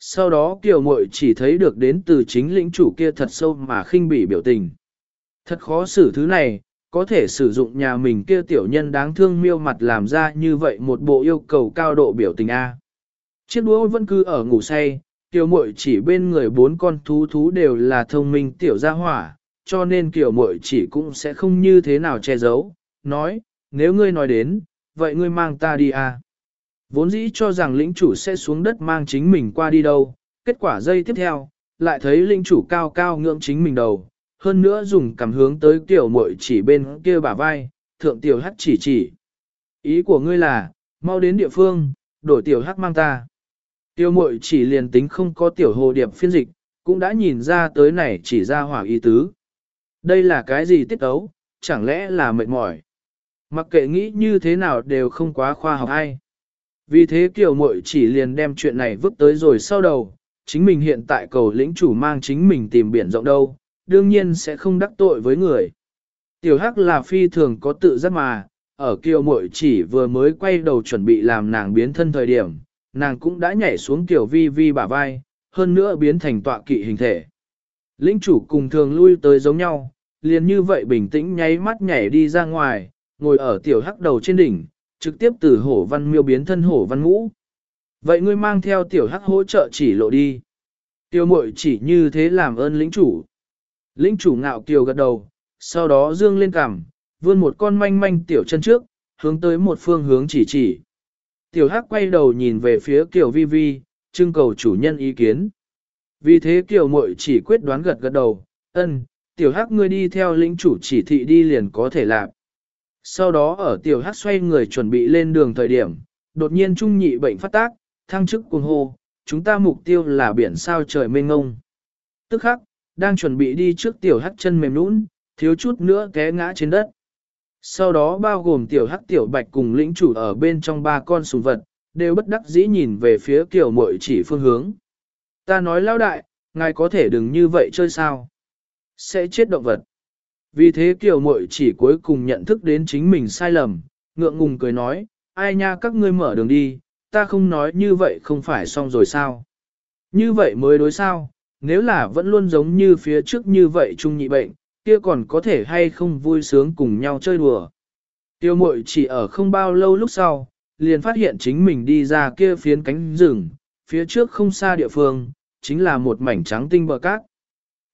Sau đó kiều muội chỉ thấy được đến từ chính lĩnh chủ kia thật sâu mà khinh bỉ biểu tình. Thật khó xử thứ này, có thể sử dụng nhà mình kia tiểu nhân đáng thương miêu mặt làm ra như vậy một bộ yêu cầu cao độ biểu tình A. Chiếc đũa vẫn cứ ở ngủ say, kiều muội chỉ bên người bốn con thú thú đều là thông minh tiểu gia hỏa, cho nên kiều muội chỉ cũng sẽ không như thế nào che giấu, nói, nếu ngươi nói đến, vậy ngươi mang ta đi A. Vốn dĩ cho rằng lĩnh chủ sẽ xuống đất mang chính mình qua đi đâu, kết quả dây tiếp theo, lại thấy lĩnh chủ cao cao ngưỡng chính mình đầu, hơn nữa dùng cảm hướng tới tiểu muội chỉ bên kia bả vai, thượng tiểu hắc chỉ chỉ. Ý của ngươi là, mau đến địa phương, đổi tiểu hắc mang ta. Tiểu muội chỉ liền tính không có tiểu hồ điệp phiên dịch, cũng đã nhìn ra tới này chỉ ra hỏa ý tứ. Đây là cái gì tiết ấu, chẳng lẽ là mệt mỏi. Mặc kệ nghĩ như thế nào đều không quá khoa học hay. Vì thế kiểu muội chỉ liền đem chuyện này vứt tới rồi sau đầu, chính mình hiện tại cầu lĩnh chủ mang chính mình tìm biển rộng đâu, đương nhiên sẽ không đắc tội với người. Tiểu Hắc là phi thường có tự giác mà, ở kiều muội chỉ vừa mới quay đầu chuẩn bị làm nàng biến thân thời điểm, nàng cũng đã nhảy xuống kiểu vi vi bả vai, hơn nữa biến thành tọa kỵ hình thể. Lĩnh chủ cùng thường lui tới giống nhau, liền như vậy bình tĩnh nháy mắt nhảy đi ra ngoài, ngồi ở tiểu hắc đầu trên đỉnh, trực tiếp từ hổ văn miêu biến thân hổ văn ngũ. Vậy ngươi mang theo tiểu hắc hỗ trợ chỉ lộ đi. Tiêu mội chỉ như thế làm ơn lĩnh chủ. Lĩnh chủ ngạo kiều gật đầu, sau đó dương lên cằm, vươn một con manh manh tiểu chân trước, hướng tới một phương hướng chỉ chỉ. Tiểu hắc quay đầu nhìn về phía kiều vi vi, trưng cầu chủ nhân ý kiến. Vì thế kiều mội chỉ quyết đoán gật gật đầu, ân, tiểu hắc ngươi đi theo lĩnh chủ chỉ thị đi liền có thể làm. Sau đó ở tiểu hát xoay người chuẩn bị lên đường thời điểm, đột nhiên trung nhị bệnh phát tác, thăng chức cuồng hô, chúng ta mục tiêu là biển sao trời mênh ngông. Tức khắc, đang chuẩn bị đi trước tiểu hắc chân mềm nũng, thiếu chút nữa té ngã trên đất. Sau đó bao gồm tiểu hắc tiểu bạch cùng lĩnh chủ ở bên trong ba con sùng vật, đều bất đắc dĩ nhìn về phía kiểu mội chỉ phương hướng. Ta nói lao đại, ngài có thể đừng như vậy chơi sao? Sẽ chết động vật. Vì thế kiều muội chỉ cuối cùng nhận thức đến chính mình sai lầm, ngượng ngùng cười nói, ai nha các ngươi mở đường đi, ta không nói như vậy không phải xong rồi sao. Như vậy mới đối sao, nếu là vẫn luôn giống như phía trước như vậy trung nhị bệnh, kia còn có thể hay không vui sướng cùng nhau chơi đùa. Tiêu mội chỉ ở không bao lâu lúc sau, liền phát hiện chính mình đi ra kia phiến cánh rừng, phía trước không xa địa phương, chính là một mảnh trắng tinh bờ cát.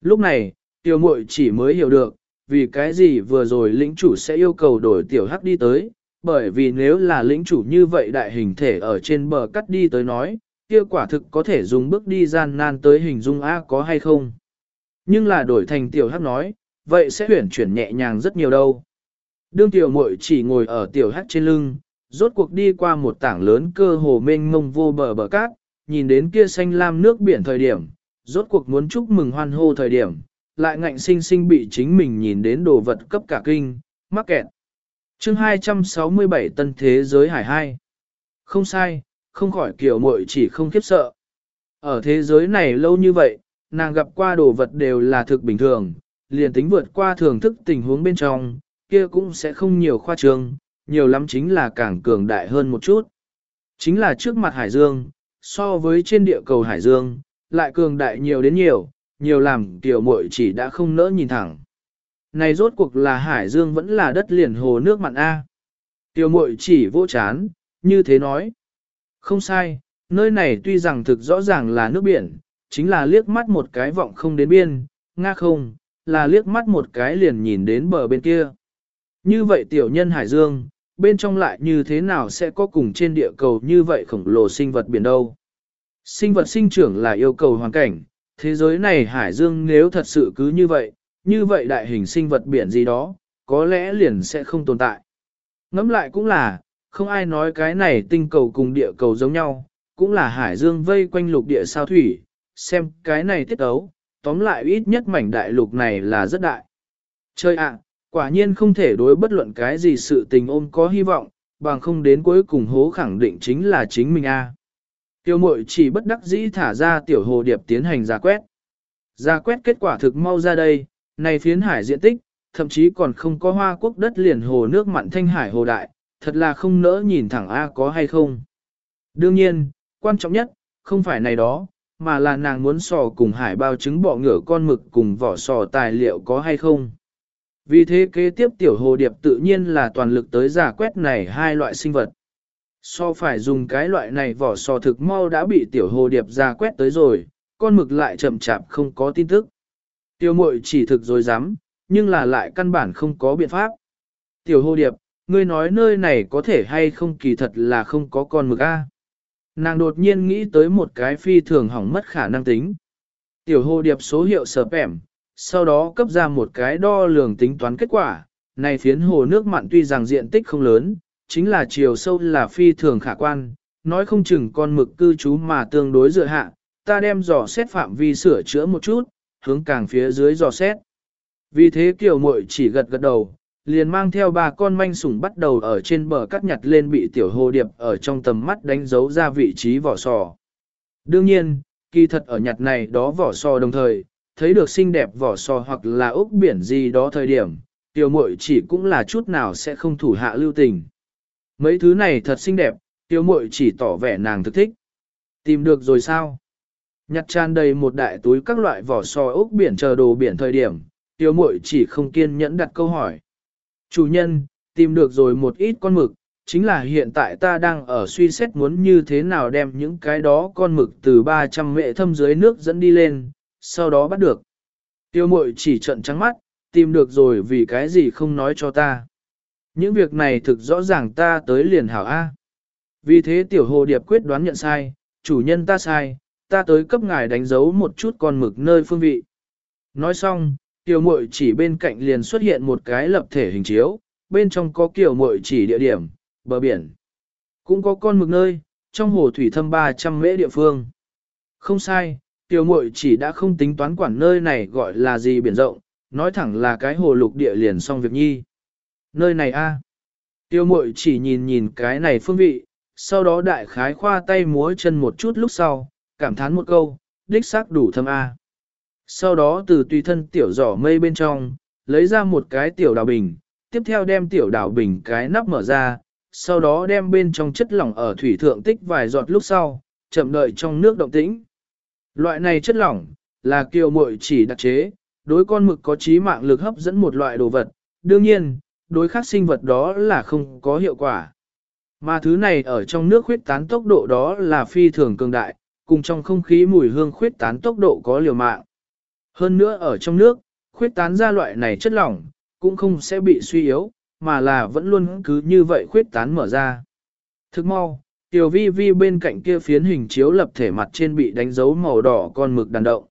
Lúc này, tiêu mội chỉ mới hiểu được, vì cái gì vừa rồi lĩnh chủ sẽ yêu cầu đổi tiểu hắc đi tới, bởi vì nếu là lĩnh chủ như vậy đại hình thể ở trên bờ cắt đi tới nói, kia quả thực có thể dùng bước đi gian nan tới hình dung A có hay không. Nhưng là đổi thành tiểu hắc nói, vậy sẽ huyển chuyển nhẹ nhàng rất nhiều đâu. Đương tiểu muội chỉ ngồi ở tiểu hắc trên lưng, rốt cuộc đi qua một tảng lớn cơ hồ mênh mông vô bờ bờ cát, nhìn đến kia xanh lam nước biển thời điểm, rốt cuộc muốn chúc mừng hoan hô thời điểm, lại ngạnh sinh sinh bị chính mình nhìn đến đồ vật cấp cả kinh, mắc kẹt. chương 267 tân thế giới hải hai. Không sai, không khỏi kiểu muội chỉ không khiếp sợ. Ở thế giới này lâu như vậy, nàng gặp qua đồ vật đều là thực bình thường, liền tính vượt qua thưởng thức tình huống bên trong, kia cũng sẽ không nhiều khoa trương, nhiều lắm chính là càng cường đại hơn một chút. Chính là trước mặt Hải Dương, so với trên địa cầu Hải Dương, lại cường đại nhiều đến nhiều, nhiều làm tiểu muội chỉ đã không nỡ nhìn thẳng. Này rốt cuộc là hải dương vẫn là đất liền hồ nước mặn A. Tiểu muội chỉ vô chán, như thế nói. Không sai, nơi này tuy rằng thực rõ ràng là nước biển, chính là liếc mắt một cái vọng không đến biên, nga không, là liếc mắt một cái liền nhìn đến bờ bên kia. Như vậy tiểu nhân hải dương, bên trong lại như thế nào sẽ có cùng trên địa cầu như vậy khổng lồ sinh vật biển đâu. Sinh vật sinh trưởng là yêu cầu hoàn cảnh, thế giới này hải dương nếu thật sự cứ như vậy, như vậy đại hình sinh vật biển gì đó, có lẽ liền sẽ không tồn tại. Ngẫm lại cũng là, không ai nói cái này tinh cầu cùng địa cầu giống nhau, cũng là hải dương vây quanh lục địa sao thủy, xem cái này tiết ấu, tóm lại ít nhất mảnh đại lục này là rất đại. Chơi ạ, quả nhiên không thể đối bất luận cái gì sự tình ôm có hy vọng, bằng không đến cuối cùng hố khẳng định chính là chính mình a. Tiêu mội chỉ bất đắc dĩ thả ra tiểu hồ điệp tiến hành ra quét. Ra quét kết quả thực mau ra đây, này phiến hải diện tích, thậm chí còn không có hoa quốc đất liền hồ nước mặn thanh hải hồ đại, thật là không nỡ nhìn thẳng A có hay không. Đương nhiên, quan trọng nhất, không phải này đó, mà là nàng muốn sò cùng hải bao trứng bọ ngửa con mực cùng vỏ sò tài liệu có hay không. Vì thế kế tiếp tiểu hồ điệp tự nhiên là toàn lực tới giả quét này hai loại sinh vật. So phải dùng cái loại này vỏ sò thực mau đã bị tiểu hồ điệp ra quét tới rồi, con mực lại chậm chạp không có tin tức. Tiểu mội chỉ thực rồi dám, nhưng là lại căn bản không có biện pháp. Tiểu hồ điệp, ngươi nói nơi này có thể hay không kỳ thật là không có con mực a. Nàng đột nhiên nghĩ tới một cái phi thường hỏng mất khả năng tính. Tiểu hồ điệp số hiệu sở pẻm, sau đó cấp ra một cái đo lường tính toán kết quả. Này phiến hồ nước mặn tuy rằng diện tích không lớn, chính là chiều sâu là phi thường khả quan, nói không chừng con mực cư trú mà tương đối dựa hạ, ta đem dò xét phạm vi sửa chữa một chút, hướng càng phía dưới dò xét. Vì thế kiểu muội chỉ gật gật đầu, liền mang theo ba con manh sủng bắt đầu ở trên bờ cắt nhặt lên bị tiểu hồ điệp ở trong tầm mắt đánh dấu ra vị trí vỏ sò. Đương nhiên, kỳ thật ở nhặt này đó vỏ sò đồng thời, thấy được xinh đẹp vỏ sò hoặc là ốc biển gì đó thời điểm, tiểu muội chỉ cũng là chút nào sẽ không thủ hạ lưu tình. Mấy thứ này thật xinh đẹp, tiểu muội chỉ tỏ vẻ nàng thực thích. Tìm được rồi sao? Nhặt tràn đầy một đại túi các loại vỏ sò ốc biển chờ đồ biển thời điểm, tiểu muội chỉ không kiên nhẫn đặt câu hỏi. Chủ nhân, tìm được rồi một ít con mực, chính là hiện tại ta đang ở suy xét muốn như thế nào đem những cái đó con mực từ 300 mệ thâm dưới nước dẫn đi lên, sau đó bắt được. Tiêu mội chỉ trận trắng mắt, tìm được rồi vì cái gì không nói cho ta. Những việc này thực rõ ràng ta tới liền hảo A. Vì thế tiểu hồ điệp quyết đoán nhận sai, chủ nhân ta sai, ta tới cấp ngài đánh dấu một chút con mực nơi phương vị. Nói xong, tiểu mội chỉ bên cạnh liền xuất hiện một cái lập thể hình chiếu, bên trong có kiểu mội chỉ địa điểm, bờ biển. Cũng có con mực nơi, trong hồ thủy thâm 300 mễ địa phương. Không sai, tiểu mội chỉ đã không tính toán quản nơi này gọi là gì biển rộng, nói thẳng là cái hồ lục địa liền xong việc nhi. Nơi này a Tiêu mội chỉ nhìn nhìn cái này phương vị, sau đó đại khái khoa tay múa chân một chút lúc sau, cảm thán một câu, đích xác đủ thâm A. Sau đó từ tùy thân tiểu giỏ mây bên trong, lấy ra một cái tiểu đào bình, tiếp theo đem tiểu đào bình cái nắp mở ra, sau đó đem bên trong chất lỏng ở thủy thượng tích vài giọt lúc sau, chậm đợi trong nước động tĩnh. Loại này chất lỏng, là kiều muội chỉ đặc chế, đối con mực có trí mạng lực hấp dẫn một loại đồ vật, đương nhiên, đối khác sinh vật đó là không có hiệu quả. Mà thứ này ở trong nước khuyết tán tốc độ đó là phi thường cường đại, cùng trong không khí mùi hương khuyết tán tốc độ có liều mạng. Hơn nữa ở trong nước, khuyết tán ra loại này chất lỏng, cũng không sẽ bị suy yếu, mà là vẫn luôn cứ như vậy khuyết tán mở ra. Thức mau, tiểu vi vi bên cạnh kia phiến hình chiếu lập thể mặt trên bị đánh dấu màu đỏ con mực đàn động.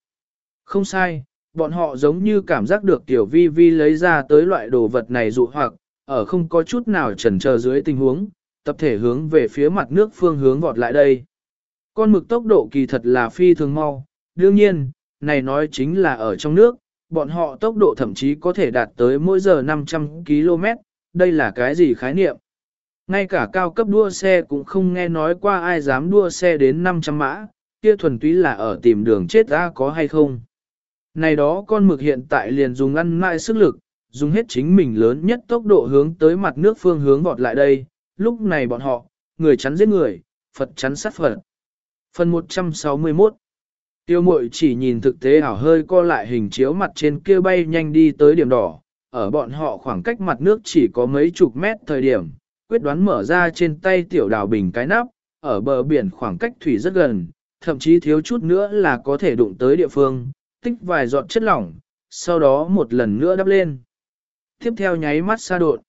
Không sai, bọn họ giống như cảm giác được tiểu vi vi lấy ra tới loại đồ vật này dụ hoặc, ở không có chút nào chần chờ dưới tình huống, tập thể hướng về phía mặt nước phương hướng vọt lại đây. Con mực tốc độ kỳ thật là phi thường mau, đương nhiên, này nói chính là ở trong nước, bọn họ tốc độ thậm chí có thể đạt tới mỗi giờ 500 km, đây là cái gì khái niệm? Ngay cả cao cấp đua xe cũng không nghe nói qua ai dám đua xe đến 500 mã, kia thuần túy là ở tìm đường chết ra có hay không. Này đó con mực hiện tại liền dùng ăn mãi sức lực, dùng hết chính mình lớn nhất tốc độ hướng tới mặt nước phương hướng vọt lại đây, lúc này bọn họ, người chắn giết người, Phật chắn sát Phật. Phần 161 Tiêu mội chỉ nhìn thực tế ảo hơi co lại hình chiếu mặt trên kia bay nhanh đi tới điểm đỏ, ở bọn họ khoảng cách mặt nước chỉ có mấy chục mét thời điểm, quyết đoán mở ra trên tay tiểu đào bình cái nắp, ở bờ biển khoảng cách thủy rất gần, thậm chí thiếu chút nữa là có thể đụng tới địa phương, tích vài giọt chất lỏng, sau đó một lần nữa đắp lên. Tiếp theo nháy mắt xa đột.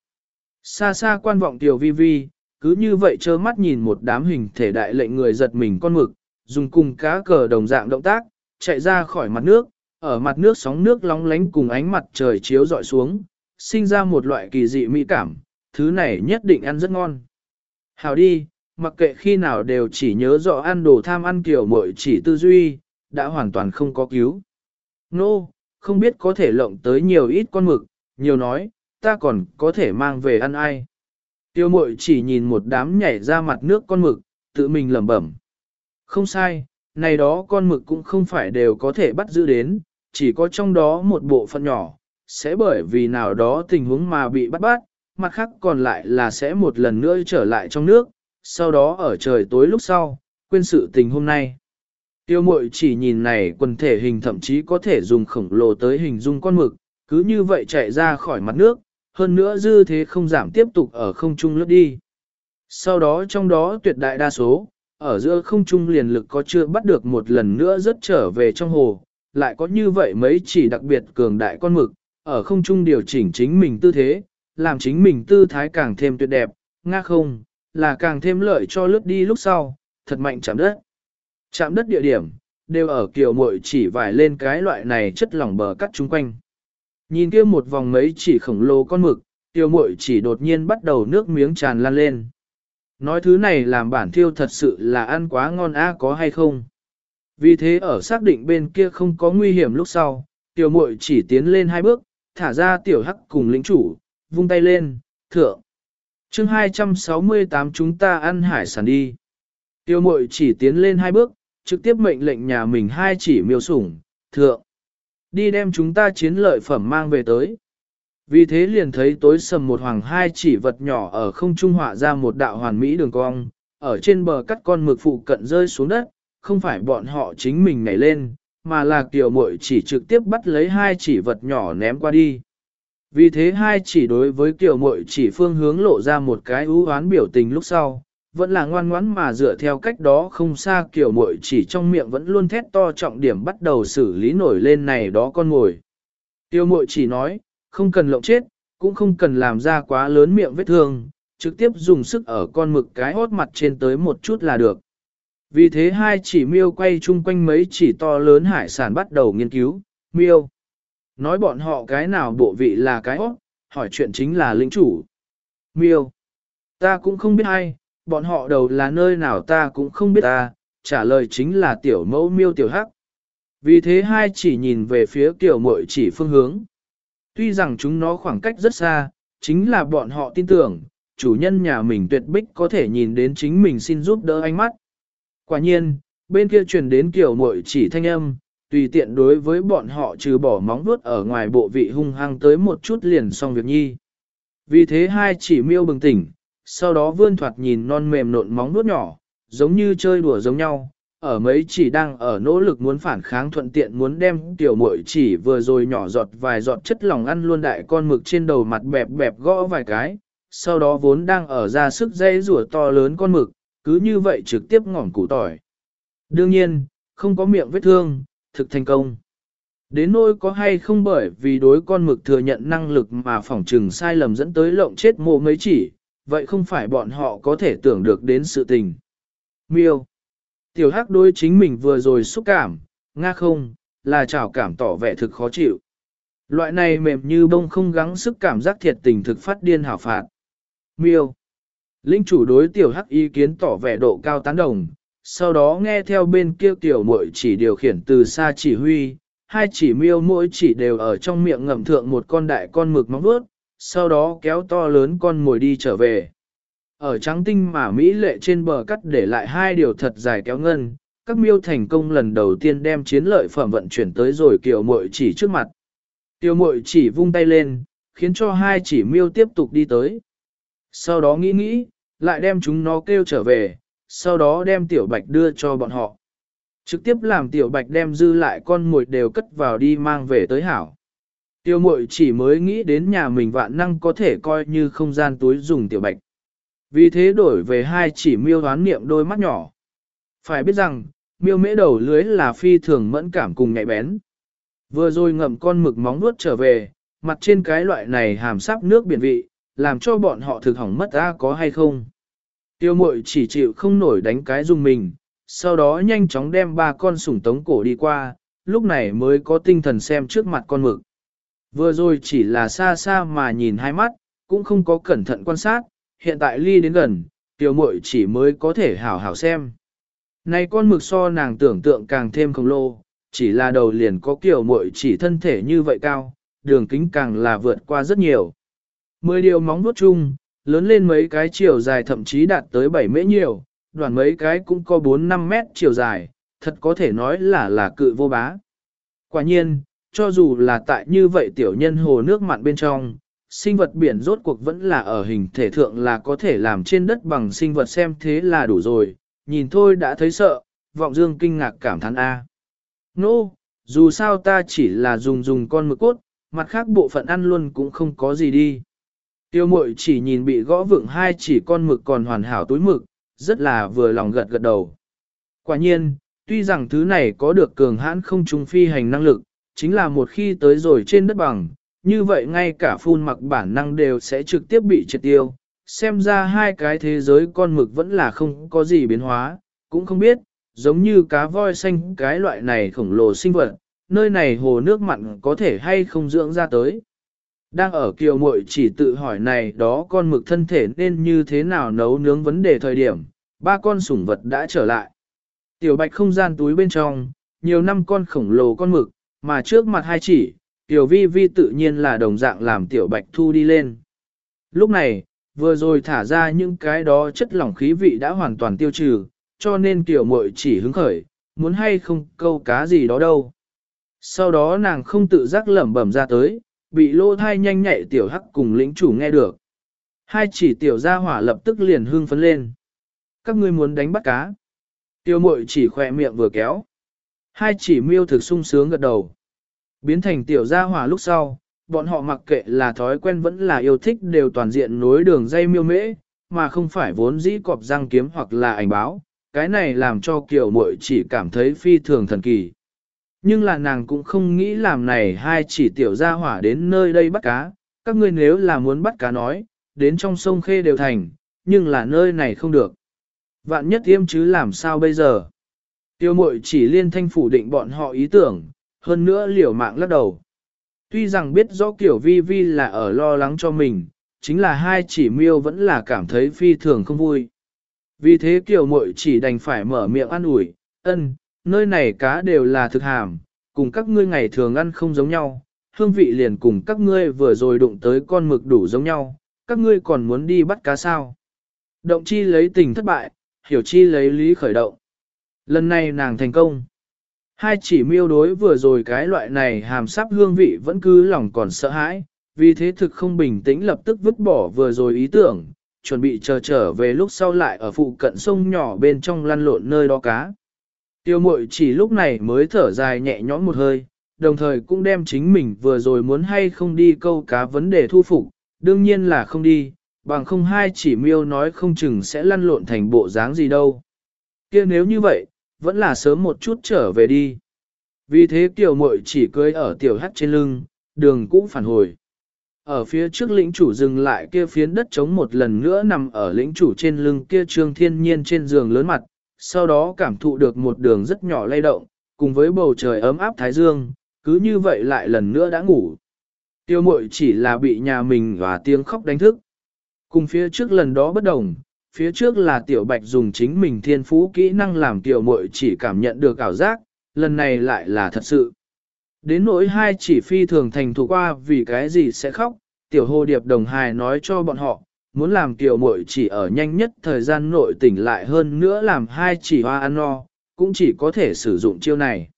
Xa xa quan vọng tiểu vi vi, cứ như vậy trơ mắt nhìn một đám hình thể đại lệnh người giật mình con mực, dùng cùng cá cờ đồng dạng động tác, chạy ra khỏi mặt nước, ở mặt nước sóng nước lóng lánh cùng ánh mặt trời chiếu dọi xuống, sinh ra một loại kỳ dị mỹ cảm, thứ này nhất định ăn rất ngon. Hào đi, mặc kệ khi nào đều chỉ nhớ rõ ăn đồ tham ăn kiểu mội chỉ tư duy, đã hoàn toàn không có cứu. Nô, no, không biết có thể lộng tới nhiều ít con mực, nhiều nói, ta còn có thể mang về ăn ai. Tiêu mội chỉ nhìn một đám nhảy ra mặt nước con mực, tự mình lẩm bẩm. Không sai, này đó con mực cũng không phải đều có thể bắt giữ đến, chỉ có trong đó một bộ phận nhỏ, sẽ bởi vì nào đó tình huống mà bị bắt bắt, mặt khác còn lại là sẽ một lần nữa trở lại trong nước, sau đó ở trời tối lúc sau, quên sự tình hôm nay. Tiêu mội chỉ nhìn này quần thể hình thậm chí có thể dùng khổng lồ tới hình dung con mực, cứ như vậy chạy ra khỏi mặt nước, hơn nữa dư thế không giảm tiếp tục ở không trung lướt đi. Sau đó trong đó tuyệt đại đa số, ở giữa không trung liền lực có chưa bắt được một lần nữa rất trở về trong hồ, lại có như vậy mấy chỉ đặc biệt cường đại con mực, ở không trung điều chỉnh chính mình tư thế, làm chính mình tư thái càng thêm tuyệt đẹp, nga không, là càng thêm lợi cho lướt đi lúc sau, thật mạnh chạm đất. Chạm đất địa điểm, đều ở kiểu muội chỉ vải lên cái loại này chất lỏng bờ cắt chung quanh. Nhìn kia một vòng mấy chỉ khổng lồ con mực, tiểu muội chỉ đột nhiên bắt đầu nước miếng tràn lan lên. Nói thứ này làm bản thiêu thật sự là ăn quá ngon a có hay không. Vì thế ở xác định bên kia không có nguy hiểm lúc sau, tiểu muội chỉ tiến lên hai bước, thả ra tiểu hắc cùng lĩnh chủ, vung tay lên, thượng. chương 268 chúng ta ăn hải sản đi. Tiêu mội chỉ tiến lên hai bước, trực tiếp mệnh lệnh nhà mình hai chỉ miêu sủng, thượng. Đi đem chúng ta chiến lợi phẩm mang về tới. Vì thế liền thấy tối sầm một hoàng hai chỉ vật nhỏ ở không trung họa ra một đạo hoàn mỹ đường cong, ở trên bờ cắt con mực phụ cận rơi xuống đất, không phải bọn họ chính mình nhảy lên, mà là tiểu muội chỉ trực tiếp bắt lấy hai chỉ vật nhỏ ném qua đi. Vì thế hai chỉ đối với tiểu muội chỉ phương hướng lộ ra một cái ưu oán biểu tình lúc sau, vẫn là ngoan ngoãn mà dựa theo cách đó không xa kiểu muội chỉ trong miệng vẫn luôn thét to trọng điểm bắt đầu xử lý nổi lên này đó con ngồi. Tiêu muội chỉ nói, không cần lộng chết, cũng không cần làm ra quá lớn miệng vết thương, trực tiếp dùng sức ở con mực cái hốt mặt trên tới một chút là được. Vì thế hai chỉ miêu quay chung quanh mấy chỉ to lớn hải sản bắt đầu nghiên cứu, miêu. Nói bọn họ cái nào bộ vị là cái hốt, hỏi chuyện chính là lĩnh chủ. Miêu. Ta cũng không biết ai, bọn họ đầu là nơi nào ta cũng không biết ta, trả lời chính là tiểu mẫu miêu tiểu hắc. Vì thế hai chỉ nhìn về phía tiểu mội chỉ phương hướng. Tuy rằng chúng nó khoảng cách rất xa, chính là bọn họ tin tưởng, chủ nhân nhà mình tuyệt bích có thể nhìn đến chính mình xin giúp đỡ ánh mắt. Quả nhiên, bên kia truyền đến kiểu mội chỉ thanh âm, tùy tiện đối với bọn họ trừ bỏ móng vuốt ở ngoài bộ vị hung hăng tới một chút liền xong việc nhi. Vì thế hai chỉ miêu bừng tỉnh, sau đó vươn thoạt nhìn non mềm nộn móng nuốt nhỏ, giống như chơi đùa giống nhau, ở mấy chỉ đang ở nỗ lực muốn phản kháng thuận tiện muốn đem tiểu muội chỉ vừa rồi nhỏ giọt vài giọt chất lỏng ăn luôn đại con mực trên đầu mặt bẹp bẹp gõ vài cái, sau đó vốn đang ở ra sức dây rủa to lớn con mực, cứ như vậy trực tiếp ngỏm củ tỏi. Đương nhiên, không có miệng vết thương, thực thành công. Đến nỗi có hay không bởi vì đối con mực thừa nhận năng lực mà phỏng trừng sai lầm dẫn tới lộng chết mộ mấy chỉ, vậy không phải bọn họ có thể tưởng được đến sự tình. Miêu. Tiểu hắc đối chính mình vừa rồi xúc cảm, nga không, là trào cảm tỏ vẻ thực khó chịu. Loại này mềm như bông không gắng sức cảm giác thiệt tình thực phát điên hảo phạt. Miêu. Linh chủ đối tiểu hắc ý kiến tỏ vẻ độ cao tán đồng, sau đó nghe theo bên kia tiểu muội chỉ điều khiển từ xa chỉ huy, hai chỉ miêu mỗi chỉ đều ở trong miệng ngậm thượng một con đại con mực móng vuốt, sau đó kéo to lớn con mồi đi trở về. Ở trắng tinh mà Mỹ lệ trên bờ cắt để lại hai điều thật dài kéo ngân, các miêu thành công lần đầu tiên đem chiến lợi phẩm vận chuyển tới rồi kiều muội chỉ trước mặt. Kiều muội chỉ vung tay lên, khiến cho hai chỉ miêu tiếp tục đi tới. Sau đó nghĩ nghĩ, lại đem chúng nó kêu trở về, sau đó đem tiểu bạch đưa cho bọn họ. Trực tiếp làm tiểu bạch đem dư lại con mồi đều cất vào đi mang về tới hảo. Tiêu mội chỉ mới nghĩ đến nhà mình vạn năng có thể coi như không gian túi dùng tiểu bạch. Vì thế đổi về hai chỉ miêu đoán niệm đôi mắt nhỏ. Phải biết rằng, miêu mễ đầu lưới là phi thường mẫn cảm cùng nhạy bén. Vừa rồi ngậm con mực móng nuốt trở về, mặt trên cái loại này hàm sắp nước biển vị, làm cho bọn họ thực hỏng mất ra có hay không. Tiêu mội chỉ chịu không nổi đánh cái dùng mình, sau đó nhanh chóng đem ba con sủng tống cổ đi qua, lúc này mới có tinh thần xem trước mặt con mực. Vừa rồi chỉ là xa xa mà nhìn hai mắt, cũng không có cẩn thận quan sát, hiện tại ly đến gần, tiểu muội chỉ mới có thể hảo hảo xem. Này con mực so nàng tưởng tượng càng thêm khổng lồ, chỉ là đầu liền có kiểu muội chỉ thân thể như vậy cao, đường kính càng là vượt qua rất nhiều. Mười điều móng vuốt chung, lớn lên mấy cái chiều dài thậm chí đạt tới 7 mễ nhiều, đoạn mấy cái cũng có 4-5 mét chiều dài, thật có thể nói là là cự vô bá. Quả nhiên, cho dù là tại như vậy tiểu nhân hồ nước mặn bên trong, sinh vật biển rốt cuộc vẫn là ở hình thể thượng là có thể làm trên đất bằng sinh vật xem thế là đủ rồi, nhìn thôi đã thấy sợ, vọng dương kinh ngạc cảm thán A. Nô, no, dù sao ta chỉ là dùng dùng con mực cốt, mặt khác bộ phận ăn luôn cũng không có gì đi. Tiêu mội chỉ nhìn bị gõ vựng hai chỉ con mực còn hoàn hảo túi mực, rất là vừa lòng gật gật đầu. Quả nhiên, tuy rằng thứ này có được cường hãn không trùng phi hành năng lực, chính là một khi tới rồi trên đất bằng, như vậy ngay cả phun mặc bản năng đều sẽ trực tiếp bị triệt tiêu. Xem ra hai cái thế giới con mực vẫn là không có gì biến hóa, cũng không biết, giống như cá voi xanh cái loại này khổng lồ sinh vật, nơi này hồ nước mặn có thể hay không dưỡng ra tới. Đang ở kiều muội chỉ tự hỏi này đó con mực thân thể nên như thế nào nấu nướng vấn đề thời điểm, ba con sủng vật đã trở lại. Tiểu bạch không gian túi bên trong, nhiều năm con khổng lồ con mực, mà trước mặt hai chỉ, tiểu vi vi tự nhiên là đồng dạng làm tiểu bạch thu đi lên. Lúc này, vừa rồi thả ra những cái đó chất lỏng khí vị đã hoàn toàn tiêu trừ, cho nên tiểu muội chỉ hứng khởi, muốn hay không câu cá gì đó đâu. Sau đó nàng không tự giác lẩm bẩm ra tới, bị lô thai nhanh nhạy tiểu hắc cùng lĩnh chủ nghe được. Hai chỉ tiểu gia hỏa lập tức liền hưng phấn lên. Các ngươi muốn đánh bắt cá. Tiêu mội chỉ khỏe miệng vừa kéo. Hai chỉ miêu thực sung sướng gật đầu. Biến thành tiểu gia hỏa lúc sau, bọn họ mặc kệ là thói quen vẫn là yêu thích đều toàn diện nối đường dây miêu mễ, mà không phải vốn dĩ cọp răng kiếm hoặc là ảnh báo. Cái này làm cho kiểu muội chỉ cảm thấy phi thường thần kỳ. Nhưng là nàng cũng không nghĩ làm này hai chỉ tiểu gia hỏa đến nơi đây bắt cá, các ngươi nếu là muốn bắt cá nói, đến trong sông Khê đều thành, nhưng là nơi này không được. Vạn nhất tiêm chứ làm sao bây giờ? Tiêu mội chỉ liên thanh phủ định bọn họ ý tưởng, hơn nữa liều mạng lắc đầu. Tuy rằng biết rõ kiểu vi vi là ở lo lắng cho mình, chính là hai chỉ miêu vẫn là cảm thấy phi thường không vui. Vì thế kiểu mội chỉ đành phải mở miệng ăn ủi, ân, nơi này cá đều là thực hàm, cùng các ngươi ngày thường ăn không giống nhau, hương vị liền cùng các ngươi vừa rồi đụng tới con mực đủ giống nhau, các ngươi còn muốn đi bắt cá sao. Động chi lấy tình thất bại, hiểu chi lấy lý khởi động. Lần này nàng thành công. Hai chỉ miêu đối vừa rồi cái loại này hàm sắp hương vị vẫn cứ lòng còn sợ hãi, vì thế thực không bình tĩnh lập tức vứt bỏ vừa rồi ý tưởng, chuẩn bị chờ trở về lúc sau lại ở phụ cận sông nhỏ bên trong lăn lộn nơi đó cá. Tiêu mội chỉ lúc này mới thở dài nhẹ nhõm một hơi, đồng thời cũng đem chính mình vừa rồi muốn hay không đi câu cá vấn đề thu phục, đương nhiên là không đi, bằng không hai chỉ miêu nói không chừng sẽ lăn lộn thành bộ dáng gì đâu. kia nếu như vậy, vẫn là sớm một chút trở về đi. Vì thế tiểu muội chỉ cưới ở tiểu hắt trên lưng, đường cũng phản hồi. Ở phía trước lĩnh chủ dừng lại kia phiến đất trống một lần nữa nằm ở lĩnh chủ trên lưng kia trương thiên nhiên trên giường lớn mặt, sau đó cảm thụ được một đường rất nhỏ lay động, cùng với bầu trời ấm áp thái dương, cứ như vậy lại lần nữa đã ngủ. Tiêu mội chỉ là bị nhà mình và tiếng khóc đánh thức. Cùng phía trước lần đó bất đồng, phía trước là tiểu bạch dùng chính mình thiên phú kỹ năng làm tiểu mội chỉ cảm nhận được ảo giác, lần này lại là thật sự. Đến nỗi hai chỉ phi thường thành thủ qua vì cái gì sẽ khóc, tiểu hồ điệp đồng hài nói cho bọn họ, muốn làm tiểu muội chỉ ở nhanh nhất thời gian nội tỉnh lại hơn nữa làm hai chỉ hoa ăn no, cũng chỉ có thể sử dụng chiêu này.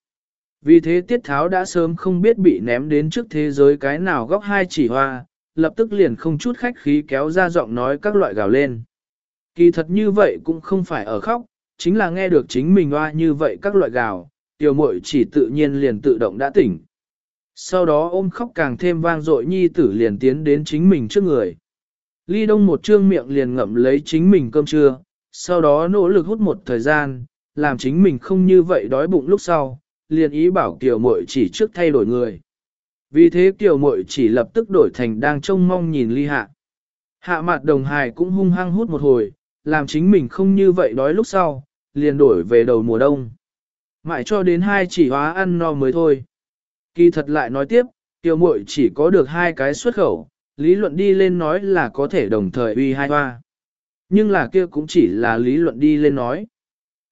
Vì thế tiết tháo đã sớm không biết bị ném đến trước thế giới cái nào góc hai chỉ hoa, lập tức liền không chút khách khí kéo ra giọng nói các loại gào lên. Kỳ thật như vậy cũng không phải ở khóc, chính là nghe được chính mình oa như vậy các loại gào, tiểu muội chỉ tự nhiên liền tự động đã tỉnh. Sau đó ôm khóc càng thêm vang dội nhi tử liền tiến đến chính mình trước người. Ly đông một trương miệng liền ngậm lấy chính mình cơm trưa, sau đó nỗ lực hút một thời gian, làm chính mình không như vậy đói bụng lúc sau, liền ý bảo tiểu muội chỉ trước thay đổi người. Vì thế tiểu muội chỉ lập tức đổi thành đang trông mong nhìn ly hạ. Hạ mặt đồng hài cũng hung hăng hút một hồi, làm chính mình không như vậy đói lúc sau, liền đổi về đầu mùa đông. Mãi cho đến hai chỉ hóa ăn no mới thôi. Kỳ thật lại nói tiếp, tiểu muội chỉ có được hai cái xuất khẩu, lý luận đi lên nói là có thể đồng thời uy hai hoa. Nhưng là kia cũng chỉ là lý luận đi lên nói.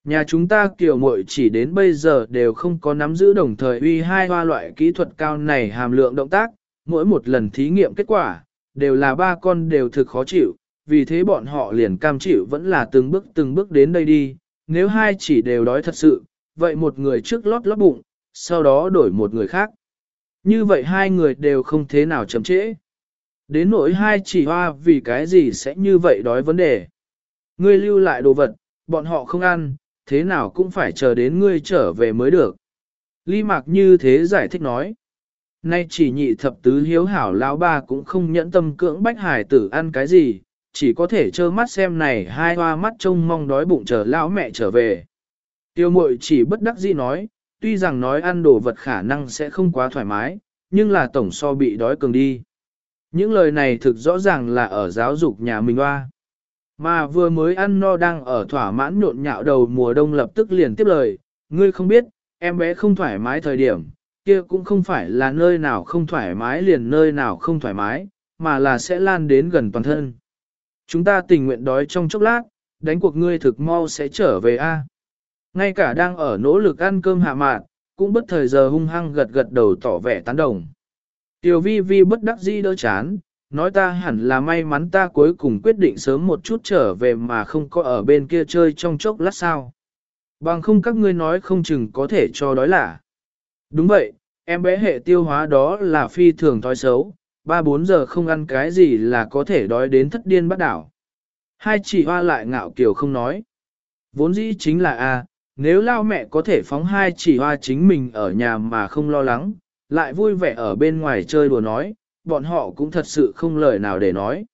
Nhà chúng ta kiểu muội chỉ đến bây giờ đều không có nắm giữ đồng thời uy hai hoa loại kỹ thuật cao này hàm lượng động tác, mỗi một lần thí nghiệm kết quả, đều là ba con đều thực khó chịu, vì thế bọn họ liền cam chịu vẫn là từng bước từng bước đến đây đi, nếu hai chỉ đều đói thật sự, vậy một người trước lót lót bụng, sau đó đổi một người khác. Như vậy hai người đều không thế nào chậm trễ. Đến nỗi hai chỉ hoa vì cái gì sẽ như vậy đói vấn đề. Ngươi lưu lại đồ vật, bọn họ không ăn, thế nào cũng phải chờ đến ngươi trở về mới được. Ly Mạc như thế giải thích nói. Nay chỉ nhị thập tứ hiếu hảo lão ba cũng không nhẫn tâm cưỡng bách hải tử ăn cái gì, chỉ có thể trơ mắt xem này hai hoa mắt trông mong đói bụng chờ lão mẹ trở về. Tiêu mội chỉ bất đắc dĩ nói, tuy rằng nói ăn đồ vật khả năng sẽ không quá thoải mái, nhưng là tổng so bị đói cường đi. Những lời này thực rõ ràng là ở giáo dục nhà mình hoa. Mà vừa mới ăn no đang ở thỏa mãn nhộn nhạo đầu mùa đông lập tức liền tiếp lời, ngươi không biết, em bé không thoải mái thời điểm, kia cũng không phải là nơi nào không thoải mái liền nơi nào không thoải mái, mà là sẽ lan đến gần toàn thân. Chúng ta tình nguyện đói trong chốc lát, đánh cuộc ngươi thực mau sẽ trở về A. Ngay cả đang ở nỗ lực ăn cơm hạ mạn, cũng bất thời giờ hung hăng gật gật đầu tỏ vẻ tán đồng. Tiểu vi vi bất đắc dĩ đỡ chán, nói ta hẳn là may mắn ta cuối cùng quyết định sớm một chút trở về mà không có ở bên kia chơi trong chốc lát sao. Bằng không các ngươi nói không chừng có thể cho đói lả. Đúng vậy, em bé hệ tiêu hóa đó là phi thường thói xấu, 3-4 giờ không ăn cái gì là có thể đói đến thất điên bắt đảo. Hai chỉ hoa lại ngạo kiều không nói. Vốn dĩ chính là A, nếu lao mẹ có thể phóng hai chỉ hoa chính mình ở nhà mà không lo lắng, lại vui vẻ ở bên ngoài chơi đùa nói, bọn họ cũng thật sự không lời nào để nói.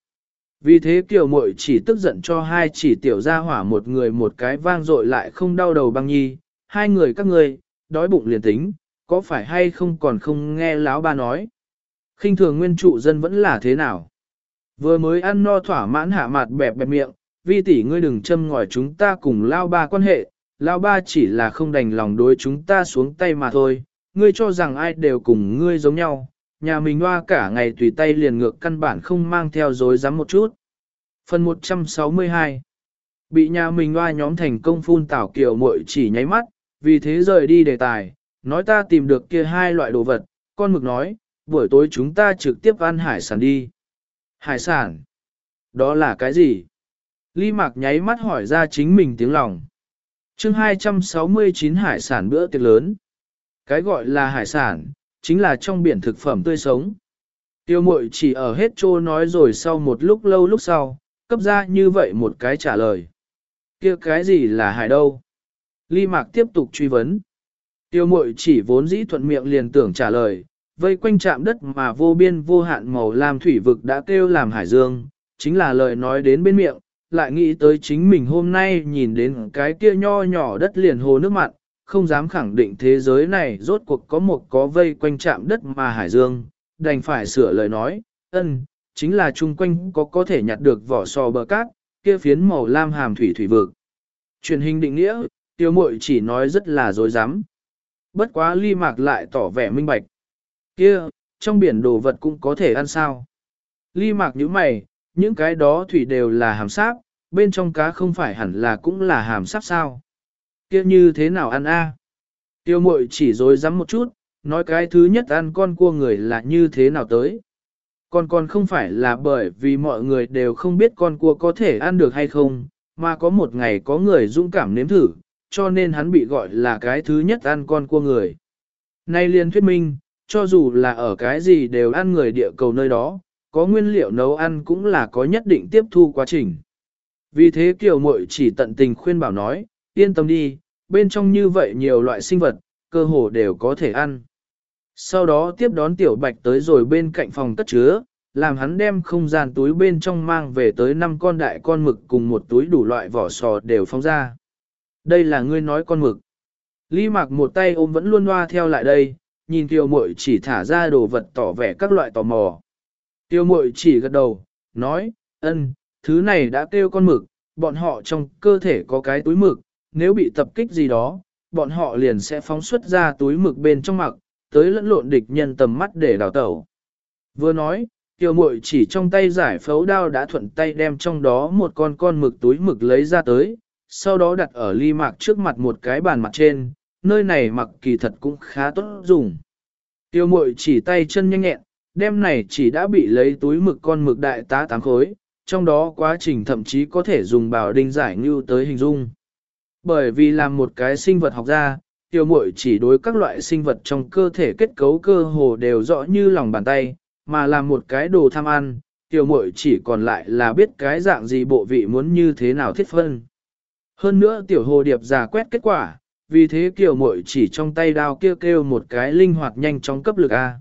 Vì thế kiều muội chỉ tức giận cho hai chỉ tiểu ra hỏa một người một cái vang dội lại không đau đầu băng nhi, hai người các ngươi, đói bụng liền tính, có phải hay không còn không nghe láo ba nói khinh thường nguyên trụ dân vẫn là thế nào. Vừa mới ăn no thỏa mãn hạ mặt bẹp bẹp miệng, vi tỷ ngươi đừng châm ngòi chúng ta cùng lao ba quan hệ, lao ba chỉ là không đành lòng đối chúng ta xuống tay mà thôi, ngươi cho rằng ai đều cùng ngươi giống nhau, nhà mình hoa cả ngày tùy tay liền ngược căn bản không mang theo dối dám một chút. Phần 162 Bị nhà mình hoa nhóm thành công phun tảo kiểu muội chỉ nháy mắt, vì thế rời đi đề tài, nói ta tìm được kia hai loại đồ vật, con mực nói, buổi tối chúng ta trực tiếp ăn hải sản đi. Hải sản? Đó là cái gì? Ly Mạc nháy mắt hỏi ra chính mình tiếng lòng. chương 269 hải sản bữa tiệc lớn. Cái gọi là hải sản, chính là trong biển thực phẩm tươi sống. Tiêu mội chỉ ở hết trô nói rồi sau một lúc lâu lúc sau, cấp ra như vậy một cái trả lời. kia cái gì là hải đâu? Ly Mạc tiếp tục truy vấn. Tiêu mội chỉ vốn dĩ thuận miệng liền tưởng trả lời, vây quanh chạm đất mà vô biên vô hạn màu lam thủy vực đã kêu làm hải dương, chính là lời nói đến bên miệng, lại nghĩ tới chính mình hôm nay nhìn đến cái kia nho nhỏ đất liền hồ nước mặn, không dám khẳng định thế giới này rốt cuộc có một có vây quanh chạm đất mà hải dương, đành phải sửa lời nói, ân, chính là chung quanh có có thể nhặt được vỏ sò bờ cát, kia phiến màu lam hàm thủy thủy vực. Truyền hình định nghĩa, tiêu mội chỉ nói rất là dối dám. Bất quá ly mạc lại tỏ vẻ minh bạch. Kia, trong biển đồ vật cũng có thể ăn sao. Ly mạc như mày, những cái đó thủy đều là hàm sáp, bên trong cá không phải hẳn là cũng là hàm sáp sao. Kia như thế nào ăn a? Tiêu mội chỉ dối rắm một chút, nói cái thứ nhất ăn con cua người là như thế nào tới. Còn còn không phải là bởi vì mọi người đều không biết con cua có thể ăn được hay không, mà có một ngày có người dũng cảm nếm thử, cho nên hắn bị gọi là cái thứ nhất ăn con cua người. Nay liên thuyết minh, cho dù là ở cái gì đều ăn người địa cầu nơi đó, có nguyên liệu nấu ăn cũng là có nhất định tiếp thu quá trình. Vì thế Kiều Mội chỉ tận tình khuyên bảo nói, yên tâm đi, bên trong như vậy nhiều loại sinh vật, cơ hồ đều có thể ăn. Sau đó tiếp đón Tiểu Bạch tới rồi bên cạnh phòng cất chứa, làm hắn đem không gian túi bên trong mang về tới 5 con đại con mực cùng một túi đủ loại vỏ sò đều phóng ra. Đây là ngươi nói con mực. Lý Mạc một tay ôm vẫn luôn loa theo lại đây, nhìn Tiêu muội chỉ thả ra đồ vật tỏ vẻ các loại tò mò. Tiêu muội chỉ gật đầu, nói, ân, thứ này đã kêu con mực, bọn họ trong cơ thể có cái túi mực, nếu bị tập kích gì đó, bọn họ liền sẽ phóng xuất ra túi mực bên trong mặc, tới lẫn lộn địch nhân tầm mắt để đào tẩu. Vừa nói, Tiêu muội chỉ trong tay giải phấu đao đã thuận tay đem trong đó một con con mực túi mực lấy ra tới, sau đó đặt ở ly mạc trước mặt một cái bàn mặt trên, nơi này mặc kỳ thật cũng khá tốt dùng. Tiêu mội chỉ tay chân nhanh nhẹn, đem này chỉ đã bị lấy túi mực con mực đại tá tám khối, trong đó quá trình thậm chí có thể dùng bảo đinh giải như tới hình dung. Bởi vì làm một cái sinh vật học ra, tiêu mội chỉ đối các loại sinh vật trong cơ thể kết cấu cơ hồ đều rõ như lòng bàn tay, mà làm một cái đồ tham ăn, tiêu mội chỉ còn lại là biết cái dạng gì bộ vị muốn như thế nào thiết phân. Hơn nữa tiểu hồ điệp giả quét kết quả, vì thế kiểu muội chỉ trong tay đao kêu kêu một cái linh hoạt nhanh chóng cấp lực A.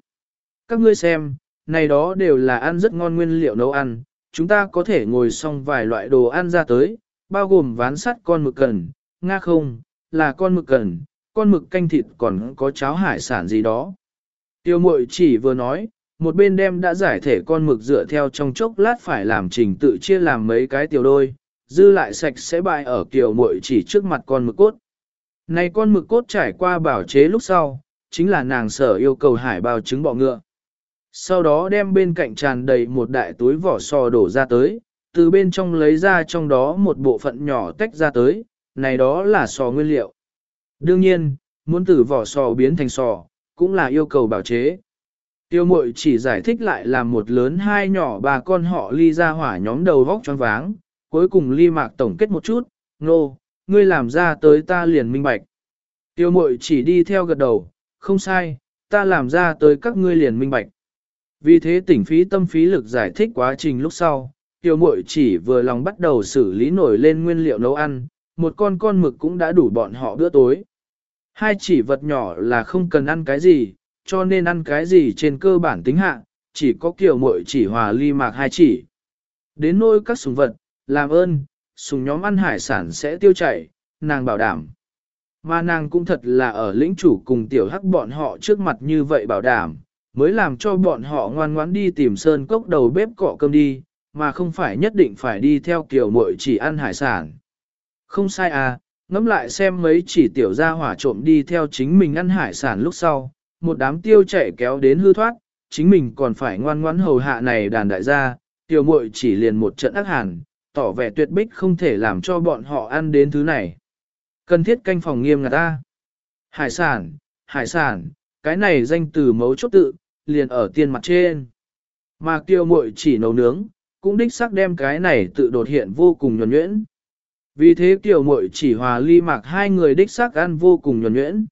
Các ngươi xem, này đó đều là ăn rất ngon nguyên liệu nấu ăn, chúng ta có thể ngồi xong vài loại đồ ăn ra tới, bao gồm ván sắt con mực cần, nga không, là con mực cần, con mực canh thịt còn có cháo hải sản gì đó. Tiêu mội chỉ vừa nói, một bên đem đã giải thể con mực dựa theo trong chốc lát phải làm trình tự chia làm mấy cái tiểu đôi, dư lại sạch sẽ bại ở kiểu mội chỉ trước mặt con mực cốt. Này con mực cốt trải qua bảo chế lúc sau, chính là nàng sở yêu cầu hải bao trứng bọ ngựa. Sau đó đem bên cạnh tràn đầy một đại túi vỏ sò đổ ra tới, từ bên trong lấy ra trong đó một bộ phận nhỏ tách ra tới, này đó là sò nguyên liệu. Đương nhiên, muốn từ vỏ sò biến thành sò, cũng là yêu cầu bảo chế. Tiêu mội chỉ giải thích lại là một lớn hai nhỏ bà con họ ly ra hỏa nhóm đầu vóc choáng váng, cuối cùng ly mạc tổng kết một chút, nô, no, ngươi làm ra tới ta liền minh bạch. Tiêu mội chỉ đi theo gật đầu, không sai, ta làm ra tới các ngươi liền minh bạch. Vì thế tỉnh phí tâm phí lực giải thích quá trình lúc sau, tiêu mội chỉ vừa lòng bắt đầu xử lý nổi lên nguyên liệu nấu ăn, một con con mực cũng đã đủ bọn họ bữa tối. Hai chỉ vật nhỏ là không cần ăn cái gì, cho nên ăn cái gì trên cơ bản tính hạ, chỉ có kiểu mội chỉ hòa ly mạc hai chỉ. Đến nôi các sùng vật, làm ơn, sùng nhóm ăn hải sản sẽ tiêu chảy, nàng bảo đảm. Mà nàng cũng thật là ở lĩnh chủ cùng tiểu hắc bọn họ trước mặt như vậy bảo đảm, mới làm cho bọn họ ngoan ngoãn đi tìm sơn cốc đầu bếp cọ cơm đi, mà không phải nhất định phải đi theo kiểu muội chỉ ăn hải sản. Không sai à, ngẫm lại xem mấy chỉ tiểu gia hỏa trộm đi theo chính mình ăn hải sản lúc sau, một đám tiêu chạy kéo đến hư thoát, chính mình còn phải ngoan ngoãn hầu hạ này đàn đại gia, tiểu muội chỉ liền một trận ác hàn, tỏ vẻ tuyệt bích không thể làm cho bọn họ ăn đến thứ này. Cần thiết canh phòng nghiêm ngặt ta. Hải sản, hải sản, cái này danh từ mấu chốt tự, liền ở tiên mặt trên. Mà kiều muội chỉ nấu nướng, cũng đích xác đem cái này tự đột hiện vô cùng nhuẩn nhuyễn. Vì thế kiều muội chỉ hòa ly mạc hai người đích xác ăn vô cùng nhuẩn nhuyễn.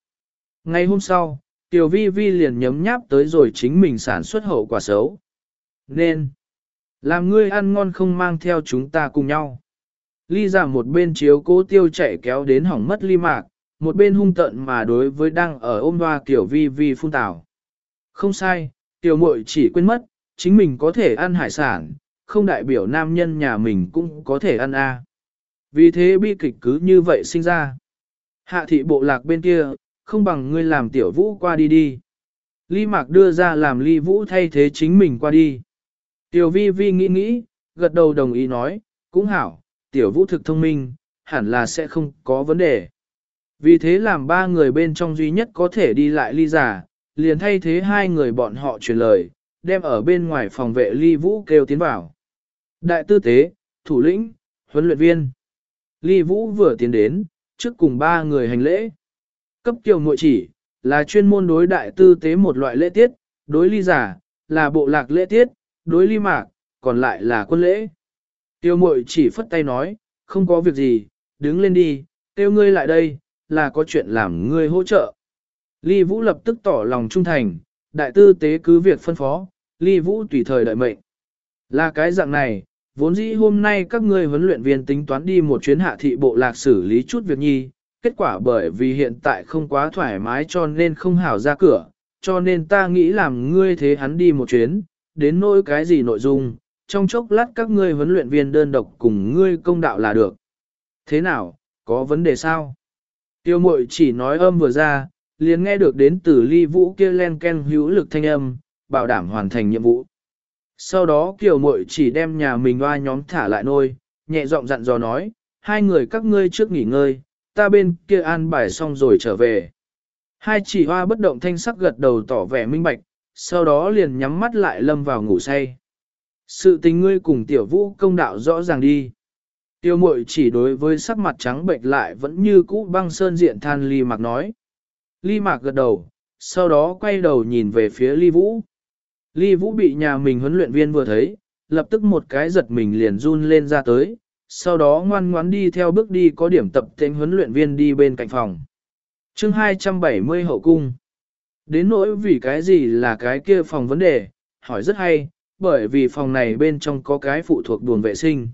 Ngày hôm sau, Tiểu vi vi liền nhấm nháp tới rồi chính mình sản xuất hậu quả xấu. Nên, làm ngươi ăn ngon không mang theo chúng ta cùng nhau. Ly giả một bên chiếu cố tiêu chạy kéo đến hỏng mất ly mạc, một bên hung tận mà đối với đang ở ôm hoa tiểu vi vi phun tảo. Không sai, tiểu muội chỉ quên mất, chính mình có thể ăn hải sản, không đại biểu nam nhân nhà mình cũng có thể ăn a. Vì thế bi kịch cứ như vậy sinh ra. Hạ thị bộ lạc bên kia, không bằng ngươi làm tiểu vũ qua đi đi. Ly Mạc đưa ra làm Ly Vũ thay thế chính mình qua đi. Tiểu vi vi nghĩ nghĩ, gật đầu đồng ý nói, cũng hảo, tiểu vũ thực thông minh, hẳn là sẽ không có vấn đề. Vì thế làm ba người bên trong duy nhất có thể đi lại ly giả, liền thay thế hai người bọn họ truyền lời, đem ở bên ngoài phòng vệ ly vũ kêu tiến vào. Đại tư tế, thủ lĩnh, huấn luyện viên. Ly vũ vừa tiến đến, trước cùng ba người hành lễ. Cấp kiều nội chỉ, là chuyên môn đối đại tư tế một loại lễ tiết, đối ly giả, là bộ lạc lễ tiết, đối ly mạc, còn lại là quân lễ. Tiêu mội chỉ phất tay nói, không có việc gì, đứng lên đi, tiêu ngươi lại đây, là có chuyện làm ngươi hỗ trợ. Ly Vũ lập tức tỏ lòng trung thành, đại tư tế cứ việc phân phó, Ly Vũ tùy thời đợi mệnh. Là cái dạng này, vốn dĩ hôm nay các ngươi huấn luyện viên tính toán đi một chuyến hạ thị bộ lạc xử lý chút việc nhi, kết quả bởi vì hiện tại không quá thoải mái cho nên không hảo ra cửa, cho nên ta nghĩ làm ngươi thế hắn đi một chuyến, đến nỗi cái gì nội dung, trong chốc lát các ngươi huấn luyện viên đơn độc cùng ngươi công đạo là được. Thế nào, có vấn đề sao? Tiêu mội chỉ nói âm vừa ra, liền nghe được đến từ ly vũ kia len ken hữu lực thanh âm, bảo đảm hoàn thành nhiệm vụ. Sau đó kiều mội chỉ đem nhà mình oa nhóm thả lại nôi, nhẹ giọng dặn dò nói, hai người các ngươi trước nghỉ ngơi, ta bên kia an bài xong rồi trở về. Hai chỉ hoa bất động thanh sắc gật đầu tỏ vẻ minh bạch, sau đó liền nhắm mắt lại lâm vào ngủ say. Sự tình ngươi cùng tiểu vũ công đạo rõ ràng đi. Tiêu mội chỉ đối với sắc mặt trắng bệnh lại vẫn như cũ băng sơn diện than ly mạc nói. Ly mạc gật đầu, sau đó quay đầu nhìn về phía ly vũ. Ly vũ bị nhà mình huấn luyện viên vừa thấy, lập tức một cái giật mình liền run lên ra tới, sau đó ngoan ngoãn đi theo bước đi có điểm tập tên huấn luyện viên đi bên cạnh phòng. chương 270 hậu cung. Đến nỗi vì cái gì là cái kia phòng vấn đề, hỏi rất hay, bởi vì phòng này bên trong có cái phụ thuộc buồng vệ sinh.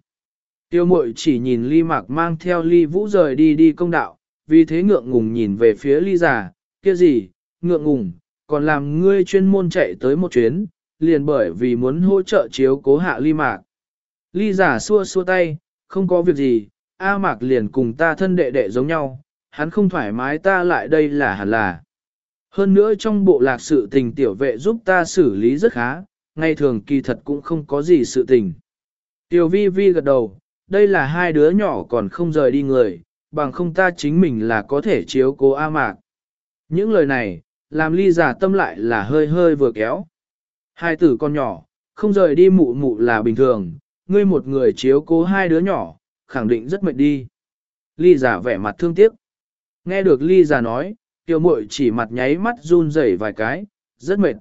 Tiêu mội chỉ nhìn ly mạc mang theo ly vũ rời đi đi công đạo, vì thế ngượng ngùng nhìn về phía ly giả, kia gì, ngượng ngùng, còn làm ngươi chuyên môn chạy tới một chuyến, liền bởi vì muốn hỗ trợ chiếu cố hạ ly mạc. Ly giả xua xua tay, không có việc gì, A mạc liền cùng ta thân đệ đệ giống nhau, hắn không thoải mái ta lại đây là hẳn là. Hơn nữa trong bộ lạc sự tình tiểu vệ giúp ta xử lý rất khá, ngày thường kỳ thật cũng không có gì sự tình. Tiểu vi vi gật đầu, đây là hai đứa nhỏ còn không rời đi người, bằng không ta chính mình là có thể chiếu cố A mạc. Những lời này, làm ly giả tâm lại là hơi hơi vừa kéo. Hai tử con nhỏ, không rời đi mụ mụ là bình thường, ngươi một người chiếu cố hai đứa nhỏ, khẳng định rất mệt đi. Ly giả vẻ mặt thương tiếc. Nghe được ly giả nói, tiêu muội chỉ mặt nháy mắt run rẩy vài cái, rất mệt.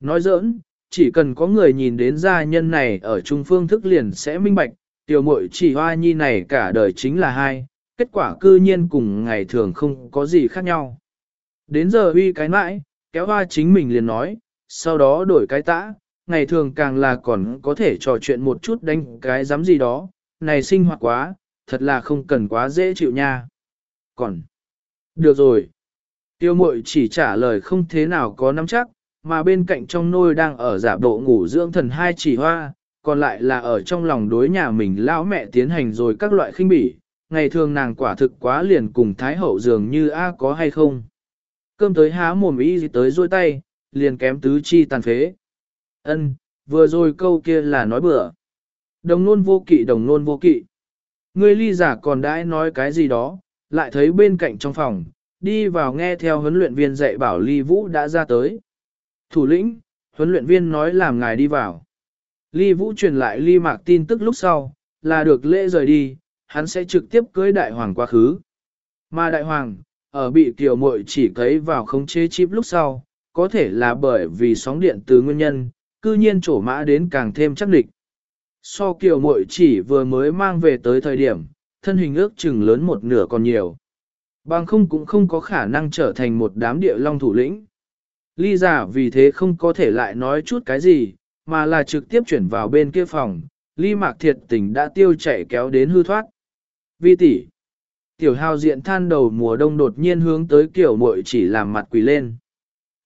Nói giỡn, chỉ cần có người nhìn đến gia nhân này ở trung phương thức liền sẽ minh bạch, tiểu muội chỉ hoa nhi này cả đời chính là hai, kết quả cư nhiên cùng ngày thường không có gì khác nhau. Đến giờ uy cái mãi, kéo hoa chính mình liền nói, sau đó đổi cái tã, ngày thường càng là còn có thể trò chuyện một chút đánh cái dám gì đó, này sinh hoạt quá, thật là không cần quá dễ chịu nha. Còn, được rồi. Tiêu mội chỉ trả lời không thế nào có nắm chắc, mà bên cạnh trong nôi đang ở giả bộ ngủ dưỡng thần hai chỉ hoa, còn lại là ở trong lòng đối nhà mình lão mẹ tiến hành rồi các loại khinh bỉ, ngày thường nàng quả thực quá liền cùng thái hậu dường như a có hay không. Cơm tới há mồm ý gì tới dôi tay, liền kém tứ chi tàn phế. Ân, vừa rồi câu kia là nói bừa. Đồng nôn vô kỵ đồng nôn vô kỵ. Người ly giả còn đãi nói cái gì đó, lại thấy bên cạnh trong phòng, đi vào nghe theo huấn luyện viên dạy bảo ly vũ đã ra tới. Thủ lĩnh, huấn luyện viên nói làm ngài đi vào. Ly vũ truyền lại ly mạc tin tức lúc sau, là được lễ rời đi, hắn sẽ trực tiếp cưới đại hoàng quá khứ. Mà đại hoàng, ở bị tiểu muội chỉ cấy vào khống chế chip lúc sau, có thể là bởi vì sóng điện từ nguyên nhân, cư nhiên trổ mã đến càng thêm chắc địch. So kiểu muội chỉ vừa mới mang về tới thời điểm, thân hình ước chừng lớn một nửa còn nhiều. Bằng không cũng không có khả năng trở thành một đám địa long thủ lĩnh. Ly giả vì thế không có thể lại nói chút cái gì, mà là trực tiếp chuyển vào bên kia phòng. Ly mạc thiệt tình đã tiêu chạy kéo đến hư thoát. Vi tỷ, Tiểu hào diện than đầu mùa đông đột nhiên hướng tới kiểu muội chỉ làm mặt quỳ lên.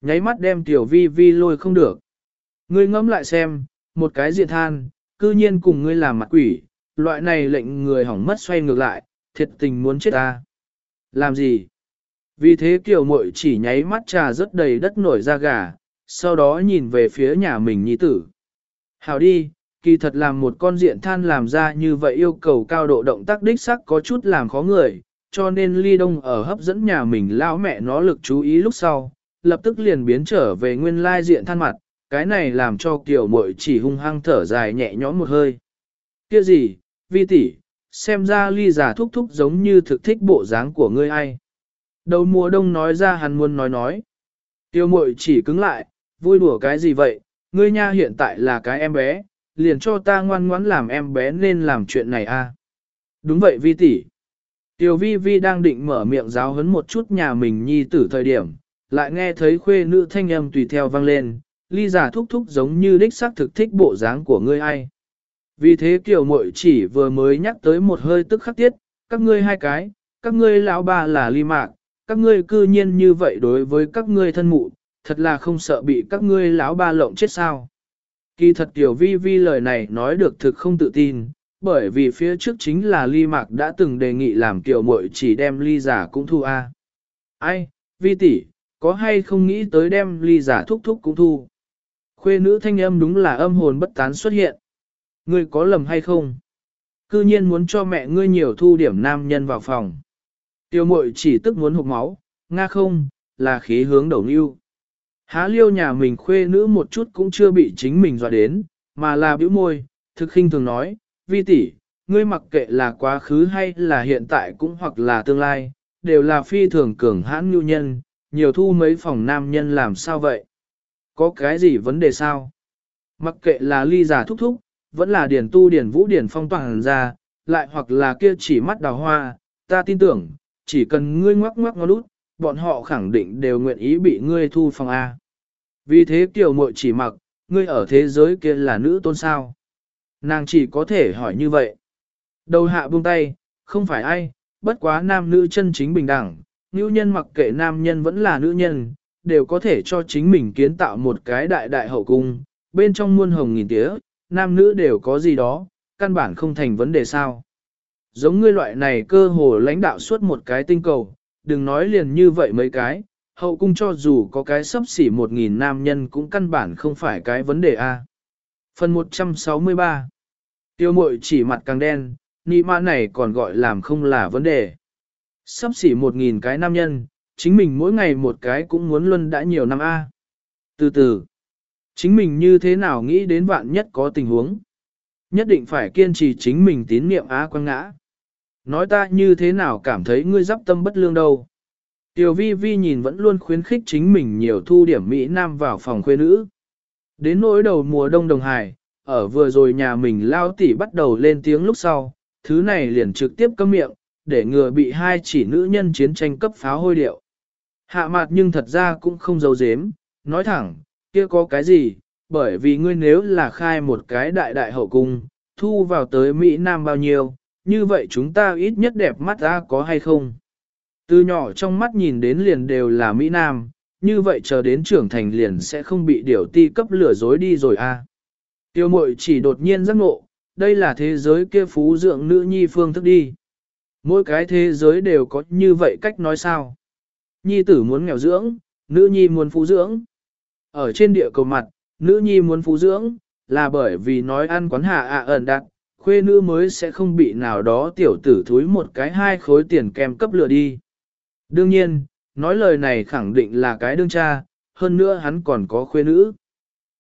Nháy mắt đem tiểu vi vi lôi không được. Ngươi ngẫm lại xem, một cái diện than, cư nhiên cùng ngươi làm mặt quỷ, loại này lệnh người hỏng mất xoay ngược lại, thiệt tình muốn chết ta. Làm gì? Vì thế kiểu muội chỉ nháy mắt trà rất đầy đất nổi da gà, sau đó nhìn về phía nhà mình nhi tử. Hào đi, kỳ thật làm một con diện than làm ra như vậy yêu cầu cao độ động tác đích sắc có chút làm khó người, cho nên ly đông ở hấp dẫn nhà mình lao mẹ nó lực chú ý lúc sau, lập tức liền biến trở về nguyên lai diện than mặt, cái này làm cho kiểu muội chỉ hung hăng thở dài nhẹ nhõm một hơi. Kia gì, vi tỷ, xem ra ly giả thúc thúc giống như thực thích bộ dáng của ngươi ai. Đầu mùa đông nói ra hắn muốn nói nói. Tiêu muội chỉ cứng lại, vui đùa cái gì vậy, ngươi nha hiện tại là cái em bé, liền cho ta ngoan ngoãn làm em bé nên làm chuyện này a. Đúng vậy vi tỷ. tiêu vi vi đang định mở miệng giáo huấn một chút nhà mình nhi tử thời điểm, lại nghe thấy khuê nữ thanh âm tùy theo vang lên, ly giả thúc thúc giống như đích xác thực thích bộ dáng của ngươi ai. Vì thế kiểu muội chỉ vừa mới nhắc tới một hơi tức khắc tiết, các ngươi hai cái, các ngươi lão ba là ly mạc, các ngươi cư nhiên như vậy đối với các ngươi thân mụ, thật là không sợ bị các ngươi lão ba lộng chết sao. Kỳ thật tiểu vi vi lời này nói được thực không tự tin, bởi vì phía trước chính là ly mạc đã từng đề nghị làm tiểu muội chỉ đem ly giả cũng thu a. Ai, vi tỷ, có hay không nghĩ tới đem ly giả thúc thúc cũng thu. Khuê nữ thanh âm đúng là âm hồn bất tán xuất hiện. Ngươi có lầm hay không? Cư nhiên muốn cho mẹ ngươi nhiều thu điểm nam nhân vào phòng. Tiêu mội chỉ tức muốn hụt máu, nga không, là khí hướng đầu lưu. Há liêu nhà mình khuê nữ một chút cũng chưa bị chính mình dọa đến, mà là biểu môi, thực khinh thường nói, vi tỷ, ngươi mặc kệ là quá khứ hay là hiện tại cũng hoặc là tương lai, đều là phi thường cường hãn nhu nhân, nhiều thu mấy phòng nam nhân làm sao vậy? Có cái gì vấn đề sao? Mặc kệ là ly giả thúc thúc, vẫn là điển tu điển vũ điển phong toàn ra, lại hoặc là kia chỉ mắt đào hoa, ta tin tưởng, chỉ cần ngươi ngoắc ngoắc ngó lút, bọn họ khẳng định đều nguyện ý bị ngươi thu phòng A. Vì thế tiểu muội chỉ mặc, ngươi ở thế giới kia là nữ tôn sao. Nàng chỉ có thể hỏi như vậy. Đầu hạ buông tay, không phải ai, bất quá nam nữ chân chính bình đẳng, nữ nhân mặc kệ nam nhân vẫn là nữ nhân, đều có thể cho chính mình kiến tạo một cái đại đại hậu cung, bên trong muôn hồng nghìn tía, nam nữ đều có gì đó, căn bản không thành vấn đề sao. Giống ngươi loại này cơ hồ lãnh đạo suốt một cái tinh cầu, đừng nói liền như vậy mấy cái, hậu cung cho dù có cái sấp xỉ một nghìn nam nhân cũng căn bản không phải cái vấn đề A. Phần 163 Tiêu mội chỉ mặt càng đen, nị mã này còn gọi làm không là vấn đề. Sắp xỉ một nghìn cái nam nhân, chính mình mỗi ngày một cái cũng muốn luân đã nhiều năm A. Từ từ, chính mình như thế nào nghĩ đến vạn nhất có tình huống. Nhất định phải kiên trì chính mình tín niệm á quan ngã. Nói ta như thế nào cảm thấy ngươi giáp tâm bất lương đâu. Tiểu vi vi nhìn vẫn luôn khuyến khích chính mình nhiều thu điểm Mỹ Nam vào phòng khuê nữ. Đến nỗi đầu mùa đông đồng hải, ở vừa rồi nhà mình lao tỉ bắt đầu lên tiếng lúc sau, thứ này liền trực tiếp câm miệng, để ngừa bị hai chỉ nữ nhân chiến tranh cấp pháo hôi điệu. Hạ mặt nhưng thật ra cũng không giấu dếm nói thẳng, kia có cái gì, bởi vì ngươi nếu là khai một cái đại đại hậu cung, thu vào tới Mỹ Nam bao nhiêu, như vậy chúng ta ít nhất đẹp mắt ra có hay không? Từ nhỏ trong mắt nhìn đến liền đều là Mỹ Nam, như vậy chờ đến trưởng thành liền sẽ không bị điều ti cấp lửa dối đi rồi a. À. Tiêu mội chỉ đột nhiên giác ngộ, đây là thế giới kia phú dưỡng nữ nhi phương thức đi. Mỗi cái thế giới đều có như vậy cách nói sao. Nhi tử muốn nghèo dưỡng, nữ nhi muốn phú dưỡng. Ở trên địa cầu mặt, nữ nhi muốn phú dưỡng, là bởi vì nói ăn quán hạ ạ ẩn đặt, khuê nữ mới sẽ không bị nào đó tiểu tử thúi một cái hai khối tiền kem cấp lừa đi. Đương nhiên, nói lời này khẳng định là cái đương cha, hơn nữa hắn còn có khuê nữ.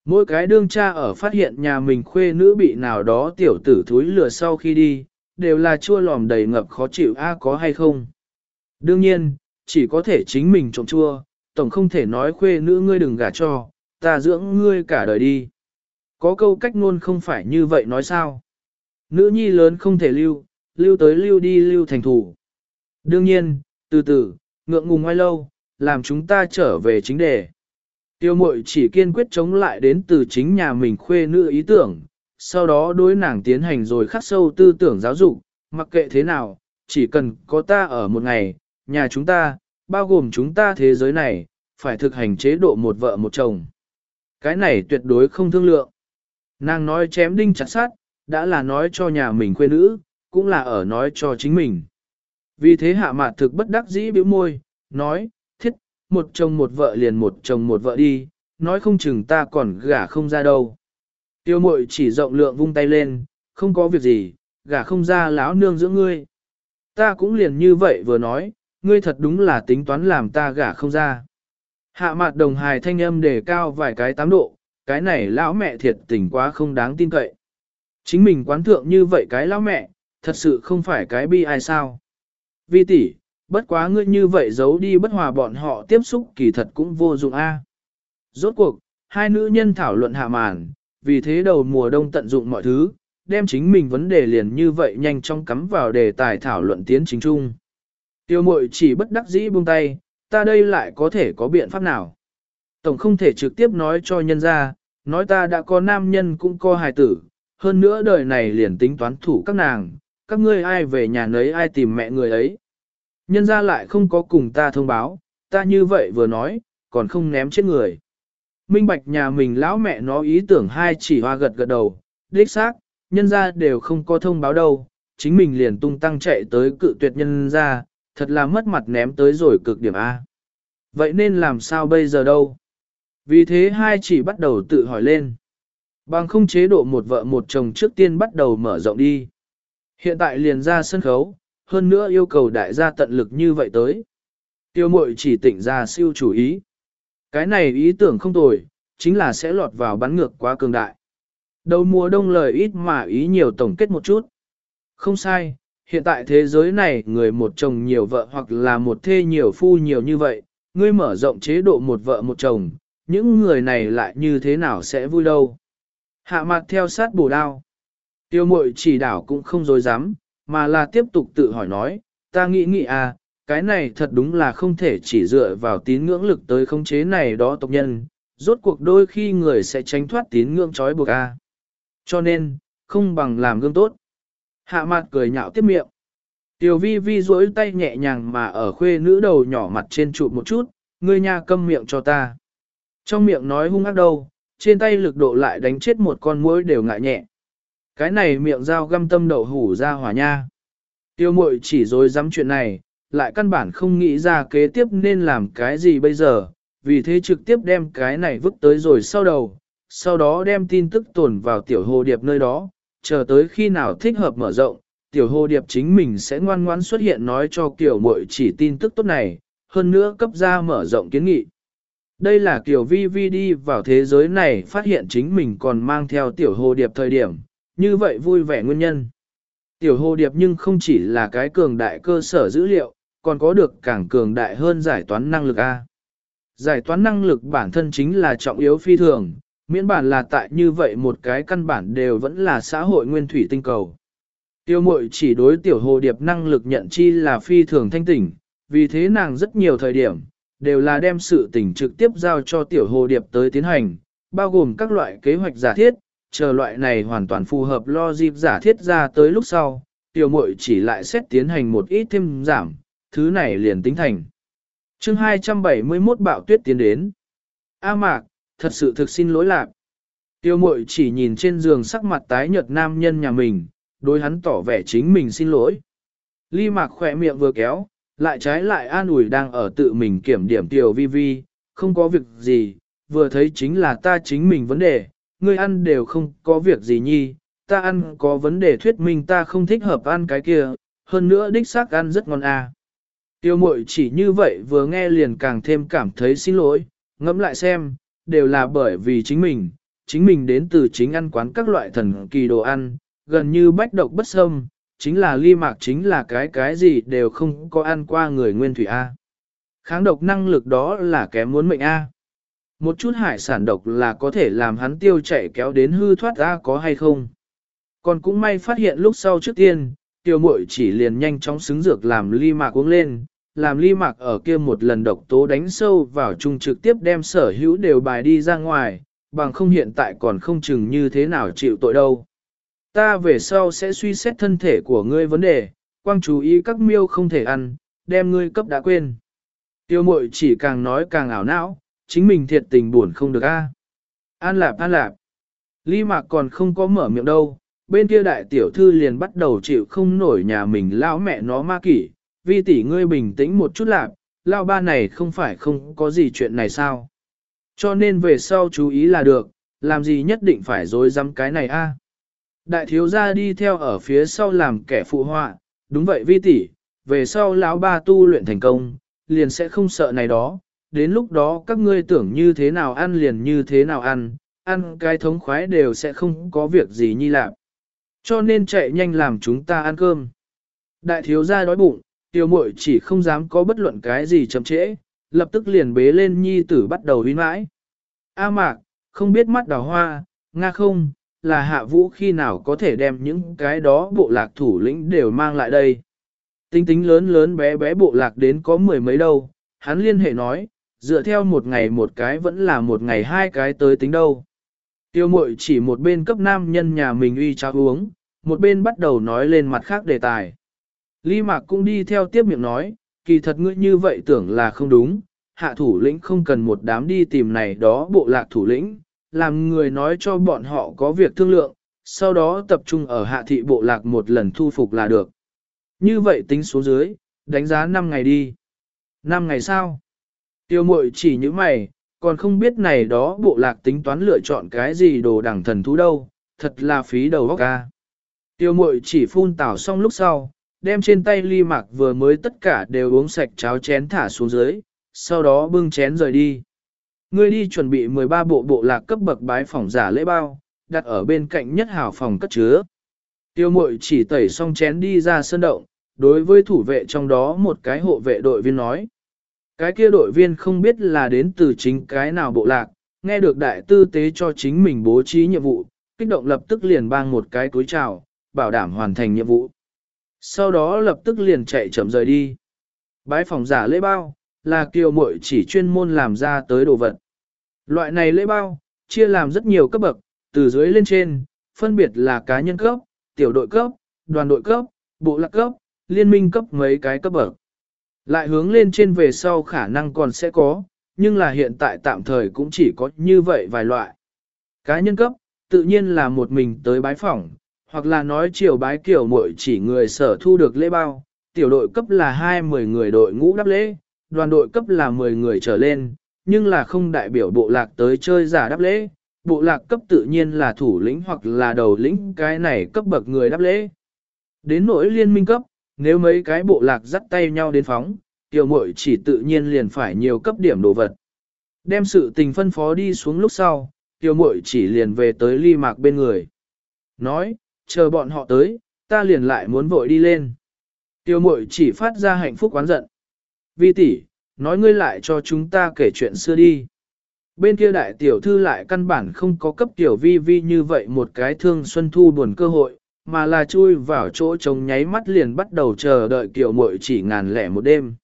Mỗi cái đương cha ở phát hiện nhà mình khuê nữ bị nào đó tiểu tử thúi lừa sau khi đi, đều là chua lòm đầy ngập khó chịu a có hay không. Đương nhiên, chỉ có thể chính mình trộm chua, tổng không thể nói khuê nữ ngươi đừng gả cho, ta dưỡng ngươi cả đời đi. Có câu cách ngôn không phải như vậy nói sao. Nữ nhi lớn không thể lưu, lưu tới lưu đi lưu thành thủ. Đương nhiên, từ từ, ngượng ngùng ngoài lâu, làm chúng ta trở về chính đề. Tiêu mội chỉ kiên quyết chống lại đến từ chính nhà mình khuê nữ ý tưởng, sau đó đối nàng tiến hành rồi khắc sâu tư tưởng giáo dục, mặc kệ thế nào, chỉ cần có ta ở một ngày, nhà chúng ta, bao gồm chúng ta thế giới này, phải thực hành chế độ một vợ một chồng. Cái này tuyệt đối không thương lượng. Nàng nói chém đinh chặt sát, đã là nói cho nhà mình quê nữ, cũng là ở nói cho chính mình. Vì thế hạ mạt thực bất đắc dĩ bĩu môi, nói, thiết, một chồng một vợ liền một chồng một vợ đi, nói không chừng ta còn gả không ra đâu. Tiêu mội chỉ rộng lượng vung tay lên, không có việc gì, gả không ra lão nương giữa ngươi. Ta cũng liền như vậy vừa nói, ngươi thật đúng là tính toán làm ta gả không ra. Hạ mặt đồng hài thanh âm đề cao vài cái tám độ, cái này lão mẹ thiệt tình quá không đáng tin cậy. Chính mình quán thượng như vậy cái lão mẹ, thật sự không phải cái bi ai sao. Vi tỷ, bất quá ngươi như vậy giấu đi bất hòa bọn họ tiếp xúc kỳ thật cũng vô dụng a. Rốt cuộc, hai nữ nhân thảo luận hạ màn, vì thế đầu mùa đông tận dụng mọi thứ, đem chính mình vấn đề liền như vậy nhanh chóng cắm vào đề tài thảo luận tiến chính trung. Tiêu mội chỉ bất đắc dĩ buông tay, ta đây lại có thể có biện pháp nào? Tổng không thể trực tiếp nói cho nhân ra, nói ta đã có nam nhân cũng có hài tử, hơn nữa đời này liền tính toán thủ các nàng, các ngươi ai về nhà nấy ai tìm mẹ người ấy. Nhân ra lại không có cùng ta thông báo, ta như vậy vừa nói, còn không ném chết người. Minh bạch nhà mình lão mẹ nó ý tưởng hai chỉ hoa gật gật đầu, đích xác, nhân ra đều không có thông báo đâu, chính mình liền tung tăng chạy tới cự tuyệt nhân ra, thật là mất mặt ném tới rồi cực điểm A. Vậy nên làm sao bây giờ đâu? Vì thế hai chỉ bắt đầu tự hỏi lên. Bằng không chế độ một vợ một chồng trước tiên bắt đầu mở rộng đi. Hiện tại liền ra sân khấu, hơn nữa yêu cầu đại gia tận lực như vậy tới. Tiêu mội chỉ tỉnh ra siêu chủ ý. Cái này ý tưởng không tồi, chính là sẽ lọt vào bắn ngược quá cường đại. Đầu mùa đông lời ít mà ý nhiều tổng kết một chút. Không sai, hiện tại thế giới này người một chồng nhiều vợ hoặc là một thê nhiều phu nhiều như vậy, ngươi mở rộng chế độ một vợ một chồng, những người này lại như thế nào sẽ vui đâu. Hạ mặt theo sát bổ đao. Tiêu mội chỉ đảo cũng không dối dám, mà là tiếp tục tự hỏi nói, ta nghĩ nghĩ à, cái này thật đúng là không thể chỉ dựa vào tín ngưỡng lực tới khống chế này đó tộc nhân, rốt cuộc đôi khi người sẽ tránh thoát tín ngưỡng trói buộc a. À. Cho nên, không bằng làm gương tốt. Hạ mặt cười nhạo tiếp miệng. Tiểu vi vi duỗi tay nhẹ nhàng mà ở khuê nữ đầu nhỏ mặt trên trụ một chút, ngươi nha câm miệng cho ta. Trong miệng nói hung ác đâu, trên tay lực độ lại đánh chết một con muỗi đều ngại nhẹ. Cái này miệng dao găm tâm đậu hủ ra hỏa nha. Tiêu mội chỉ dối dám chuyện này, lại căn bản không nghĩ ra kế tiếp nên làm cái gì bây giờ, vì thế trực tiếp đem cái này vứt tới rồi sau đầu, sau đó đem tin tức tồn vào tiểu hồ điệp nơi đó, chờ tới khi nào thích hợp mở rộng, tiểu hồ điệp chính mình sẽ ngoan ngoãn xuất hiện nói cho kiểu muội chỉ tin tức tốt này, hơn nữa cấp ra mở rộng kiến nghị. Đây là kiểu vi vi đi vào thế giới này phát hiện chính mình còn mang theo tiểu hồ điệp thời điểm, như vậy vui vẻ nguyên nhân. Tiểu hồ điệp nhưng không chỉ là cái cường đại cơ sở dữ liệu, còn có được càng cường đại hơn giải toán năng lực A. Giải toán năng lực bản thân chính là trọng yếu phi thường, miễn bản là tại như vậy một cái căn bản đều vẫn là xã hội nguyên thủy tinh cầu. Tiêu mội chỉ đối tiểu hồ điệp năng lực nhận chi là phi thường thanh tỉnh, vì thế nàng rất nhiều thời điểm, đều là đem sự tỉnh trực tiếp giao cho tiểu hồ điệp tới tiến hành, bao gồm các loại kế hoạch giả thiết, chờ loại này hoàn toàn phù hợp lo dịp giả thiết ra tới lúc sau, tiểu mội chỉ lại xét tiến hành một ít thêm giảm, thứ này liền tính thành. chương 271 bạo tuyết tiến đến. A mạc, thật sự thực xin lỗi lạc. Tiêu mội chỉ nhìn trên giường sắc mặt tái nhợt nam nhân nhà mình, đối hắn tỏ vẻ chính mình xin lỗi. Ly mạc khỏe miệng vừa kéo, lại trái lại an ủi đang ở tự mình kiểm điểm tiểu vi vi, không có việc gì, vừa thấy chính là ta chính mình vấn đề, ngươi ăn đều không có việc gì nhi, ta ăn có vấn đề thuyết minh ta không thích hợp ăn cái kia, hơn nữa đích xác ăn rất ngon à. Tiêu mội chỉ như vậy vừa nghe liền càng thêm cảm thấy xin lỗi, ngẫm lại xem, đều là bởi vì chính mình, chính mình đến từ chính ăn quán các loại thần kỳ đồ ăn, gần như bách độc bất xâm, chính là ly mạc chính là cái cái gì đều không có ăn qua người nguyên thủy A. Kháng độc năng lực đó là kém muốn mệnh A. Một chút hải sản độc là có thể làm hắn tiêu chạy kéo đến hư thoát ra có hay không. Còn cũng may phát hiện lúc sau trước tiên, tiêu mội chỉ liền nhanh chóng xứng dược làm ly mạc uống lên, làm ly mạc ở kia một lần độc tố đánh sâu vào chung trực tiếp đem sở hữu đều bài đi ra ngoài, bằng không hiện tại còn không chừng như thế nào chịu tội đâu. Ta về sau sẽ suy xét thân thể của ngươi vấn đề, quang chú ý các miêu không thể ăn, đem ngươi cấp đã quên. Tiêu mội chỉ càng nói càng ảo não, chính mình thiệt tình buồn không được a. An lạp an lạp. Ly mạc còn không có mở miệng đâu, bên kia đại tiểu thư liền bắt đầu chịu không nổi nhà mình lão mẹ nó ma kỷ, vi tỷ ngươi bình tĩnh một chút lạc, lao ba này không phải không có gì chuyện này sao. Cho nên về sau chú ý là được, làm gì nhất định phải dối dám cái này a. Đại thiếu gia đi theo ở phía sau làm kẻ phụ họa, đúng vậy vi tỷ, về sau lão ba tu luyện thành công, liền sẽ không sợ này đó, đến lúc đó các ngươi tưởng như thế nào ăn liền như thế nào ăn, ăn cái thống khoái đều sẽ không có việc gì nhi lạc. Cho nên chạy nhanh làm chúng ta ăn cơm. Đại thiếu gia đói bụng, tiêu muội chỉ không dám có bất luận cái gì chậm trễ, lập tức liền bế lên nhi tử bắt đầu huyên mãi. A mạc, không biết mắt đào hoa, nga không, là hạ vũ khi nào có thể đem những cái đó bộ lạc thủ lĩnh đều mang lại đây. Tính tính lớn lớn bé bé bộ lạc đến có mười mấy đâu, hắn liên hệ nói, dựa theo một ngày một cái vẫn là một ngày hai cái tới tính đâu. Tiêu mội chỉ một bên cấp nam nhân nhà mình uy cháo uống, một bên bắt đầu nói lên mặt khác đề tài. Lý Mạc cũng đi theo tiếp miệng nói, kỳ thật ngươi như vậy tưởng là không đúng, hạ thủ lĩnh không cần một đám đi tìm này đó bộ lạc thủ lĩnh, làm người nói cho bọn họ có việc thương lượng, sau đó tập trung ở hạ thị bộ lạc một lần thu phục là được. Như vậy tính số dưới, đánh giá 5 ngày đi. 5 ngày sao? Tiêu mội chỉ như mày, còn không biết này đó bộ lạc tính toán lựa chọn cái gì đồ đẳng thần thú đâu, thật là phí đầu óc ca. Tiêu mội chỉ phun tảo xong lúc sau, đem trên tay ly mạc vừa mới tất cả đều uống sạch cháo chén thả xuống dưới, sau đó bưng chén rời đi. Ngươi đi chuẩn bị 13 bộ bộ lạc cấp bậc bái phòng giả lễ bao, đặt ở bên cạnh nhất hào phòng cất chứa. Tiêu mội chỉ tẩy xong chén đi ra sân động, đối với thủ vệ trong đó một cái hộ vệ đội viên nói. Cái kia đội viên không biết là đến từ chính cái nào bộ lạc, nghe được đại tư tế cho chính mình bố trí nhiệm vụ, kích động lập tức liền bang một cái túi chào, bảo đảm hoàn thành nhiệm vụ. Sau đó lập tức liền chạy chậm rời đi. Bái phòng giả lễ bao, là kiều muội chỉ chuyên môn làm ra tới đồ vật. Loại này lễ bao, chia làm rất nhiều cấp bậc, từ dưới lên trên, phân biệt là cá nhân cấp, tiểu đội cấp, đoàn đội cấp, bộ lạc cấp, liên minh cấp mấy cái cấp bậc. Lại hướng lên trên về sau khả năng còn sẽ có, nhưng là hiện tại tạm thời cũng chỉ có như vậy vài loại. Cá nhân cấp, tự nhiên là một mình tới bái phỏng, hoặc là nói triều bái kiểu muội chỉ người sở thu được lễ bao, tiểu đội cấp là 20 người đội ngũ đáp lễ, đoàn đội cấp là 10 người trở lên, nhưng là không đại biểu bộ lạc tới chơi giả đáp lễ, bộ lạc cấp tự nhiên là thủ lĩnh hoặc là đầu lĩnh cái này cấp bậc người đáp lễ. Đến nỗi liên minh cấp, nếu mấy cái bộ lạc dắt tay nhau đến phóng, tiểu muội chỉ tự nhiên liền phải nhiều cấp điểm đồ vật. Đem sự tình phân phó đi xuống lúc sau, tiểu muội chỉ liền về tới ly mạc bên người. Nói, chờ bọn họ tới, ta liền lại muốn vội đi lên. Tiêu mội chỉ phát ra hạnh phúc quán giận. Vi tỷ, nói ngươi lại cho chúng ta kể chuyện xưa đi. Bên kia đại tiểu thư lại căn bản không có cấp tiểu vi vi như vậy một cái thương xuân thu buồn cơ hội, mà là chui vào chỗ trống nháy mắt liền bắt đầu chờ đợi tiểu mội chỉ ngàn lẻ một đêm.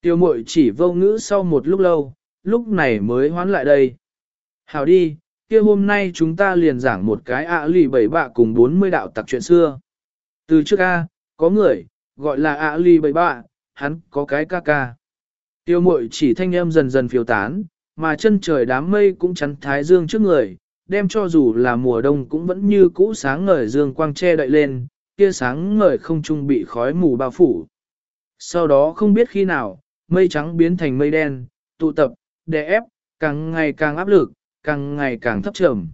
Tiểu mội chỉ vô ngữ sau một lúc lâu, lúc này mới hoán lại đây. Hảo đi, kia hôm nay chúng ta liền giảng một cái ạ lì bảy bạ cùng 40 đạo tặc chuyện xưa. Từ trước A, có người, gọi là ạ lì bảy bạ, hắn có cái ca ca. Tiêu mội chỉ thanh âm dần dần phiêu tán, mà chân trời đám mây cũng chắn thái dương trước người, đem cho dù là mùa đông cũng vẫn như cũ sáng ngời dương quang che đậy lên, kia sáng ngời không trung bị khói mù bao phủ. Sau đó không biết khi nào, mây trắng biến thành mây đen, tụ tập, đè ép, càng ngày càng áp lực, càng ngày càng thấp trầm.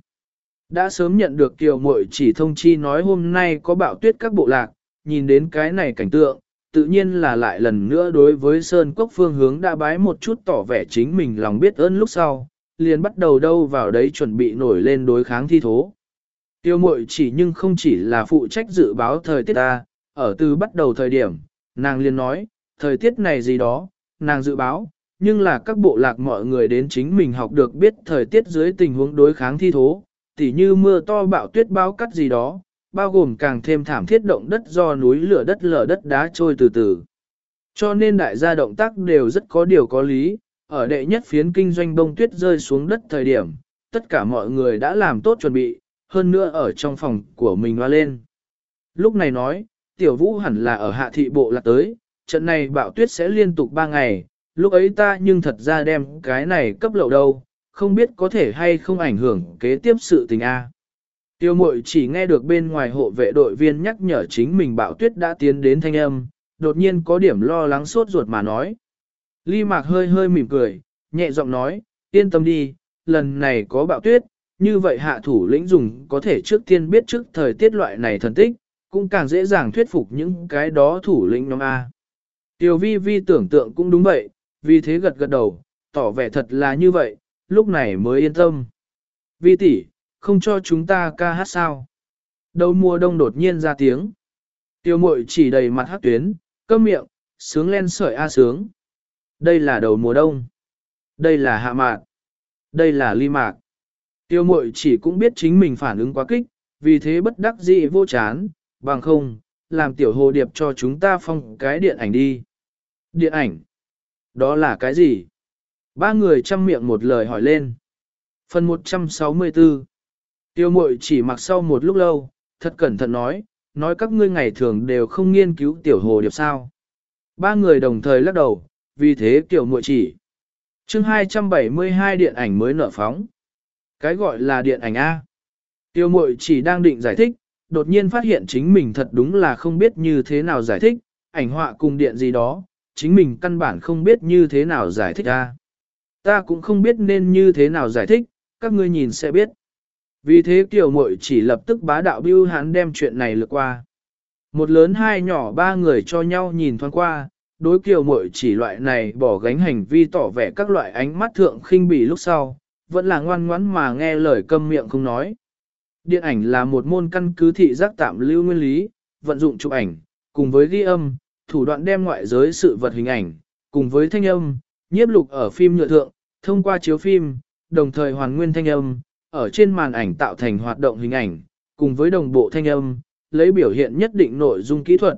Đã sớm nhận được kiều muội chỉ thông chi nói hôm nay có bão tuyết các bộ lạc, nhìn đến cái này cảnh tượng, tự nhiên là lại lần nữa đối với Sơn Cốc phương hướng đã bái một chút tỏ vẻ chính mình lòng biết ơn lúc sau, liền bắt đầu đâu vào đấy chuẩn bị nổi lên đối kháng thi thố. Tiêu mội chỉ nhưng không chỉ là phụ trách dự báo thời tiết ta, ở từ bắt đầu thời điểm, nàng liền nói, thời tiết này gì đó, nàng dự báo, nhưng là các bộ lạc mọi người đến chính mình học được biết thời tiết dưới tình huống đối kháng thi thố, tỉ như mưa to bạo tuyết bao cắt gì đó, bao gồm càng thêm thảm thiết động đất do núi lửa đất lở đất đá trôi từ từ. Cho nên đại gia động tác đều rất có điều có lý, ở đệ nhất phiến kinh doanh bông tuyết rơi xuống đất thời điểm, tất cả mọi người đã làm tốt chuẩn bị, hơn nữa ở trong phòng của mình hoa lên. Lúc này nói, tiểu vũ hẳn là ở hạ thị bộ lạc tới, trận này bạo tuyết sẽ liên tục 3 ngày, lúc ấy ta nhưng thật ra đem cái này cấp lậu đâu, không biết có thể hay không ảnh hưởng kế tiếp sự tình A. Tiêu mội chỉ nghe được bên ngoài hộ vệ đội viên nhắc nhở chính mình bạo tuyết đã tiến đến thanh âm, đột nhiên có điểm lo lắng sốt ruột mà nói. Ly mạc hơi hơi mỉm cười, nhẹ giọng nói, yên tâm đi, lần này có bạo tuyết, như vậy hạ thủ lĩnh dùng có thể trước tiên biết trước thời tiết loại này thần tích, cũng càng dễ dàng thuyết phục những cái đó thủ lĩnh nhóm A. Tiêu vi vi tưởng tượng cũng đúng vậy, vì thế gật gật đầu, tỏ vẻ thật là như vậy, lúc này mới yên tâm. Vi tỷ, không cho chúng ta ca hát sao. Đầu mùa đông đột nhiên ra tiếng. Tiêu mội chỉ đầy mặt hát tuyến, cơm miệng, sướng len sợi A sướng. Đây là đầu mùa đông. Đây là hạ mạc. Đây là ly mạc. Tiêu mội chỉ cũng biết chính mình phản ứng quá kích, vì thế bất đắc dĩ vô chán, bằng không, làm tiểu hồ điệp cho chúng ta phong cái điện ảnh đi. Điện ảnh? Đó là cái gì? Ba người chăm miệng một lời hỏi lên. Phần 164 Tiêu mội chỉ mặc sau một lúc lâu, thật cẩn thận nói, nói các ngươi ngày thường đều không nghiên cứu tiểu hồ điệp sao. Ba người đồng thời lắc đầu, vì thế tiểu mội chỉ. chương 272 điện ảnh mới nở phóng. Cái gọi là điện ảnh A. Tiêu mội chỉ đang định giải thích, đột nhiên phát hiện chính mình thật đúng là không biết như thế nào giải thích, ảnh họa cùng điện gì đó, chính mình căn bản không biết như thế nào giải thích ta Ta cũng không biết nên như thế nào giải thích, các ngươi nhìn sẽ biết. Vì thế tiểu muội chỉ lập tức bá đạo bưu hắn đem chuyện này lược qua. Một lớn hai nhỏ ba người cho nhau nhìn thoáng qua, đối Kiều muội chỉ loại này bỏ gánh hành vi tỏ vẻ các loại ánh mắt thượng khinh bỉ lúc sau, vẫn là ngoan ngoãn mà nghe lời câm miệng không nói. Điện ảnh là một môn căn cứ thị giác tạm lưu nguyên lý, vận dụng chụp ảnh, cùng với ghi âm, thủ đoạn đem ngoại giới sự vật hình ảnh, cùng với thanh âm, nhiếp lục ở phim nhựa thượng, thông qua chiếu phim, đồng thời hoàn nguyên thanh âm, ở trên màn ảnh tạo thành hoạt động hình ảnh, cùng với đồng bộ thanh âm, lấy biểu hiện nhất định nội dung kỹ thuật.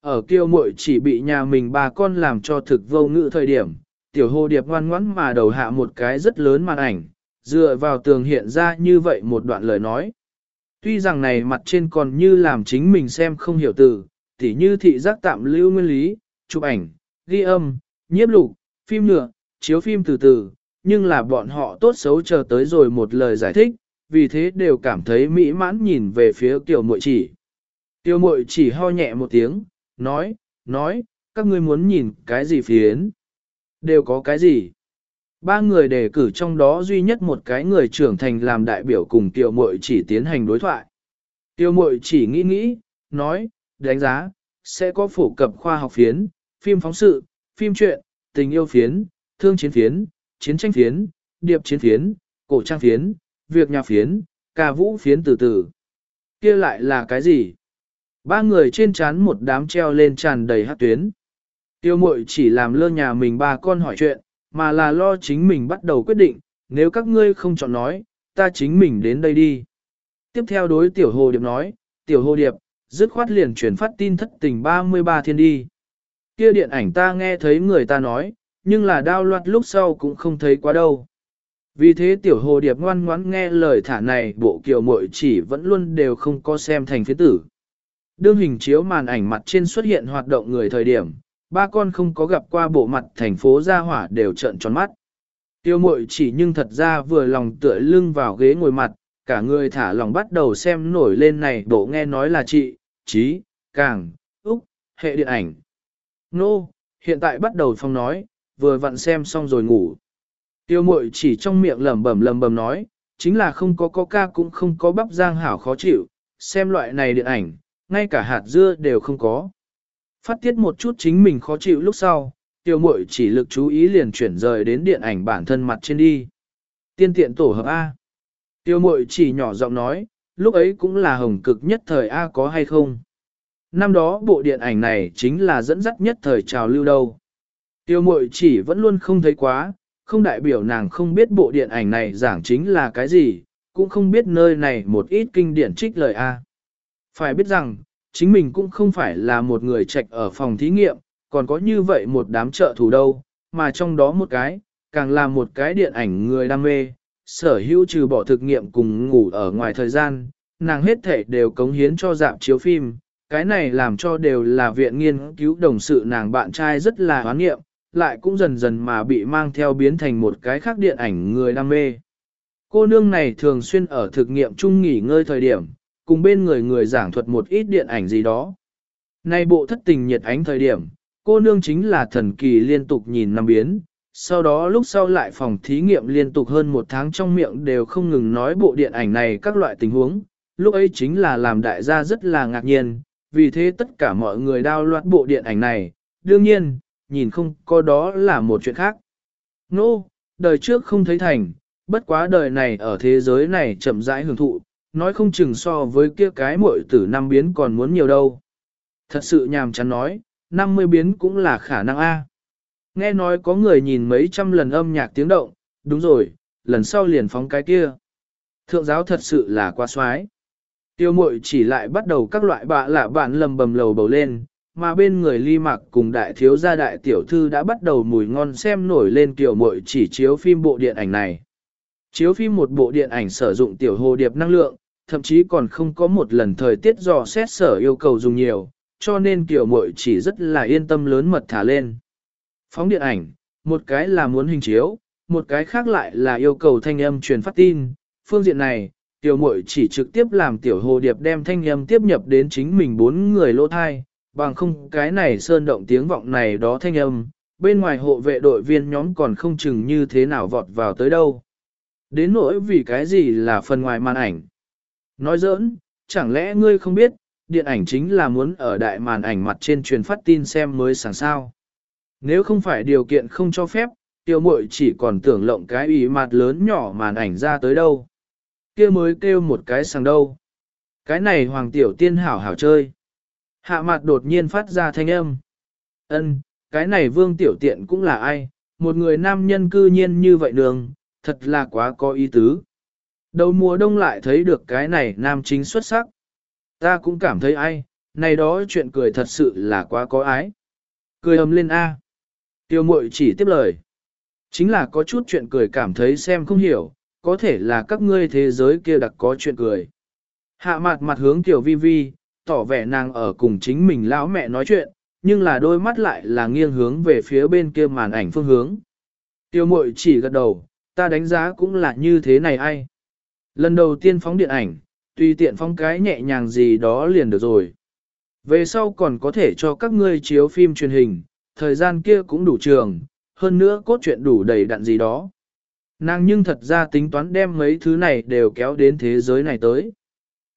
Ở kiêu muội chỉ bị nhà mình bà con làm cho thực vô ngữ thời điểm, tiểu hồ điệp ngoan ngoãn mà đầu hạ một cái rất lớn màn ảnh, dựa vào tường hiện ra như vậy một đoạn lời nói. Tuy rằng này mặt trên còn như làm chính mình xem không hiểu từ, tỉ như thị giác tạm lưu nguyên lý, chụp ảnh, ghi âm, nhiếp lục, phim nhựa, chiếu phim từ từ, nhưng là bọn họ tốt xấu chờ tới rồi một lời giải thích, vì thế đều cảm thấy mỹ mãn nhìn về phía tiểu muội chỉ. Tiểu muội chỉ ho nhẹ một tiếng, nói, nói, các ngươi muốn nhìn cái gì phiến? Đều có cái gì? Ba người đề cử trong đó duy nhất một cái người trưởng thành làm đại biểu cùng tiểu muội chỉ tiến hành đối thoại. Tiểu muội chỉ nghĩ nghĩ, nói, đánh giá, sẽ có phổ cập khoa học phiến, phim phóng sự, phim truyện, tình yêu phiến, thương chiến phiến, chiến tranh phiến, điệp chiến phiến, cổ trang phiến, việc nhà phiến, ca vũ phiến từ từ. kia lại là cái gì? Ba người trên chán một đám treo lên tràn đầy hát tuyến. Tiêu mội chỉ làm lơ nhà mình ba con hỏi chuyện, mà là lo chính mình bắt đầu quyết định, nếu các ngươi không chọn nói, ta chính mình đến đây đi. Tiếp theo đối tiểu hồ điệp nói, tiểu hồ điệp, dứt khoát liền truyền phát tin thất tình 33 thiên đi. Kia điện ảnh ta nghe thấy người ta nói, nhưng là đao loạt lúc sau cũng không thấy quá đâu. Vì thế tiểu hồ điệp ngoan ngoãn nghe lời thả này bộ kiều muội chỉ vẫn luôn đều không có xem thành phía tử. Đương hình chiếu màn ảnh mặt trên xuất hiện hoạt động người thời điểm, ba con không có gặp qua bộ mặt thành phố gia hỏa đều trợn tròn mắt. Tiêu mội chỉ nhưng thật ra vừa lòng tựa lưng vào ghế ngồi mặt, cả người thả lòng bắt đầu xem nổi lên này bộ nghe nói là chị, trí, càng, úc, hệ điện ảnh. Nô, no, hiện tại bắt đầu phong nói, vừa vặn xem xong rồi ngủ. Tiêu mội chỉ trong miệng lẩm bẩm lẩm bẩm nói, chính là không có coca cũng không có bắp giang hảo khó chịu, xem loại này điện ảnh, ngay cả hạt dưa đều không có. Phát tiết một chút chính mình khó chịu lúc sau, tiêu mội chỉ lực chú ý liền chuyển rời đến điện ảnh bản thân mặt trên đi. Tiên tiện tổ hợp A. Tiêu mội chỉ nhỏ giọng nói, lúc ấy cũng là hồng cực nhất thời A có hay không. Năm đó bộ điện ảnh này chính là dẫn dắt nhất thời trào lưu đâu. Tiêu mội chỉ vẫn luôn không thấy quá, không đại biểu nàng không biết bộ điện ảnh này giảng chính là cái gì, cũng không biết nơi này một ít kinh điển trích lời A. Phải biết rằng, chính mình cũng không phải là một người trạch ở phòng thí nghiệm, còn có như vậy một đám trợ thủ đâu, mà trong đó một cái, càng là một cái điện ảnh người đam mê, sở hữu trừ bỏ thực nghiệm cùng ngủ ở ngoài thời gian, nàng hết thể đều cống hiến cho dạp chiếu phim, cái này làm cho đều là viện nghiên cứu đồng sự nàng bạn trai rất là hoán nghiệm, lại cũng dần dần mà bị mang theo biến thành một cái khác điện ảnh người đam mê. Cô nương này thường xuyên ở thực nghiệm chung nghỉ ngơi thời điểm, cùng bên người người giảng thuật một ít điện ảnh gì đó. Nay bộ thất tình nhiệt ánh thời điểm, cô nương chính là thần kỳ liên tục nhìn năm biến, sau đó lúc sau lại phòng thí nghiệm liên tục hơn một tháng trong miệng đều không ngừng nói bộ điện ảnh này các loại tình huống, lúc ấy chính là làm đại gia rất là ngạc nhiên, vì thế tất cả mọi người đao loạt bộ điện ảnh này, đương nhiên, nhìn không có đó là một chuyện khác. Nô, no, đời trước không thấy thành, bất quá đời này ở thế giới này chậm rãi hưởng thụ, nói không chừng so với kia cái muội tử năm biến còn muốn nhiều đâu. Thật sự nhàm chán nói, 50 biến cũng là khả năng A. Nghe nói có người nhìn mấy trăm lần âm nhạc tiếng động, đúng rồi, lần sau liền phóng cái kia. Thượng giáo thật sự là quá xoái. Tiêu mội chỉ lại bắt đầu các loại bạ lạ bạn lầm bầm lầu bầu lên, mà bên người ly mặc cùng đại thiếu gia đại tiểu thư đã bắt đầu mùi ngon xem nổi lên tiểu mội chỉ chiếu phim bộ điện ảnh này. Chiếu phim một bộ điện ảnh sử dụng tiểu hồ điệp năng lượng, thậm chí còn không có một lần thời tiết dò xét sở yêu cầu dùng nhiều, cho nên tiểu mội chỉ rất là yên tâm lớn mật thả lên. Phóng điện ảnh, một cái là muốn hình chiếu, một cái khác lại là yêu cầu thanh âm truyền phát tin. Phương diện này, tiểu muội chỉ trực tiếp làm tiểu hồ điệp đem thanh âm tiếp nhập đến chính mình bốn người lỗ thai, bằng không cái này sơn động tiếng vọng này đó thanh âm, bên ngoài hộ vệ đội viên nhóm còn không chừng như thế nào vọt vào tới đâu. Đến nỗi vì cái gì là phần ngoài màn ảnh. Nói giỡn, chẳng lẽ ngươi không biết, điện ảnh chính là muốn ở đại màn ảnh mặt trên truyền phát tin xem mới sáng sao. Nếu không phải điều kiện không cho phép, tiêu mội chỉ còn tưởng lộng cái ý mặt lớn nhỏ màn ảnh ra tới đâu. kia mới kêu một cái sang đâu. Cái này hoàng tiểu tiên hảo hảo chơi. Hạ mặt đột nhiên phát ra thanh âm. ân cái này vương tiểu tiện cũng là ai, một người nam nhân cư nhiên như vậy đường, thật là quá có ý tứ. Đầu mùa đông lại thấy được cái này nam chính xuất sắc. Ta cũng cảm thấy ai, này đó chuyện cười thật sự là quá có ái. Cười ầm lên A. Tiêu mội chỉ tiếp lời. Chính là có chút chuyện cười cảm thấy xem không hiểu, có thể là các ngươi thế giới kia đặc có chuyện cười. Hạ mặt mặt hướng tiểu vi vi, tỏ vẻ nàng ở cùng chính mình lão mẹ nói chuyện, nhưng là đôi mắt lại là nghiêng hướng về phía bên kia màn ảnh phương hướng. Tiêu mội chỉ gật đầu, ta đánh giá cũng là như thế này ai. Lần đầu tiên phóng điện ảnh, tùy tiện phóng cái nhẹ nhàng gì đó liền được rồi. Về sau còn có thể cho các ngươi chiếu phim truyền hình, thời gian kia cũng đủ trường, hơn nữa cốt truyện đủ đầy đặn gì đó. Nàng nhưng thật ra tính toán đem mấy thứ này đều kéo đến thế giới này tới.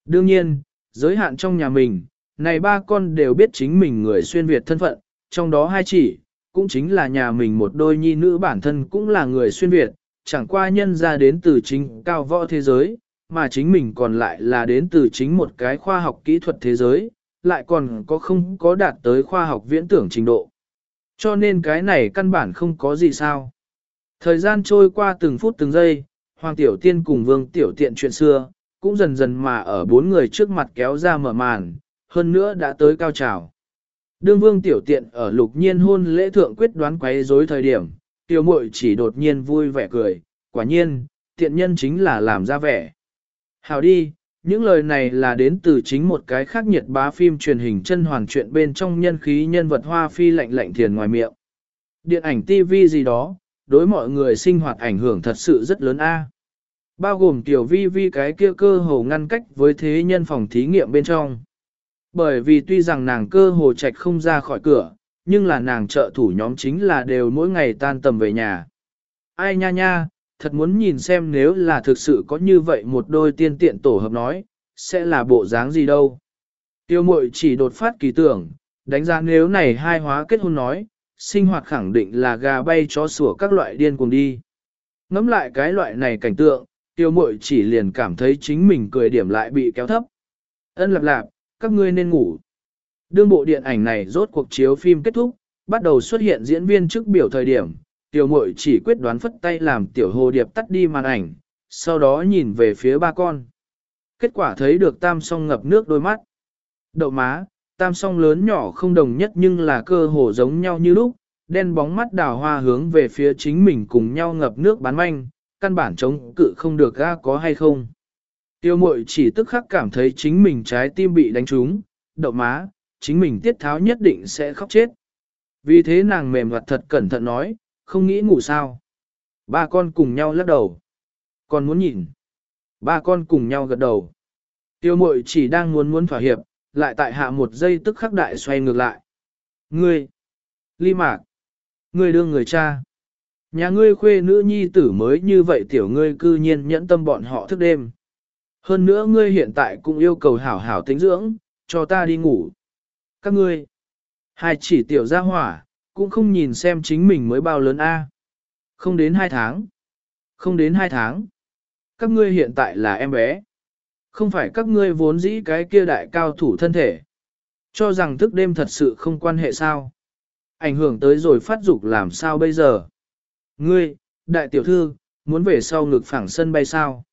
Đương nhiên, giới hạn trong nhà mình, này ba con đều biết chính mình người xuyên Việt thân phận, trong đó hai chỉ, cũng chính là nhà mình một đôi nhi nữ bản thân cũng là người xuyên Việt, chẳng qua nhân ra đến từ chính cao võ thế giới, mà chính mình còn lại là đến từ chính một cái khoa học kỹ thuật thế giới, lại còn có không có đạt tới khoa học viễn tưởng trình độ. Cho nên cái này căn bản không có gì sao. Thời gian trôi qua từng phút từng giây, Hoàng Tiểu Tiên cùng Vương Tiểu Tiện chuyện xưa, cũng dần dần mà ở bốn người trước mặt kéo ra mở màn, hơn nữa đã tới cao trào. Đương Vương Tiểu Tiện ở lục nhiên hôn lễ thượng quyết đoán quấy rối thời điểm, Tiểu Mội chỉ đột nhiên vui vẻ cười, quả nhiên, tiện nhân chính là làm ra vẻ. Hào đi, những lời này là đến từ chính một cái khác nhiệt bá phim truyền hình chân hoàn chuyện bên trong nhân khí nhân vật hoa phi lạnh lạnh thiền ngoài miệng. Điện ảnh TV gì đó, đối mọi người sinh hoạt ảnh hưởng thật sự rất lớn a. Bao gồm tiểu vi vi cái kia cơ hồ ngăn cách với thế nhân phòng thí nghiệm bên trong. Bởi vì tuy rằng nàng cơ hồ trạch không ra khỏi cửa, nhưng là nàng trợ thủ nhóm chính là đều mỗi ngày tan tầm về nhà. Ai nha nha, thật muốn nhìn xem nếu là thực sự có như vậy một đôi tiên tiện tổ hợp nói, sẽ là bộ dáng gì đâu. Tiêu mội chỉ đột phát kỳ tưởng, đánh giá nếu này hai hóa kết hôn nói, sinh hoạt khẳng định là gà bay chó sủa các loại điên cùng đi. Ngắm lại cái loại này cảnh tượng, tiêu mội chỉ liền cảm thấy chính mình cười điểm lại bị kéo thấp. Ân lạp lạp, các ngươi nên ngủ. Đương bộ điện ảnh này rốt cuộc chiếu phim kết thúc, bắt đầu xuất hiện diễn viên trước biểu thời điểm, tiểu muội chỉ quyết đoán phất tay làm tiểu hồ điệp tắt đi màn ảnh, sau đó nhìn về phía ba con. Kết quả thấy được tam song ngập nước đôi mắt. Đậu má, tam song lớn nhỏ không đồng nhất nhưng là cơ hồ giống nhau như lúc, đen bóng mắt đào hoa hướng về phía chính mình cùng nhau ngập nước bán manh, căn bản chống cự không được ga có hay không. Tiêu mội chỉ tức khắc cảm thấy chính mình trái tim bị đánh trúng, đậu má, chính mình tiết tháo nhất định sẽ khóc chết. Vì thế nàng mềm mặt thật cẩn thận nói, không nghĩ ngủ sao. Ba con cùng nhau lắc đầu. Con muốn nhìn. Ba con cùng nhau gật đầu. Tiêu mội chỉ đang muốn muốn thỏa hiệp, lại tại hạ một giây tức khắc đại xoay ngược lại. Ngươi! Ly mạc! Ngươi đương người cha! Nhà ngươi khuê nữ nhi tử mới như vậy tiểu ngươi cư nhiên nhẫn tâm bọn họ thức đêm. Hơn nữa ngươi hiện tại cũng yêu cầu hảo hảo tính dưỡng, cho ta đi ngủ. Các ngươi! Hai chỉ tiểu gia hỏa, cũng không nhìn xem chính mình mới bao lớn a. Không đến hai tháng. Không đến hai tháng. Các ngươi hiện tại là em bé. Không phải các ngươi vốn dĩ cái kia đại cao thủ thân thể. Cho rằng thức đêm thật sự không quan hệ sao. Ảnh hưởng tới rồi phát dục làm sao bây giờ. Ngươi, đại tiểu thư, muốn về sau ngực phẳng sân bay sao.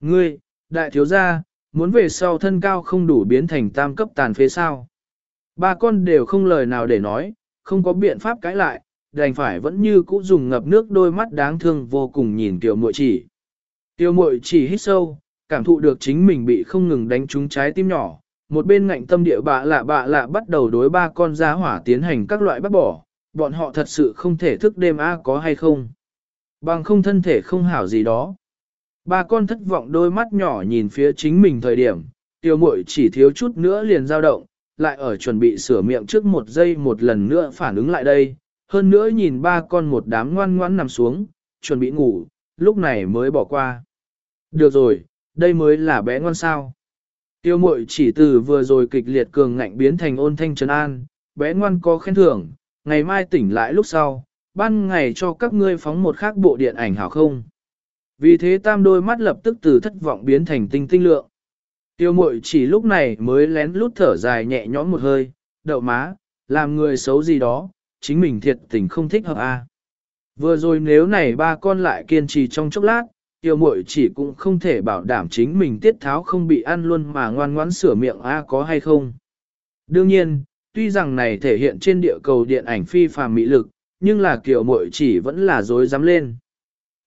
Ngươi, đại thiếu gia, muốn về sau thân cao không đủ biến thành tam cấp tàn phế sao. Ba con đều không lời nào để nói, không có biện pháp cãi lại, đành phải vẫn như cũ dùng ngập nước đôi mắt đáng thương vô cùng nhìn tiểu muội chỉ. Tiểu muội chỉ hít sâu, cảm thụ được chính mình bị không ngừng đánh trúng trái tim nhỏ, một bên ngạnh tâm địa bạ lạ bạ lạ bắt đầu đối ba con giá hỏa tiến hành các loại bắt bỏ, bọn họ thật sự không thể thức đêm a có hay không. Bằng không thân thể không hảo gì đó. Ba con thất vọng đôi mắt nhỏ nhìn phía chính mình thời điểm, tiểu muội chỉ thiếu chút nữa liền dao động, lại ở chuẩn bị sửa miệng trước một giây một lần nữa phản ứng lại đây, hơn nữa nhìn ba con một đám ngoan ngoãn nằm xuống, chuẩn bị ngủ, lúc này mới bỏ qua. Được rồi, đây mới là bé ngoan sao. Tiêu mội chỉ từ vừa rồi kịch liệt cường ngạnh biến thành ôn thanh trấn an, bé ngoan có khen thưởng, ngày mai tỉnh lại lúc sau, ban ngày cho các ngươi phóng một khác bộ điện ảnh hảo không. Vì thế tam đôi mắt lập tức từ thất vọng biến thành tinh tinh lượng. Tiêu mội chỉ lúc này mới lén lút thở dài nhẹ nhõm một hơi, đậu má, làm người xấu gì đó, chính mình thiệt tình không thích hợp a. À. Vừa rồi nếu này ba con lại kiên trì trong chốc lát, tiêu mội chỉ cũng không thể bảo đảm chính mình tiết tháo không bị ăn luôn mà ngoan ngoãn sửa miệng a có hay không. Đương nhiên, tuy rằng này thể hiện trên địa cầu điện ảnh phi phàm mỹ lực, nhưng là kiểu mội chỉ vẫn là dối dám lên.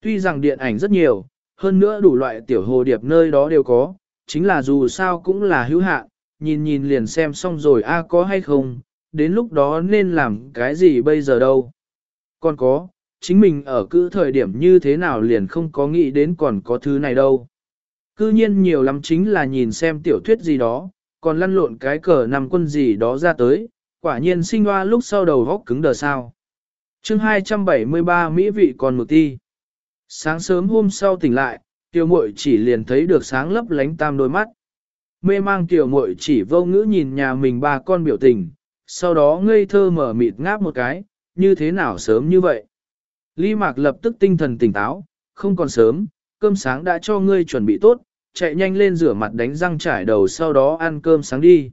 Tuy rằng điện ảnh rất nhiều, hơn nữa đủ loại tiểu hồ điệp nơi đó đều có, chính là dù sao cũng là hữu hạn, nhìn nhìn liền xem xong rồi a à có hay không, đến lúc đó nên làm cái gì bây giờ đâu. Còn có, chính mình ở cứ thời điểm như thế nào liền không có nghĩ đến còn có thứ này đâu. Cư nhiên nhiều lắm chính là nhìn xem tiểu thuyết gì đó, còn lăn lộn cái cờ nằm quân gì đó ra tới, quả nhiên sinh hoa lúc sau đầu góc cứng đờ sao. chương 273 Mỹ vị còn một ti. Sáng sớm hôm sau tỉnh lại, tiểu muội chỉ liền thấy được sáng lấp lánh tam đôi mắt. Mê mang tiểu muội chỉ vô ngữ nhìn nhà mình ba con biểu tình, sau đó ngây thơ mở mịt ngáp một cái, như thế nào sớm như vậy. Ly Mạc lập tức tinh thần tỉnh táo, không còn sớm, cơm sáng đã cho ngươi chuẩn bị tốt, chạy nhanh lên rửa mặt đánh răng trải đầu sau đó ăn cơm sáng đi.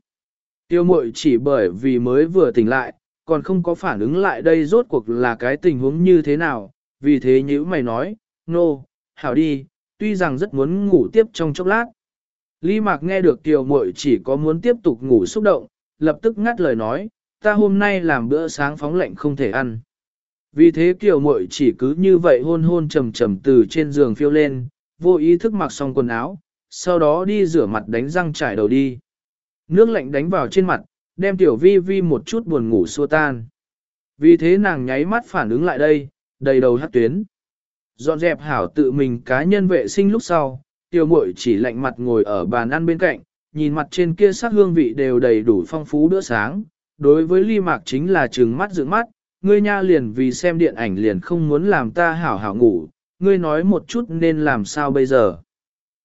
Tiêu mội chỉ bởi vì mới vừa tỉnh lại, còn không có phản ứng lại đây rốt cuộc là cái tình huống như thế nào, vì thế như mày nói, nô, no, hảo đi, tuy rằng rất muốn ngủ tiếp trong chốc lát. Lý Mạc nghe được tiểu muội chỉ có muốn tiếp tục ngủ xúc động, lập tức ngắt lời nói, ta hôm nay làm bữa sáng phóng lạnh không thể ăn. Vì thế tiểu muội chỉ cứ như vậy hôn hôn trầm trầm từ trên giường phiêu lên, vô ý thức mặc xong quần áo, sau đó đi rửa mặt đánh răng trải đầu đi. Nước lạnh đánh vào trên mặt, đem Tiểu Vi Vi một chút buồn ngủ xua tan. Vì thế nàng nháy mắt phản ứng lại đây, đầy đầu hát tuyến. Dọn dẹp hảo tự mình cá nhân vệ sinh lúc sau, Tiểu muội chỉ lạnh mặt ngồi ở bàn ăn bên cạnh, nhìn mặt trên kia sắc hương vị đều đầy đủ phong phú bữa sáng. Đối với ly mạc chính là trừng mắt dựng mắt, ngươi nha liền vì xem điện ảnh liền không muốn làm ta hảo hảo ngủ, ngươi nói một chút nên làm sao bây giờ.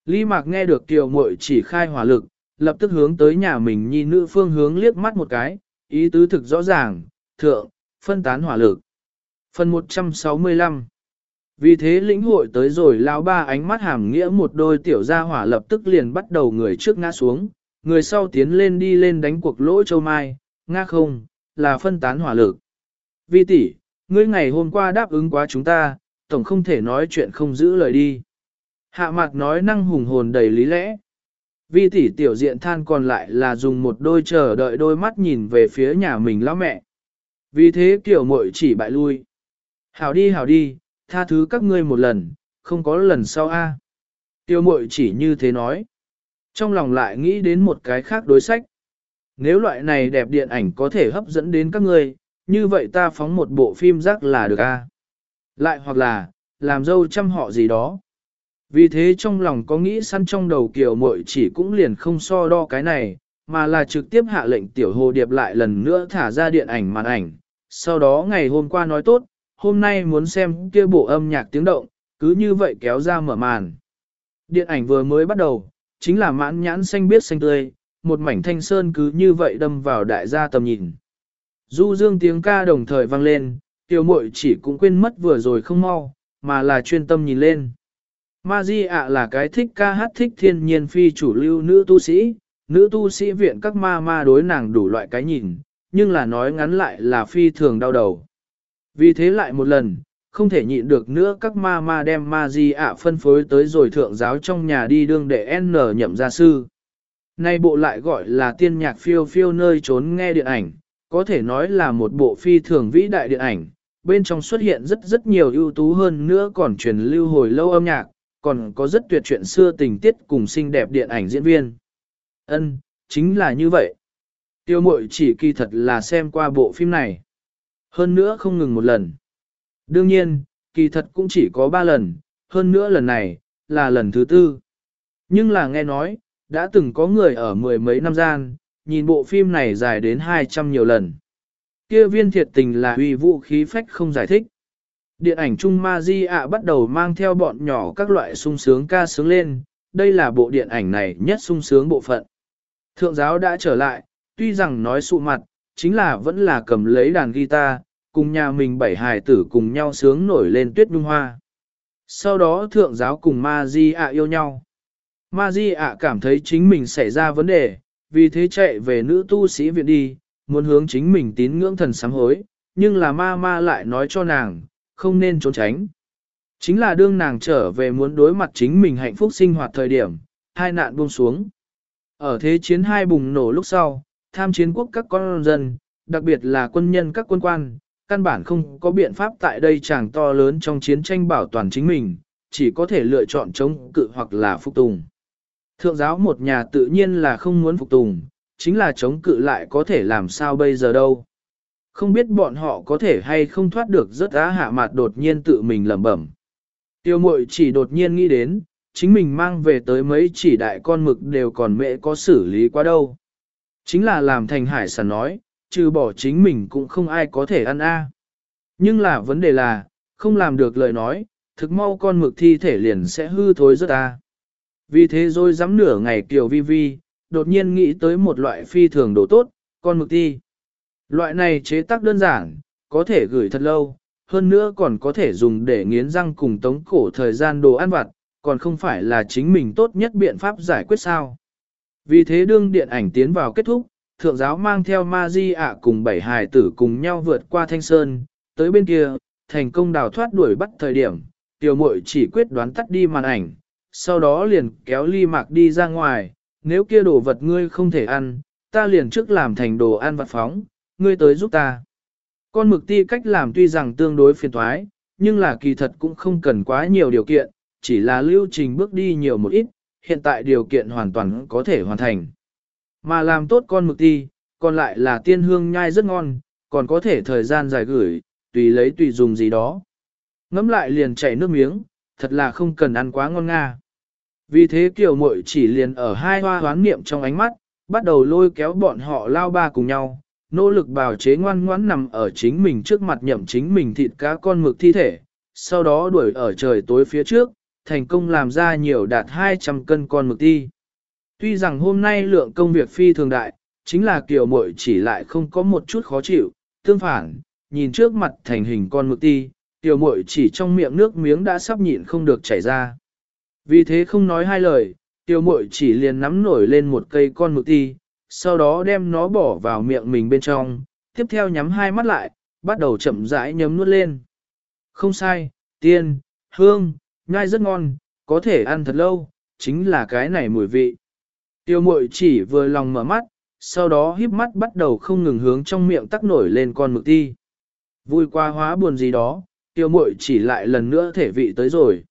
Ly Mạc nghe được tiểu Muội chỉ khai hỏa lực, lập tức hướng tới nhà mình nhi nữ phương hướng liếc mắt một cái, ý tứ thực rõ ràng, thượng, phân tán hỏa lực. Phần 165 vì thế lĩnh hội tới rồi lao ba ánh mắt hàm nghĩa một đôi tiểu gia hỏa lập tức liền bắt đầu người trước ngã xuống, người sau tiến lên đi lên đánh cuộc lỗ châu mai, ngã không, là phân tán hỏa lực. Vi tỷ, ngươi ngày hôm qua đáp ứng quá chúng ta, tổng không thể nói chuyện không giữ lời đi. Hạ mặt nói năng hùng hồn đầy lý lẽ. Vi tỷ tiểu diện than còn lại là dùng một đôi chờ đợi đôi mắt nhìn về phía nhà mình lão mẹ. Vì thế kiểu muội chỉ bại lui. Hảo đi hảo đi, tha thứ các ngươi một lần, không có lần sau a. Tiêu mội chỉ như thế nói. Trong lòng lại nghĩ đến một cái khác đối sách. Nếu loại này đẹp điện ảnh có thể hấp dẫn đến các ngươi, như vậy ta phóng một bộ phim rác là được a. Lại hoặc là, làm dâu chăm họ gì đó. Vì thế trong lòng có nghĩ săn trong đầu kiểu mội chỉ cũng liền không so đo cái này, mà là trực tiếp hạ lệnh tiểu hồ điệp lại lần nữa thả ra điện ảnh màn ảnh. Sau đó ngày hôm qua nói tốt, hôm nay muốn xem kia bộ âm nhạc tiếng động, cứ như vậy kéo ra mở màn. Điện ảnh vừa mới bắt đầu, chính là mãn nhãn xanh biết xanh tươi, một mảnh thanh sơn cứ như vậy đâm vào đại gia tầm nhìn. Du dương tiếng ca đồng thời vang lên, tiểu muội chỉ cũng quên mất vừa rồi không mau, mà là chuyên tâm nhìn lên. Ma Di ạ là cái thích ca hát thích thiên nhiên phi chủ lưu nữ tu sĩ, nữ tu sĩ viện các ma ma đối nàng đủ loại cái nhìn, nhưng là nói ngắn lại là phi thường đau đầu. Vì thế lại một lần, không thể nhịn được nữa các ma ma đem ma di ạ phân phối tới rồi thượng giáo trong nhà đi đương để N nhậm gia sư. Nay bộ lại gọi là tiên nhạc phiêu phiêu nơi trốn nghe điện ảnh, có thể nói là một bộ phi thường vĩ đại điện ảnh, bên trong xuất hiện rất rất nhiều ưu tú hơn nữa còn truyền lưu hồi lâu âm nhạc, còn có rất tuyệt chuyện xưa tình tiết cùng xinh đẹp điện ảnh diễn viên. Ân, chính là như vậy. Tiêu mội chỉ kỳ thật là xem qua bộ phim này. Hơn nữa không ngừng một lần. Đương nhiên, kỳ thật cũng chỉ có ba lần, hơn nữa lần này, là lần thứ tư. Nhưng là nghe nói, đã từng có người ở mười mấy năm gian, nhìn bộ phim này dài đến 200 nhiều lần. Kia viên thiệt tình là uy vũ khí phách không giải thích. Điện ảnh Trung Ma Di ạ bắt đầu mang theo bọn nhỏ các loại sung sướng ca sướng lên, đây là bộ điện ảnh này nhất sung sướng bộ phận. Thượng giáo đã trở lại, tuy rằng nói sụ mặt, chính là vẫn là cầm lấy đàn guitar, cùng nhà mình bảy hài tử cùng nhau sướng nổi lên tuyết nhung hoa. Sau đó thượng giáo cùng Ma Di ạ yêu nhau. Ma Di ạ cảm thấy chính mình xảy ra vấn đề, vì thế chạy về nữ tu sĩ viện đi, muốn hướng chính mình tín ngưỡng thần sám hối, nhưng là ma ma lại nói cho nàng, không nên trốn tránh. Chính là đương nàng trở về muốn đối mặt chính mình hạnh phúc sinh hoạt thời điểm, hai nạn buông xuống. Ở thế chiến hai bùng nổ lúc sau, tham chiến quốc các con dân, đặc biệt là quân nhân các quân quan, căn bản không có biện pháp tại đây chàng to lớn trong chiến tranh bảo toàn chính mình, chỉ có thể lựa chọn chống cự hoặc là phục tùng. Thượng giáo một nhà tự nhiên là không muốn phục tùng, chính là chống cự lại có thể làm sao bây giờ đâu. Không biết bọn họ có thể hay không thoát được rất á hạ mặt đột nhiên tự mình lẩm bẩm. Tiêu mội chỉ đột nhiên nghĩ đến, chính mình mang về tới mấy chỉ đại con mực đều còn mẹ có xử lý quá đâu. Chính là làm thành hải sản nói, trừ bỏ chính mình cũng không ai có thể ăn a. Nhưng là vấn đề là, không làm được lời nói, thực mau con mực thi thể liền sẽ hư thối rất ta. Vì thế rồi dám nửa ngày kiểu vi vi, đột nhiên nghĩ tới một loại phi thường đồ tốt, con mực thi. Loại này chế tác đơn giản, có thể gửi thật lâu, hơn nữa còn có thể dùng để nghiến răng cùng tống cổ thời gian đồ ăn vặt, còn không phải là chính mình tốt nhất biện pháp giải quyết sao. Vì thế đương điện ảnh tiến vào kết thúc, thượng giáo mang theo ma di ạ cùng bảy hài tử cùng nhau vượt qua thanh sơn, tới bên kia, thành công đào thoát đuổi bắt thời điểm, tiểu muội chỉ quyết đoán tắt đi màn ảnh, sau đó liền kéo ly mạc đi ra ngoài, nếu kia đồ vật ngươi không thể ăn, ta liền trước làm thành đồ ăn vặt phóng, ngươi tới giúp ta. Con mực ti cách làm tuy rằng tương đối phiền thoái, nhưng là kỳ thật cũng không cần quá nhiều điều kiện, chỉ là lưu trình bước đi nhiều một ít, hiện tại điều kiện hoàn toàn có thể hoàn thành. Mà làm tốt con mực ti, còn lại là tiên hương nhai rất ngon, còn có thể thời gian dài gửi, tùy lấy tùy dùng gì đó. Ngắm lại liền chảy nước miếng, thật là không cần ăn quá ngon nga. Vì thế kiểu muội chỉ liền ở hai hoa hoán niệm trong ánh mắt, bắt đầu lôi kéo bọn họ lao ba cùng nhau, nỗ lực bào chế ngoan ngoãn nằm ở chính mình trước mặt nhậm chính mình thịt cá con mực thi thể, sau đó đuổi ở trời tối phía trước, thành công làm ra nhiều đạt 200 cân con mực thi. Tuy rằng hôm nay lượng công việc phi thường đại, chính là kiểu muội chỉ lại không có một chút khó chịu, tương phản, nhìn trước mặt thành hình con mực ti, tiểu muội chỉ trong miệng nước miếng đã sắp nhịn không được chảy ra. Vì thế không nói hai lời, tiểu muội chỉ liền nắm nổi lên một cây con mực ti, sau đó đem nó bỏ vào miệng mình bên trong, tiếp theo nhắm hai mắt lại, bắt đầu chậm rãi nhấm nuốt lên. Không sai, tiên, hương, nhai rất ngon, có thể ăn thật lâu, chính là cái này mùi vị. Tiêu mội chỉ vừa lòng mở mắt, sau đó híp mắt bắt đầu không ngừng hướng trong miệng tắc nổi lên con mực ti. Vui qua hóa buồn gì đó, tiêu mội chỉ lại lần nữa thể vị tới rồi.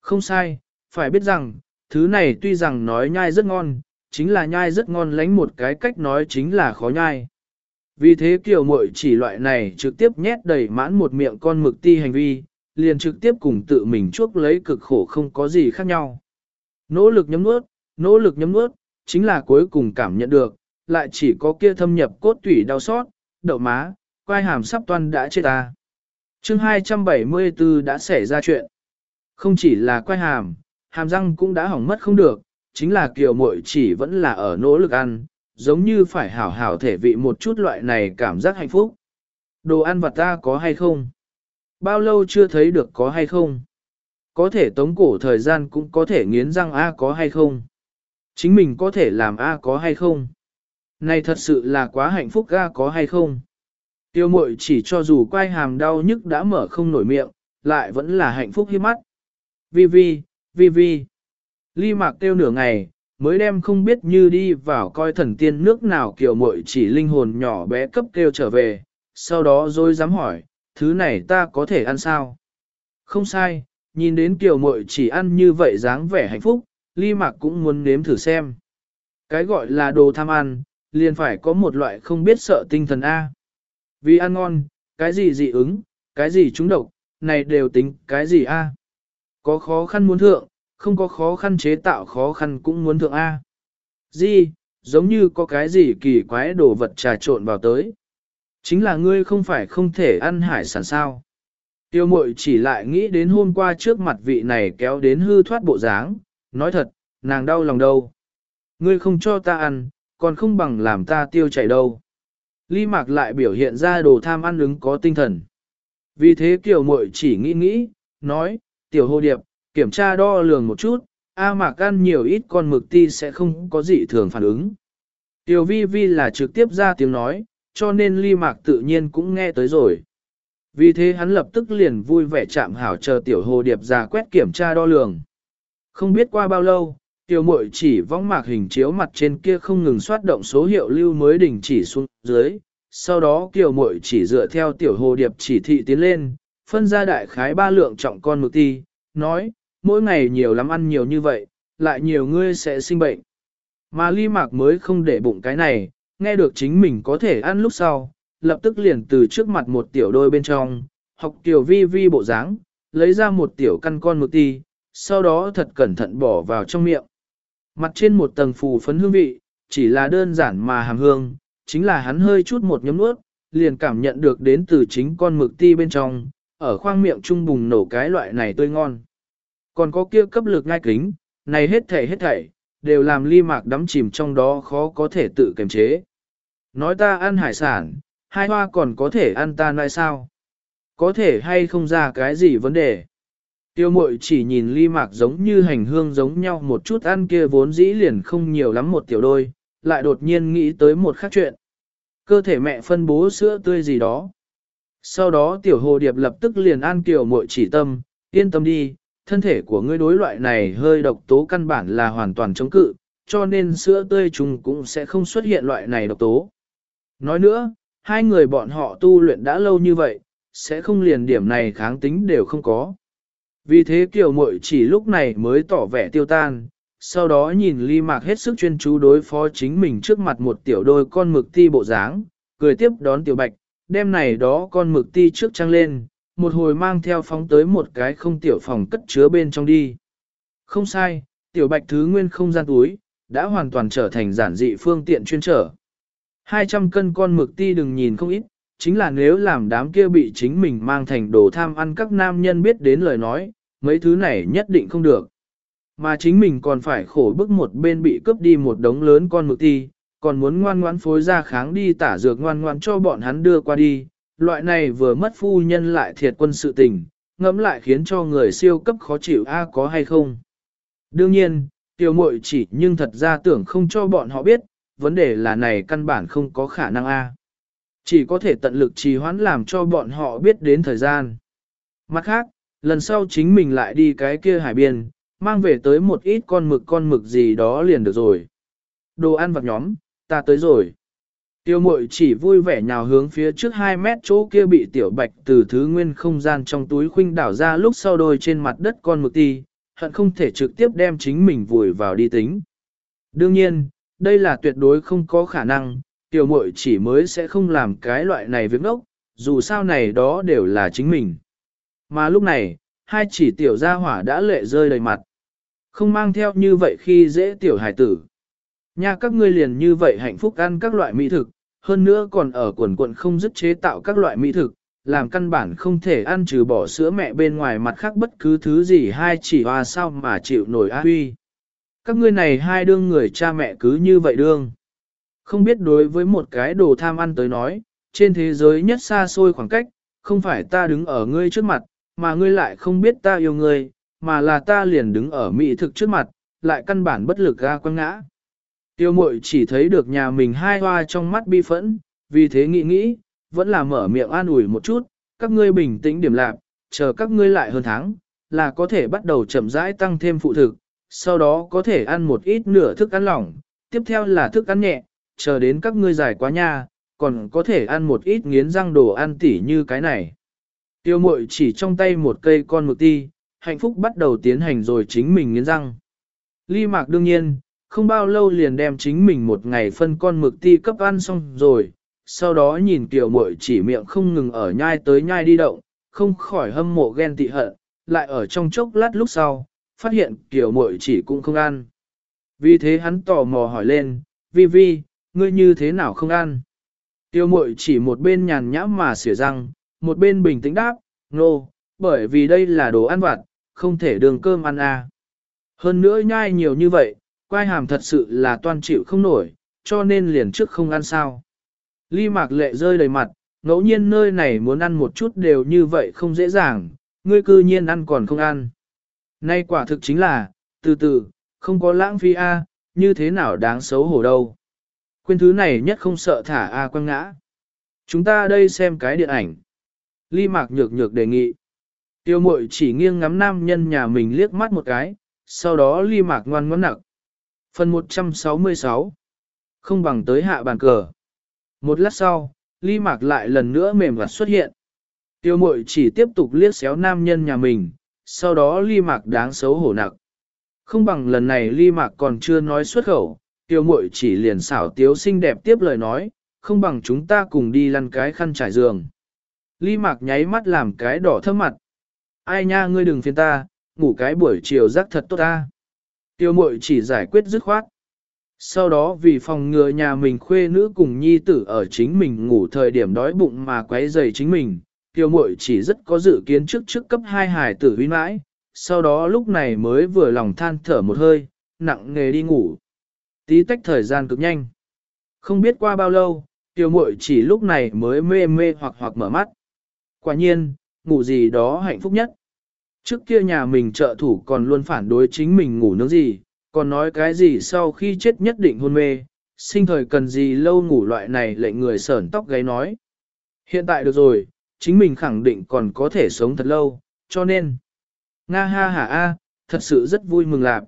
Không sai, phải biết rằng, thứ này tuy rằng nói nhai rất ngon, chính là nhai rất ngon lánh một cái cách nói chính là khó nhai. Vì thế kiểu mội chỉ loại này trực tiếp nhét đầy mãn một miệng con mực ti hành vi, liền trực tiếp cùng tự mình chuốc lấy cực khổ không có gì khác nhau. Nỗ lực nhấm nuốt, nỗ lực nhấm nuốt, chính là cuối cùng cảm nhận được, lại chỉ có kia thâm nhập cốt tủy đau xót, đậu má, quai hàm sắp toan đã chết ta. chương 274 đã xảy ra chuyện. Không chỉ là quai hàm, hàm răng cũng đã hỏng mất không được, chính là kiều muội chỉ vẫn là ở nỗ lực ăn, giống như phải hảo hảo thể vị một chút loại này cảm giác hạnh phúc. Đồ ăn vặt ta có hay không? Bao lâu chưa thấy được có hay không? Có thể tống cổ thời gian cũng có thể nghiến răng A có hay không? Chính mình có thể làm A có hay không? Này thật sự là quá hạnh phúc A có hay không? Tiêu mội chỉ cho dù quai hàm đau nhức đã mở không nổi miệng, lại vẫn là hạnh phúc hiếp mắt. Vi vi, vi vi. Ly mạc tiêu nửa ngày, mới đem không biết như đi vào coi thần tiên nước nào kiểu mội chỉ linh hồn nhỏ bé cấp kêu trở về, sau đó rồi dám hỏi, thứ này ta có thể ăn sao? Không sai, nhìn đến kiểu mội chỉ ăn như vậy dáng vẻ hạnh phúc, ly mạc cũng muốn nếm thử xem. Cái gọi là đồ tham ăn, liền phải có một loại không biết sợ tinh thần A. Vì ăn ngon, cái gì dị ứng, cái gì trúng độc, này đều tính cái gì A. Có khó khăn muốn thượng, không có khó khăn chế tạo khó khăn cũng muốn thượng A. Gì, giống như có cái gì kỳ quái đồ vật trà trộn vào tới. Chính là ngươi không phải không thể ăn hải sản sao. Tiêu mội chỉ lại nghĩ đến hôm qua trước mặt vị này kéo đến hư thoát bộ dáng, nói thật, nàng đau lòng đâu. Ngươi không cho ta ăn, còn không bằng làm ta tiêu chảy đâu. Ly mạc lại biểu hiện ra đồ tham ăn ứng có tinh thần. Vì thế kiểu mội chỉ nghĩ nghĩ, nói, tiểu hồ điệp, kiểm tra đo lường một chút, A mạc ăn nhiều ít con mực ti sẽ không có gì thường phản ứng. Tiểu vi vi là trực tiếp ra tiếng nói, cho nên ly mạc tự nhiên cũng nghe tới rồi. Vì thế hắn lập tức liền vui vẻ chạm hảo chờ tiểu hồ điệp ra quét kiểm tra đo lường. Không biết qua bao lâu, tiểu muội chỉ vong mạc hình chiếu mặt trên kia không ngừng xoát động số hiệu lưu mới đình chỉ xuống dưới. Sau đó tiểu muội chỉ dựa theo tiểu hồ điệp chỉ thị tiến lên, phân ra đại khái ba lượng trọng con mực ti, nói, mỗi ngày nhiều lắm ăn nhiều như vậy, lại nhiều ngươi sẽ sinh bệnh. Mà ly mạc mới không để bụng cái này, nghe được chính mình có thể ăn lúc sau, lập tức liền từ trước mặt một tiểu đôi bên trong, học tiểu vi vi bộ dáng, lấy ra một tiểu căn con mực ti, sau đó thật cẩn thận bỏ vào trong miệng. Mặt trên một tầng phù phấn hương vị, chỉ là đơn giản mà hàm hương, chính là hắn hơi chút một nhấm nuốt, liền cảm nhận được đến từ chính con mực ti bên trong, ở khoang miệng trung bùng nổ cái loại này tươi ngon. Còn có kia cấp lực ngai kính, này hết thảy hết thảy, đều làm ly mạc đắm chìm trong đó khó có thể tự kiềm chế. Nói ta ăn hải sản, hai hoa còn có thể ăn ta lại sao? Có thể hay không ra cái gì vấn đề? Tiêu mội chỉ nhìn ly mạc giống như hành hương giống nhau một chút ăn kia vốn dĩ liền không nhiều lắm một tiểu đôi, lại đột nhiên nghĩ tới một khác chuyện. Cơ thể mẹ phân bố sữa tươi gì đó. Sau đó tiểu hồ điệp lập tức liền an kiều mội chỉ tâm, yên tâm đi, thân thể của ngươi đối loại này hơi độc tố căn bản là hoàn toàn chống cự, cho nên sữa tươi chúng cũng sẽ không xuất hiện loại này độc tố. Nói nữa, hai người bọn họ tu luyện đã lâu như vậy, sẽ không liền điểm này kháng tính đều không có. Vì thế kiểu mội chỉ lúc này mới tỏ vẻ tiêu tan, sau đó nhìn ly mạc hết sức chuyên chú đối phó chính mình trước mặt một tiểu đôi con mực ti bộ dáng, cười tiếp đón tiểu bạch, đêm này đó con mực ti trước trăng lên, một hồi mang theo phóng tới một cái không tiểu phòng cất chứa bên trong đi. Không sai, tiểu bạch thứ nguyên không gian túi, đã hoàn toàn trở thành giản dị phương tiện chuyên trở. 200 cân con mực ti đừng nhìn không ít, chính là nếu làm đám kia bị chính mình mang thành đồ tham ăn các nam nhân biết đến lời nói, mấy thứ này nhất định không được. Mà chính mình còn phải khổ bức một bên bị cướp đi một đống lớn con mực ti, còn muốn ngoan ngoãn phối ra kháng đi tả dược ngoan ngoãn cho bọn hắn đưa qua đi. Loại này vừa mất phu nhân lại thiệt quân sự tình, ngẫm lại khiến cho người siêu cấp khó chịu a có hay không. Đương nhiên, tiểu muội chỉ nhưng thật ra tưởng không cho bọn họ biết, vấn đề là này căn bản không có khả năng a. Chỉ có thể tận lực trì hoãn làm cho bọn họ biết đến thời gian. Mặt khác, lần sau chính mình lại đi cái kia hải biên, mang về tới một ít con mực con mực gì đó liền được rồi. Đồ ăn vặt nhóm, ta tới rồi. Tiêu mội chỉ vui vẻ nhào hướng phía trước 2 mét chỗ kia bị tiểu bạch từ thứ nguyên không gian trong túi khuynh đảo ra lúc sau đôi trên mặt đất con mực ti, hận không thể trực tiếp đem chính mình vùi vào đi tính. Đương nhiên, đây là tuyệt đối không có khả năng, tiểu muội chỉ mới sẽ không làm cái loại này việc ngốc, dù sao này đó đều là chính mình. Mà lúc này, hai chỉ tiểu gia hỏa đã lệ rơi đầy mặt. Không mang theo như vậy khi dễ tiểu hải tử. Nha các ngươi liền như vậy hạnh phúc ăn các loại mỹ thực, hơn nữa còn ở quần quận không dứt chế tạo các loại mỹ thực, làm căn bản không thể ăn trừ bỏ sữa mẹ bên ngoài mặt khác bất cứ thứ gì hai chỉ hoa sao mà chịu nổi á huy. Các ngươi này hai đương người cha mẹ cứ như vậy đương. Không biết đối với một cái đồ tham ăn tới nói, trên thế giới nhất xa xôi khoảng cách, không phải ta đứng ở ngươi trước mặt, mà ngươi lại không biết ta yêu ngươi, mà là ta liền đứng ở mỹ thực trước mặt, lại căn bản bất lực ra quăng ngã. Tiêu mội chỉ thấy được nhà mình hai hoa trong mắt bi phẫn, vì thế nghĩ nghĩ, vẫn là mở miệng an ủi một chút, các ngươi bình tĩnh điểm lạc, chờ các ngươi lại hơn tháng, là có thể bắt đầu chậm rãi tăng thêm phụ thực, sau đó có thể ăn một ít nửa thức ăn lỏng, tiếp theo là thức ăn nhẹ, chờ đến các ngươi dài quá nha, còn có thể ăn một ít nghiến răng đồ ăn tỉ như cái này. Tiêu mội chỉ trong tay một cây con mực ti, hạnh phúc bắt đầu tiến hành rồi chính mình nghiến răng. Ly mạc đương nhiên, không bao lâu liền đem chính mình một ngày phân con mực ti cấp ăn xong rồi, sau đó nhìn tiểu mội chỉ miệng không ngừng ở nhai tới nhai đi động, không khỏi hâm mộ ghen tị hận, lại ở trong chốc lát lúc sau, phát hiện kiểu mội chỉ cũng không ăn. Vì thế hắn tò mò hỏi lên, vi vi, ngươi như thế nào không ăn? Tiêu mội chỉ một bên nhàn nhãm mà xỉa răng, một bên bình tĩnh đáp, nô, no, bởi vì đây là đồ ăn vặt, không thể đường cơm ăn à. Hơn nữa nhai nhiều như vậy, quai hàm thật sự là toan chịu không nổi, cho nên liền trước không ăn sao. Ly mạc lệ rơi đầy mặt, ngẫu nhiên nơi này muốn ăn một chút đều như vậy không dễ dàng, ngươi cư nhiên ăn còn không ăn. Nay quả thực chính là, từ từ, không có lãng phí a, như thế nào đáng xấu hổ đâu. Quên thứ này nhất không sợ thả a quăng ngã. Chúng ta đây xem cái điện ảnh. Ly mạc nhược nhược đề nghị. Tiêu mội chỉ nghiêng ngắm nam nhân nhà mình liếc mắt một cái, sau đó ly mạc ngoan ngoãn nặng. Phần 166 Không bằng tới hạ bàn cờ. Một lát sau, ly mạc lại lần nữa mềm vặt xuất hiện. Tiêu mội chỉ tiếp tục liếc xéo nam nhân nhà mình, sau đó ly mạc đáng xấu hổ nặng. Không bằng lần này ly mạc còn chưa nói xuất khẩu, tiêu mội chỉ liền xảo tiếu xinh đẹp tiếp lời nói, không bằng chúng ta cùng đi lăn cái khăn trải giường. Ly mạc nháy mắt làm cái đỏ thơm mặt. Ai nha ngươi đừng phiền ta, ngủ cái buổi chiều rắc thật tốt ta. Tiêu mội chỉ giải quyết dứt khoát. Sau đó vì phòng ngừa nhà mình khuê nữ cùng nhi tử ở chính mình ngủ thời điểm đói bụng mà quấy rầy chính mình, tiêu mội chỉ rất có dự kiến trước trước cấp hai hải tử huy mãi, sau đó lúc này mới vừa lòng than thở một hơi, nặng nghề đi ngủ. Tí tách thời gian cực nhanh. Không biết qua bao lâu, tiêu mội chỉ lúc này mới mê mê hoặc hoặc mở mắt. Quả nhiên, ngủ gì đó hạnh phúc nhất. Trước kia nhà mình trợ thủ còn luôn phản đối chính mình ngủ nướng gì, còn nói cái gì sau khi chết nhất định hôn mê, sinh thời cần gì lâu ngủ loại này lệnh người sởn tóc gáy nói. Hiện tại được rồi, chính mình khẳng định còn có thể sống thật lâu, cho nên, Nga ha ha a, thật sự rất vui mừng lạc.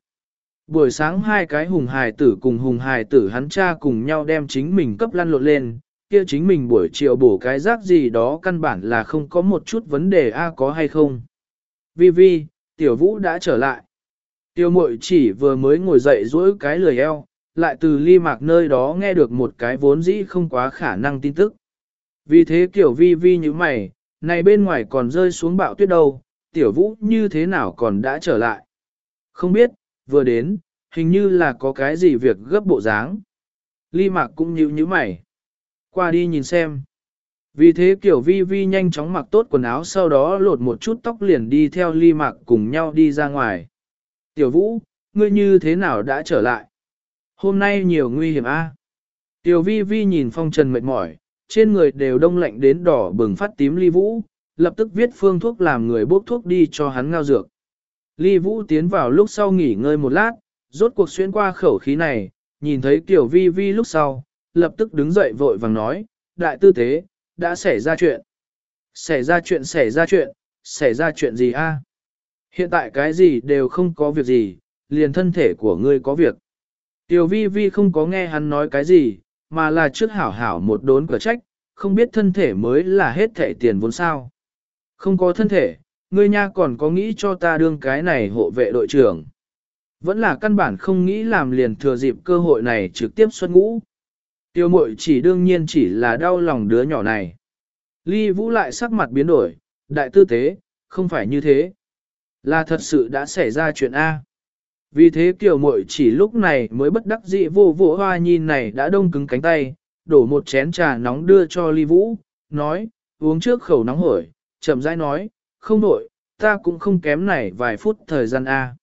Buổi sáng hai cái hùng hài tử cùng hùng hài tử hắn cha cùng nhau đem chính mình cấp lăn lộn lên, kia chính mình buổi chiều bổ cái rác gì đó căn bản là không có một chút vấn đề a có hay không. Vi Vi, tiểu vũ đã trở lại. Tiêu mội chỉ vừa mới ngồi dậy dỗi cái lười eo, lại từ ly mạc nơi đó nghe được một cái vốn dĩ không quá khả năng tin tức. Vì thế kiểu vi vi như mày, này bên ngoài còn rơi xuống bạo tuyết đâu, tiểu vũ như thế nào còn đã trở lại. Không biết, vừa đến, hình như là có cái gì việc gấp bộ dáng. Ly mạc cũng như như mày. Qua đi nhìn xem. Vì thế kiểu vi vi nhanh chóng mặc tốt quần áo sau đó lột một chút tóc liền đi theo ly mạc cùng nhau đi ra ngoài. Tiểu vũ, ngươi như thế nào đã trở lại? Hôm nay nhiều nguy hiểm a. Tiểu vi vi nhìn phong trần mệt mỏi, trên người đều đông lạnh đến đỏ bừng phát tím ly vũ, lập tức viết phương thuốc làm người bốc thuốc đi cho hắn ngao dược. Ly vũ tiến vào lúc sau nghỉ ngơi một lát, rốt cuộc xuyên qua khẩu khí này, nhìn thấy tiểu vi vi lúc sau, lập tức đứng dậy vội vàng nói, đại tư thế, đã xảy ra chuyện. Xảy ra chuyện xảy ra chuyện, xảy ra chuyện gì a? Hiện tại cái gì đều không có việc gì, liền thân thể của ngươi có việc. Tiểu vi vi không có nghe hắn nói cái gì, mà là trước hảo hảo một đốn cửa trách, không biết thân thể mới là hết thể tiền vốn sao. Không có thân thể, ngươi nha còn có nghĩ cho ta đương cái này hộ vệ đội trưởng. Vẫn là căn bản không nghĩ làm liền thừa dịp cơ hội này trực tiếp xuất ngũ. Tiêu mội chỉ đương nhiên chỉ là đau lòng đứa nhỏ này. Ly Vũ lại sắc mặt biến đổi, đại tư tế, không phải như thế. Là thật sự đã xảy ra chuyện A. Vì thế kiểu muội chỉ lúc này mới bất đắc dĩ vô vô hoa nhìn này đã đông cứng cánh tay, đổ một chén trà nóng đưa cho Ly Vũ, nói, uống trước khẩu nóng hổi, chậm rãi nói, không nổi ta cũng không kém này vài phút thời gian A.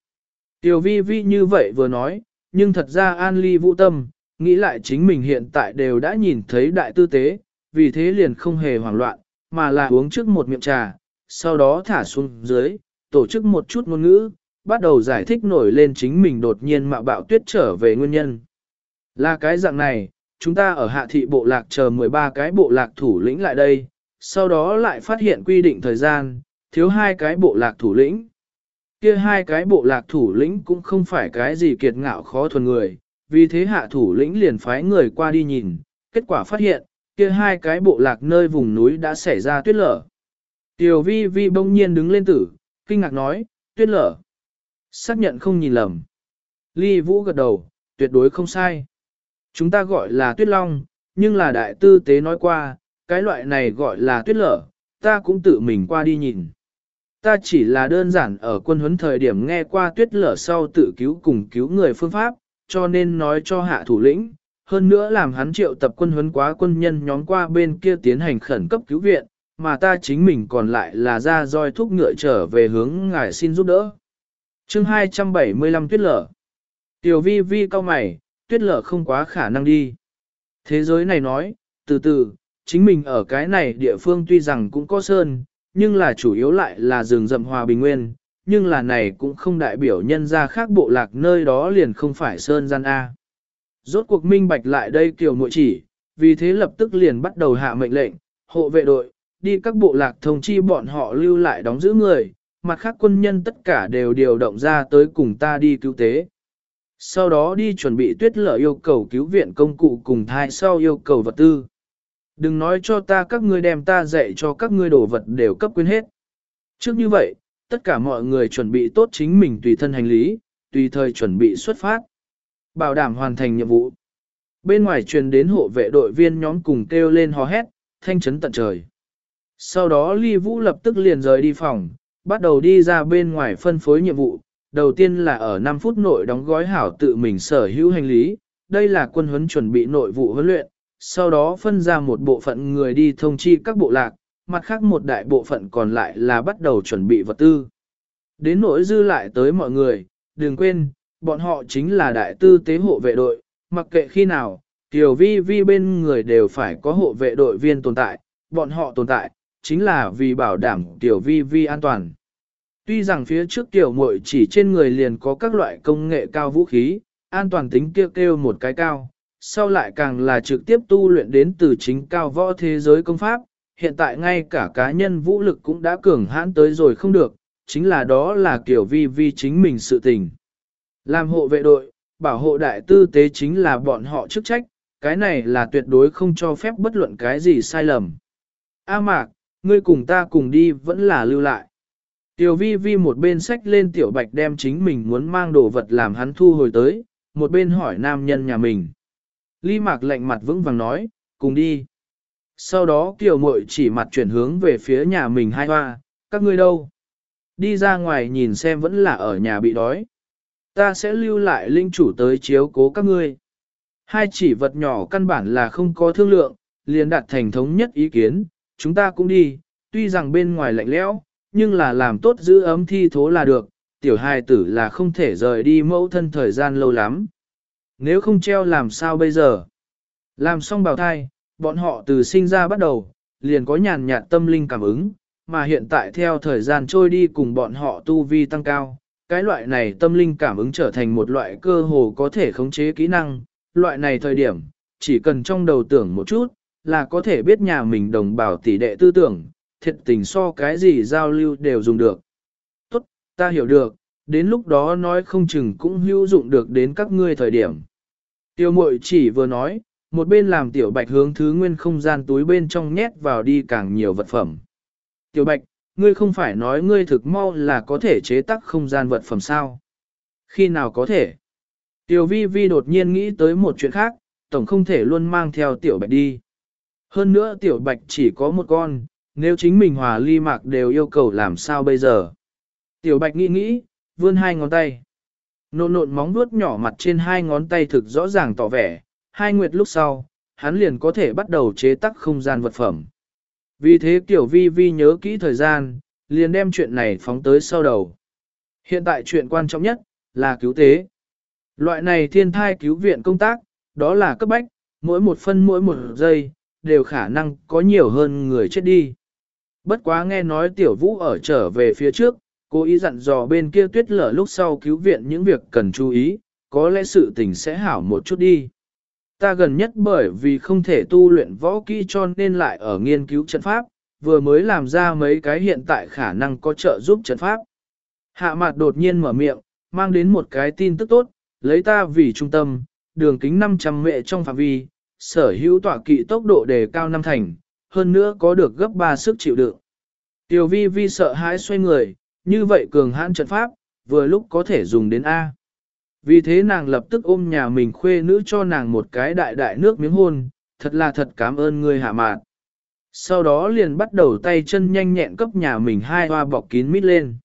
Tiểu vi vi như vậy vừa nói, nhưng thật ra an ly vũ tâm, nghĩ lại chính mình hiện tại đều đã nhìn thấy đại tư tế, vì thế liền không hề hoảng loạn, mà là uống trước một miệng trà, sau đó thả xuống dưới, tổ chức một chút ngôn ngữ, bắt đầu giải thích nổi lên chính mình đột nhiên mạo bạo tuyết trở về nguyên nhân. Là cái dạng này, chúng ta ở hạ thị bộ lạc chờ 13 cái bộ lạc thủ lĩnh lại đây, sau đó lại phát hiện quy định thời gian, thiếu hai cái bộ lạc thủ lĩnh. Kia hai cái bộ lạc thủ lĩnh cũng không phải cái gì kiệt ngạo khó thuần người, vì thế hạ thủ lĩnh liền phái người qua đi nhìn, kết quả phát hiện, kia hai cái bộ lạc nơi vùng núi đã xảy ra tuyết lở. Tiểu vi vi bỗng nhiên đứng lên tử, kinh ngạc nói, tuyết lở. Xác nhận không nhìn lầm. Ly Vũ gật đầu, tuyệt đối không sai. Chúng ta gọi là tuyết long, nhưng là đại tư tế nói qua, cái loại này gọi là tuyết lở, ta cũng tự mình qua đi nhìn. Ta chỉ là đơn giản ở quân huấn thời điểm nghe qua tuyết lở sau tự cứu cùng cứu người phương pháp, cho nên nói cho hạ thủ lĩnh, hơn nữa làm hắn triệu tập quân huấn quá quân nhân nhóm qua bên kia tiến hành khẩn cấp cứu viện, mà ta chính mình còn lại là ra roi thúc ngựa trở về hướng ngài xin giúp đỡ chương 275 tuyết lở. Tiểu vi vi cao mày, tuyết lở không quá khả năng đi. Thế giới này nói, từ từ, chính mình ở cái này địa phương tuy rằng cũng có sơn, nhưng là chủ yếu lại là rừng rậm hòa bình nguyên, nhưng là này cũng không đại biểu nhân ra khác bộ lạc nơi đó liền không phải sơn gian A. Rốt cuộc minh bạch lại đây kiều nội chỉ, vì thế lập tức liền bắt đầu hạ mệnh lệnh, hộ vệ đội, đi các bộ lạc thông chi bọn họ lưu lại đóng giữ người, mặt khác quân nhân tất cả đều điều động ra tới cùng ta đi cứu tế. Sau đó đi chuẩn bị tuyết lở yêu cầu cứu viện công cụ cùng thai sau yêu cầu vật tư. Đừng nói cho ta các ngươi đem ta dạy cho các ngươi đồ vật đều cấp quyến hết. Trước như vậy, tất cả mọi người chuẩn bị tốt chính mình tùy thân hành lý, tùy thời chuẩn bị xuất phát. Bảo đảm hoàn thành nhiệm vụ. Bên ngoài truyền đến hộ vệ đội viên nhóm cùng kêu lên hò hét, thanh chấn tận trời. Sau đó Ly Vũ lập tức liền rời đi phòng, bắt đầu đi ra bên ngoài phân phối nhiệm vụ. Đầu tiên là ở 5 phút nội đóng gói hảo tự mình sở hữu hành lý, đây là quân huấn chuẩn bị nội vụ huấn luyện, sau đó phân ra một bộ phận người đi thông chi các bộ lạc, mặt khác một đại bộ phận còn lại là bắt đầu chuẩn bị vật tư. Đến nỗi dư lại tới mọi người, đừng quên, bọn họ chính là đại tư tế hộ vệ đội, mặc kệ khi nào, tiểu vi vi bên người đều phải có hộ vệ đội viên tồn tại, bọn họ tồn tại, chính là vì bảo đảm tiểu vi vi an toàn. Tuy rằng phía trước tiểu muội chỉ trên người liền có các loại công nghệ cao vũ khí, an toàn tính kêu kêu một cái cao, sau lại càng là trực tiếp tu luyện đến từ chính cao võ thế giới công pháp, hiện tại ngay cả cá nhân vũ lực cũng đã cường hãn tới rồi không được, chính là đó là kiểu vi vi chính mình sự tình. Làm hộ vệ đội, bảo hộ đại tư tế chính là bọn họ chức trách, cái này là tuyệt đối không cho phép bất luận cái gì sai lầm. A mạc, ngươi cùng ta cùng đi vẫn là lưu lại. Tiểu vi vi một bên sách lên tiểu bạch đem chính mình muốn mang đồ vật làm hắn thu hồi tới, một bên hỏi nam nhân nhà mình. Ly mạc lạnh mặt vững vàng nói, cùng đi. Sau đó tiểu muội chỉ mặt chuyển hướng về phía nhà mình hai hoa, các ngươi đâu? Đi ra ngoài nhìn xem vẫn là ở nhà bị đói. Ta sẽ lưu lại linh chủ tới chiếu cố các ngươi. Hai chỉ vật nhỏ căn bản là không có thương lượng, liền đạt thành thống nhất ý kiến, chúng ta cũng đi, tuy rằng bên ngoài lạnh lẽo, nhưng là làm tốt giữ ấm thi thố là được, tiểu hài tử là không thể rời đi mẫu thân thời gian lâu lắm. Nếu không treo làm sao bây giờ? Làm xong bào thai, bọn họ từ sinh ra bắt đầu, liền có nhàn nhạt tâm linh cảm ứng, mà hiện tại theo thời gian trôi đi cùng bọn họ tu vi tăng cao, cái loại này tâm linh cảm ứng trở thành một loại cơ hồ có thể khống chế kỹ năng, loại này thời điểm, chỉ cần trong đầu tưởng một chút, là có thể biết nhà mình đồng bào tỷ đệ tư tưởng, thiệt tình so cái gì giao lưu đều dùng được. Tốt, ta hiểu được, đến lúc đó nói không chừng cũng hữu dụng được đến các ngươi thời điểm. Tiêu mội chỉ vừa nói, một bên làm tiểu bạch hướng thứ nguyên không gian túi bên trong nhét vào đi càng nhiều vật phẩm. Tiểu bạch, ngươi không phải nói ngươi thực mau là có thể chế tác không gian vật phẩm sao? Khi nào có thể? Tiểu vi vi đột nhiên nghĩ tới một chuyện khác, tổng không thể luôn mang theo tiểu bạch đi. Hơn nữa tiểu bạch chỉ có một con, nếu chính mình hòa ly mạc đều yêu cầu làm sao bây giờ? Tiểu bạch nghĩ nghĩ, vươn hai ngón tay. Nộn nộn móng vuốt nhỏ mặt trên hai ngón tay thực rõ ràng tỏ vẻ, hai nguyệt lúc sau, hắn liền có thể bắt đầu chế tác không gian vật phẩm. Vì thế Tiểu Vi Vi nhớ kỹ thời gian, liền đem chuyện này phóng tới sau đầu. Hiện tại chuyện quan trọng nhất, là cứu tế. Loại này thiên thai cứu viện công tác, đó là cấp bách, mỗi một phân mỗi một giây, đều khả năng có nhiều hơn người chết đi. Bất quá nghe nói Tiểu Vũ ở trở về phía trước, cố ý dặn dò bên kia tuyết lở lúc sau cứu viện những việc cần chú ý, có lẽ sự tình sẽ hảo một chút đi. Ta gần nhất bởi vì không thể tu luyện võ kỹ cho nên lại ở nghiên cứu trận pháp, vừa mới làm ra mấy cái hiện tại khả năng có trợ giúp trận pháp. Hạ mặt đột nhiên mở miệng, mang đến một cái tin tức tốt, lấy ta vì trung tâm, đường kính 500 mệ trong phạm vi, sở hữu tọa kỵ tốc độ đề cao năm thành, hơn nữa có được gấp 3 sức chịu đựng. Tiểu vi vi sợ hãi xoay người, như vậy cường hãn trận pháp, vừa lúc có thể dùng đến A. Vì thế nàng lập tức ôm nhà mình khuê nữ cho nàng một cái đại đại nước miếng hôn, thật là thật cảm ơn ngươi hạ mạn. Sau đó liền bắt đầu tay chân nhanh nhẹn cấp nhà mình hai hoa bọc kín mít lên.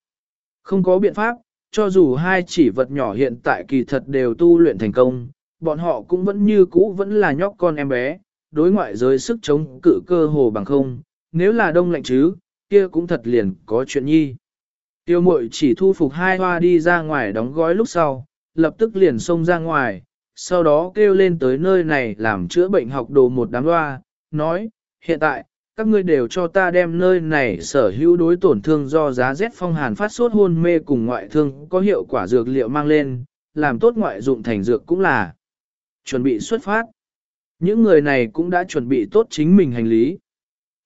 Không có biện pháp, cho dù hai chỉ vật nhỏ hiện tại kỳ thật đều tu luyện thành công, bọn họ cũng vẫn như cũ vẫn là nhóc con em bé, đối ngoại giới sức chống cự cơ hồ bằng không, nếu là đông lạnh chứ, kia cũng thật liền có chuyện nhi. Tiêu mội chỉ thu phục hai hoa đi ra ngoài đóng gói lúc sau, lập tức liền xông ra ngoài, sau đó kêu lên tới nơi này làm chữa bệnh học đồ một đám hoa, nói, hiện tại, các ngươi đều cho ta đem nơi này sở hữu đối tổn thương do giá rét phong hàn phát sốt hôn mê cùng ngoại thương có hiệu quả dược liệu mang lên, làm tốt ngoại dụng thành dược cũng là chuẩn bị xuất phát. Những người này cũng đã chuẩn bị tốt chính mình hành lý.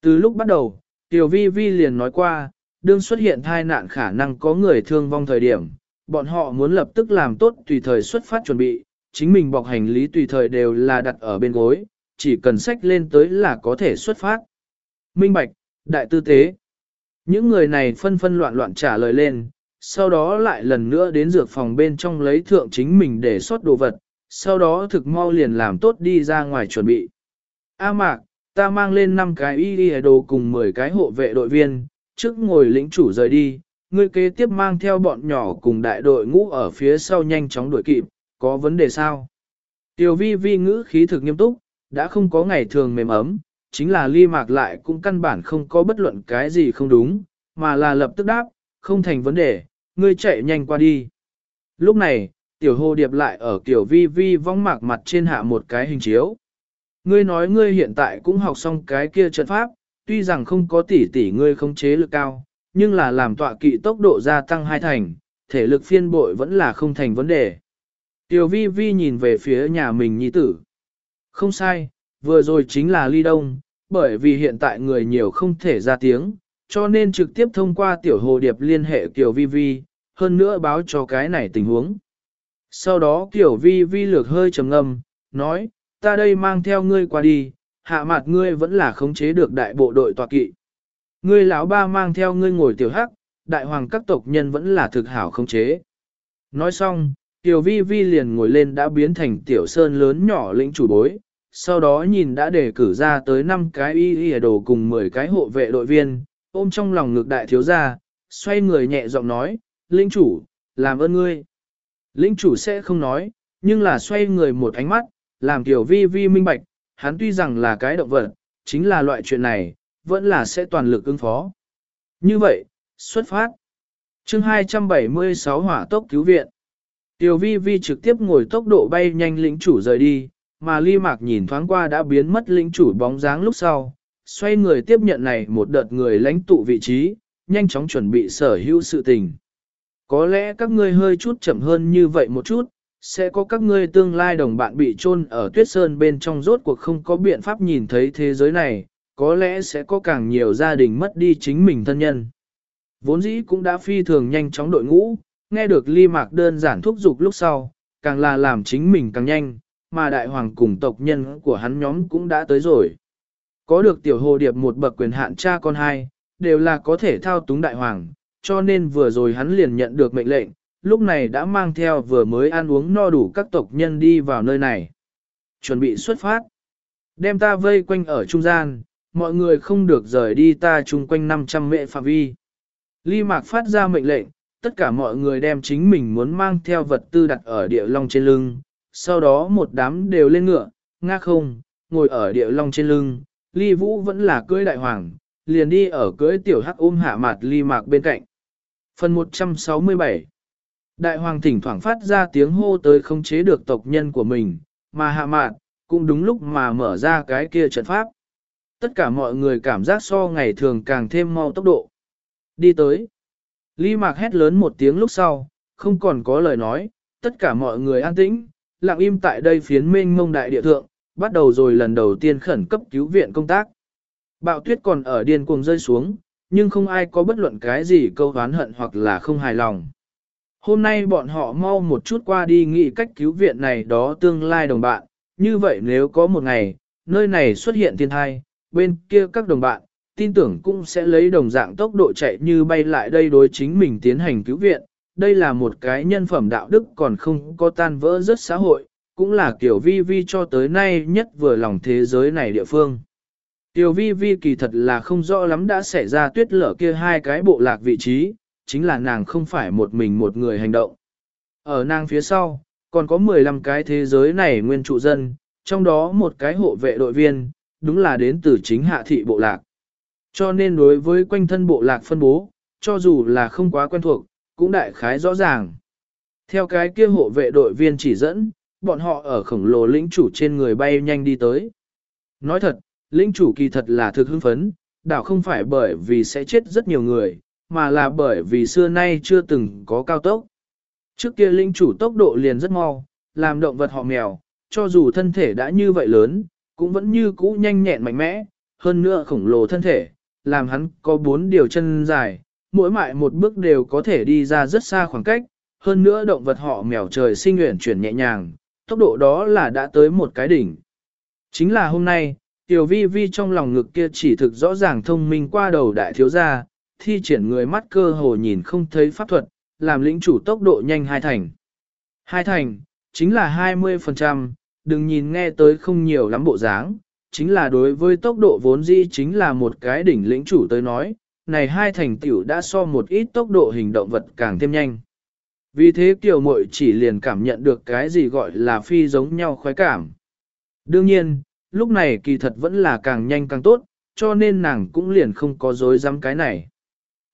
Từ lúc bắt đầu, Tiểu Vi Vi liền nói qua, đương xuất hiện tai nạn khả năng có người thương vong thời điểm, bọn họ muốn lập tức làm tốt tùy thời xuất phát chuẩn bị, chính mình bọc hành lý tùy thời đều là đặt ở bên gối, chỉ cần sách lên tới là có thể xuất phát. Minh Bạch, Đại Tư Tế Những người này phân phân loạn loạn trả lời lên, sau đó lại lần nữa đến dược phòng bên trong lấy thượng chính mình để xót đồ vật, sau đó thực mau liền làm tốt đi ra ngoài chuẩn bị. A mạc, ta mang lên 5 cái y đi đồ cùng 10 cái hộ vệ đội viên, trước ngồi lĩnh chủ rời đi, ngươi kế tiếp mang theo bọn nhỏ cùng đại đội ngũ ở phía sau nhanh chóng đuổi kịp, có vấn đề sao? Tiểu vi vi ngữ khí thực nghiêm túc, đã không có ngày thường mềm ấm, chính là ly mạc lại cũng căn bản không có bất luận cái gì không đúng, mà là lập tức đáp, không thành vấn đề, ngươi chạy nhanh qua đi. Lúc này, tiểu hồ điệp lại ở kiểu vi vi vong mạc mặt trên hạ một cái hình chiếu. Ngươi nói ngươi hiện tại cũng học xong cái kia trận pháp, tuy rằng không có tỷ tỷ ngươi không chế lực cao, nhưng là làm tọa kỵ tốc độ gia tăng hai thành, thể lực phiên bội vẫn là không thành vấn đề. Tiểu vi vi nhìn về phía nhà mình nhi tử. Không sai, vừa rồi chính là ly đông, bởi vì hiện tại người nhiều không thể ra tiếng, cho nên trực tiếp thông qua tiểu hồ điệp liên hệ Tiểu Vi Vi, hơn nữa báo cho cái này tình huống. Sau đó Kiều Vi Vi lược hơi trầm ngâm, nói, ta đây mang theo ngươi qua đi, hạ mặt ngươi vẫn là khống chế được đại bộ đội tọa kỵ. Ngươi lão ba mang theo ngươi ngồi tiểu hắc, đại hoàng các tộc nhân vẫn là thực hảo khống chế. Nói xong, Tiểu Vi Vi liền ngồi lên đã biến thành tiểu sơn lớn nhỏ lĩnh chủ bối, sau đó nhìn đã đề cử ra tới 5 cái y y đồ cùng 10 cái hộ vệ đội viên, ôm trong lòng ngực đại thiếu gia, xoay người nhẹ giọng nói, linh chủ, làm ơn ngươi. Linh chủ sẽ không nói, nhưng là xoay người một ánh mắt, làm tiểu vi vi minh bạch, hắn tuy rằng là cái động vật, chính là loại chuyện này, vẫn là sẽ toàn lực ứng phó. Như vậy, xuất phát. chương 276 hỏa tốc cứu viện. Tiểu vi vi trực tiếp ngồi tốc độ bay nhanh lĩnh chủ rời đi, mà ly mạc nhìn thoáng qua đã biến mất lĩnh chủ bóng dáng lúc sau, xoay người tiếp nhận này một đợt người lãnh tụ vị trí, nhanh chóng chuẩn bị sở hữu sự tình. Có lẽ các ngươi hơi chút chậm hơn như vậy một chút, sẽ có các ngươi tương lai đồng bạn bị chôn ở tuyết sơn bên trong rốt cuộc không có biện pháp nhìn thấy thế giới này, có lẽ sẽ có càng nhiều gia đình mất đi chính mình thân nhân. Vốn dĩ cũng đã phi thường nhanh chóng đội ngũ, nghe được ly mạc đơn giản thúc giục lúc sau, càng là làm chính mình càng nhanh, mà đại hoàng cùng tộc nhân của hắn nhóm cũng đã tới rồi. Có được tiểu hồ điệp một bậc quyền hạn cha con hai, đều là có thể thao túng đại hoàng, cho nên vừa rồi hắn liền nhận được mệnh lệnh, lúc này đã mang theo vừa mới ăn uống no đủ các tộc nhân đi vào nơi này. Chuẩn bị xuất phát. Đem ta vây quanh ở trung gian, mọi người không được rời đi ta chung quanh 500 mệ phạm vi. Ly Mạc phát ra mệnh lệnh, tất cả mọi người đem chính mình muốn mang theo vật tư đặt ở địa long trên lưng, sau đó một đám đều lên ngựa, nga không, ngồi ở địa long trên lưng, ly vũ vẫn là cưới đại hoàng, liền đi ở cưới tiểu hắc ôm hạ mặt ly mạc bên cạnh. Phần 167 Đại hoàng thỉnh thoảng phát ra tiếng hô tới không chế được tộc nhân của mình, mà hạ mạn, cũng đúng lúc mà mở ra cái kia trận pháp. Tất cả mọi người cảm giác so ngày thường càng thêm mau tốc độ. Đi tới. Ly mạc hét lớn một tiếng lúc sau, không còn có lời nói, tất cả mọi người an tĩnh, lặng im tại đây phiến mênh mông đại địa thượng, bắt đầu rồi lần đầu tiên khẩn cấp cứu viện công tác. Bạo tuyết còn ở điên cuồng rơi xuống, nhưng không ai có bất luận cái gì câu hán hận hoặc là không hài lòng. Hôm nay bọn họ mau một chút qua đi nghĩ cách cứu viện này đó tương lai đồng bạn, như vậy nếu có một ngày, nơi này xuất hiện thiên thai, bên kia các đồng bạn, tin tưởng cũng sẽ lấy đồng dạng tốc độ chạy như bay lại đây đối chính mình tiến hành cứu viện. Đây là một cái nhân phẩm đạo đức còn không có tan vỡ rất xã hội, cũng là kiểu vi vi cho tới nay nhất vừa lòng thế giới này địa phương. Tiểu vi vi kỳ thật là không rõ lắm đã xảy ra tuyết lở kia hai cái bộ lạc vị trí, chính là nàng không phải một mình một người hành động. Ở nàng phía sau, còn có 15 cái thế giới này nguyên trụ dân, trong đó một cái hộ vệ đội viên, đúng là đến từ chính hạ thị bộ lạc. Cho nên đối với quanh thân bộ lạc phân bố, cho dù là không quá quen thuộc, cũng đại khái rõ ràng. Theo cái kia hộ vệ đội viên chỉ dẫn, bọn họ ở khổng lồ lĩnh chủ trên người bay nhanh đi tới. Nói thật, lĩnh chủ kỳ thật là thực hưng phấn, đảo không phải bởi vì sẽ chết rất nhiều người, mà là bởi vì xưa nay chưa từng có cao tốc. Trước kia Linh chủ tốc độ liền rất mau, làm động vật họ mèo, cho dù thân thể đã như vậy lớn, cũng vẫn như cũ nhanh nhẹn mạnh mẽ, hơn nữa khổng lồ thân thể, làm hắn có bốn điều chân dài, mỗi mại một bước đều có thể đi ra rất xa khoảng cách, hơn nữa động vật họ mèo trời sinh nguyện chuyển nhẹ nhàng, tốc độ đó là đã tới một cái đỉnh. Chính là hôm nay, Tiểu Vi Vi trong lòng ngực kia chỉ thực rõ ràng thông minh qua đầu đại thiếu gia, thi triển người mắt cơ hồ nhìn không thấy pháp thuật, làm lĩnh chủ tốc độ nhanh hai thành. Hai thành, chính là 20%, đừng nhìn nghe tới không nhiều lắm bộ dáng, chính là đối với tốc độ vốn dĩ chính là một cái đỉnh lĩnh chủ tới nói, này hai thành tiểu đã so một ít tốc độ hình động vật càng thêm nhanh. Vì thế Tiểu muội chỉ liền cảm nhận được cái gì gọi là phi giống nhau khoái cảm. Đương nhiên, lúc này kỳ thật vẫn là càng nhanh càng tốt, cho nên nàng cũng liền không có dối dám cái này.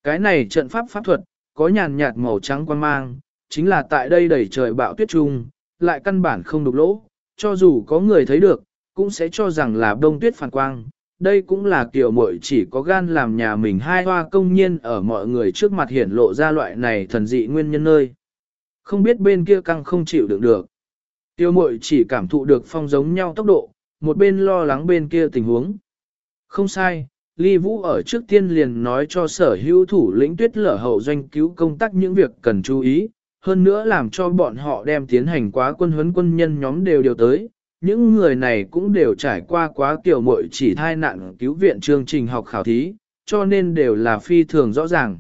Cái này trận pháp pháp thuật, có nhàn nhạt màu trắng quan mang, chính là tại đây đầy trời bão tuyết trung, lại căn bản không đục lỗ, cho dù có người thấy được, cũng sẽ cho rằng là đông tuyết phản quang. Đây cũng là kiểu mội chỉ có gan làm nhà mình hai hoa công nhiên ở mọi người trước mặt hiển lộ ra loại này thần dị nguyên nhân nơi. Không biết bên kia căng không chịu đựng được. Tiêu mội chỉ cảm thụ được phong giống nhau tốc độ, một bên lo lắng bên kia tình huống. Không sai, Ly Vũ ở trước tiên liền nói cho sở hữu thủ lĩnh tuyết lở hậu doanh cứu công tác những việc cần chú ý, hơn nữa làm cho bọn họ đem tiến hành quá quân huấn quân nhân nhóm đều đều tới. Những người này cũng đều trải qua quá kiểu mội chỉ thai nạn cứu viện chương trình học khảo thí, cho nên đều là phi thường rõ ràng.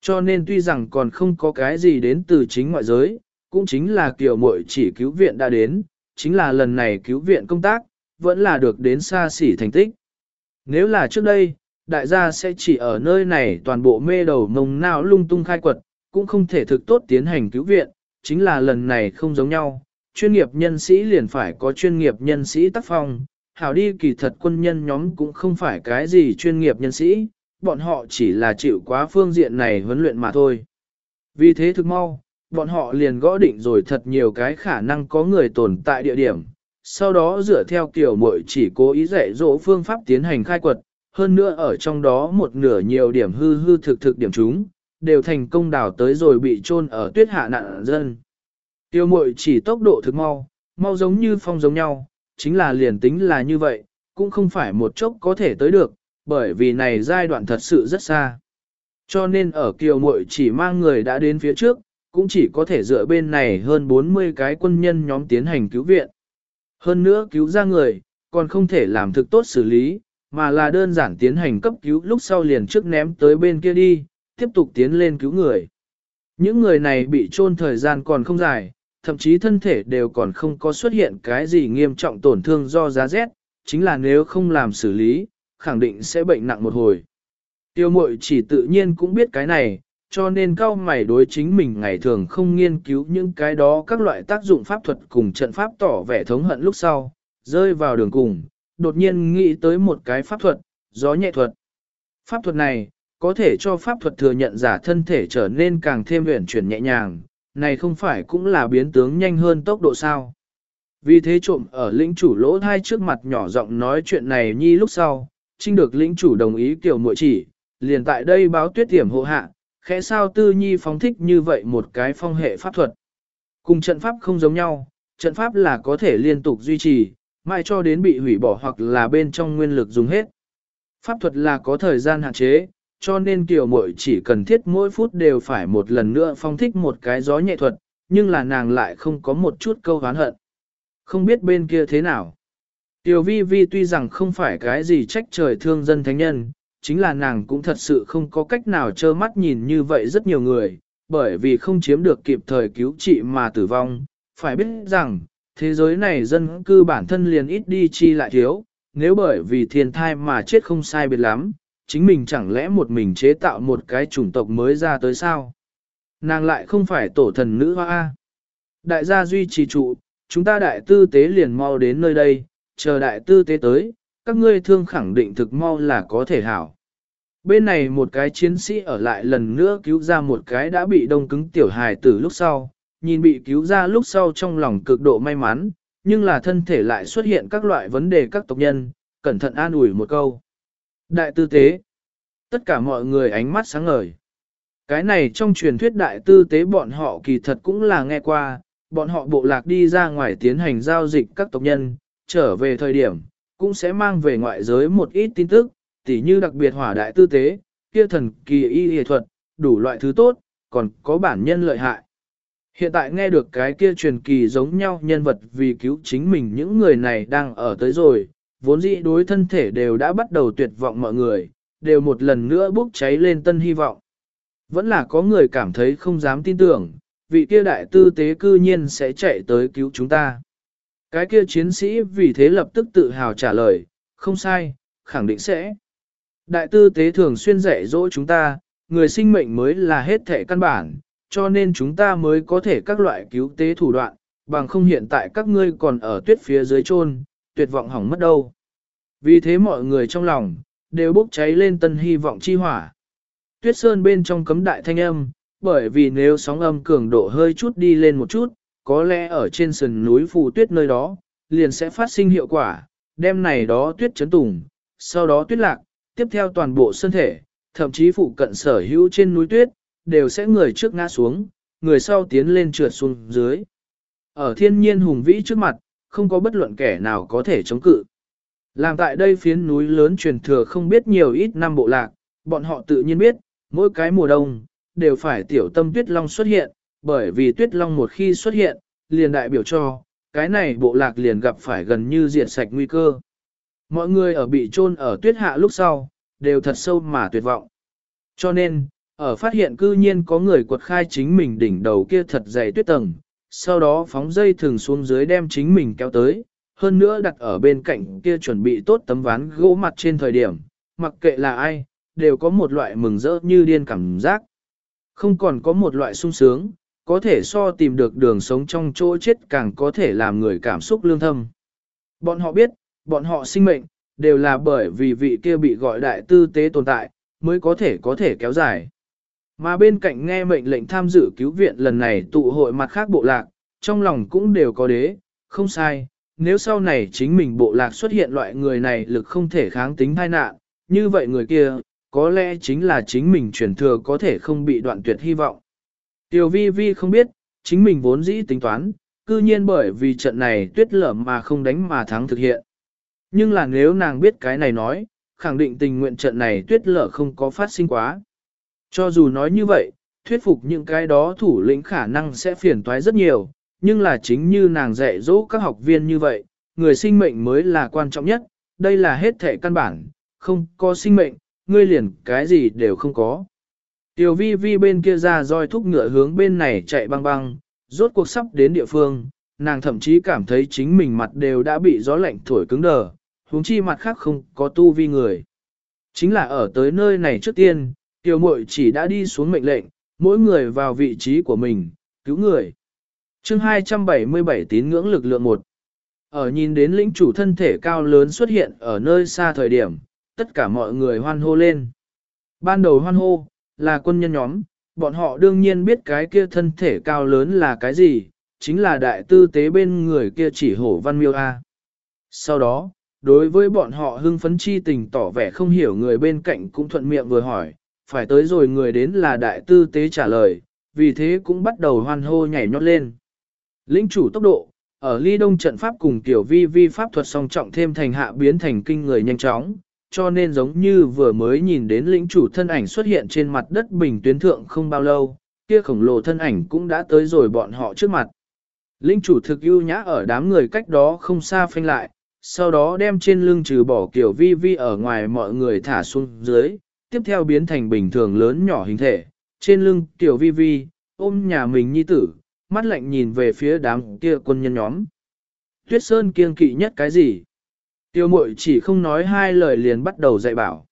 Cho nên tuy rằng còn không có cái gì đến từ chính ngoại giới, cũng chính là kiểu mội chỉ cứu viện đã đến, chính là lần này cứu viện công tác, vẫn là được đến xa xỉ thành tích. Nếu là trước đây, đại gia sẽ chỉ ở nơi này toàn bộ mê đầu mông não lung tung khai quật, cũng không thể thực tốt tiến hành cứu viện, chính là lần này không giống nhau, chuyên nghiệp nhân sĩ liền phải có chuyên nghiệp nhân sĩ tác phong, hảo đi kỳ thật quân nhân nhóm cũng không phải cái gì chuyên nghiệp nhân sĩ, bọn họ chỉ là chịu quá phương diện này huấn luyện mà thôi. Vì thế thực mau, bọn họ liền gõ định rồi thật nhiều cái khả năng có người tồn tại địa điểm, sau đó dựa theo kiểu mội chỉ cố ý dạy dỗ phương pháp tiến hành khai quật, hơn nữa ở trong đó một nửa nhiều điểm hư hư thực thực điểm chúng, đều thành công đào tới rồi bị chôn ở tuyết hạ nạn dân. Tiêu mội chỉ tốc độ thực mau, mau giống như phong giống nhau, chính là liền tính là như vậy, cũng không phải một chốc có thể tới được, bởi vì này giai đoạn thật sự rất xa. Cho nên ở kiều muội chỉ mang người đã đến phía trước, cũng chỉ có thể dựa bên này hơn 40 cái quân nhân nhóm tiến hành cứu viện. Hơn nữa cứu ra người, còn không thể làm thực tốt xử lý, mà là đơn giản tiến hành cấp cứu lúc sau liền trước ném tới bên kia đi, tiếp tục tiến lên cứu người. Những người này bị chôn thời gian còn không dài, thậm chí thân thể đều còn không có xuất hiện cái gì nghiêm trọng tổn thương do giá rét, chính là nếu không làm xử lý, khẳng định sẽ bệnh nặng một hồi. Tiêu mội chỉ tự nhiên cũng biết cái này, cho nên cao mày đối chính mình ngày thường không nghiên cứu những cái đó các loại tác dụng pháp thuật cùng trận pháp tỏ vẻ thống hận lúc sau, rơi vào đường cùng, đột nhiên nghĩ tới một cái pháp thuật, gió nhẹ thuật. Pháp thuật này, có thể cho pháp thuật thừa nhận giả thân thể trở nên càng thêm uyển chuyển nhẹ nhàng, này không phải cũng là biến tướng nhanh hơn tốc độ sao. Vì thế trộm ở lĩnh chủ lỗ thai trước mặt nhỏ giọng nói chuyện này nhi lúc sau, trinh được lĩnh chủ đồng ý kiểu muội chỉ, liền tại đây báo tuyết tiểm hộ hạ, khẽ sao tư nhi phóng thích như vậy một cái phong hệ pháp thuật. Cùng trận pháp không giống nhau, trận pháp là có thể liên tục duy trì, mãi cho đến bị hủy bỏ hoặc là bên trong nguyên lực dùng hết. Pháp thuật là có thời gian hạn chế, cho nên tiểu muội chỉ cần thiết mỗi phút đều phải một lần nữa phong thích một cái gió nhẹ thuật, nhưng là nàng lại không có một chút câu hán hận. Không biết bên kia thế nào. Tiểu vi vi tuy rằng không phải cái gì trách trời thương dân thánh nhân, chính là nàng cũng thật sự không có cách nào trơ mắt nhìn như vậy rất nhiều người, bởi vì không chiếm được kịp thời cứu trị mà tử vong. Phải biết rằng, thế giới này dân cư bản thân liền ít đi chi lại thiếu, nếu bởi vì thiên thai mà chết không sai biệt lắm, chính mình chẳng lẽ một mình chế tạo một cái chủng tộc mới ra tới sao? Nàng lại không phải tổ thần nữ hoa. Đại gia duy trì trụ, chúng ta đại tư tế liền mau đến nơi đây, chờ đại tư tế tới, các ngươi thương khẳng định thực mau là có thể hảo. Bên này một cái chiến sĩ ở lại lần nữa cứu ra một cái đã bị đông cứng tiểu hài từ lúc sau, nhìn bị cứu ra lúc sau trong lòng cực độ may mắn, nhưng là thân thể lại xuất hiện các loại vấn đề các tộc nhân, cẩn thận an ủi một câu. Đại tư tế. Tất cả mọi người ánh mắt sáng ngời. Cái này trong truyền thuyết đại tư tế bọn họ kỳ thật cũng là nghe qua, bọn họ bộ lạc đi ra ngoài tiến hành giao dịch các tộc nhân, trở về thời điểm, cũng sẽ mang về ngoại giới một ít tin tức, tỉ như đặc biệt hỏa đại tư tế, kia thần kỳ y y thuật, đủ loại thứ tốt, còn có bản nhân lợi hại. Hiện tại nghe được cái kia truyền kỳ giống nhau nhân vật vì cứu chính mình những người này đang ở tới rồi, vốn dĩ đối thân thể đều đã bắt đầu tuyệt vọng mọi người, đều một lần nữa bốc cháy lên tân hy vọng. Vẫn là có người cảm thấy không dám tin tưởng, vị kia đại tư tế cư nhiên sẽ chạy tới cứu chúng ta. Cái kia chiến sĩ vì thế lập tức tự hào trả lời, không sai, khẳng định sẽ. Đại tư tế thường xuyên dạy dỗ chúng ta, người sinh mệnh mới là hết thể căn bản, cho nên chúng ta mới có thể các loại cứu tế thủ đoạn, bằng không hiện tại các ngươi còn ở tuyết phía dưới chôn, tuyệt vọng hỏng mất đâu. Vì thế mọi người trong lòng, đều bốc cháy lên tân hy vọng chi hỏa. Tuyết sơn bên trong cấm đại thanh âm, bởi vì nếu sóng âm cường độ hơi chút đi lên một chút, có lẽ ở trên sườn núi phù tuyết nơi đó, liền sẽ phát sinh hiệu quả, đêm này đó tuyết chấn tùng, sau đó tuyết lạc, tiếp theo toàn bộ sơn thể thậm chí phụ cận sở hữu trên núi tuyết, đều sẽ người trước ngã xuống, người sau tiến lên trượt xuống dưới. Ở thiên nhiên hùng vĩ trước mặt, không có bất luận kẻ nào có thể chống cự. Làm tại đây phiến núi lớn truyền thừa không biết nhiều ít năm bộ lạc, bọn họ tự nhiên biết, mỗi cái mùa đông, đều phải tiểu tâm tuyết long xuất hiện, bởi vì tuyết long một khi xuất hiện, liền đại biểu cho, cái này bộ lạc liền gặp phải gần như diệt sạch nguy cơ. Mọi người ở bị chôn ở tuyết hạ lúc sau, đều thật sâu mà tuyệt vọng. Cho nên, ở phát hiện cư nhiên có người quật khai chính mình đỉnh đầu kia thật dày tuyết tầng, sau đó phóng dây thường xuống dưới đem chính mình kéo tới, hơn nữa đặt ở bên cạnh kia chuẩn bị tốt tấm ván gỗ mặt trên thời điểm, mặc kệ là ai, đều có một loại mừng rỡ như điên cảm giác. Không còn có một loại sung sướng, có thể so tìm được đường sống trong chỗ chết càng có thể làm người cảm xúc lương thâm. Bọn họ biết, bọn họ sinh mệnh, đều là bởi vì vị kia bị gọi đại tư tế tồn tại, mới có thể có thể kéo dài. Mà bên cạnh nghe mệnh lệnh tham dự cứu viện lần này tụ hội mặt khác bộ lạc, trong lòng cũng đều có đế, không sai, nếu sau này chính mình bộ lạc xuất hiện loại người này lực không thể kháng tính tai nạn, như vậy người kia, có lẽ chính là chính mình truyền thừa có thể không bị đoạn tuyệt hy vọng. Tiểu vi vi không biết, chính mình vốn dĩ tính toán, cư nhiên bởi vì trận này tuyết lở mà không đánh mà thắng thực hiện. Nhưng là nếu nàng biết cái này nói, khẳng định tình nguyện trận này tuyết lở không có phát sinh quá. Cho dù nói như vậy, thuyết phục những cái đó thủ lĩnh khả năng sẽ phiền toái rất nhiều, nhưng là chính như nàng dạy dỗ các học viên như vậy, người sinh mệnh mới là quan trọng nhất, đây là hết thể căn bản, không có sinh mệnh, ngươi liền cái gì đều không có. Tiểu vi vi bên kia ra roi thúc ngựa hướng bên này chạy băng băng, rốt cuộc sắp đến địa phương, nàng thậm chí cảm thấy chính mình mặt đều đã bị gió lạnh thổi cứng đờ, huống chi mặt khác không có tu vi người. Chính là ở tới nơi này trước tiên, tiểu muội chỉ đã đi xuống mệnh lệnh, mỗi người vào vị trí của mình, cứu người. chương 277 tín ngưỡng lực lượng 1. Ở nhìn đến lĩnh chủ thân thể cao lớn xuất hiện ở nơi xa thời điểm, tất cả mọi người hoan hô lên. Ban đầu hoan hô, là quân nhân nhóm, bọn họ đương nhiên biết cái kia thân thể cao lớn là cái gì, chính là đại tư tế bên người kia chỉ hổ văn miêu A. Sau đó, đối với bọn họ hưng phấn chi tình tỏ vẻ không hiểu người bên cạnh cũng thuận miệng vừa hỏi, phải tới rồi người đến là đại tư tế trả lời, vì thế cũng bắt đầu hoan hô nhảy nhót lên. Lĩnh chủ tốc độ, ở ly đông trận pháp cùng tiểu vi vi pháp thuật song trọng thêm thành hạ biến thành kinh người nhanh chóng, cho nên giống như vừa mới nhìn đến lĩnh chủ thân ảnh xuất hiện trên mặt đất bình tuyến thượng không bao lâu, kia khổng lồ thân ảnh cũng đã tới rồi bọn họ trước mặt. Lĩnh chủ thực ưu nhã ở đám người cách đó không xa phanh lại, sau đó đem trên lưng trừ bỏ kiểu vi vi ở ngoài mọi người thả xuống dưới, tiếp theo biến thành bình thường lớn nhỏ hình thể, trên lưng tiểu vi vi, ôm nhà mình nhi tử, mắt lạnh nhìn về phía đám kia quân nhân nhóm. Tuyết Sơn kiêng kỵ nhất cái gì? Tiêu mội chỉ không nói hai lời liền bắt đầu dạy bảo.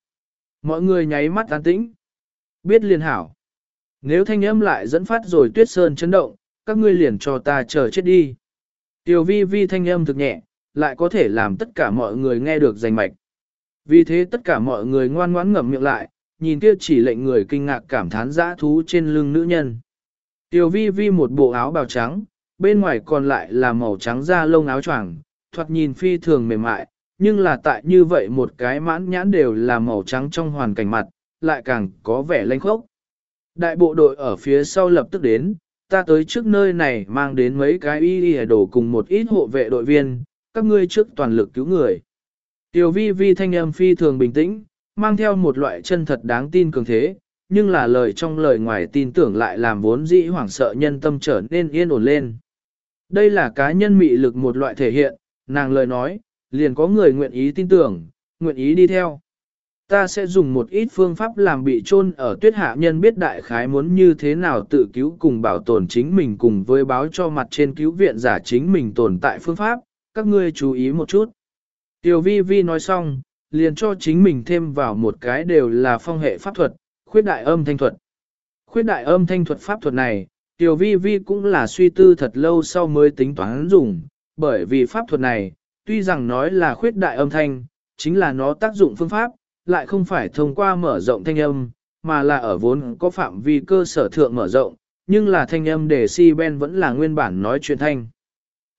Mọi người nháy mắt an tĩnh. Biết liền hảo. Nếu thanh âm lại dẫn phát rồi tuyết sơn chấn động, các ngươi liền cho ta chờ chết đi. Tiêu vi vi thanh âm thực nhẹ, lại có thể làm tất cả mọi người nghe được rành mạch. Vì thế tất cả mọi người ngoan ngoãn ngậm miệng lại, nhìn kia chỉ lệnh người kinh ngạc cảm thán dã thú trên lưng nữ nhân. tiểu vi vi một bộ áo bào trắng, bên ngoài còn lại là màu trắng da lông áo choàng, thoạt nhìn phi thường mềm mại, nhưng là tại như vậy một cái mãn nhãn đều là màu trắng trong hoàn cảnh mặt, lại càng có vẻ lanh khốc. Đại bộ đội ở phía sau lập tức đến, ta tới trước nơi này mang đến mấy cái y y đồ cùng một ít hộ vệ đội viên, các ngươi trước toàn lực cứu người. Tiểu vi vi thanh âm phi thường bình tĩnh, mang theo một loại chân thật đáng tin cường thế, nhưng là lời trong lời ngoài tin tưởng lại làm vốn dĩ hoảng sợ nhân tâm trở nên yên ổn lên. Đây là cá nhân mị lực một loại thể hiện, nàng lời nói, liền có người nguyện ý tin tưởng, nguyện ý đi theo. Ta sẽ dùng một ít phương pháp làm bị chôn ở tuyết hạ nhân biết đại khái muốn như thế nào tự cứu cùng bảo tồn chính mình cùng với báo cho mặt trên cứu viện giả chính mình tồn tại phương pháp, các ngươi chú ý một chút. Tiểu vi vi nói xong, liền cho chính mình thêm vào một cái đều là phong hệ pháp thuật, khuyết đại âm thanh thuật. Khuyết đại âm thanh thuật pháp thuật này, tiểu vi vi cũng là suy tư thật lâu sau mới tính toán dùng, bởi vì pháp thuật này, tuy rằng nói là khuyết đại âm thanh, chính là nó tác dụng phương pháp, lại không phải thông qua mở rộng thanh âm, mà là ở vốn có phạm vi cơ sở thượng mở rộng, nhưng là thanh âm để si ben vẫn là nguyên bản nói chuyện thanh.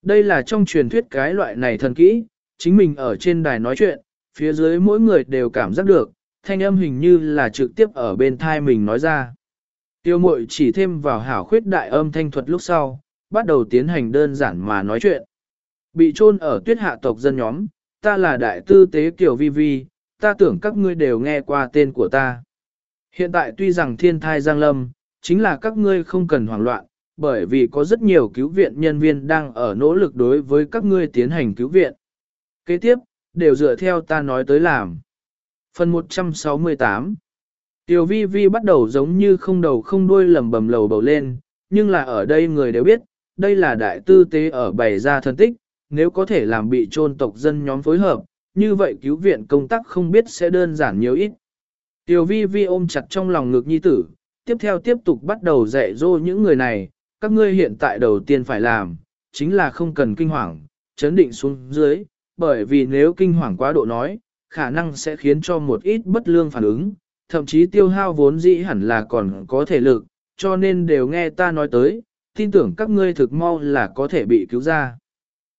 Đây là trong truyền thuyết cái loại này thần kỹ, chính mình ở trên đài nói chuyện, phía dưới mỗi người đều cảm giác được, thanh âm hình như là trực tiếp ở bên thai mình nói ra. Tiêu mội chỉ thêm vào hảo khuyết đại âm thanh thuật lúc sau, bắt đầu tiến hành đơn giản mà nói chuyện. Bị chôn ở tuyết hạ tộc dân nhóm, ta là đại tư tế kiểu vi vi, ta tưởng các ngươi đều nghe qua tên của ta. Hiện tại tuy rằng thiên thai giang lâm, chính là các ngươi không cần hoảng loạn, bởi vì có rất nhiều cứu viện nhân viên đang ở nỗ lực đối với các ngươi tiến hành cứu viện. Kế tiếp, đều dựa theo ta nói tới làm. Phần 168 Tiểu vi vi bắt đầu giống như không đầu không đuôi lầm bầm lầu bầu lên, nhưng là ở đây người đều biết, đây là đại tư tế ở bày ra thân tích, nếu có thể làm bị trôn tộc dân nhóm phối hợp, như vậy cứu viện công tác không biết sẽ đơn giản nhiều ít. Tiểu vi vi ôm chặt trong lòng ngực nhi tử, tiếp theo tiếp tục bắt đầu dạy dỗ những người này, các ngươi hiện tại đầu tiên phải làm, chính là không cần kinh hoàng, chấn định xuống dưới, bởi vì nếu kinh hoàng quá độ nói, khả năng sẽ khiến cho một ít bất lương phản ứng, thậm chí tiêu hao vốn dĩ hẳn là còn có thể lực, cho nên đều nghe ta nói tới, tin tưởng các ngươi thực mau là có thể bị cứu ra.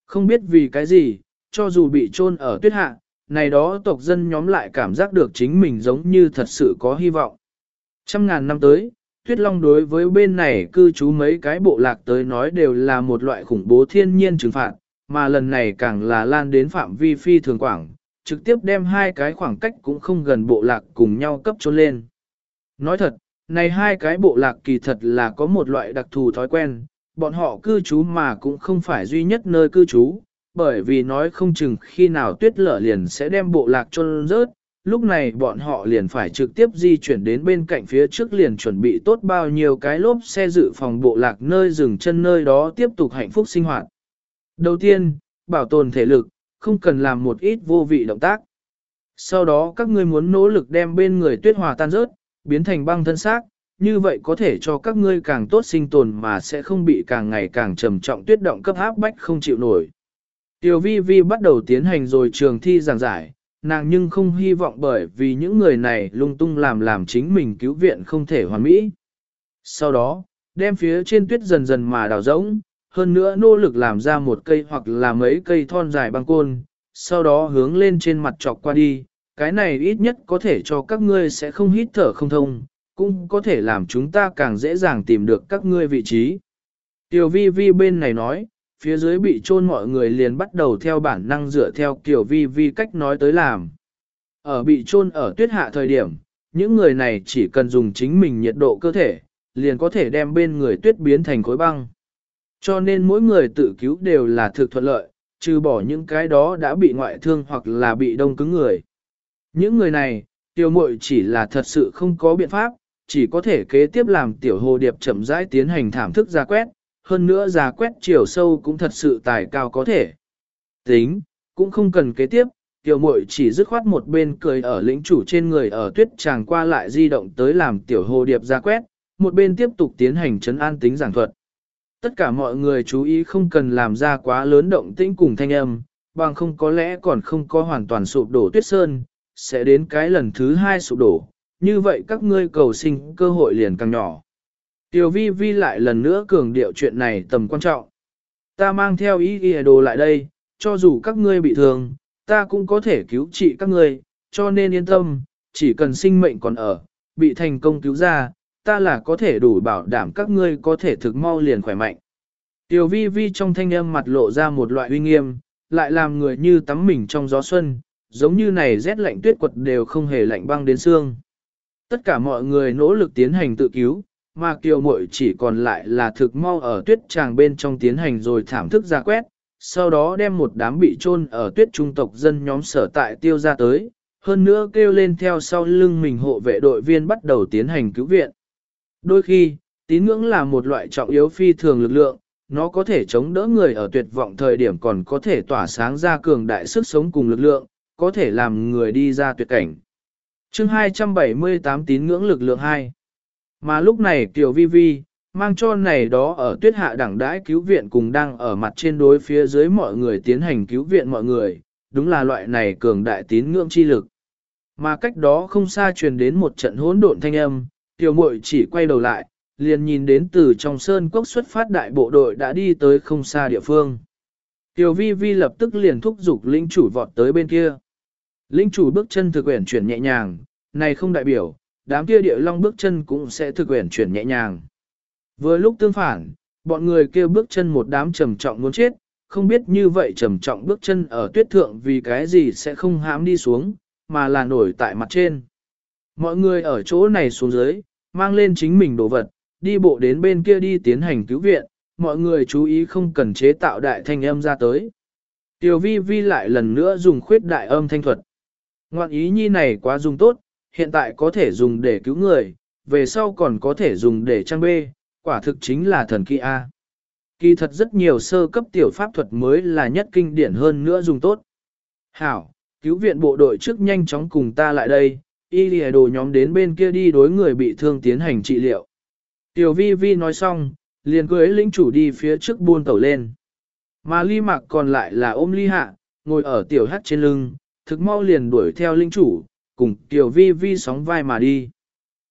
Không biết vì cái gì, cho dù bị chôn ở tuyết hạ, này đó tộc dân nhóm lại cảm giác được chính mình giống như thật sự có hy vọng. Trăm ngàn năm tới, tuyết long đối với bên này cư trú mấy cái bộ lạc tới nói đều là một loại khủng bố thiên nhiên trừng phạt, mà lần này càng là lan đến phạm vi phi thường quảng, trực tiếp đem hai cái khoảng cách cũng không gần bộ lạc cùng nhau cấp trốn lên. Nói thật, này hai cái bộ lạc kỳ thật là có một loại đặc thù thói quen, bọn họ cư trú mà cũng không phải duy nhất nơi cư trú, bởi vì nói không chừng khi nào tuyết lở liền sẽ đem bộ lạc trôn rớt, lúc này bọn họ liền phải trực tiếp di chuyển đến bên cạnh phía trước liền chuẩn bị tốt bao nhiêu cái lốp xe dự phòng bộ lạc nơi dừng chân nơi đó tiếp tục hạnh phúc sinh hoạt. Đầu tiên, bảo tồn thể lực, không cần làm một ít vô vị động tác. Sau đó các ngươi muốn nỗ lực đem bên người tuyết hòa tan rớt, biến thành băng thân xác, như vậy có thể cho các ngươi càng tốt sinh tồn mà sẽ không bị càng ngày càng trầm trọng tuyết động cấp áp bách không chịu nổi. Tiểu vi vi bắt đầu tiến hành rồi trường thi giảng giải, nàng nhưng không hy vọng bởi vì những người này lung tung làm làm chính mình cứu viện không thể hoàn mỹ. Sau đó, đem phía trên tuyết dần dần mà đào rỗng, hơn nữa nỗ lực làm ra một cây hoặc là mấy cây thon dài băng côn, sau đó hướng lên trên mặt chọc qua đi, cái này ít nhất có thể cho các ngươi sẽ không hít thở không thông, cũng có thể làm chúng ta càng dễ dàng tìm được các ngươi vị trí. Tiểu vi vi bên này nói, phía dưới bị chôn mọi người liền bắt đầu theo bản năng dựa theo kiểu vi vi cách nói tới làm. Ở bị chôn ở tuyết hạ thời điểm, những người này chỉ cần dùng chính mình nhiệt độ cơ thể, liền có thể đem bên người tuyết biến thành khối băng. Cho nên mỗi người tự cứu đều là thực thuận lợi, trừ bỏ những cái đó đã bị ngoại thương hoặc là bị đông cứng người. Những người này, tiêu muội chỉ là thật sự không có biện pháp, chỉ có thể kế tiếp làm tiểu hồ điệp chậm rãi tiến hành thảm thức ra quét, hơn nữa ra quét chiều sâu cũng thật sự tài cao có thể. Tính, cũng không cần kế tiếp, tiểu muội chỉ dứt khoát một bên cười ở lĩnh chủ trên người ở tuyết tràng qua lại di động tới làm tiểu hồ điệp ra quét, một bên tiếp tục tiến hành chấn an tính giảng thuật. Tất cả mọi người chú ý không cần làm ra quá lớn động tĩnh cùng thanh âm, bằng không có lẽ còn không có hoàn toàn sụp đổ tuyết sơn, sẽ đến cái lần thứ hai sụp đổ, như vậy các ngươi cầu sinh cơ hội liền càng nhỏ. Tiểu vi vi lại lần nữa cường điệu chuyện này tầm quan trọng. Ta mang theo ý ghi đồ lại đây, cho dù các ngươi bị thương, ta cũng có thể cứu trị các ngươi, cho nên yên tâm, chỉ cần sinh mệnh còn ở, bị thành công cứu ra, ta là có thể đủ bảo đảm các ngươi có thể thực mau liền khỏe mạnh. Tiểu vi vi trong thanh âm mặt lộ ra một loại uy nghiêm, lại làm người như tắm mình trong gió xuân, giống như này rét lạnh tuyết quật đều không hề lạnh băng đến xương. Tất cả mọi người nỗ lực tiến hành tự cứu, mà kiều muội chỉ còn lại là thực mau ở tuyết tràng bên trong tiến hành rồi thảm thức ra quét, sau đó đem một đám bị chôn ở tuyết trung tộc dân nhóm sở tại tiêu ra tới, hơn nữa kêu lên theo sau lưng mình hộ vệ đội viên bắt đầu tiến hành cứu viện. Đôi khi, tín ngưỡng là một loại trọng yếu phi thường lực lượng, nó có thể chống đỡ người ở tuyệt vọng thời điểm còn có thể tỏa sáng ra cường đại sức sống cùng lực lượng, có thể làm người đi ra tuyệt cảnh. chương 278 tín ngưỡng lực lượng 2 mà lúc này Kiều Vi Vi, mang cho này đó ở tuyết hạ đẳng đãi cứu viện cùng đang ở mặt trên đối phía dưới mọi người tiến hành cứu viện mọi người, đúng là loại này cường đại tín ngưỡng chi lực. Mà cách đó không xa truyền đến một trận hỗn độn thanh âm, tiểu muội chỉ quay đầu lại, liền nhìn đến từ trong sơn cốc xuất phát đại bộ đội đã đi tới không xa địa phương. Tiểu vi vi lập tức liền thúc giục linh chủ vọt tới bên kia. Linh chủ bước chân thực quyển chuyển nhẹ nhàng, này không đại biểu, đám kia địa long bước chân cũng sẽ thực quyển chuyển nhẹ nhàng. Vừa lúc tương phản, bọn người kia bước chân một đám trầm trọng muốn chết, không biết như vậy trầm trọng bước chân ở tuyết thượng vì cái gì sẽ không hãm đi xuống, mà là nổi tại mặt trên. Mọi người ở chỗ này xuống dưới, mang lên chính mình đồ vật, đi bộ đến bên kia đi tiến hành cứu viện, mọi người chú ý không cần chế tạo đại thanh âm ra tới. Tiểu vi vi lại lần nữa dùng khuyết đại âm thanh thuật. Ngoạn ý nhi này quá dùng tốt, hiện tại có thể dùng để cứu người, về sau còn có thể dùng để trang bê, quả thực chính là thần kỳ A. Kỳ thật rất nhiều sơ cấp tiểu pháp thuật mới là nhất kinh điển hơn nữa dùng tốt. Hảo, cứu viện bộ đội trước nhanh chóng cùng ta lại đây, y lìa đồ nhóm đến bên kia đi đối người bị thương tiến hành trị liệu. Tiểu vi vi nói xong, liền cưới lĩnh chủ đi phía trước buôn tàu lên. Mà ly mạc còn lại là ôm ly hạ, ngồi ở tiểu hắt trên lưng, thực mau liền đuổi theo linh chủ, cùng tiểu vi vi sóng vai mà đi.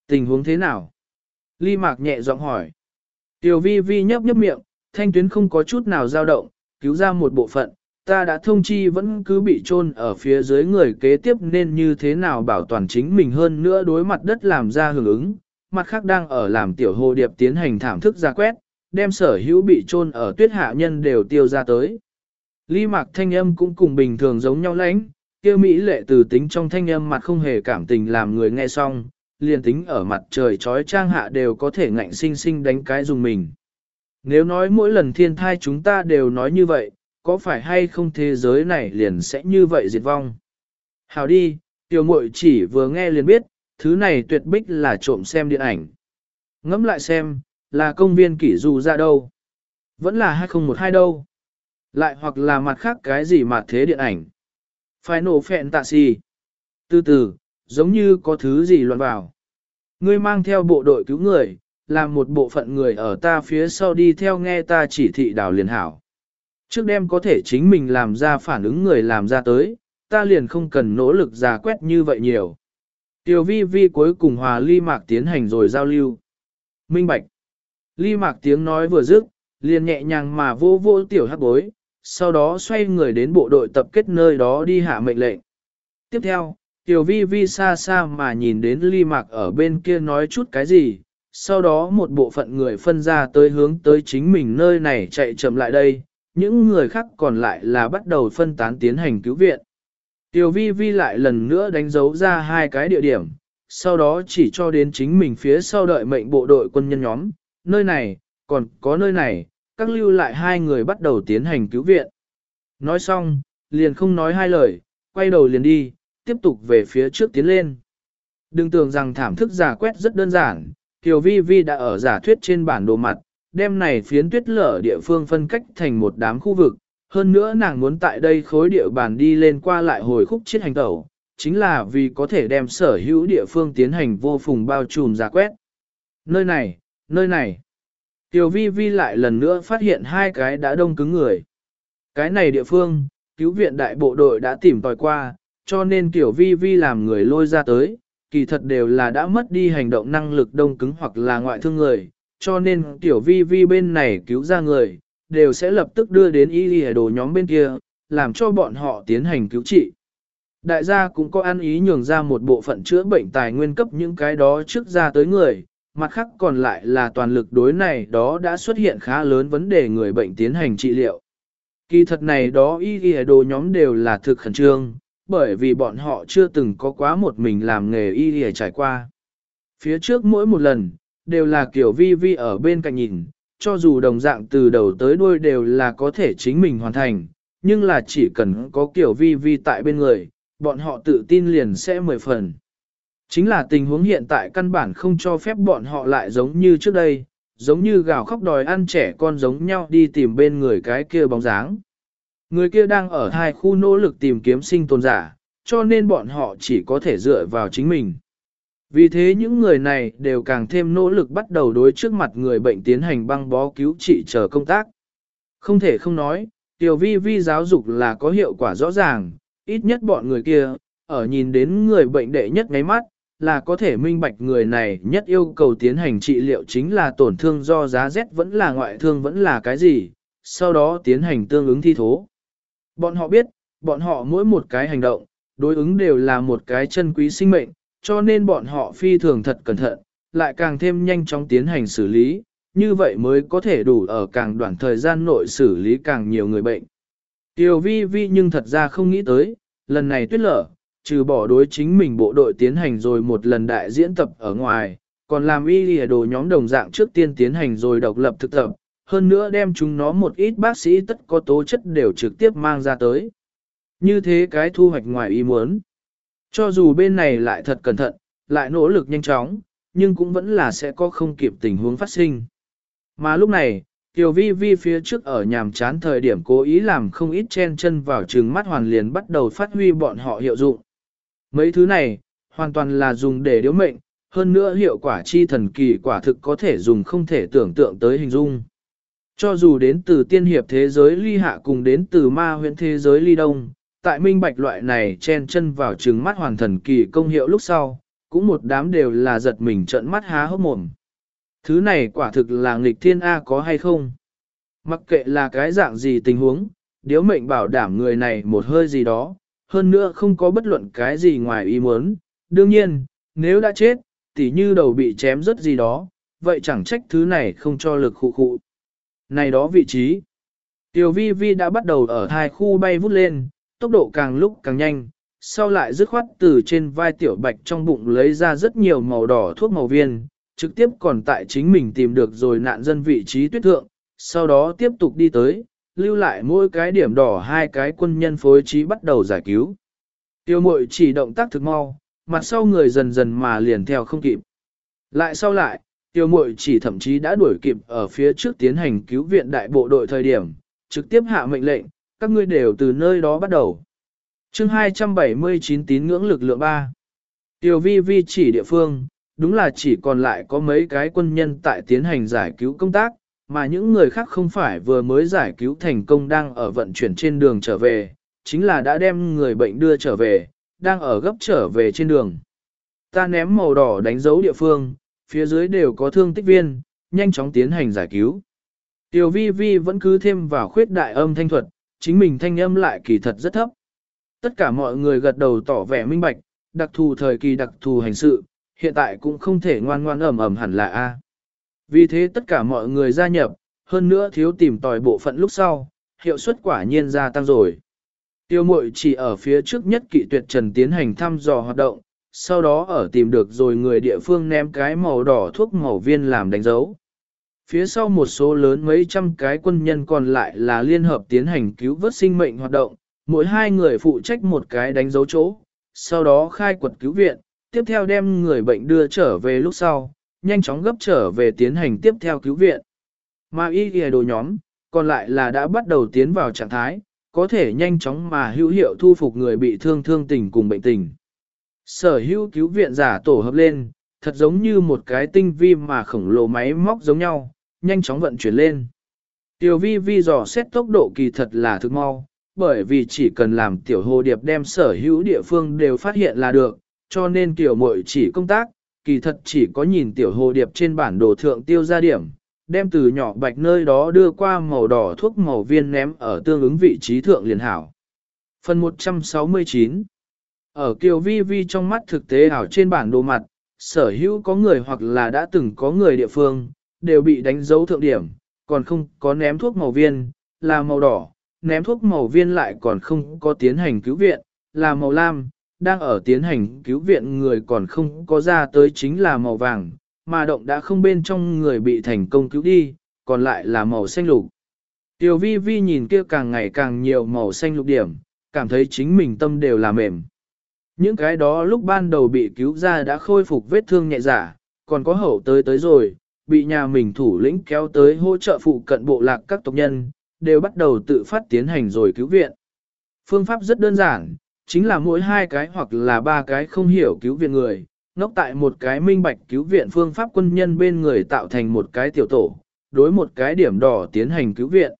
Tình huống thế nào? Ly mạc nhẹ giọng hỏi. Tiểu vi vi nhấp nhấp miệng, thanh tuyến không có chút nào dao động, cứu ra một bộ phận, ta đã thông chi vẫn cứ bị chôn ở phía dưới người kế tiếp nên như thế nào bảo toàn chính mình hơn nữa đối mặt đất làm ra hưởng ứng, mặt khác đang ở làm tiểu hồ điệp tiến hành thảm thức ra quét, đem sở hữu bị chôn ở tuyết hạ nhân đều tiêu ra tới. Ly mạc thanh âm cũng cùng bình thường giống nhau lãnh, kia Mỹ lệ từ tính trong thanh âm mặt không hề cảm tình làm người nghe xong, liền tính ở mặt trời trói trang hạ đều có thể ngạnh sinh sinh đánh cái dùng mình. Nếu nói mỗi lần thiên thai chúng ta đều nói như vậy, có phải hay không thế giới này liền sẽ như vậy diệt vong? Hào đi, tiểu muội chỉ vừa nghe liền biết, thứ này tuyệt bích là trộm xem điện ảnh. Ngẫm lại xem, là công viên kỷ dù ra đâu? Vẫn là 2012 đâu? Lại hoặc là mặt khác cái gì mà thế điện ảnh? Phải nổ phẹn tạ xì. Từ từ, giống như có thứ gì loạn vào. Ngươi mang theo bộ đội cứu người, làm một bộ phận người ở ta phía sau đi theo nghe ta chỉ thị đào liền hảo. Trước đêm có thể chính mình làm ra phản ứng người làm ra tới, ta liền không cần nỗ lực giả quét như vậy nhiều. Tiểu vi vi cuối cùng hòa ly mạc tiến hành rồi giao lưu. Minh bạch. Ly mạc tiếng nói vừa dứt, liền nhẹ nhàng mà vô vô tiểu hắc bối, sau đó xoay người đến bộ đội tập kết nơi đó đi hạ mệnh lệnh. Tiếp theo, tiểu vi vi xa xa mà nhìn đến ly mạc ở bên kia nói chút cái gì, sau đó một bộ phận người phân ra tới hướng tới chính mình nơi này chạy chậm lại đây, những người khác còn lại là bắt đầu phân tán tiến hành cứu viện. Tiểu vi vi lại lần nữa đánh dấu ra hai cái địa điểm, sau đó chỉ cho đến chính mình phía sau đợi mệnh bộ đội quân nhân nhóm, nơi này, còn có nơi này, các lưu lại hai người bắt đầu tiến hành cứu viện. Nói xong, liền không nói hai lời, quay đầu liền đi, tiếp tục về phía trước tiến lên. Đừng tưởng rằng thảm thức giả quét rất đơn giản, Kiều Vi Vi đã ở giả thuyết trên bản đồ mặt, đem này phiến tuyết lở địa phương phân cách thành một đám khu vực, hơn nữa nàng muốn tại đây khối địa bàn đi lên qua lại hồi khúc chiết hành tẩu, chính là vì có thể đem sở hữu địa phương tiến hành vô phùng bao trùm giả quét. Nơi này, nơi này. Tiểu vi vi lại lần nữa phát hiện hai cái đã đông cứng người. Cái này địa phương, cứu viện đại bộ đội đã tìm tòi qua, cho nên tiểu vi vi làm người lôi ra tới, kỳ thật đều là đã mất đi hành động năng lực đông cứng hoặc là ngoại thương người, cho nên tiểu vi vi bên này cứu ra người, đều sẽ lập tức đưa đến y lì đồ nhóm bên kia, làm cho bọn họ tiến hành cứu trị. Đại gia cũng có ăn ý nhường ra một bộ phận chữa bệnh tài nguyên cấp những cái đó trước ra tới người, mặt khác còn lại là toàn lực đối này đó đã xuất hiện khá lớn vấn đề người bệnh tiến hành trị liệu. Kỳ thật này đó y ghi đồ nhóm đều là thực khẩn trương, bởi vì bọn họ chưa từng có quá một mình làm nghề y ghi trải qua. Phía trước mỗi một lần, đều là kiểu vi vi ở bên cạnh nhìn, cho dù đồng dạng từ đầu tới đuôi đều là có thể chính mình hoàn thành, nhưng là chỉ cần có kiểu vi vi tại bên người, bọn họ tự tin liền sẽ mười phần. Chính là tình huống hiện tại căn bản không cho phép bọn họ lại giống như trước đây, giống như gào khóc đòi ăn trẻ con giống nhau đi tìm bên người cái kia bóng dáng. Người kia đang ở hai khu nỗ lực tìm kiếm sinh tồn giả, cho nên bọn họ chỉ có thể dựa vào chính mình. Vì thế những người này đều càng thêm nỗ lực bắt đầu đối trước mặt người bệnh tiến hành băng bó cứu trị chờ công tác. Không thể không nói, tiểu vi vi giáo dục là có hiệu quả rõ ràng, ít nhất bọn người kia, ở nhìn đến người bệnh đệ nhất ngáy mắt, là có thể minh bạch người này nhất yêu cầu tiến hành trị liệu chính là tổn thương do giá rét vẫn là ngoại thương vẫn là cái gì, sau đó tiến hành tương ứng thi thố. Bọn họ biết, bọn họ mỗi một cái hành động, đối ứng đều là một cái chân quý sinh mệnh, cho nên bọn họ phi thường thật cẩn thận, lại càng thêm nhanh chóng tiến hành xử lý, như vậy mới có thể đủ ở càng đoạn thời gian nội xử lý càng nhiều người bệnh. Tiểu vi vi nhưng thật ra không nghĩ tới, lần này tuyết lở, trừ bỏ đối chính mình bộ đội tiến hành rồi một lần đại diễn tập ở ngoài, còn làm y lìa đồ nhóm đồng dạng trước tiên tiến hành rồi độc lập thực tập, hơn nữa đem chúng nó một ít bác sĩ tất có tố chất đều trực tiếp mang ra tới. Như thế cái thu hoạch ngoài ý muốn. Cho dù bên này lại thật cẩn thận, lại nỗ lực nhanh chóng, nhưng cũng vẫn là sẽ có không kịp tình huống phát sinh. Mà lúc này, Tiểu vi vi phía trước ở nhàm chán thời điểm cố ý làm không ít chen chân vào trừng mắt hoàn liền bắt đầu phát huy bọn họ hiệu dụng. Mấy thứ này, hoàn toàn là dùng để điếu mệnh, hơn nữa hiệu quả chi thần kỳ quả thực có thể dùng không thể tưởng tượng tới hình dung. Cho dù đến từ tiên hiệp thế giới ly hạ cùng đến từ ma huyện thế giới ly đông, tại minh bạch loại này chen chân vào trừng mắt hoàn thần kỳ công hiệu lúc sau, cũng một đám đều là giật mình trợn mắt há hốc mồm. Thứ này quả thực là nghịch thiên A có hay không? Mặc kệ là cái dạng gì tình huống, điếu mệnh bảo đảm người này một hơi gì đó, hơn nữa không có bất luận cái gì ngoài ý muốn. Đương nhiên, nếu đã chết, tỉ như đầu bị chém rất gì đó, vậy chẳng trách thứ này không cho lực khụ khụ. Này đó vị trí. Tiểu vi vi đã bắt đầu ở hai khu bay vút lên, tốc độ càng lúc càng nhanh, sau lại dứt khoát từ trên vai tiểu bạch trong bụng lấy ra rất nhiều màu đỏ thuốc màu viên, trực tiếp còn tại chính mình tìm được rồi nạn dân vị trí tuyết thượng, sau đó tiếp tục đi tới, lưu lại mỗi cái điểm đỏ hai cái quân nhân phối trí bắt đầu giải cứu. Tiêu mội chỉ động tác thực mau, mặt sau người dần dần mà liền theo không kịp. Lại sau lại, tiêu mội chỉ thậm chí đã đuổi kịp ở phía trước tiến hành cứu viện đại bộ đội thời điểm, trực tiếp hạ mệnh lệnh, các ngươi đều từ nơi đó bắt đầu. chương 279 tín ngưỡng lực lượng 3. Tiêu vi vi chỉ địa phương, đúng là chỉ còn lại có mấy cái quân nhân tại tiến hành giải cứu công tác, mà những người khác không phải vừa mới giải cứu thành công đang ở vận chuyển trên đường trở về, chính là đã đem người bệnh đưa trở về, đang ở gấp trở về trên đường. Ta ném màu đỏ đánh dấu địa phương, phía dưới đều có thương tích viên, nhanh chóng tiến hành giải cứu. Tiểu vi vi vẫn cứ thêm vào khuyết đại âm thanh thuật, chính mình thanh âm lại kỳ thật rất thấp. Tất cả mọi người gật đầu tỏ vẻ minh bạch, đặc thù thời kỳ đặc thù hành sự, hiện tại cũng không thể ngoan ngoan ẩm ẩm hẳn là A. Vì thế tất cả mọi người gia nhập, hơn nữa thiếu tìm tòi bộ phận lúc sau, hiệu suất quả nhiên gia tăng rồi. Tiêu mội chỉ ở phía trước nhất kỵ tuyệt trần tiến hành thăm dò hoạt động, sau đó ở tìm được rồi người địa phương ném cái màu đỏ thuốc màu viên làm đánh dấu. Phía sau một số lớn mấy trăm cái quân nhân còn lại là liên hợp tiến hành cứu vớt sinh mệnh hoạt động, mỗi hai người phụ trách một cái đánh dấu chỗ, sau đó khai quật cứu viện, tiếp theo đem người bệnh đưa trở về lúc sau, nhanh chóng gấp trở về tiến hành tiếp theo cứu viện. Mà y ghi đồ nhóm, còn lại là đã bắt đầu tiến vào trạng thái, có thể nhanh chóng mà hữu hiệu thu phục người bị thương thương tình cùng bệnh tình. Sở hữu cứu viện giả tổ hợp lên, thật giống như một cái tinh vi mà khổng lồ máy móc giống nhau, nhanh chóng vận chuyển lên. Tiểu vi vi dò xét tốc độ kỳ thật là thực mau, bởi vì chỉ cần làm tiểu hồ điệp đem sở hữu địa phương đều phát hiện là được, cho nên tiểu muội chỉ công tác, kỳ thật chỉ có nhìn tiểu hồ điệp trên bản đồ thượng tiêu ra điểm, đem từ nhỏ bạch nơi đó đưa qua màu đỏ thuốc màu viên ném ở tương ứng vị trí thượng liền hảo. Phần 169 Ở Kiều Vi Vi trong mắt thực tế ảo trên bản đồ mặt, sở hữu có người hoặc là đã từng có người địa phương, đều bị đánh dấu thượng điểm, còn không có ném thuốc màu viên, là màu đỏ, ném thuốc màu viên lại còn không có tiến hành cứu viện, là màu lam, đang ở tiến hành cứu viện người còn không có ra tới chính là màu vàng, mà động đã không bên trong người bị thành công cứu đi, còn lại là màu xanh lục. Tiểu vi vi nhìn kia càng ngày càng nhiều màu xanh lục điểm, cảm thấy chính mình tâm đều là mềm, Những cái đó lúc ban đầu bị cứu ra đã khôi phục vết thương nhẹ giả, còn có hậu tới tới rồi, bị nhà mình thủ lĩnh kéo tới hỗ trợ phụ cận bộ lạc các tộc nhân, đều bắt đầu tự phát tiến hành rồi cứu viện. Phương pháp rất đơn giản, chính là mỗi hai cái hoặc là ba cái không hiểu cứu viện người, ngốc tại một cái minh bạch cứu viện phương pháp quân nhân bên người tạo thành một cái tiểu tổ, đối một cái điểm đỏ tiến hành cứu viện.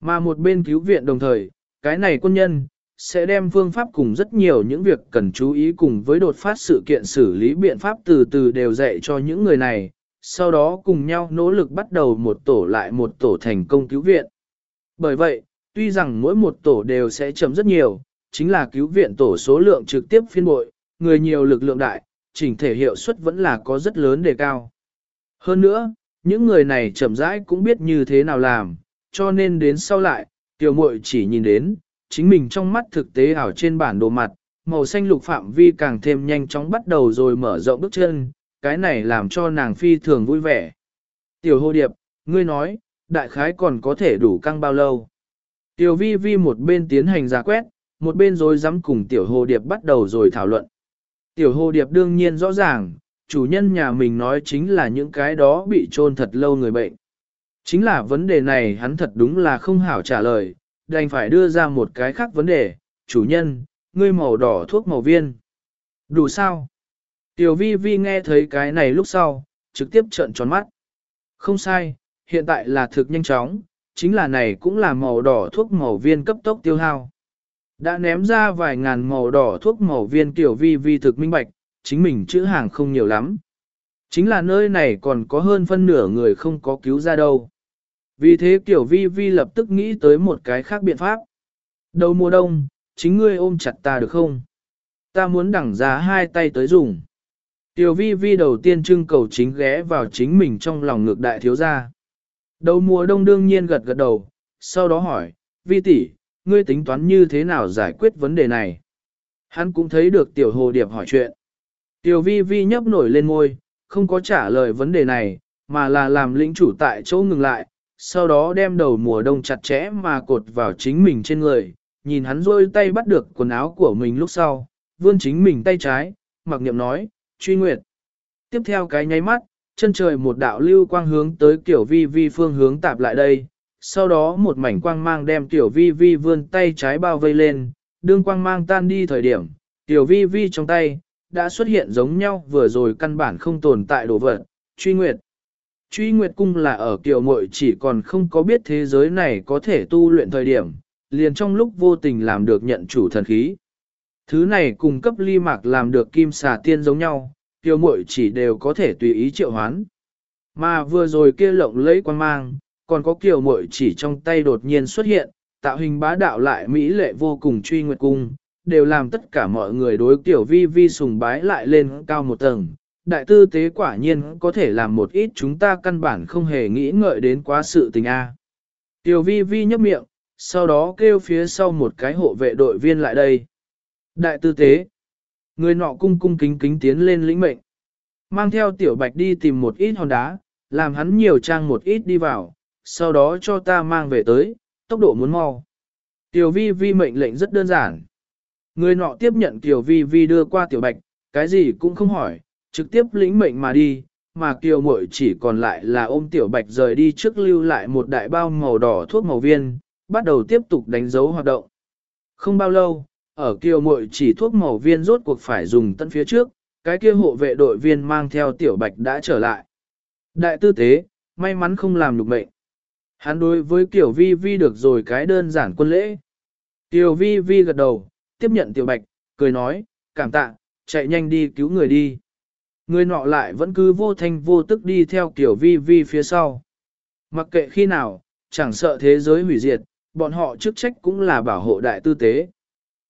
Mà một bên cứu viện đồng thời, cái này quân nhân, sẽ đem phương pháp cùng rất nhiều những việc cần chú ý cùng với đột phát sự kiện xử lý biện pháp từ từ đều dạy cho những người này, sau đó cùng nhau nỗ lực bắt đầu một tổ lại một tổ thành công cứu viện. Bởi vậy, tuy rằng mỗi một tổ đều sẽ chấm rất nhiều, chính là cứu viện tổ số lượng trực tiếp phiên bội, người nhiều lực lượng đại, chỉnh thể hiệu suất vẫn là có rất lớn đề cao. Hơn nữa, những người này chậm rãi cũng biết như thế nào làm, cho nên đến sau lại, tiểu muội chỉ nhìn đến, chính mình trong mắt thực tế ảo trên bản đồ mặt, màu xanh lục phạm vi càng thêm nhanh chóng bắt đầu rồi mở rộng bước chân, cái này làm cho nàng phi thường vui vẻ. Tiểu hô điệp, ngươi nói, đại khái còn có thể đủ căng bao lâu. Tiểu vi vi một bên tiến hành giả quét, một bên rồi dám cùng tiểu hồ điệp bắt đầu rồi thảo luận. Tiểu hồ điệp đương nhiên rõ ràng, chủ nhân nhà mình nói chính là những cái đó bị trôn thật lâu người bệnh. Chính là vấn đề này hắn thật đúng là không hảo trả lời, đành phải đưa ra một cái khác vấn đề, chủ nhân, ngươi màu đỏ thuốc màu viên. Đủ sao? Tiểu vi vi nghe thấy cái này lúc sau, trực tiếp trợn tròn mắt. Không sai, hiện tại là thực nhanh chóng, chính là này cũng là màu đỏ thuốc màu viên cấp tốc tiêu hao. Đã ném ra vài ngàn màu đỏ thuốc màu viên tiểu vi vi thực minh bạch, chính mình chữ hàng không nhiều lắm. Chính là nơi này còn có hơn phân nửa người không có cứu ra đâu. Vì thế tiểu vi vi lập tức nghĩ tới một cái khác biện pháp. Đầu mùa đông, chính ngươi ôm chặt ta được không? Ta muốn đẳng giá hai tay tới dùng. Tiểu vi vi đầu tiên trưng cầu chính ghé vào chính mình trong lòng ngược đại thiếu gia. Đầu mùa đông đương nhiên gật gật đầu, sau đó hỏi, vi tỷ, ngươi tính toán như thế nào giải quyết vấn đề này? Hắn cũng thấy được tiểu hồ điệp hỏi chuyện. Tiểu vi vi nhấp nổi lên môi, không có trả lời vấn đề này, mà là làm lĩnh chủ tại chỗ ngừng lại, sau đó đem đầu mùa đông chặt chẽ mà cột vào chính mình trên người, nhìn hắn rôi tay bắt được quần áo của mình lúc sau, vươn chính mình tay trái, mặc niệm nói, truy nguyệt. Tiếp theo cái nháy mắt, chân trời một đạo lưu quang hướng tới kiểu vi vi phương hướng tạp lại đây, sau đó một mảnh quang mang đem tiểu vi vi vươn tay trái bao vây lên, đương quang mang tan đi thời điểm, tiểu vi vi trong tay, đã xuất hiện giống nhau vừa rồi căn bản không tồn tại đồ vật, truy nguyệt. Truy nguyệt cung là ở kiều muội chỉ còn không có biết thế giới này có thể tu luyện thời điểm, liền trong lúc vô tình làm được nhận chủ thần khí. Thứ này cùng cấp ly mạc làm được kim xà tiên giống nhau, kiều muội chỉ đều có thể tùy ý triệu hoán. Mà vừa rồi kia lộng lấy quan mang, còn có kiều muội chỉ trong tay đột nhiên xuất hiện, tạo hình bá đạo lại mỹ lệ vô cùng truy nguyệt cung, đều làm tất cả mọi người đối tiểu vi vi sùng bái lại lên cao một tầng. Đại tư tế quả nhiên có thể làm một ít chúng ta căn bản không hề nghĩ ngợi đến quá sự tình A. Tiểu vi vi nhấp miệng, sau đó kêu phía sau một cái hộ vệ đội viên lại đây. Đại tư tế, người nọ cung cung kính kính tiến lên lĩnh mệnh. Mang theo tiểu bạch đi tìm một ít hòn đá, làm hắn nhiều trang một ít đi vào, sau đó cho ta mang về tới, tốc độ muốn mau. Tiểu vi vi mệnh lệnh rất đơn giản. Người nọ tiếp nhận Tiểu Vi Vi đưa qua Tiểu Bạch, cái gì cũng không hỏi, trực tiếp lĩnh mệnh mà đi, mà Kiều Mội chỉ còn lại là ôm Tiểu Bạch rời đi trước lưu lại một đại bao màu đỏ thuốc màu viên, bắt đầu tiếp tục đánh dấu hoạt động. Không bao lâu, ở Kiều Mội chỉ thuốc màu viên rốt cuộc phải dùng tận phía trước, cái kia hộ vệ đội viên mang theo Tiểu Bạch đã trở lại. Đại tư tế, may mắn không làm được mệnh. Hắn đối với Kiều Vi Vi được rồi cái đơn giản quân lễ. Kiều Vi Vi gật đầu, tiếp nhận tiểu bạch, cười nói, cảm tạ, chạy nhanh đi cứu người đi. Người nọ lại vẫn cứ vô thanh vô tức đi theo kiểu vi vi phía sau. Mặc kệ khi nào, chẳng sợ thế giới hủy diệt, bọn họ chức trách cũng là bảo hộ đại tư tế.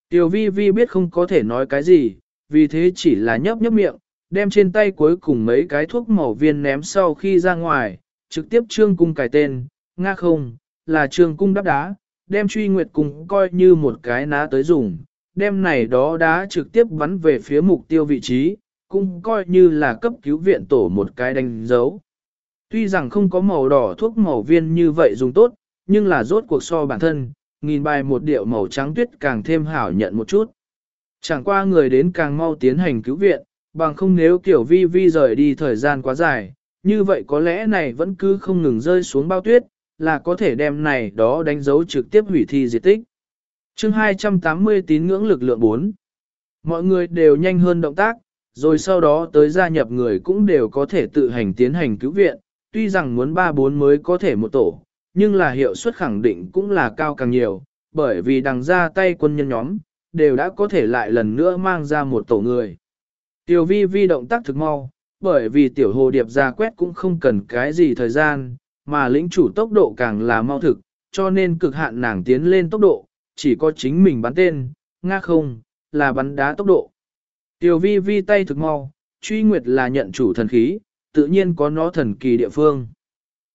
Tiểu vi vi biết không có thể nói cái gì, vì thế chỉ là nhấp nhấp miệng, đem trên tay cuối cùng mấy cái thuốc màu viên ném sau khi ra ngoài, trực tiếp trương cung cài tên, nga không, là trường cung đắp đá, đem truy nguyệt cung coi như một cái ná tới dùng, đem này đó đá trực tiếp bắn về phía mục tiêu vị trí, cũng coi như là cấp cứu viện tổ một cái đánh dấu. Tuy rằng không có màu đỏ thuốc màu viên như vậy dùng tốt, nhưng là rốt cuộc so bản thân, nghìn bài một điệu màu trắng tuyết càng thêm hảo nhận một chút. Chẳng qua người đến càng mau tiến hành cứu viện, bằng không nếu kiểu vi vi rời đi thời gian quá dài, như vậy có lẽ này vẫn cứ không ngừng rơi xuống bao tuyết, là có thể đem này đó đánh dấu trực tiếp hủy thi diệt tích. chương 280 tín ngưỡng lực lượng 4. Mọi người đều nhanh hơn động tác, rồi sau đó tới gia nhập người cũng đều có thể tự hành tiến hành cứu viện, tuy rằng muốn 3-4 mới có thể một tổ, nhưng là hiệu suất khẳng định cũng là cao càng nhiều, bởi vì đằng ra tay quân nhân nhóm, đều đã có thể lại lần nữa mang ra một tổ người. Tiểu vi vi động tác thực mau, bởi vì tiểu hồ điệp ra quét cũng không cần cái gì thời gian, mà lĩnh chủ tốc độ càng là mau thực, cho nên cực hạn nàng tiến lên tốc độ, chỉ có chính mình bắn tên, nga không, là bắn đá tốc độ. Tiểu vi vi tay thực mau, truy nguyệt là nhận chủ thần khí, tự nhiên có nó thần kỳ địa phương.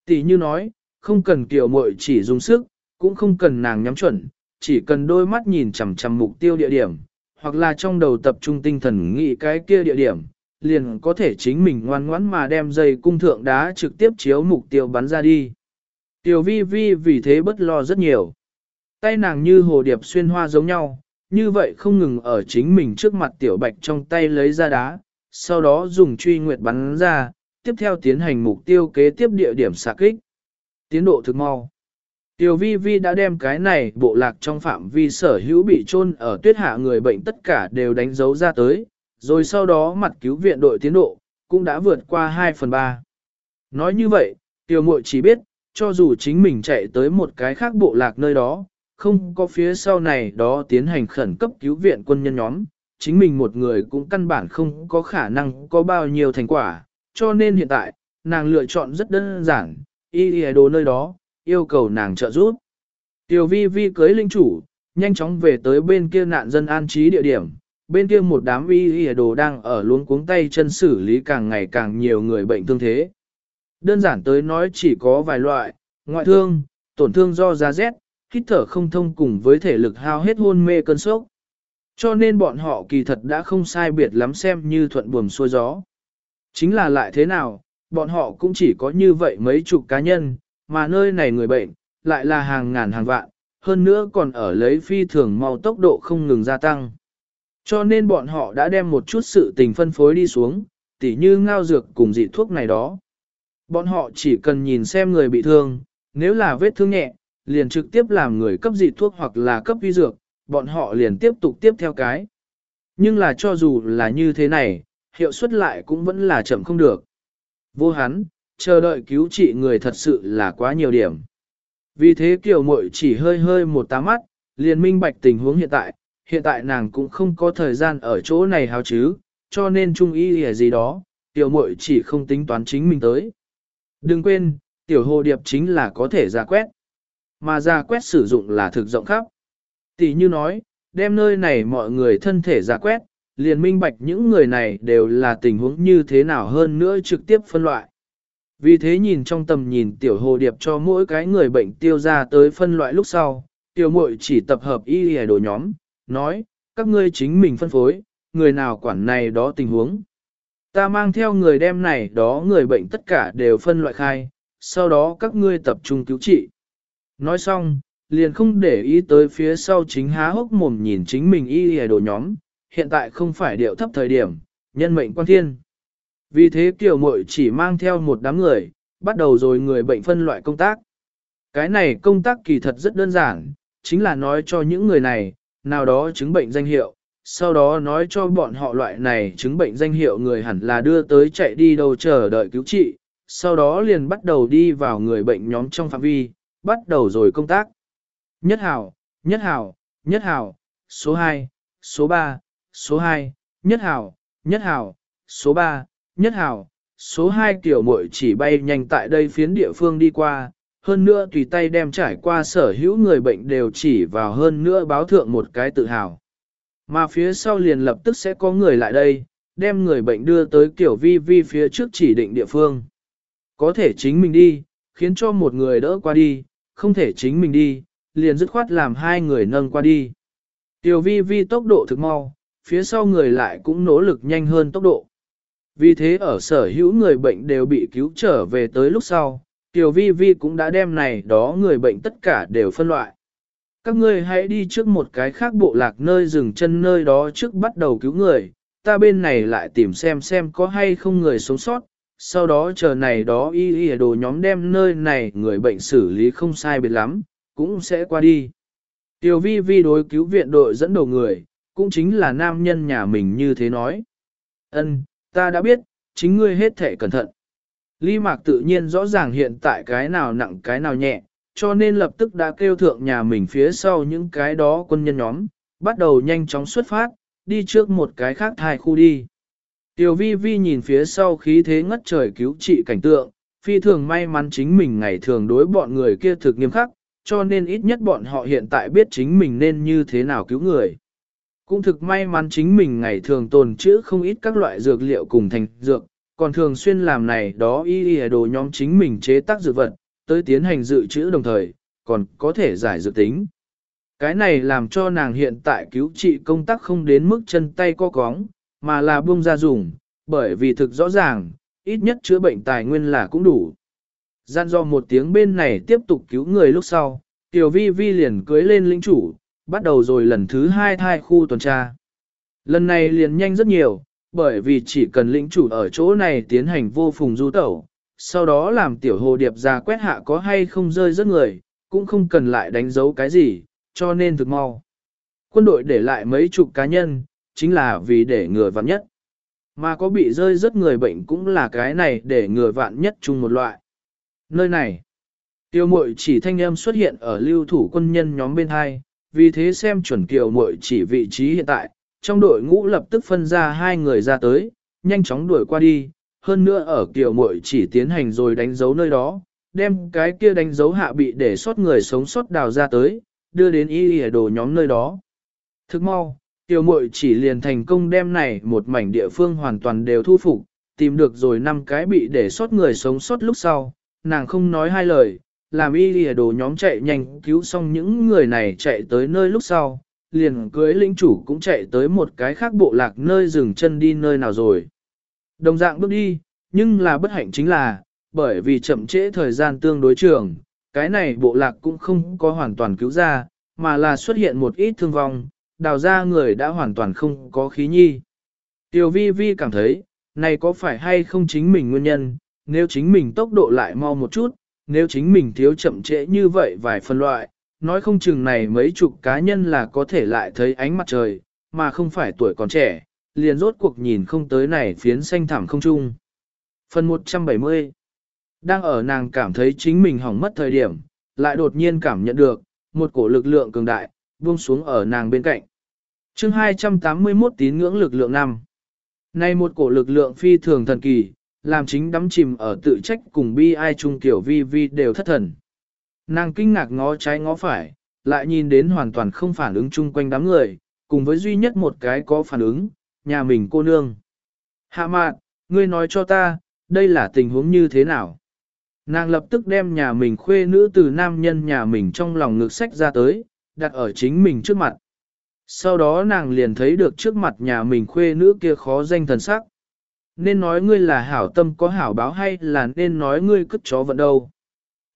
Tỷ như nói, không cần tiểu muội chỉ dùng sức, cũng không cần nàng nhắm chuẩn, chỉ cần đôi mắt nhìn chằm chằm mục tiêu địa điểm, hoặc là trong đầu tập trung tinh thần nghĩ cái kia địa điểm, liền có thể chính mình ngoan ngoãn mà đem dây cung thượng đá trực tiếp chiếu mục tiêu bắn ra đi. Tiểu vi vi vì thế bất lo rất nhiều. Tay nàng như hồ điệp xuyên hoa giống nhau, như vậy không ngừng ở chính mình trước mặt tiểu bạch trong tay lấy ra đá, sau đó dùng truy nguyệt bắn ra, tiếp theo tiến hành mục tiêu kế tiếp địa điểm xạ kích. Tiến độ thực mau. Tiểu vi vi đã đem cái này bộ lạc trong phạm vi sở hữu bị chôn ở tuyết hạ người bệnh tất cả đều đánh dấu ra tới, rồi sau đó mặt cứu viện đội tiến độ, cũng đã vượt qua 2 phần 3. Nói như vậy, tiểu muội chỉ biết, cho dù chính mình chạy tới một cái khác bộ lạc nơi đó, không có phía sau này đó tiến hành khẩn cấp cứu viện quân nhân nhóm, chính mình một người cũng căn bản không có khả năng có bao nhiêu thành quả, cho nên hiện tại, nàng lựa chọn rất đơn giản, y đồ nơi đó, yêu cầu nàng trợ giúp. Tiểu vi vi cưới linh chủ, nhanh chóng về tới bên kia nạn dân an trí địa điểm, bên kia một đám y đồ đang ở luống cuống tay chân xử lý càng ngày càng nhiều người bệnh thương thế. Đơn giản tới nói chỉ có vài loại, ngoại thương, tổn thương do da rét, hít thở không thông cùng với thể lực hao hết hôn mê cơn sốc. Cho nên bọn họ kỳ thật đã không sai biệt lắm xem như thuận buồm xuôi gió. Chính là lại thế nào, bọn họ cũng chỉ có như vậy mấy chục cá nhân, mà nơi này người bệnh, lại là hàng ngàn hàng vạn, hơn nữa còn ở lấy phi thường mau tốc độ không ngừng gia tăng. Cho nên bọn họ đã đem một chút sự tình phân phối đi xuống, tỉ như ngao dược cùng dị thuốc này đó. Bọn họ chỉ cần nhìn xem người bị thương, nếu là vết thương nhẹ, liền trực tiếp làm người cấp dị thuốc hoặc là cấp vi dược, bọn họ liền tiếp tục tiếp theo cái. Nhưng là cho dù là như thế này, hiệu suất lại cũng vẫn là chậm không được. Vô hắn, chờ đợi cứu trị người thật sự là quá nhiều điểm. Vì thế kiểu muội chỉ hơi hơi một tá mắt, liền minh bạch tình huống hiện tại, hiện tại nàng cũng không có thời gian ở chỗ này hào chứ, cho nên trung ý là gì đó, tiểu muội chỉ không tính toán chính mình tới. Đừng quên, tiểu hồ điệp chính là có thể ra quét, mà ra quét sử dụng là thực rộng khắp. Tỷ như nói, đem nơi này mọi người thân thể ra quét, liền minh bạch những người này đều là tình huống như thế nào hơn nữa trực tiếp phân loại. Vì thế nhìn trong tầm nhìn tiểu hồ điệp cho mỗi cái người bệnh tiêu ra tới phân loại lúc sau, tiểu muội chỉ tập hợp y hề đồ nhóm, nói, các ngươi chính mình phân phối, người nào quản này đó tình huống. Ta mang theo người đem này đó người bệnh tất cả đều phân loại khai, sau đó các ngươi tập trung cứu trị. Nói xong, liền không để ý tới phía sau chính há hốc mồm nhìn chính mình y hề đồ nhóm, hiện tại không phải điệu thấp thời điểm, nhân mệnh quan thiên. Vì thế tiểu mội chỉ mang theo một đám người, bắt đầu rồi người bệnh phân loại công tác. Cái này công tác kỳ thật rất đơn giản, chính là nói cho những người này, nào đó chứng bệnh danh hiệu, sau đó nói cho bọn họ loại này chứng bệnh danh hiệu người hẳn là đưa tới chạy đi đâu chờ đợi cứu trị, sau đó liền bắt đầu đi vào người bệnh nhóm trong phạm vi, bắt đầu rồi công tác. Nhất hào, nhất hào, nhất hào, số 2, số 3, số 2, nhất hào, nhất hào, số 3, nhất hào, số 2 tiểu muội chỉ bay nhanh tại đây phiến địa phương đi qua, hơn nữa tùy tay đem trải qua sở hữu người bệnh đều chỉ vào hơn nữa báo thượng một cái tự hào. Mà phía sau liền lập tức sẽ có người lại đây, đem người bệnh đưa tới kiểu vi vi phía trước chỉ định địa phương. Có thể chính mình đi, khiến cho một người đỡ qua đi, không thể chính mình đi, liền dứt khoát làm hai người nâng qua đi. Tiểu vi vi tốc độ thực mau, phía sau người lại cũng nỗ lực nhanh hơn tốc độ. Vì thế ở sở hữu người bệnh đều bị cứu trở về tới lúc sau, Tiểu Vi Vi cũng đã đem này đó người bệnh tất cả đều phân loại. các ngươi hãy đi trước một cái khác bộ lạc nơi dừng chân nơi đó trước bắt đầu cứu người, ta bên này lại tìm xem xem có hay không người sống sót, sau đó chờ này đó y y đồ nhóm đem nơi này người bệnh xử lý không sai biệt lắm, cũng sẽ qua đi. Tiểu vi vi đối cứu viện đội dẫn đầu người, cũng chính là nam nhân nhà mình như thế nói. Ân, ta đã biết, chính ngươi hết thể cẩn thận. Ly Mạc tự nhiên rõ ràng hiện tại cái nào nặng cái nào nhẹ, cho nên lập tức đã kêu thượng nhà mình phía sau những cái đó quân nhân nhóm, bắt đầu nhanh chóng xuất phát, đi trước một cái khác thai khu đi. Tiểu vi vi nhìn phía sau khí thế ngất trời cứu trị cảnh tượng, phi thường may mắn chính mình ngày thường đối bọn người kia thực nghiêm khắc, cho nên ít nhất bọn họ hiện tại biết chính mình nên như thế nào cứu người. Cũng thực may mắn chính mình ngày thường tồn trữ không ít các loại dược liệu cùng thành dược, còn thường xuyên làm này đó y y đồ nhóm chính mình chế tác dược vật, tới tiến hành dự trữ đồng thời, còn có thể giải dự tính. Cái này làm cho nàng hiện tại cứu trị công tác không đến mức chân tay co cóng, mà là buông ra dùng, bởi vì thực rõ ràng, ít nhất chữa bệnh tài nguyên là cũng đủ. Gian do một tiếng bên này tiếp tục cứu người lúc sau, Tiểu Vi Vi liền cưới lên lĩnh chủ, bắt đầu rồi lần thứ hai thai khu tuần tra. Lần này liền nhanh rất nhiều, bởi vì chỉ cần lĩnh chủ ở chỗ này tiến hành vô phùng du tẩu, sau đó làm tiểu hồ điệp ra quét hạ có hay không rơi rất người, cũng không cần lại đánh dấu cái gì, cho nên thực mau. Quân đội để lại mấy chục cá nhân, chính là vì để ngừa vạn nhất. Mà có bị rơi rất người bệnh cũng là cái này để ngừa vạn nhất chung một loại. Nơi này, tiêu mội chỉ thanh âm xuất hiện ở lưu thủ quân nhân nhóm bên hai, vì thế xem chuẩn kiều mội chỉ vị trí hiện tại, trong đội ngũ lập tức phân ra hai người ra tới, nhanh chóng đuổi qua đi, hơn nữa ở kiều muội chỉ tiến hành rồi đánh dấu nơi đó, đem cái kia đánh dấu hạ bị để sót người sống sót đào ra tới, đưa đến y y đồ nhóm nơi đó. Thức mau, Tiểu muội chỉ liền thành công đem này một mảnh địa phương hoàn toàn đều thu phục, tìm được rồi năm cái bị để sót người sống sót lúc sau, nàng không nói hai lời, làm y lìa đồ nhóm chạy nhanh cứu xong những người này chạy tới nơi lúc sau, liền cưới lĩnh chủ cũng chạy tới một cái khác bộ lạc nơi dừng chân đi nơi nào rồi. Đồng dạng bước đi, nhưng là bất hạnh chính là, bởi vì chậm trễ thời gian tương đối trường, cái này bộ lạc cũng không có hoàn toàn cứu ra, mà là xuất hiện một ít thương vong, đào ra người đã hoàn toàn không có khí nhi. Tiểu vi vi cảm thấy, này có phải hay không chính mình nguyên nhân, nếu chính mình tốc độ lại mau một chút, nếu chính mình thiếu chậm trễ như vậy vài phân loại, nói không chừng này mấy chục cá nhân là có thể lại thấy ánh mặt trời, mà không phải tuổi còn trẻ, liền rốt cuộc nhìn không tới này phiến xanh thẳm không trung. Phần 170 Đang ở nàng cảm thấy chính mình hỏng mất thời điểm, lại đột nhiên cảm nhận được, một cổ lực lượng cường đại, buông xuống ở nàng bên cạnh. chương 281 tín ngưỡng lực lượng năm. Nay một cổ lực lượng phi thường thần kỳ, làm chính đắm chìm ở tự trách cùng bi ai chung kiểu vi vi đều thất thần. Nàng kinh ngạc ngó trái ngó phải, lại nhìn đến hoàn toàn không phản ứng chung quanh đám người, cùng với duy nhất một cái có phản ứng, nhà mình cô nương. Hạ mạn, ngươi nói cho ta, đây là tình huống như thế nào? Nàng lập tức đem nhà mình khuê nữ từ nam nhân nhà mình trong lòng ngực sách ra tới, đặt ở chính mình trước mặt. Sau đó nàng liền thấy được trước mặt nhà mình khuê nữ kia khó danh thần sắc. Nên nói ngươi là hảo tâm có hảo báo hay là nên nói ngươi cất chó vận đâu.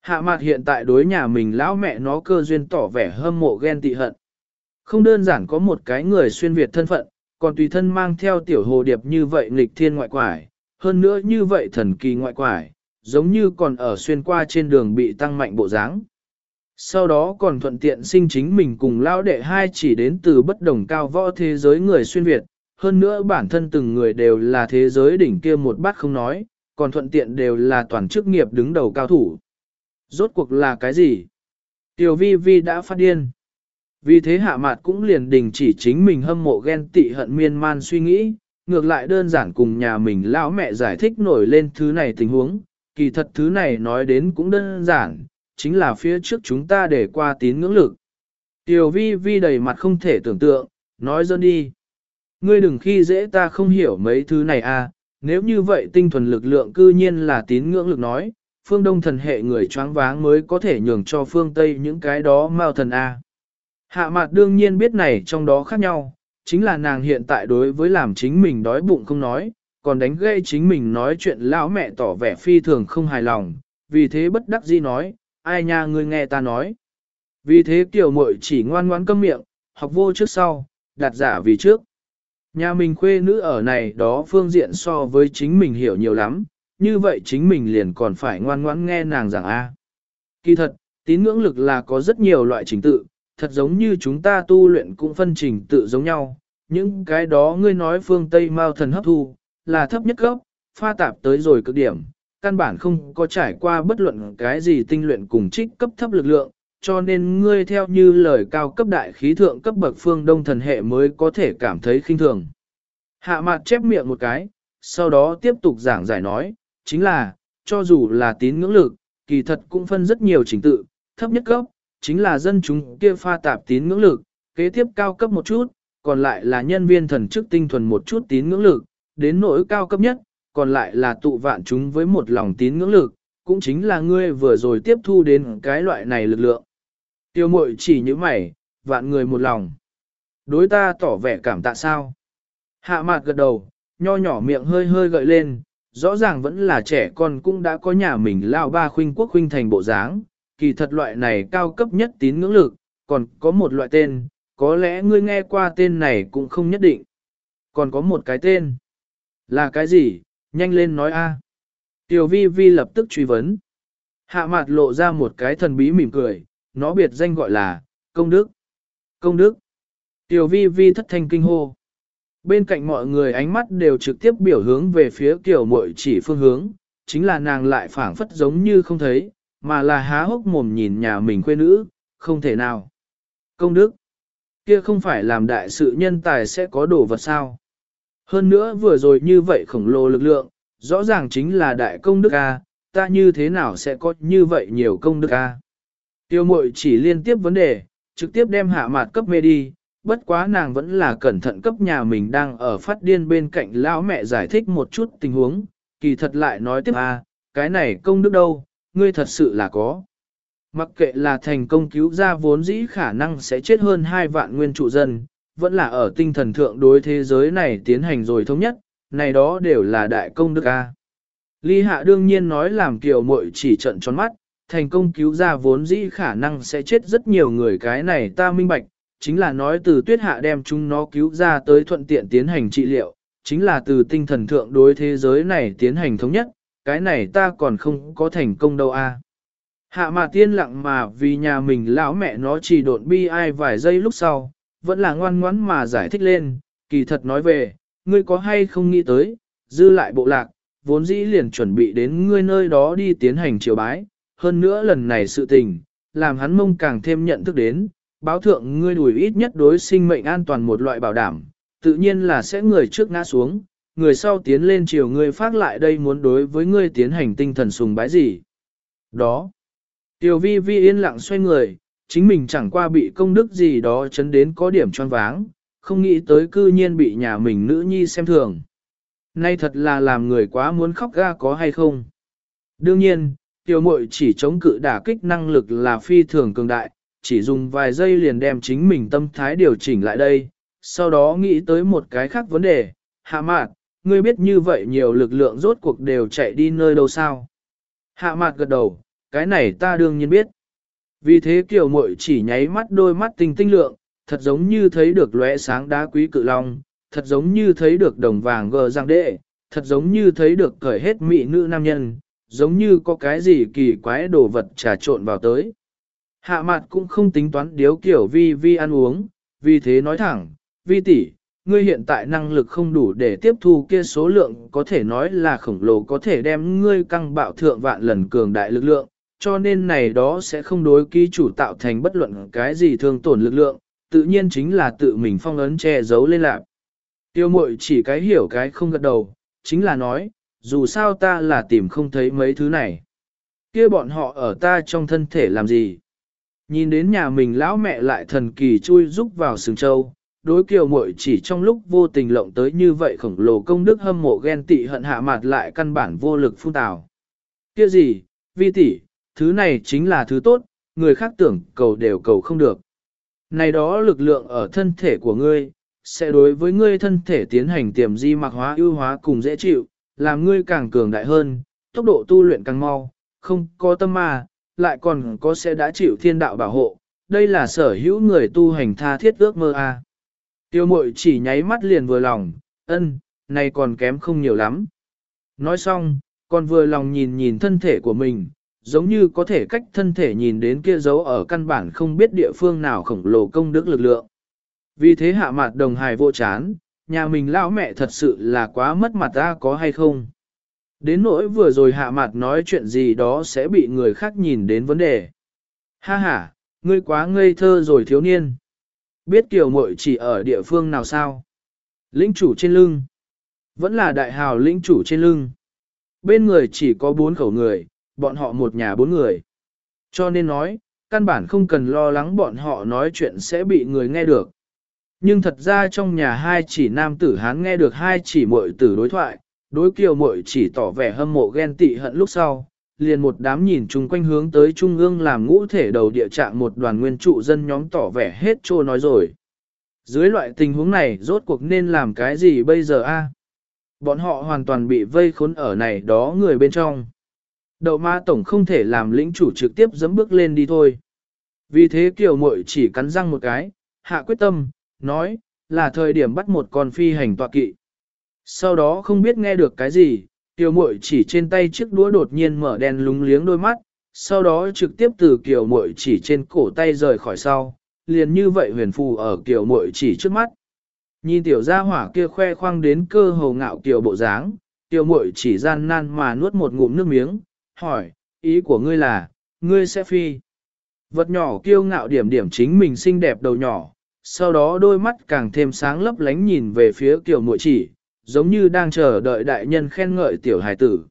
Hạ mặt hiện tại đối nhà mình lão mẹ nó cơ duyên tỏ vẻ hâm mộ ghen tị hận. Không đơn giản có một cái người xuyên Việt thân phận, còn tùy thân mang theo tiểu hồ điệp như vậy nghịch thiên ngoại quải, hơn nữa như vậy thần kỳ ngoại quải, giống như còn ở xuyên qua trên đường bị tăng mạnh bộ dáng. Sau đó còn thuận tiện sinh chính mình cùng lao đệ hai chỉ đến từ bất đồng cao võ thế giới người xuyên Việt, hơn nữa bản thân từng người đều là thế giới đỉnh kia một bát không nói, còn thuận tiện đều là toàn chức nghiệp đứng đầu cao thủ. Rốt cuộc là cái gì? Tiểu vi vi đã phát điên. Vì thế hạ mặt cũng liền đình chỉ chính mình hâm mộ ghen tị hận miên man suy nghĩ, ngược lại đơn giản cùng nhà mình lão mẹ giải thích nổi lên thứ này tình huống, kỳ thật thứ này nói đến cũng đơn giản, chính là phía trước chúng ta để qua tín ngưỡng lực. Tiểu vi vi đầy mặt không thể tưởng tượng, nói dân đi. Ngươi đừng khi dễ ta không hiểu mấy thứ này à, nếu như vậy tinh thuần lực lượng cư nhiên là tín ngưỡng lực nói, phương đông thần hệ người choáng váng mới có thể nhường cho phương Tây những cái đó mao thần A. Hạ mặt đương nhiên biết này trong đó khác nhau, chính là nàng hiện tại đối với làm chính mình đói bụng không nói, còn đánh gây chính mình nói chuyện lão mẹ tỏ vẻ phi thường không hài lòng, vì thế bất đắc dĩ nói, ai nha ngươi nghe ta nói. Vì thế tiểu muội chỉ ngoan ngoãn câm miệng, học vô trước sau, đặt giả vì trước. Nhà mình khuê nữ ở này đó phương diện so với chính mình hiểu nhiều lắm, như vậy chính mình liền còn phải ngoan ngoãn nghe nàng giảng A. Kỳ thật, tín ngưỡng lực là có rất nhiều loại trình tự, thật giống như chúng ta tu luyện cũng phân trình tự giống nhau, những cái đó ngươi nói phương Tây Mao thần hấp thu, là thấp nhất cấp, pha tạp tới rồi cực điểm, căn bản không có trải qua bất luận cái gì tinh luyện cùng trích cấp thấp lực lượng, cho nên ngươi theo như lời cao cấp đại khí thượng cấp bậc phương đông thần hệ mới có thể cảm thấy khinh thường. Hạ mặt chép miệng một cái, sau đó tiếp tục giảng giải nói, chính là, cho dù là tín ngưỡng lực, kỳ thật cũng phân rất nhiều trình tự, thấp nhất cấp, chính là dân chúng kia pha tạp tín ngưỡng lực, kế tiếp cao cấp một chút, còn lại là nhân viên thần chức tinh thuần một chút tín ngưỡng lực, đến nỗi cao cấp nhất, còn lại là tụ vạn chúng với một lòng tín ngưỡng lực, cũng chính là ngươi vừa rồi tiếp thu đến cái loại này lực lượng. Tiêu mội chỉ như mày, vạn người một lòng. Đối ta tỏ vẻ cảm tạ sao. Hạ mạc gật đầu, nho nhỏ miệng hơi hơi gợi lên, rõ ràng vẫn là trẻ con cũng đã có nhà mình lao ba khuynh quốc khuynh thành bộ dáng, kỳ thật loại này cao cấp nhất tín ngưỡng lực, còn có một loại tên, có lẽ ngươi nghe qua tên này cũng không nhất định. Còn có một cái tên. Là cái gì? Nhanh lên nói a. Tiểu vi vi lập tức truy vấn. Hạ mặt lộ ra một cái thần bí mỉm cười, nó biệt danh gọi là, công đức. Công đức. Tiểu vi vi thất thanh kinh hô. Bên cạnh mọi người ánh mắt đều trực tiếp biểu hướng về phía kiểu mội chỉ phương hướng, chính là nàng lại phảng phất giống như không thấy, mà là há hốc mồm nhìn nhà mình quê nữ, không thể nào. Công đức, kia không phải làm đại sự nhân tài sẽ có đồ vật sao. Hơn nữa vừa rồi như vậy khổng lồ lực lượng, rõ ràng chính là đại công đức A, ta như thế nào sẽ có như vậy nhiều công đức A. Tiêu mội chỉ liên tiếp vấn đề, trực tiếp đem hạ mặt cấp mê đi, bất quá nàng vẫn là cẩn thận cấp nhà mình đang ở phát điên bên cạnh lão mẹ giải thích một chút tình huống, kỳ thật lại nói tiếp a, cái này công đức đâu, ngươi thật sự là có. Mặc kệ là thành công cứu ra vốn dĩ khả năng sẽ chết hơn 2 vạn nguyên trụ dân, vẫn là ở tinh thần thượng đối thế giới này tiến hành rồi thống nhất, này đó đều là đại công đức a. Ly hạ đương nhiên nói làm kiều muội chỉ trận tròn mắt, thành công cứu ra vốn dĩ khả năng sẽ chết rất nhiều người cái này ta minh bạch, chính là nói từ tuyết hạ đem chúng nó cứu ra tới thuận tiện tiến hành trị liệu, chính là từ tinh thần thượng đối thế giới này tiến hành thống nhất, cái này ta còn không có thành công đâu a. Hạ mà tiên lặng mà vì nhà mình lão mẹ nó chỉ độn bi ai vài giây lúc sau, vẫn là ngoan ngoãn mà giải thích lên, kỳ thật nói về, ngươi có hay không nghĩ tới, dư lại bộ lạc, vốn dĩ liền chuẩn bị đến ngươi nơi đó đi tiến hành triều bái, hơn nữa lần này sự tình, làm hắn mông càng thêm nhận thức đến, báo thượng ngươi đùi ít nhất đối sinh mệnh an toàn một loại bảo đảm, tự nhiên là sẽ người trước ngã xuống, người sau tiến lên chiều ngươi phát lại đây muốn đối với ngươi tiến hành tinh thần sùng bái gì. Đó. Tiểu vi vi yên lặng xoay người, chính mình chẳng qua bị công đức gì đó chấn đến có điểm tròn váng, không nghĩ tới cư nhiên bị nhà mình nữ nhi xem thường. Nay thật là làm người quá muốn khóc ga có hay không. Đương nhiên, tiểu muội chỉ chống cự đả kích năng lực là phi thường cường đại, chỉ dùng vài giây liền đem chính mình tâm thái điều chỉnh lại đây, sau đó nghĩ tới một cái khác vấn đề, hạ mạt, ngươi biết như vậy nhiều lực lượng rốt cuộc đều chạy đi nơi đâu sao? Hạ mạt gật đầu, cái này ta đương nhiên biết. Vì thế kiểu muội chỉ nháy mắt đôi mắt tinh tinh lượng, thật giống như thấy được lóe sáng đá quý cự long, thật giống như thấy được đồng vàng gờ giang đệ, thật giống như thấy được cởi hết mỹ nữ nam nhân, giống như có cái gì kỳ quái đồ vật trà trộn vào tới. Hạ mặt cũng không tính toán điếu kiểu vi vi ăn uống, vì thế nói thẳng, vi tỷ, ngươi hiện tại năng lực không đủ để tiếp thu kia số lượng có thể nói là khổng lồ có thể đem ngươi căng bạo thượng vạn lần cường đại lực lượng, cho nên này đó sẽ không đối ký chủ tạo thành bất luận cái gì thương tổn lực lượng, tự nhiên chính là tự mình phong ấn che giấu lên lạc. Tiêu mội chỉ cái hiểu cái không gật đầu, chính là nói, dù sao ta là tìm không thấy mấy thứ này. kia bọn họ ở ta trong thân thể làm gì? Nhìn đến nhà mình lão mẹ lại thần kỳ chui rúc vào sừng châu, đối kiều muội chỉ trong lúc vô tình lộng tới như vậy khổng lồ công đức hâm mộ ghen tị hận hạ mặt lại căn bản vô lực phun tào. Kia gì, vi tỷ, thứ này chính là thứ tốt, người khác tưởng cầu đều cầu không được. Này đó lực lượng ở thân thể của ngươi, sẽ đối với ngươi thân thể tiến hành tiềm di mạc hóa ưu hóa cùng dễ chịu, làm ngươi càng cường đại hơn, tốc độ tu luyện càng mau, không có tâm ma, lại còn có sẽ đã chịu thiên đạo bảo hộ, đây là sở hữu người tu hành tha thiết ước mơ a. À. Tiêu mội chỉ nháy mắt liền vừa lòng, ân, này còn kém không nhiều lắm. Nói xong, còn vừa lòng nhìn nhìn thân thể của mình, giống như có thể cách thân thể nhìn đến kia dấu ở căn bản không biết địa phương nào khổng lồ công đức lực lượng. Vì thế hạ mặt đồng hài vô chán, nhà mình lão mẹ thật sự là quá mất mặt ta có hay không. Đến nỗi vừa rồi hạ mặt nói chuyện gì đó sẽ bị người khác nhìn đến vấn đề. Ha ha, ngươi quá ngây thơ rồi thiếu niên. Biết kiểu muội chỉ ở địa phương nào sao? Lĩnh chủ trên lưng. Vẫn là đại hào lĩnh chủ trên lưng. Bên người chỉ có bốn khẩu người, bọn họ một nhà bốn người. Cho nên nói, căn bản không cần lo lắng bọn họ nói chuyện sẽ bị người nghe được. Nhưng thật ra trong nhà hai chỉ nam tử hán nghe được hai chỉ muội tử đối thoại, đối kiều muội chỉ tỏ vẻ hâm mộ ghen tị hận lúc sau, liền một đám nhìn chung quanh hướng tới trung ương làm ngũ thể đầu địa trạng một đoàn nguyên trụ dân nhóm tỏ vẻ hết trô nói rồi. Dưới loại tình huống này rốt cuộc nên làm cái gì bây giờ a? Bọn họ hoàn toàn bị vây khốn ở này đó người bên trong. Đậu ma tổng không thể làm lĩnh chủ trực tiếp dẫm bước lên đi thôi. Vì thế kiều muội chỉ cắn răng một cái, hạ quyết tâm, nói, là thời điểm bắt một con phi hành tọa kỵ. Sau đó không biết nghe được cái gì, tiểu muội chỉ trên tay chiếc đũa đột nhiên mở đèn lúng liếng đôi mắt, sau đó trực tiếp từ kiểu muội chỉ trên cổ tay rời khỏi sau, liền như vậy huyền phù ở kiểu muội chỉ trước mắt. Nhìn tiểu gia hỏa kia khoe khoang đến cơ hồ ngạo kiểu bộ dáng, tiểu muội chỉ gian nan mà nuốt một ngụm nước miếng, hỏi, ý của ngươi là, ngươi sẽ phi. Vật nhỏ kiêu ngạo điểm điểm chính mình xinh đẹp đầu nhỏ, sau đó đôi mắt càng thêm sáng lấp lánh nhìn về phía kiểu muội chỉ, giống như đang chờ đợi đại nhân khen ngợi tiểu hài tử.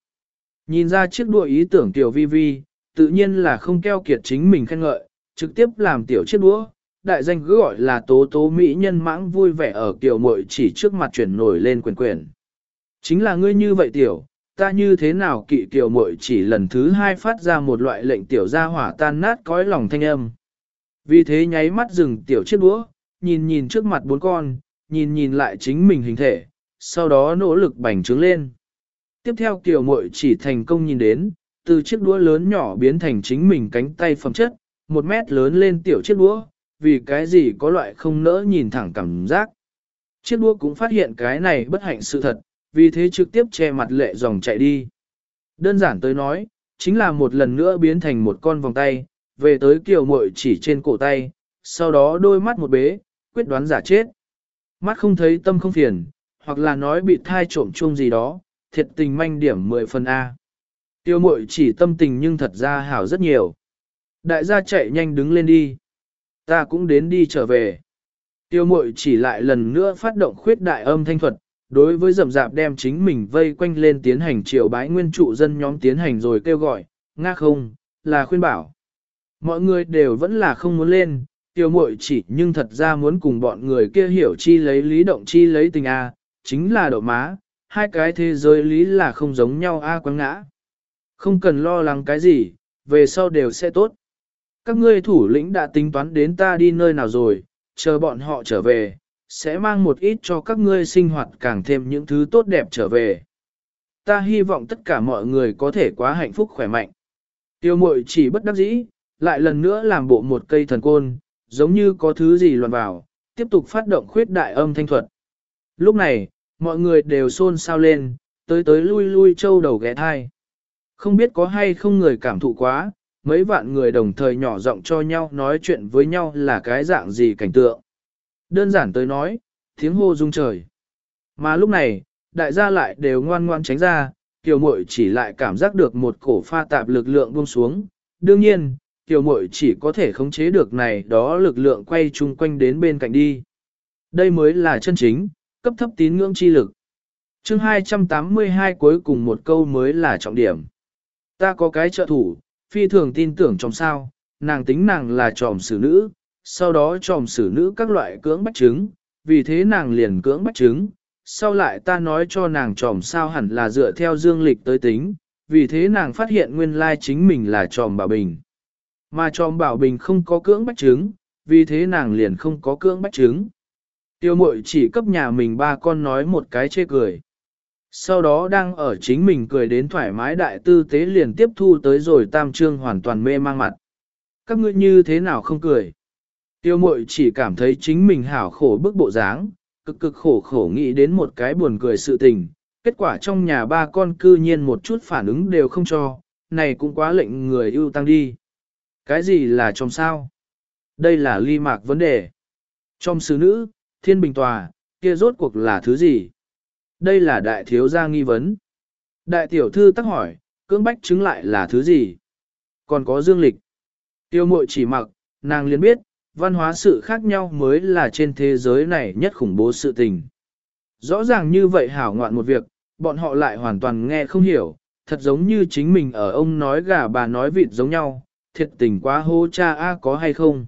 Nhìn ra chiếc đua ý tưởng tiểu vi vi, tự nhiên là không keo kiệt chính mình khen ngợi, trực tiếp làm tiểu chiếc đũa, đại danh cứ gọi là tố tố mỹ nhân mãng vui vẻ ở kiểu muội chỉ trước mặt chuyển nổi lên quyền quyền. Chính là ngươi như vậy tiểu, ta như thế nào kỵ kiểu muội chỉ lần thứ hai phát ra một loại lệnh tiểu ra hỏa tan nát cõi lòng thanh âm. Vì thế nháy mắt dừng tiểu chiếc đũa, nhìn nhìn trước mặt bốn con, nhìn nhìn lại chính mình hình thể, sau đó nỗ lực bành trướng lên. Tiếp theo kiểu muội chỉ thành công nhìn đến, từ chiếc đũa lớn nhỏ biến thành chính mình cánh tay phẩm chất, một mét lớn lên tiểu chiếc đũa, vì cái gì có loại không nỡ nhìn thẳng cảm giác. Chiếc đũa cũng phát hiện cái này bất hạnh sự thật, vì thế trực tiếp che mặt lệ dòng chạy đi. Đơn giản tới nói, chính là một lần nữa biến thành một con vòng tay, về tới kiều muội chỉ trên cổ tay, sau đó đôi mắt một bế, quyết đoán giả chết. Mắt không thấy tâm không phiền, hoặc là nói bị thai trộm chung gì đó, thiệt tình manh điểm 10 phần A. Tiêu mội chỉ tâm tình nhưng thật ra hảo rất nhiều. Đại gia chạy nhanh đứng lên đi. Ta cũng đến đi trở về. Tiêu mội chỉ lại lần nữa phát động khuyết đại âm thanh thuật, đối với rầm rạp đem chính mình vây quanh lên tiến hành triều bái nguyên trụ dân nhóm tiến hành rồi kêu gọi, nga không, là khuyên bảo. Mọi người đều vẫn là không muốn lên, tiêu mội chỉ nhưng thật ra muốn cùng bọn người kia hiểu chi lấy lý động chi lấy tình A, chính là đậu má, hai cái thế giới lý là không giống nhau A quăng ngã. Không cần lo lắng cái gì, về sau đều sẽ tốt. Các ngươi thủ lĩnh đã tính toán đến ta đi nơi nào rồi, chờ bọn họ trở về, sẽ mang một ít cho các ngươi sinh hoạt càng thêm những thứ tốt đẹp trở về. Ta hy vọng tất cả mọi người có thể quá hạnh phúc khỏe mạnh. Tiêu mội chỉ bất đắc dĩ, lại lần nữa làm bộ một cây thần côn, giống như có thứ gì luồn vào, tiếp tục phát động khuyết đại âm thanh thuật. Lúc này, mọi người đều xôn xao lên, tới tới lui lui châu đầu ghé thai. Không biết có hay không người cảm thụ quá, mấy vạn người đồng thời nhỏ giọng cho nhau nói chuyện với nhau là cái dạng gì cảnh tượng. Đơn giản tới nói, tiếng hô rung trời. Mà lúc này, đại gia lại đều ngoan ngoan tránh ra, Kiều muội chỉ lại cảm giác được một cổ pha tạp lực lượng buông xuống. Đương nhiên, Kiều muội chỉ có thể khống chế được này đó lực lượng quay chung quanh đến bên cạnh đi. Đây mới là chân chính, cấp thấp tín ngưỡng chi lực. chương 282 cuối cùng một câu mới là trọng điểm. Ta có cái trợ thủ, phi thường tin tưởng trong sao, nàng tính nàng là tròm xử nữ, sau đó tròm xử nữ các loại cưỡng bách trứng, vì thế nàng liền cưỡng bách trứng, sau lại ta nói cho nàng tròm sao hẳn là dựa theo dương lịch tới tính, vì thế nàng phát hiện nguyên lai chính mình là tròm bảo bình. Mà tròm bảo bình không có cưỡng bách trứng, vì thế nàng liền không có cưỡng bách trứng. Tiêu mội chỉ cấp nhà mình ba con nói một cái chê cười. Sau đó đang ở chính mình cười đến thoải mái đại tư tế liền tiếp thu tới rồi tam trương hoàn toàn mê mang mặt. Các ngươi như thế nào không cười? Tiêu mội chỉ cảm thấy chính mình hảo khổ bức bộ dáng, cực cực khổ khổ nghĩ đến một cái buồn cười sự tình. Kết quả trong nhà ba con cư nhiên một chút phản ứng đều không cho, này cũng quá lệnh người ưu tăng đi. Cái gì là trong sao? Đây là ly mạc vấn đề. Trong sứ nữ, thiên bình tòa, kia rốt cuộc là thứ gì? Đây là đại thiếu gia nghi vấn. Đại tiểu thư tắc hỏi, cưỡng bách chứng lại là thứ gì? Còn có dương lịch. Tiêu mội chỉ mặc, nàng liền biết, văn hóa sự khác nhau mới là trên thế giới này nhất khủng bố sự tình. Rõ ràng như vậy hảo ngoạn một việc, bọn họ lại hoàn toàn nghe không hiểu, thật giống như chính mình ở ông nói gà bà nói vịt giống nhau, thiệt tình quá hô cha a có hay không.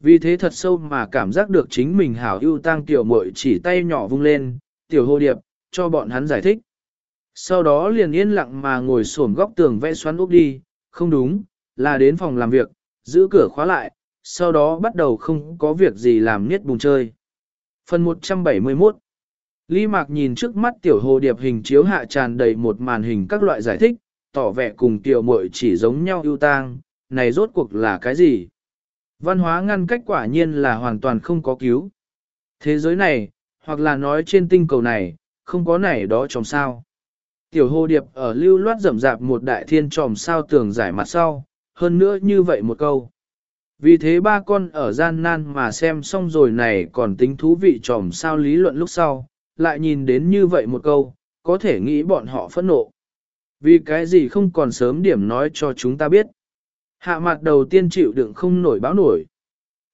Vì thế thật sâu mà cảm giác được chính mình hảo ưu tang tiểu muội chỉ tay nhỏ vung lên, tiểu hô điệp, cho bọn hắn giải thích. Sau đó liền yên lặng mà ngồi xổm góc tường vẽ xoắn úp đi, không đúng, là đến phòng làm việc, giữ cửa khóa lại, sau đó bắt đầu không có việc gì làm niết bùng chơi. Phần 171 Lý Mạc nhìn trước mắt tiểu hồ điệp hình chiếu hạ tràn đầy một màn hình các loại giải thích, tỏ vẻ cùng tiểu muội chỉ giống nhau ưu tang, này rốt cuộc là cái gì? Văn hóa ngăn cách quả nhiên là hoàn toàn không có cứu. Thế giới này, hoặc là nói trên tinh cầu này, không có này đó trong sao. Tiểu hồ điệp ở lưu loát rậm rạp một đại thiên tròm sao tường giải mặt sau, hơn nữa như vậy một câu. Vì thế ba con ở gian nan mà xem xong rồi này còn tính thú vị tròm sao lý luận lúc sau, lại nhìn đến như vậy một câu, có thể nghĩ bọn họ phẫn nộ. Vì cái gì không còn sớm điểm nói cho chúng ta biết. Hạ mặt đầu tiên chịu đựng không nổi báo nổi.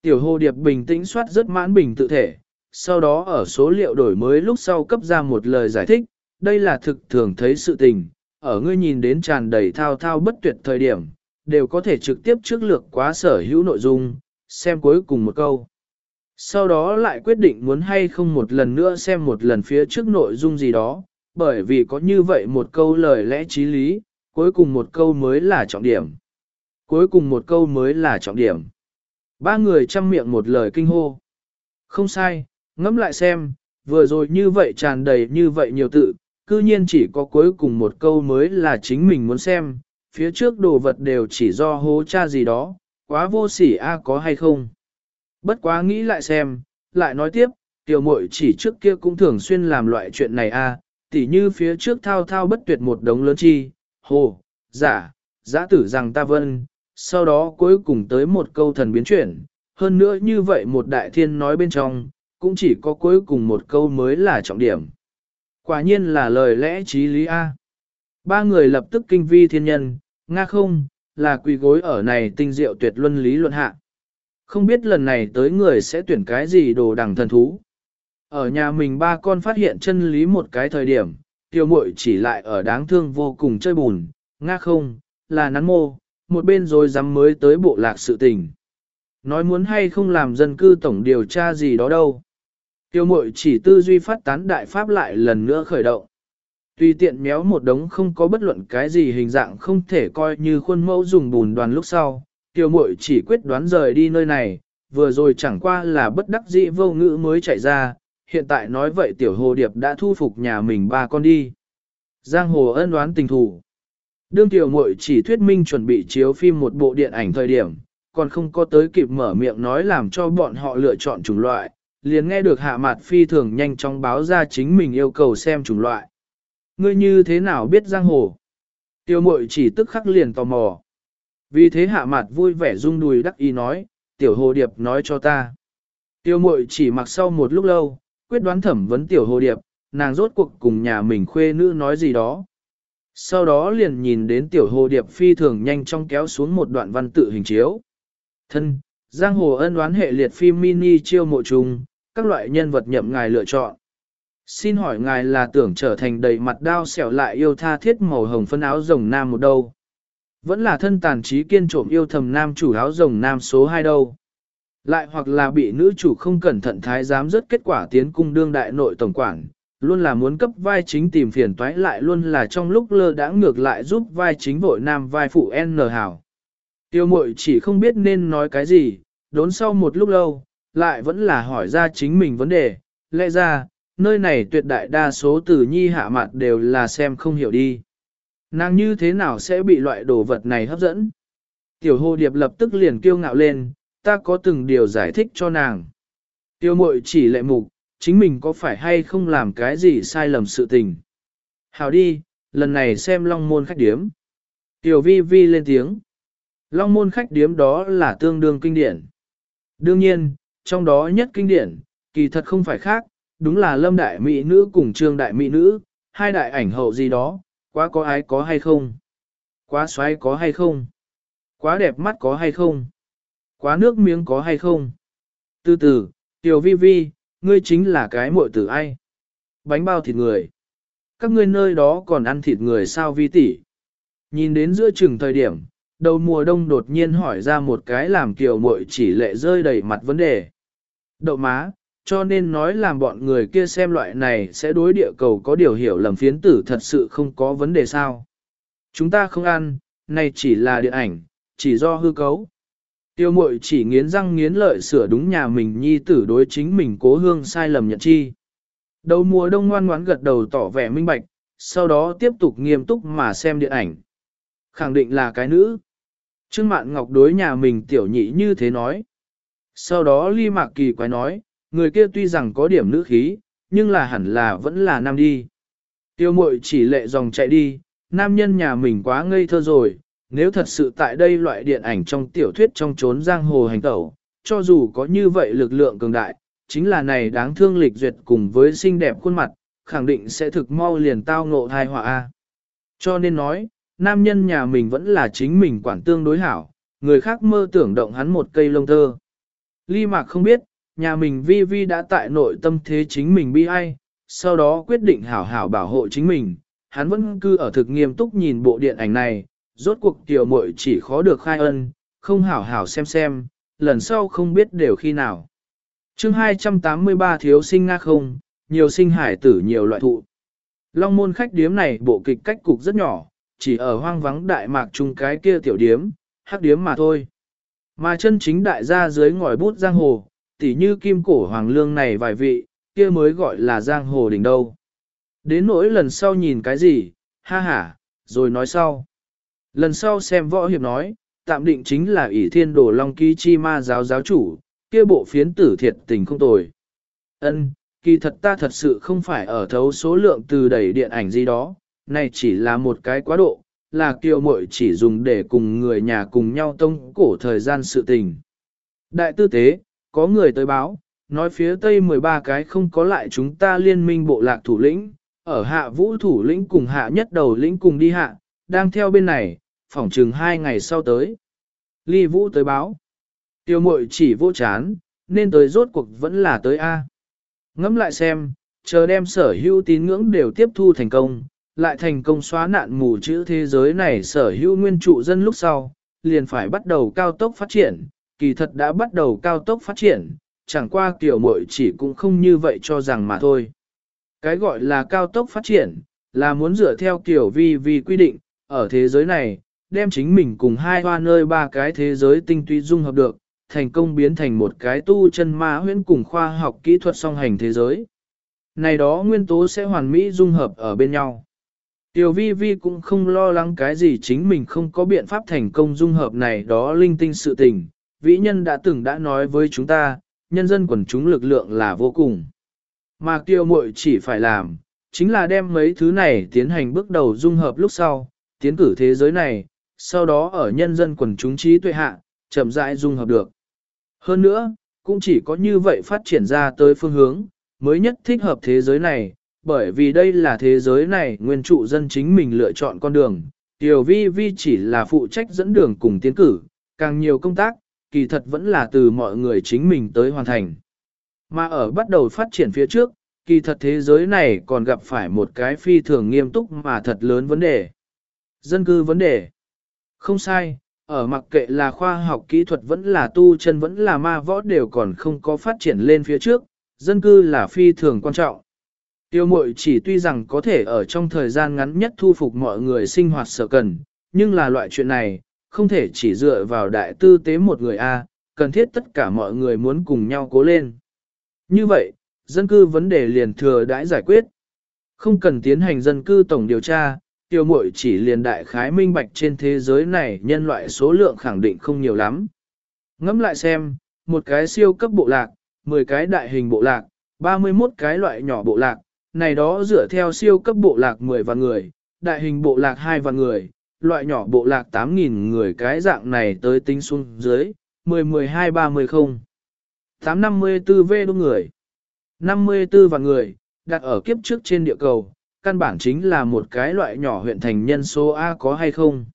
Tiểu hồ điệp bình tĩnh soát rất mãn bình tự thể, sau đó ở số liệu đổi mới lúc sau cấp ra một lời giải thích, đây là thực thường thấy sự tình, ở ngươi nhìn đến tràn đầy thao thao bất tuyệt thời điểm, đều có thể trực tiếp trước lược quá sở hữu nội dung, xem cuối cùng một câu. Sau đó lại quyết định muốn hay không một lần nữa xem một lần phía trước nội dung gì đó, bởi vì có như vậy một câu lời lẽ trí lý, cuối cùng một câu mới là trọng điểm. Cuối cùng một câu mới là trọng điểm. Ba người chăm miệng một lời kinh hô. Không sai, ngẫm lại xem, vừa rồi như vậy tràn đầy như vậy nhiều tự, cư nhiên chỉ có cuối cùng một câu mới là chính mình muốn xem, phía trước đồ vật đều chỉ do hố cha gì đó, quá vô sỉ a có hay không. Bất quá nghĩ lại xem, lại nói tiếp, tiểu muội chỉ trước kia cũng thường xuyên làm loại chuyện này a, tỉ như phía trước thao thao bất tuyệt một đống lớn chi, hồ, giả, giả tử rằng ta vân, sau đó cuối cùng tới một câu thần biến chuyển, hơn nữa như vậy một đại thiên nói bên trong, cũng chỉ có cuối cùng một câu mới là trọng điểm. Quả nhiên là lời lẽ trí lý A. Ba người lập tức kinh vi thiên nhân, nga không, là quỳ gối ở này tinh diệu tuyệt luân lý luận hạ. Không biết lần này tới người sẽ tuyển cái gì đồ đằng thần thú. Ở nhà mình ba con phát hiện chân lý một cái thời điểm, tiêu muội chỉ lại ở đáng thương vô cùng chơi bùn, nga không, là nắn mô, một bên rồi dám mới tới bộ lạc sự tình. Nói muốn hay không làm dân cư tổng điều tra gì đó đâu. Tiêu mội chỉ tư duy phát tán đại pháp lại lần nữa khởi động. Tùy tiện méo một đống không có bất luận cái gì hình dạng không thể coi như khuôn mẫu dùng bùn đoàn lúc sau. Tiêu mội chỉ quyết đoán rời đi nơi này, vừa rồi chẳng qua là bất đắc dĩ vô ngữ mới chạy ra, hiện tại nói vậy tiểu hồ điệp đã thu phục nhà mình ba con đi. Giang hồ ân đoán tình thủ. Đương tiểu muội chỉ thuyết minh chuẩn bị chiếu phim một bộ điện ảnh thời điểm, còn không có tới kịp mở miệng nói làm cho bọn họ lựa chọn chủng loại, liền nghe được hạ mặt phi thường nhanh chóng báo ra chính mình yêu cầu xem chủng loại. Ngươi như thế nào biết giang hồ? Tiêu muội chỉ tức khắc liền tò mò. Vì thế hạ mặt vui vẻ rung đùi đắc ý nói, tiểu hồ điệp nói cho ta. Tiêu muội chỉ mặc sau một lúc lâu, quyết đoán thẩm vấn tiểu hồ điệp, nàng rốt cuộc cùng nhà mình khuê nữ nói gì đó. Sau đó liền nhìn đến tiểu hồ điệp phi thường nhanh chóng kéo xuống một đoạn văn tự hình chiếu. Thân, giang hồ ân oán hệ liệt phim mini chiêu mộ trùng, các loại nhân vật nhậm ngài lựa chọn. Xin hỏi ngài là tưởng trở thành đầy mặt đao xẻo lại yêu tha thiết màu hồng phân áo rồng nam một đâu. Vẫn là thân tàn trí kiên trộm yêu thầm nam chủ áo rồng nam số 2 đâu. Lại hoặc là bị nữ chủ không cẩn thận thái giám rất kết quả tiến cung đương đại nội tổng quản, luôn là muốn cấp vai chính tìm phiền toái lại luôn là trong lúc lơ đãng ngược lại giúp vai chính vội nam vai phụ N hảo. Tiêu mội chỉ không biết nên nói cái gì, đốn sau một lúc lâu, lại vẫn là hỏi ra chính mình vấn đề, lẽ ra, nơi này tuyệt đại đa số từ nhi hạ mặt đều là xem không hiểu đi. Nàng như thế nào sẽ bị loại đồ vật này hấp dẫn? Tiểu hồ điệp lập tức liền kiêu ngạo lên, ta có từng điều giải thích cho nàng. Tiêu mội chỉ lệ mục, chính mình có phải hay không làm cái gì sai lầm sự tình. Hào đi, lần này xem long môn khách điếm. Tiểu vi vi lên tiếng. Long môn khách điếm đó là tương đương kinh điển. Đương nhiên, trong đó nhất kinh điển, kỳ thật không phải khác, đúng là lâm đại mỹ nữ cùng trương đại mỹ nữ, hai đại ảnh hậu gì đó, quá có ai có hay không? Quá xoáy có hay không? Quá đẹp mắt có hay không? Quá nước miếng có hay không? Từ từ, tiểu vi vi, ngươi chính là cái muội tử ai? Bánh bao thịt người. Các ngươi nơi đó còn ăn thịt người sao vi tỷ? Nhìn đến giữa chừng thời điểm, đầu mùa đông đột nhiên hỏi ra một cái làm kiều muội chỉ lệ rơi đầy mặt vấn đề. Đậu má, cho nên nói làm bọn người kia xem loại này sẽ đối địa cầu có điều hiểu lầm phiến tử thật sự không có vấn đề sao. Chúng ta không ăn, này chỉ là điện ảnh, chỉ do hư cấu. Tiêu mội chỉ nghiến răng nghiến lợi sửa đúng nhà mình nhi tử đối chính mình cố hương sai lầm nhận chi. Đầu mùa đông ngoan ngoãn gật đầu tỏ vẻ minh bạch, sau đó tiếp tục nghiêm túc mà xem điện ảnh. Khẳng định là cái nữ. Trương Mạn Ngọc đối nhà mình tiểu nhị như thế nói. Sau đó Ly Mạc Kỳ quái nói, người kia tuy rằng có điểm nữ khí, nhưng là hẳn là vẫn là nam đi. Tiêu mội chỉ lệ dòng chạy đi, nam nhân nhà mình quá ngây thơ rồi, nếu thật sự tại đây loại điện ảnh trong tiểu thuyết trong trốn giang hồ hành tẩu, cho dù có như vậy lực lượng cường đại, chính là này đáng thương lịch duyệt cùng với xinh đẹp khuôn mặt, khẳng định sẽ thực mau liền tao ngộ thai họa A. Cho nên nói, nam nhân nhà mình vẫn là chính mình quản tương đối hảo, người khác mơ tưởng động hắn một cây lông tơ. Ly Mạc không biết, nhà mình vi vi đã tại nội tâm thế chính mình bi ai, sau đó quyết định hảo hảo bảo hộ chính mình, hắn vẫn cứ ở thực nghiêm túc nhìn bộ điện ảnh này, rốt cuộc tiểu muội chỉ khó được khai ân, không hảo hảo xem xem, lần sau không biết đều khi nào. chương 283 thiếu sinh nga không, nhiều sinh hải tử nhiều loại thụ. Long môn khách điếm này bộ kịch cách cục rất nhỏ, chỉ ở hoang vắng đại mạc chung cái kia tiểu điếm, hắc điếm mà thôi. Mà chân chính đại gia dưới ngòi bút giang hồ, tỉ như kim cổ hoàng lương này vài vị, kia mới gọi là giang hồ đỉnh đâu. Đến nỗi lần sau nhìn cái gì, ha ha, rồi nói sau. Lần sau xem võ hiệp nói, tạm định chính là ỷ thiên đồ long ký chi ma giáo giáo chủ, kia bộ phiến tử thiệt tình không tồi. Ân, kỳ thật ta thật sự không phải ở thấu số lượng từ đẩy điện ảnh gì đó, này chỉ là một cái quá độ, là kiều muội chỉ dùng để cùng người nhà cùng nhau tông cổ thời gian sự tình. Đại tư tế, có người tới báo, nói phía tây 13 cái không có lại chúng ta liên minh bộ lạc thủ lĩnh, ở hạ vũ thủ lĩnh cùng hạ nhất đầu lĩnh cùng đi hạ, đang theo bên này, phỏng chừng hai ngày sau tới. Ly vũ tới báo. Tiêu mội chỉ vô chán, nên tới rốt cuộc vẫn là tới A. Ngẫm lại xem, chờ đem sở hữu tín ngưỡng đều tiếp thu thành công, lại thành công xóa nạn mù chữ thế giới này sở hữu nguyên trụ dân lúc sau, liền phải bắt đầu cao tốc phát triển, kỳ thật đã bắt đầu cao tốc phát triển, chẳng qua tiểu muội chỉ cũng không như vậy cho rằng mà thôi. Cái gọi là cao tốc phát triển, là muốn dựa theo kiểu vi vi quy định, ở thế giới này, đem chính mình cùng hai hoa nơi ba cái thế giới tinh túy dung hợp được, thành công biến thành một cái tu chân ma huyễn cùng khoa học kỹ thuật song hành thế giới. Này đó nguyên tố sẽ hoàn mỹ dung hợp ở bên nhau. Tiểu vi vi cũng không lo lắng cái gì chính mình không có biện pháp thành công dung hợp này đó linh tinh sự tình. Vĩ nhân đã từng đã nói với chúng ta, nhân dân quần chúng lực lượng là vô cùng. Mà tiêu muội chỉ phải làm, chính là đem mấy thứ này tiến hành bước đầu dung hợp lúc sau, tiến cử thế giới này, sau đó ở nhân dân quần chúng trí tuệ hạ, chậm rãi dung hợp được. Hơn nữa, cũng chỉ có như vậy phát triển ra tới phương hướng, mới nhất thích hợp thế giới này, bởi vì đây là thế giới này nguyên trụ dân chính mình lựa chọn con đường. Tiểu vi vi chỉ là phụ trách dẫn đường cùng tiến cử, càng nhiều công tác, kỳ thật vẫn là từ mọi người chính mình tới hoàn thành. Mà ở bắt đầu phát triển phía trước, kỳ thật thế giới này còn gặp phải một cái phi thường nghiêm túc mà thật lớn vấn đề. Dân cư vấn đề. Không sai, ở mặc kệ là khoa học kỹ thuật vẫn là tu chân vẫn là ma võ đều còn không có phát triển lên phía trước, dân cư là phi thường quan trọng. Tiêu mội chỉ tuy rằng có thể ở trong thời gian ngắn nhất thu phục mọi người sinh hoạt sở cần, nhưng là loại chuyện này, không thể chỉ dựa vào đại tư tế một người A, cần thiết tất cả mọi người muốn cùng nhau cố lên. Như vậy, dân cư vấn đề liền thừa đãi giải quyết. Không cần tiến hành dân cư tổng điều tra, tiêu mội chỉ liền đại khái minh bạch trên thế giới này nhân loại số lượng khẳng định không nhiều lắm. Ngẫm lại xem, một cái siêu cấp bộ lạc, 10 cái đại hình bộ lạc, 31 cái loại nhỏ bộ lạc, này đó dựa theo siêu cấp bộ lạc 10 vạn người, đại hình bộ lạc 2 vạn người, loại nhỏ bộ lạc 8.000 người cái dạng này tới tính xuống dưới, 10-12-30 không. 854 V đô người. 54 vạn người, đặt ở kiếp trước trên địa cầu, căn bản chính là một cái loại nhỏ huyện thành nhân số A có hay không.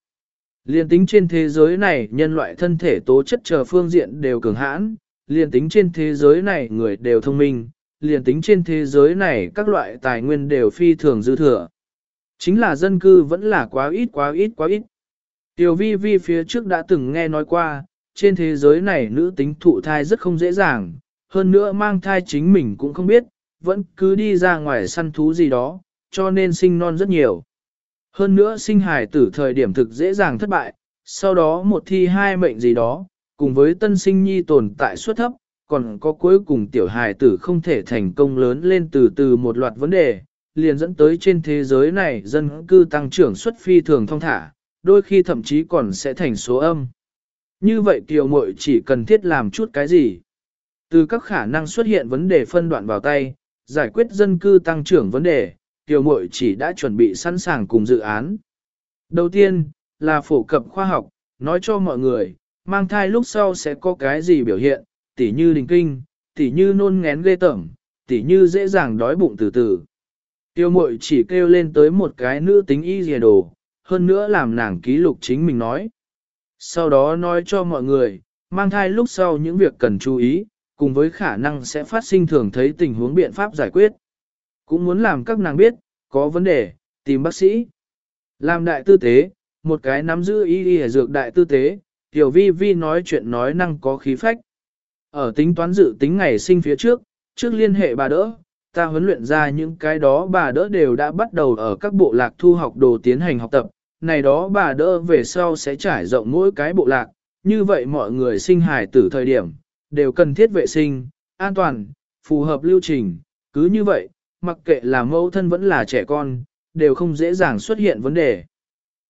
Liên tính trên thế giới này nhân loại thân thể tố chất chờ phương diện đều cường hãn, liên tính trên thế giới này người đều thông minh, liên tính trên thế giới này các loại tài nguyên đều phi thường dư thừa. Chính là dân cư vẫn là quá ít quá ít quá ít. Tiểu vi vi phía trước đã từng nghe nói qua, trên thế giới này nữ tính thụ thai rất không dễ dàng, hơn nữa mang thai chính mình cũng không biết, vẫn cứ đi ra ngoài săn thú gì đó, cho nên sinh non rất nhiều. Hơn nữa sinh hài tử thời điểm thực dễ dàng thất bại, sau đó một thi hai mệnh gì đó, cùng với tân sinh nhi tồn tại suất thấp, còn có cuối cùng tiểu hài tử không thể thành công lớn lên từ từ một loạt vấn đề, liền dẫn tới trên thế giới này dân cư tăng trưởng suất phi thường thông thả, đôi khi thậm chí còn sẽ thành số âm. Như vậy kiều muội chỉ cần thiết làm chút cái gì? Từ các khả năng xuất hiện vấn đề phân đoạn vào tay, giải quyết dân cư tăng trưởng vấn đề, kiều muội chỉ đã chuẩn bị sẵn sàng cùng dự án. Đầu tiên, là phổ cập khoa học, nói cho mọi người, mang thai lúc sau sẽ có cái gì biểu hiện, tỉ như đình kinh, tỉ như nôn ngén ghê tởm, tỉ như dễ dàng đói bụng từ từ. Tiêu mội chỉ kêu lên tới một cái nữ tính y dìa đồ, hơn nữa làm nàng ký lục chính mình nói. Sau đó nói cho mọi người, mang thai lúc sau những việc cần chú ý, cùng với khả năng sẽ phát sinh thường thấy tình huống biện pháp giải quyết. Cũng muốn làm các nàng biết, có vấn đề, tìm bác sĩ. Làm đại tư tế, một cái nắm giữ y y dược đại tư tế, tiểu vi vi nói chuyện nói năng có khí phách. Ở tính toán dự tính ngày sinh phía trước, trước liên hệ bà đỡ, ta huấn luyện ra những cái đó bà đỡ đều đã bắt đầu ở các bộ lạc thu học đồ tiến hành học tập, này đó bà đỡ về sau sẽ trải rộng mỗi cái bộ lạc, như vậy mọi người sinh hài tử thời điểm, đều cần thiết vệ sinh, an toàn, phù hợp lưu trình, cứ như vậy, mặc kệ là mẫu thân vẫn là trẻ con, đều không dễ dàng xuất hiện vấn đề.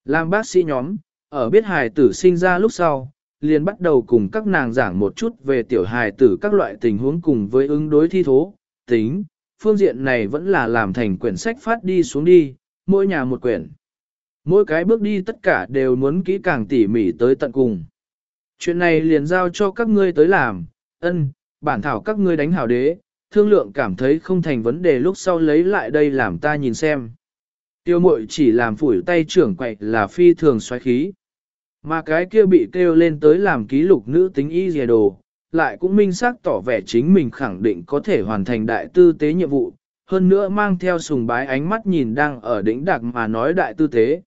Làm bác sĩ nhóm, ở biết hài tử sinh ra lúc sau, liền bắt đầu cùng các nàng giảng một chút về tiểu hài tử các loại tình huống cùng với ứng đối thi thố, tính, phương diện này vẫn là làm thành quyển sách phát đi xuống đi, mỗi nhà một quyển. Mỗi cái bước đi tất cả đều muốn kỹ càng tỉ mỉ tới tận cùng. Chuyện này liền giao cho các ngươi tới làm, ân, bản thảo các ngươi đánh hảo đế, thương lượng cảm thấy không thành vấn đề lúc sau lấy lại đây làm ta nhìn xem. Tiêu mội chỉ làm phủi tay trưởng quậy là phi thường xoáy khí. Mà cái kia bị kêu lên tới làm ký lục nữ tính y dìa đồ, lại cũng minh xác tỏ vẻ chính mình khẳng định có thể hoàn thành đại tư tế nhiệm vụ, hơn nữa mang theo sùng bái ánh mắt nhìn đang ở đỉnh đặc mà nói đại tư tế.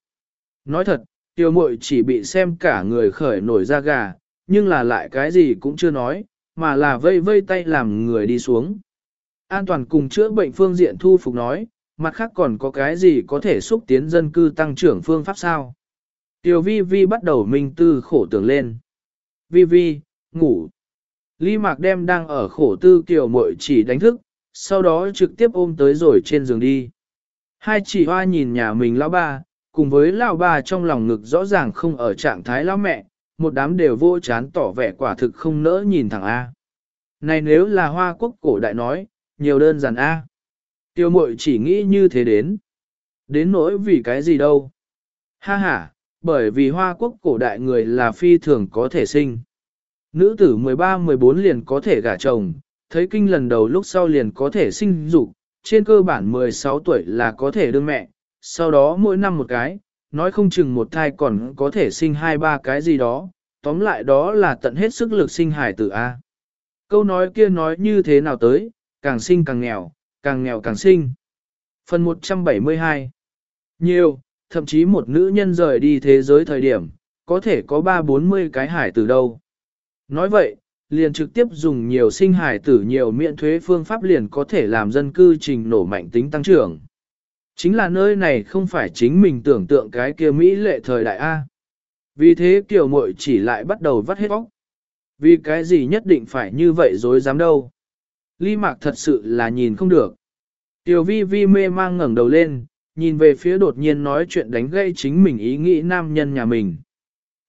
Nói thật, tiêu mội chỉ bị xem cả người khởi nổi da gà, nhưng là lại cái gì cũng chưa nói, mà là vây vây tay làm người đi xuống. An toàn cùng chữa bệnh phương diện thu phục nói, mặt khác còn có cái gì có thể xúc tiến dân cư tăng trưởng phương pháp sao? Tiểu vi vi bắt đầu minh tư khổ tưởng lên. Vi vi, ngủ. Lý Mạc đem đang ở khổ tư kiểu mội chỉ đánh thức, sau đó trực tiếp ôm tới rồi trên giường đi. Hai chỉ hoa nhìn nhà mình lão ba, cùng với lão ba trong lòng ngực rõ ràng không ở trạng thái lão mẹ, một đám đều vô chán tỏ vẻ quả thực không nỡ nhìn thẳng A. Này nếu là hoa quốc cổ đại nói, nhiều đơn giản A. Tiêu mội chỉ nghĩ như thế đến. Đến nỗi vì cái gì đâu. Ha ha, bởi vì hoa quốc cổ đại người là phi thường có thể sinh. Nữ tử 13-14 liền có thể gả chồng, thấy kinh lần đầu lúc sau liền có thể sinh dục, trên cơ bản 16 tuổi là có thể đương mẹ, sau đó mỗi năm một cái, nói không chừng một thai còn có thể sinh hai ba cái gì đó, tóm lại đó là tận hết sức lực sinh hài tử A. Câu nói kia nói như thế nào tới, càng sinh càng nghèo, càng nghèo càng sinh. Phần 172 Nhiều, thậm chí một nữ nhân rời đi thế giới thời điểm, có thể có ba bốn mươi cái hải tử đâu. Nói vậy, liền trực tiếp dùng nhiều sinh hải tử nhiều miễn thuế phương pháp liền có thể làm dân cư trình nổ mạnh tính tăng trưởng. Chính là nơi này không phải chính mình tưởng tượng cái kia Mỹ lệ thời đại A. Vì thế kiểu mội chỉ lại bắt đầu vắt hết óc. Vì cái gì nhất định phải như vậy dối dám đâu. Ly mạc thật sự là nhìn không được. Tiểu vi vi mê mang ngẩng đầu lên, nhìn về phía đột nhiên nói chuyện đánh gây chính mình ý nghĩ nam nhân nhà mình.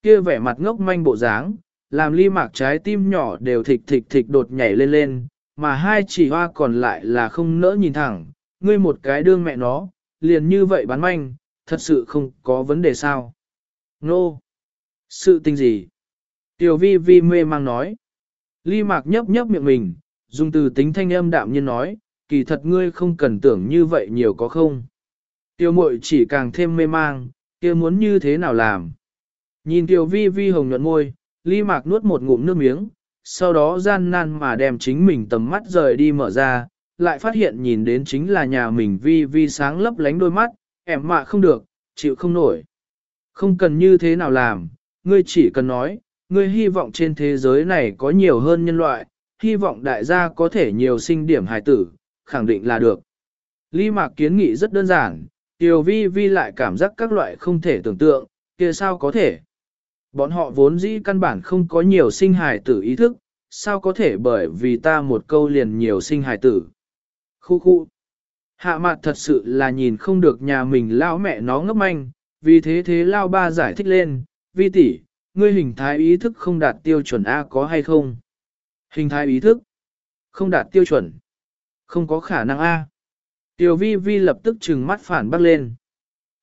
Kia vẻ mặt ngốc manh bộ dáng, làm ly mạc trái tim nhỏ đều thịch thịch thịch đột nhảy lên lên, mà hai chỉ hoa còn lại là không nỡ nhìn thẳng, ngươi một cái đương mẹ nó, liền như vậy bán manh, thật sự không có vấn đề sao. Nô! No. Sự tình gì? Tiểu vi vi mê mang nói. Ly mạc nhấp nhấp miệng mình, dùng từ tính thanh âm đạm nhiên nói, kỳ thật ngươi không cần tưởng như vậy nhiều có không. Tiêu mội chỉ càng thêm mê mang, kia muốn như thế nào làm. Nhìn tiểu vi vi hồng nhuận môi, ly mạc nuốt một ngụm nước miếng, sau đó gian nan mà đem chính mình tầm mắt rời đi mở ra, lại phát hiện nhìn đến chính là nhà mình vi vi sáng lấp lánh đôi mắt, em mạ không được, chịu không nổi. Không cần như thế nào làm, ngươi chỉ cần nói, ngươi hy vọng trên thế giới này có nhiều hơn nhân loại, hy vọng đại gia có thể nhiều sinh điểm hài tử, khẳng định là được. Ly Mạc kiến nghị rất đơn giản, Tiểu Vi Vi lại cảm giác các loại không thể tưởng tượng, kia sao có thể. Bọn họ vốn dĩ căn bản không có nhiều sinh hài tử ý thức, sao có thể bởi vì ta một câu liền nhiều sinh hài tử. Khu khu. Hạ mặt thật sự là nhìn không được nhà mình lao mẹ nó ngốc manh, vì thế thế lao ba giải thích lên, vi tỷ, ngươi hình thái ý thức không đạt tiêu chuẩn A có hay không? Hình thái ý thức không đạt tiêu chuẩn. Không có khả năng A. Tiểu vi vi lập tức trừng mắt phản bác lên.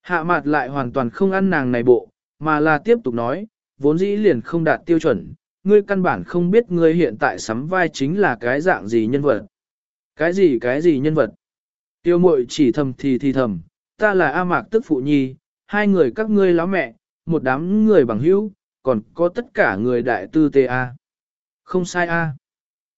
Hạ mặt lại hoàn toàn không ăn nàng này bộ, mà là tiếp tục nói, vốn dĩ liền không đạt tiêu chuẩn, ngươi căn bản không biết ngươi hiện tại sắm vai chính là cái dạng gì nhân vật. Cái gì cái gì nhân vật? Tiêu mội chỉ thầm thì thì thầm, ta là A Mạc tức phụ nhi, hai người các ngươi láo mẹ, một đám người bằng hữu, còn có tất cả người đại tư tê A. Không sai A.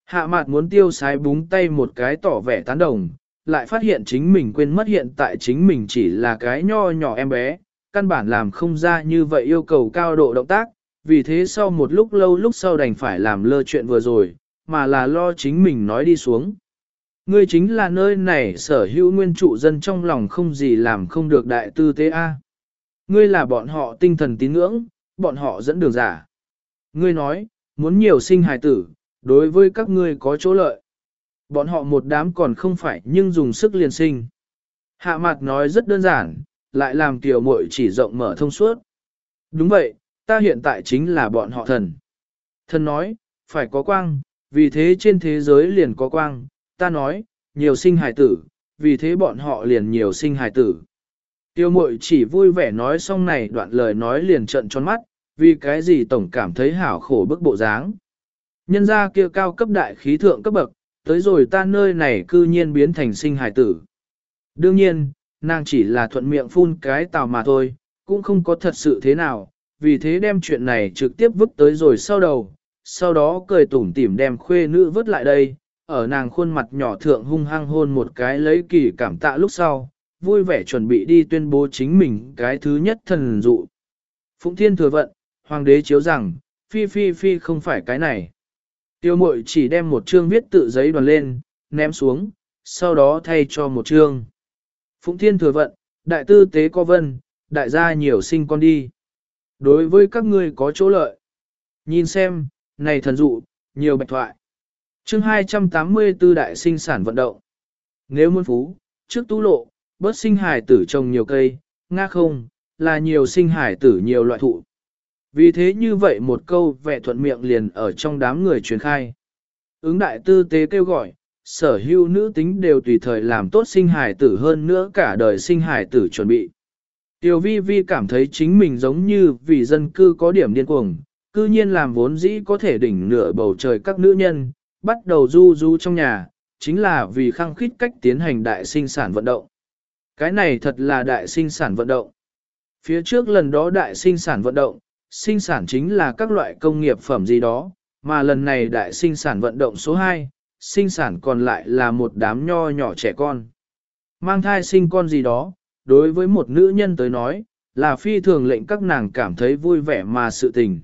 Hạ mạt muốn tiêu sái búng tay một cái tỏ vẻ tán đồng, lại phát hiện chính mình quên mất hiện tại chính mình chỉ là cái nho nhỏ em bé, căn bản làm không ra như vậy yêu cầu cao độ động tác, vì thế sau một lúc lâu lúc sau đành phải làm lơ chuyện vừa rồi, mà là lo chính mình nói đi xuống. Ngươi chính là nơi này sở hữu nguyên trụ dân trong lòng không gì làm không được đại tư tế A. Ngươi là bọn họ tinh thần tín ngưỡng, bọn họ dẫn đường giả. Ngươi nói, muốn nhiều sinh hài tử, đối với các ngươi có chỗ lợi. Bọn họ một đám còn không phải nhưng dùng sức liền sinh. Hạ mặt nói rất đơn giản, lại làm tiểu muội chỉ rộng mở thông suốt. Đúng vậy, ta hiện tại chính là bọn họ thần. Thần nói, phải có quang, vì thế trên thế giới liền có quang, ta nói, nhiều sinh hài tử, vì thế bọn họ liền nhiều sinh hài tử. Tiêu mội chỉ vui vẻ nói xong này đoạn lời nói liền trận tròn mắt, vì cái gì tổng cảm thấy hảo khổ bức bộ dáng. Nhân ra kia cao cấp đại khí thượng cấp bậc, tới rồi ta nơi này cư nhiên biến thành sinh hài tử. Đương nhiên, nàng chỉ là thuận miệng phun cái tào mà thôi, cũng không có thật sự thế nào, vì thế đem chuyện này trực tiếp vứt tới rồi sau đầu, sau đó cười tủm tỉm đem khuê nữ vứt lại đây, ở nàng khuôn mặt nhỏ thượng hung hăng hôn một cái lấy kỳ cảm tạ lúc sau, vui vẻ chuẩn bị đi tuyên bố chính mình cái thứ nhất thần dụ. Phụng Thiên thừa vận, hoàng đế chiếu rằng, phi phi phi không phải cái này. Tiêu mội chỉ đem một chương viết tự giấy đoàn lên, ném xuống, sau đó thay cho một chương. Phụng Thiên thừa vận, đại tư tế co vân, đại gia nhiều sinh con đi. Đối với các ngươi có chỗ lợi. Nhìn xem, này thần dụ, nhiều bạch thoại. chương 284 đại sinh sản vận động. Nếu muốn phú, trước tu lộ, bớt sinh hải tử trồng nhiều cây, nga không, là nhiều sinh hải tử nhiều loại thụ. Vì thế như vậy một câu vẻ thuận miệng liền ở trong đám người truyền khai. Ứng đại tư tế kêu gọi, sở hữu nữ tính đều tùy thời làm tốt sinh hải tử hơn nữa cả đời sinh hải tử chuẩn bị. Tiểu vi vi cảm thấy chính mình giống như vì dân cư có điểm điên cuồng, cư nhiên làm vốn dĩ có thể đỉnh nửa bầu trời các nữ nhân, bắt đầu du du trong nhà, chính là vì khăng khít cách tiến hành đại sinh sản vận động. Cái này thật là đại sinh sản vận động. Phía trước lần đó đại sinh sản vận động, sinh sản chính là các loại công nghiệp phẩm gì đó, mà lần này đại sinh sản vận động số 2, sinh sản còn lại là một đám nho nhỏ trẻ con. Mang thai sinh con gì đó, đối với một nữ nhân tới nói, là phi thường lệnh các nàng cảm thấy vui vẻ mà sự tình.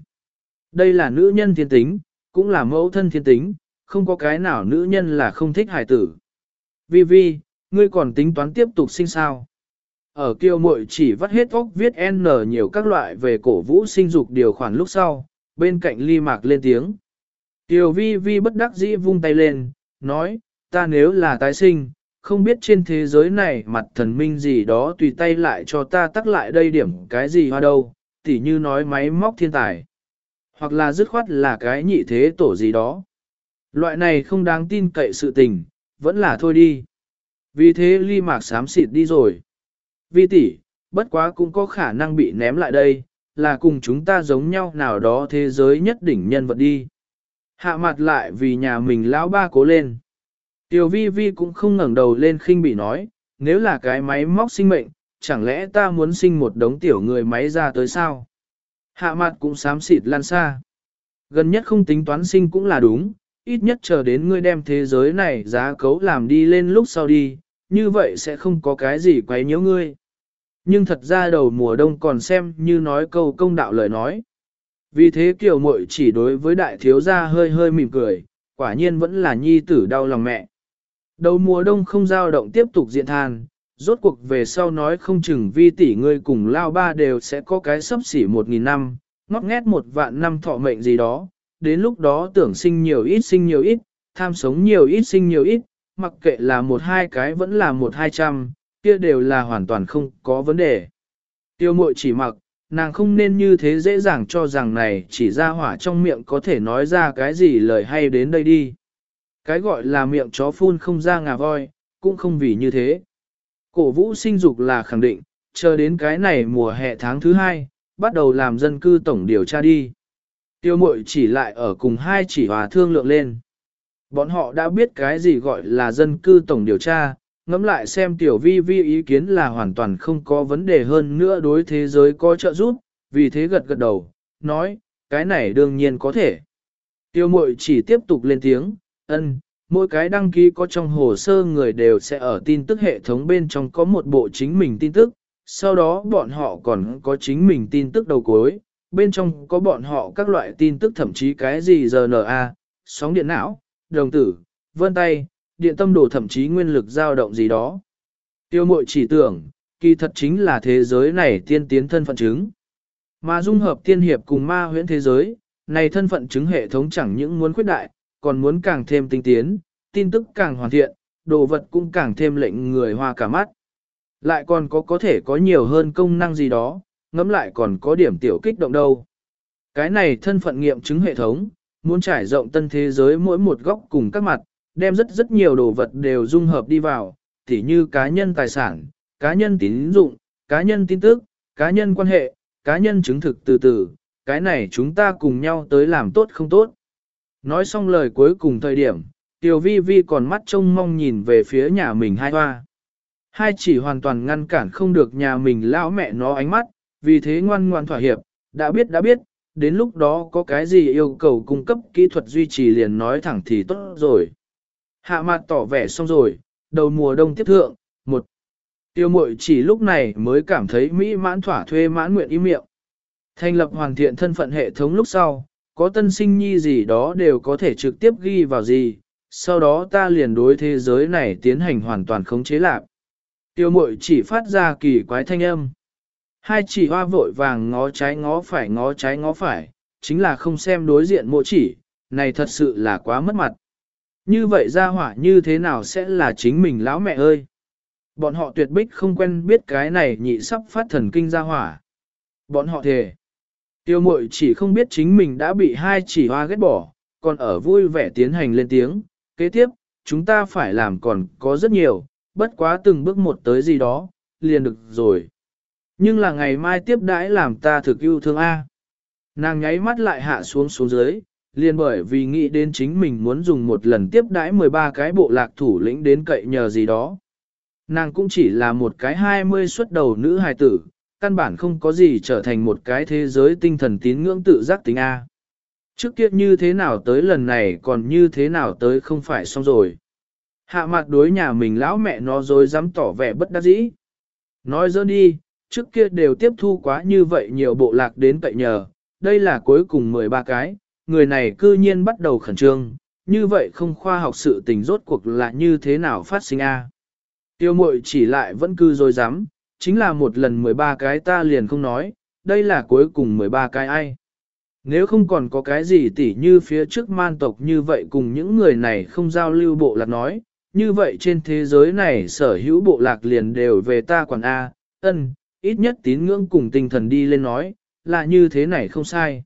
Đây là nữ nhân thiên tính, cũng là mẫu thân thiên tính, không có cái nào nữ nhân là không thích hài tử. Vi Vi, ngươi còn tính toán tiếp tục sinh sao? Ở kiêu muội chỉ vắt hết óc viết N nhiều các loại về cổ vũ sinh dục điều khoản lúc sau, bên cạnh ly mạc lên tiếng. Tiểu Vi Vi bất đắc dĩ vung tay lên, nói, ta nếu là tái sinh, không biết trên thế giới này mặt thần minh gì đó tùy tay lại cho ta tắc lại đây điểm cái gì hoa đâu, tỉ như nói máy móc thiên tài. hoặc là dứt khoát là cái nhị thế tổ gì đó. Loại này không đáng tin cậy sự tình, vẫn là thôi đi. Vì thế ly mạc xám xịt đi rồi. Vi tỷ, bất quá cũng có khả năng bị ném lại đây, là cùng chúng ta giống nhau nào đó thế giới nhất đỉnh nhân vật đi. Hạ mặt lại vì nhà mình lão ba cố lên. Tiểu vi vi cũng không ngẩng đầu lên khinh bị nói, nếu là cái máy móc sinh mệnh, chẳng lẽ ta muốn sinh một đống tiểu người máy ra tới sao? Hạ mặt cũng xám xịt lan xa. Gần nhất không tính toán sinh cũng là đúng, ít nhất chờ đến ngươi đem thế giới này giá cấu làm đi lên lúc sau đi, như vậy sẽ không có cái gì quấy nhiễu ngươi. Nhưng thật ra đầu mùa đông còn xem như nói câu công đạo lời nói. Vì thế kiểu muội chỉ đối với đại thiếu gia hơi hơi mỉm cười, quả nhiên vẫn là nhi tử đau lòng mẹ. Đầu mùa đông không dao động tiếp tục diện than, rốt cuộc về sau nói không chừng vi tỷ ngươi cùng lao ba đều sẽ có cái sấp xỉ một nghìn năm, ngót nghét một vạn năm thọ mệnh gì đó, đến lúc đó tưởng sinh nhiều ít sinh nhiều ít, tham sống nhiều ít sinh nhiều ít, mặc kệ là một hai cái vẫn là một hai trăm, kia đều là hoàn toàn không có vấn đề. Tiêu mội chỉ mặc, nàng không nên như thế dễ dàng cho rằng này chỉ ra hỏa trong miệng có thể nói ra cái gì lời hay đến đây đi. Cái gọi là miệng chó phun không ra ngà voi, cũng không vì như thế. Cổ vũ sinh dục là khẳng định, chờ đến cái này mùa hè tháng thứ hai, bắt đầu làm dân cư tổng điều tra đi. Tiêu mội chỉ lại ở cùng hai chỉ hòa thương lượng lên. Bọn họ đã biết cái gì gọi là dân cư tổng điều tra, ngẫm lại xem tiểu vi vi ý kiến là hoàn toàn không có vấn đề hơn nữa đối thế giới có trợ giúp, vì thế gật gật đầu, nói, cái này đương nhiên có thể. Tiêu mội chỉ tiếp tục lên tiếng, ân, mỗi cái đăng ký có trong hồ sơ người đều sẽ ở tin tức hệ thống bên trong có một bộ chính mình tin tức, sau đó bọn họ còn có chính mình tin tức đầu cuối, bên trong có bọn họ các loại tin tức thậm chí cái gì RNA, sóng điện não, đồng tử, vân tay, điện tâm đồ thậm chí nguyên lực dao động gì đó. Tiêu mội chỉ tưởng, kỳ thật chính là thế giới này tiên tiến thân phận chứng. Mà dung hợp tiên hiệp cùng ma huyễn thế giới, này thân phận chứng hệ thống chẳng những muốn khuyết đại, còn muốn càng thêm tinh tiến, tin tức càng hoàn thiện, đồ vật cũng càng thêm lệnh người hoa cả mắt. Lại còn có có thể có nhiều hơn công năng gì đó, ngẫm lại còn có điểm tiểu kích động đâu. Cái này thân phận nghiệm chứng hệ thống, muốn trải rộng tân thế giới mỗi một góc cùng các mặt, đem rất rất nhiều đồ vật đều dung hợp đi vào, tỉ như cá nhân tài sản, cá nhân tín dụng, cá nhân tin tức, cá nhân quan hệ, cá nhân chứng thực từ từ, cái này chúng ta cùng nhau tới làm tốt không tốt. Nói xong lời cuối cùng thời điểm, Tiểu Vi Vi còn mắt trông mong nhìn về phía nhà mình hai hoa. Hai chỉ hoàn toàn ngăn cản không được nhà mình lão mẹ nó ánh mắt, vì thế ngoan ngoan thỏa hiệp, đã biết đã biết, đến lúc đó có cái gì yêu cầu cung cấp kỹ thuật duy trì liền nói thẳng thì tốt rồi. Hạ mặt tỏ vẻ xong rồi, đầu mùa đông tiếp thượng, một. Tiêu mội chỉ lúc này mới cảm thấy mỹ mãn thỏa thuê mãn nguyện ý miệng. Thành lập hoàn thiện thân phận hệ thống lúc sau, có tân sinh nhi gì đó đều có thể trực tiếp ghi vào gì, sau đó ta liền đối thế giới này tiến hành hoàn toàn khống chế lạc. Tiêu mội chỉ phát ra kỳ quái thanh âm. Hai chỉ hoa vội vàng ngó trái ngó phải ngó trái ngó phải, chính là không xem đối diện mộ chỉ, này thật sự là quá mất mặt. Như vậy ra hỏa như thế nào sẽ là chính mình lão mẹ ơi? Bọn họ tuyệt bích không quen biết cái này nhị sắp phát thần kinh ra hỏa. Bọn họ thề. Tiêu mội chỉ không biết chính mình đã bị hai chỉ hoa ghét bỏ, còn ở vui vẻ tiến hành lên tiếng. Kế tiếp, chúng ta phải làm còn có rất nhiều, bất quá từng bước một tới gì đó, liền được rồi. Nhưng là ngày mai tiếp đãi làm ta thực yêu thương A. Nàng nháy mắt lại hạ xuống xuống dưới, liền bởi vì nghĩ đến chính mình muốn dùng một lần tiếp đãi 13 cái bộ lạc thủ lĩnh đến cậy nhờ gì đó. Nàng cũng chỉ là một cái 20 xuất đầu nữ hài tử, căn bản không có gì trở thành một cái thế giới tinh thần tín ngưỡng tự giác tính A. Trước kia như thế nào tới lần này còn như thế nào tới không phải xong rồi. Hạ mặt đối nhà mình lão mẹ nó rồi dám tỏ vẻ bất đắc dĩ. Nói dơ đi, trước kia đều tiếp thu quá như vậy nhiều bộ lạc đến cậy nhờ, đây là cuối cùng 13 cái, người này cư nhiên bắt đầu khẩn trương, như vậy không khoa học sự tình rốt cuộc là như thế nào phát sinh a? Tiêu mội chỉ lại vẫn cư rồi dám, chính là một lần 13 cái ta liền không nói, đây là cuối cùng 13 cái ai. Nếu không còn có cái gì tỉ như phía trước man tộc như vậy cùng những người này không giao lưu bộ lạc nói, như vậy trên thế giới này sở hữu bộ lạc liền đều về ta quản A, ân, ít nhất tín ngưỡng cùng tinh thần đi lên nói, là như thế này không sai.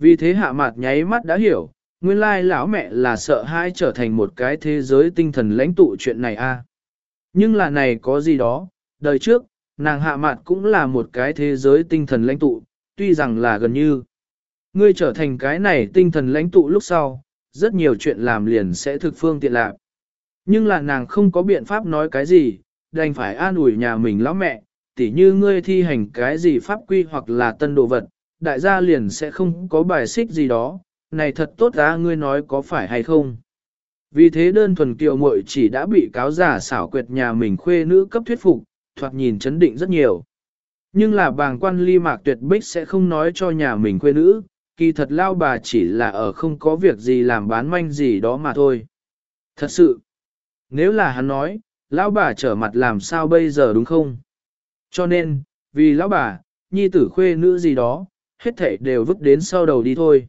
Vì thế hạ mặt nháy mắt đã hiểu, nguyên lai lão mẹ là sợ hai trở thành một cái thế giới tinh thần lãnh tụ chuyện này a. Nhưng là này có gì đó, đời trước, nàng hạ mặt cũng là một cái thế giới tinh thần lãnh tụ, tuy rằng là gần như. Ngươi trở thành cái này tinh thần lãnh tụ lúc sau, rất nhiều chuyện làm liền sẽ thực phương tiện lạc. Nhưng là nàng không có biện pháp nói cái gì, đành phải an ủi nhà mình lão mẹ, tỉ như ngươi thi hành cái gì pháp quy hoặc là tân đồ vật, đại gia liền sẽ không có bài xích gì đó, này thật tốt ra ngươi nói có phải hay không. Vì thế đơn thuần kiều muội chỉ đã bị cáo giả xảo quyệt nhà mình khuê nữ cấp thuyết phục, thoạt nhìn chấn định rất nhiều. Nhưng là bàng quan ly mạc tuyệt bích sẽ không nói cho nhà mình khuê nữ, kỳ thật lao bà chỉ là ở không có việc gì làm bán manh gì đó mà thôi. Thật sự, nếu là hắn nói, lão bà trở mặt làm sao bây giờ đúng không? Cho nên, vì lão bà, nhi tử khuê nữ gì đó, hết thảy đều vứt đến sau đầu đi thôi.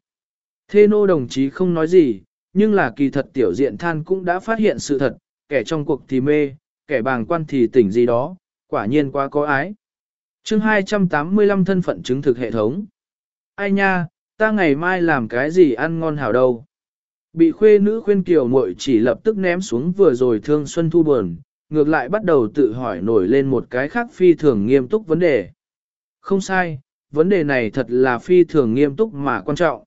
Thê nô đồng chí không nói gì, nhưng là kỳ thật tiểu diện than cũng đã phát hiện sự thật, kẻ trong cuộc thì mê, kẻ bàng quan thì tỉnh gì đó, quả nhiên quá có ái. chương 285 thân phận chứng thực hệ thống. Ai nha, ta ngày mai làm cái gì ăn ngon hảo đâu. Bị khuê nữ khuyên kiều muội chỉ lập tức ném xuống vừa rồi thương xuân thu buồn, ngược lại bắt đầu tự hỏi nổi lên một cái khác phi thường nghiêm túc vấn đề. Không sai, vấn đề này thật là phi thường nghiêm túc mà quan trọng.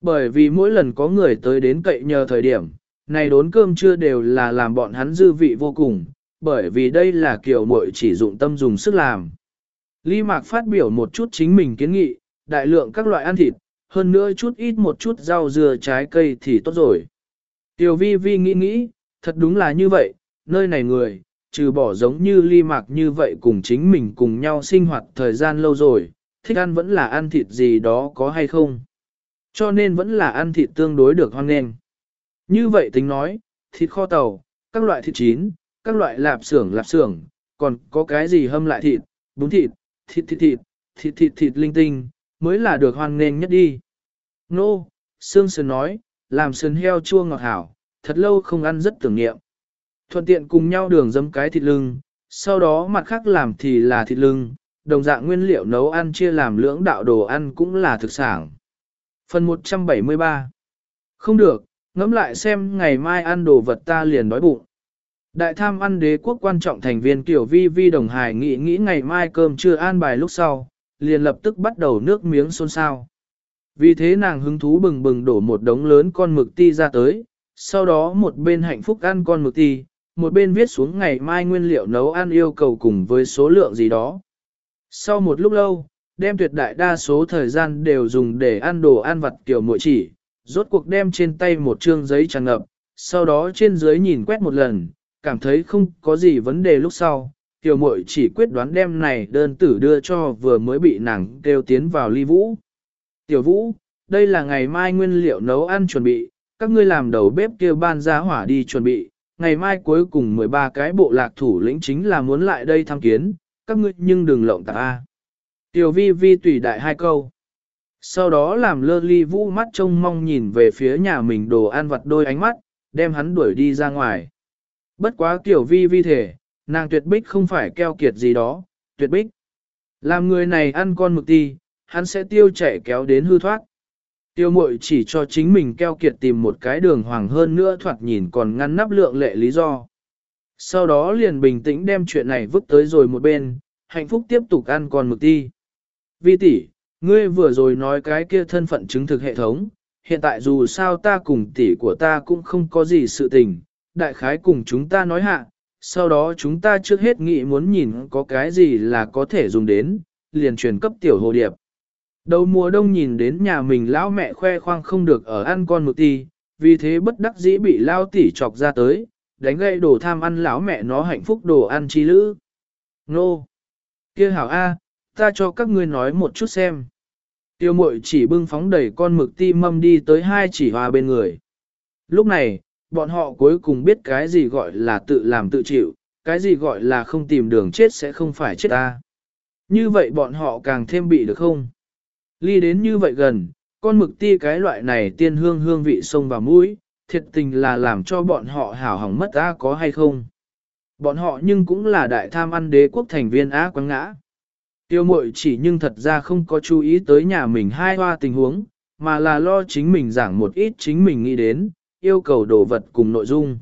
Bởi vì mỗi lần có người tới đến cậy nhờ thời điểm, này đốn cơm chưa đều là làm bọn hắn dư vị vô cùng, bởi vì đây là kiểu muội chỉ dụng tâm dùng sức làm. Lý Mạc phát biểu một chút chính mình kiến nghị, đại lượng các loại ăn thịt, hơn nữa chút ít một chút rau dừa trái cây thì tốt rồi. Tiểu vi vi nghĩ nghĩ, thật đúng là như vậy, nơi này người, trừ bỏ giống như ly mạc như vậy cùng chính mình cùng nhau sinh hoạt thời gian lâu rồi, thích ăn vẫn là ăn thịt gì đó có hay không. Cho nên vẫn là ăn thịt tương đối được hoan nghênh. Như vậy tính nói, thịt kho tàu, các loại thịt chín, các loại lạp xưởng lạp xưởng, còn có cái gì hâm lại thịt, bún thịt, thịt thịt thịt, thịt thịt thịt linh tinh, mới là được hoan nghênh nhất đi. Nô, no, Sương Sơn nói, làm sườn heo chua ngọt hảo, thật lâu không ăn rất tưởng niệm. Thuận tiện cùng nhau đường dấm cái thịt lưng, sau đó mặt khác làm thì là thịt lưng, đồng dạng nguyên liệu nấu ăn chia làm lưỡng đạo đồ ăn cũng là thực sản. Phần 173 Không được, ngẫm lại xem ngày mai ăn đồ vật ta liền đói bụng. Đại tham ăn đế quốc quan trọng thành viên kiểu vi vi đồng hài nghĩ nghĩ ngày mai cơm chưa an bài lúc sau, liền lập tức bắt đầu nước miếng xôn xao. Vì thế nàng hứng thú bừng bừng đổ một đống lớn con mực ti ra tới, sau đó một bên hạnh phúc ăn con mực ti, một bên viết xuống ngày mai nguyên liệu nấu ăn yêu cầu cùng với số lượng gì đó. Sau một lúc lâu, đem tuyệt đại đa số thời gian đều dùng để ăn đồ ăn vặt kiểu muội chỉ, rốt cuộc đem trên tay một trương giấy tràn ngập, sau đó trên dưới nhìn quét một lần, cảm thấy không có gì vấn đề lúc sau, tiểu muội chỉ quyết đoán đem này đơn tử đưa cho vừa mới bị nàng kêu tiến vào ly vũ. Tiểu vũ, đây là ngày mai nguyên liệu nấu ăn chuẩn bị, các ngươi làm đầu bếp kia ban ra hỏa đi chuẩn bị, ngày mai cuối cùng 13 cái bộ lạc thủ lĩnh chính là muốn lại đây tham kiến, các ngươi nhưng đừng lộng tạp A. Tiểu vi vi tùy đại hai câu. Sau đó làm lơ ly vũ mắt trông mong nhìn về phía nhà mình đồ ăn vặt đôi ánh mắt, đem hắn đuổi đi ra ngoài. Bất quá tiểu vi vi thể, nàng tuyệt bích không phải keo kiệt gì đó, tuyệt bích. Làm người này ăn con mực ti, hắn sẽ tiêu chảy kéo đến hư thoát. Tiêu mội chỉ cho chính mình keo kiệt tìm một cái đường hoàng hơn nữa thoạt nhìn còn ngăn nắp lượng lệ lý do. Sau đó liền bình tĩnh đem chuyện này vứt tới rồi một bên, hạnh phúc tiếp tục ăn con mực ti. Vi tỷ, ngươi vừa rồi nói cái kia thân phận chứng thực hệ thống, hiện tại dù sao ta cùng tỷ của ta cũng không có gì sự tình, đại khái cùng chúng ta nói hạ, sau đó chúng ta trước hết nghĩ muốn nhìn có cái gì là có thể dùng đến, liền truyền cấp tiểu hồ điệp. Đầu mùa đông nhìn đến nhà mình lão mẹ khoe khoang không được ở ăn con mực ti, vì thế bất đắc dĩ bị lao tỷ chọc ra tới, đánh gậy đồ tham ăn lão mẹ nó hạnh phúc đồ ăn chi lữ. Nô! kia hảo A, ta cho các ngươi nói một chút xem. Tiêu mội chỉ bưng phóng đầy con mực ti mâm đi tới hai chỉ hòa bên người. Lúc này, bọn họ cuối cùng biết cái gì gọi là tự làm tự chịu, cái gì gọi là không tìm đường chết sẽ không phải chết ta. Như vậy bọn họ càng thêm bị được không? Ly đến như vậy gần, con mực ti cái loại này tiên hương hương vị sông vào mũi, thiệt tình là làm cho bọn họ hảo hỏng mất á có hay không. Bọn họ nhưng cũng là đại tham ăn đế quốc thành viên á quăng ngã. Tiêu mội chỉ nhưng thật ra không có chú ý tới nhà mình hai hoa tình huống, mà là lo chính mình giảng một ít chính mình nghĩ đến, yêu cầu đồ vật cùng nội dung.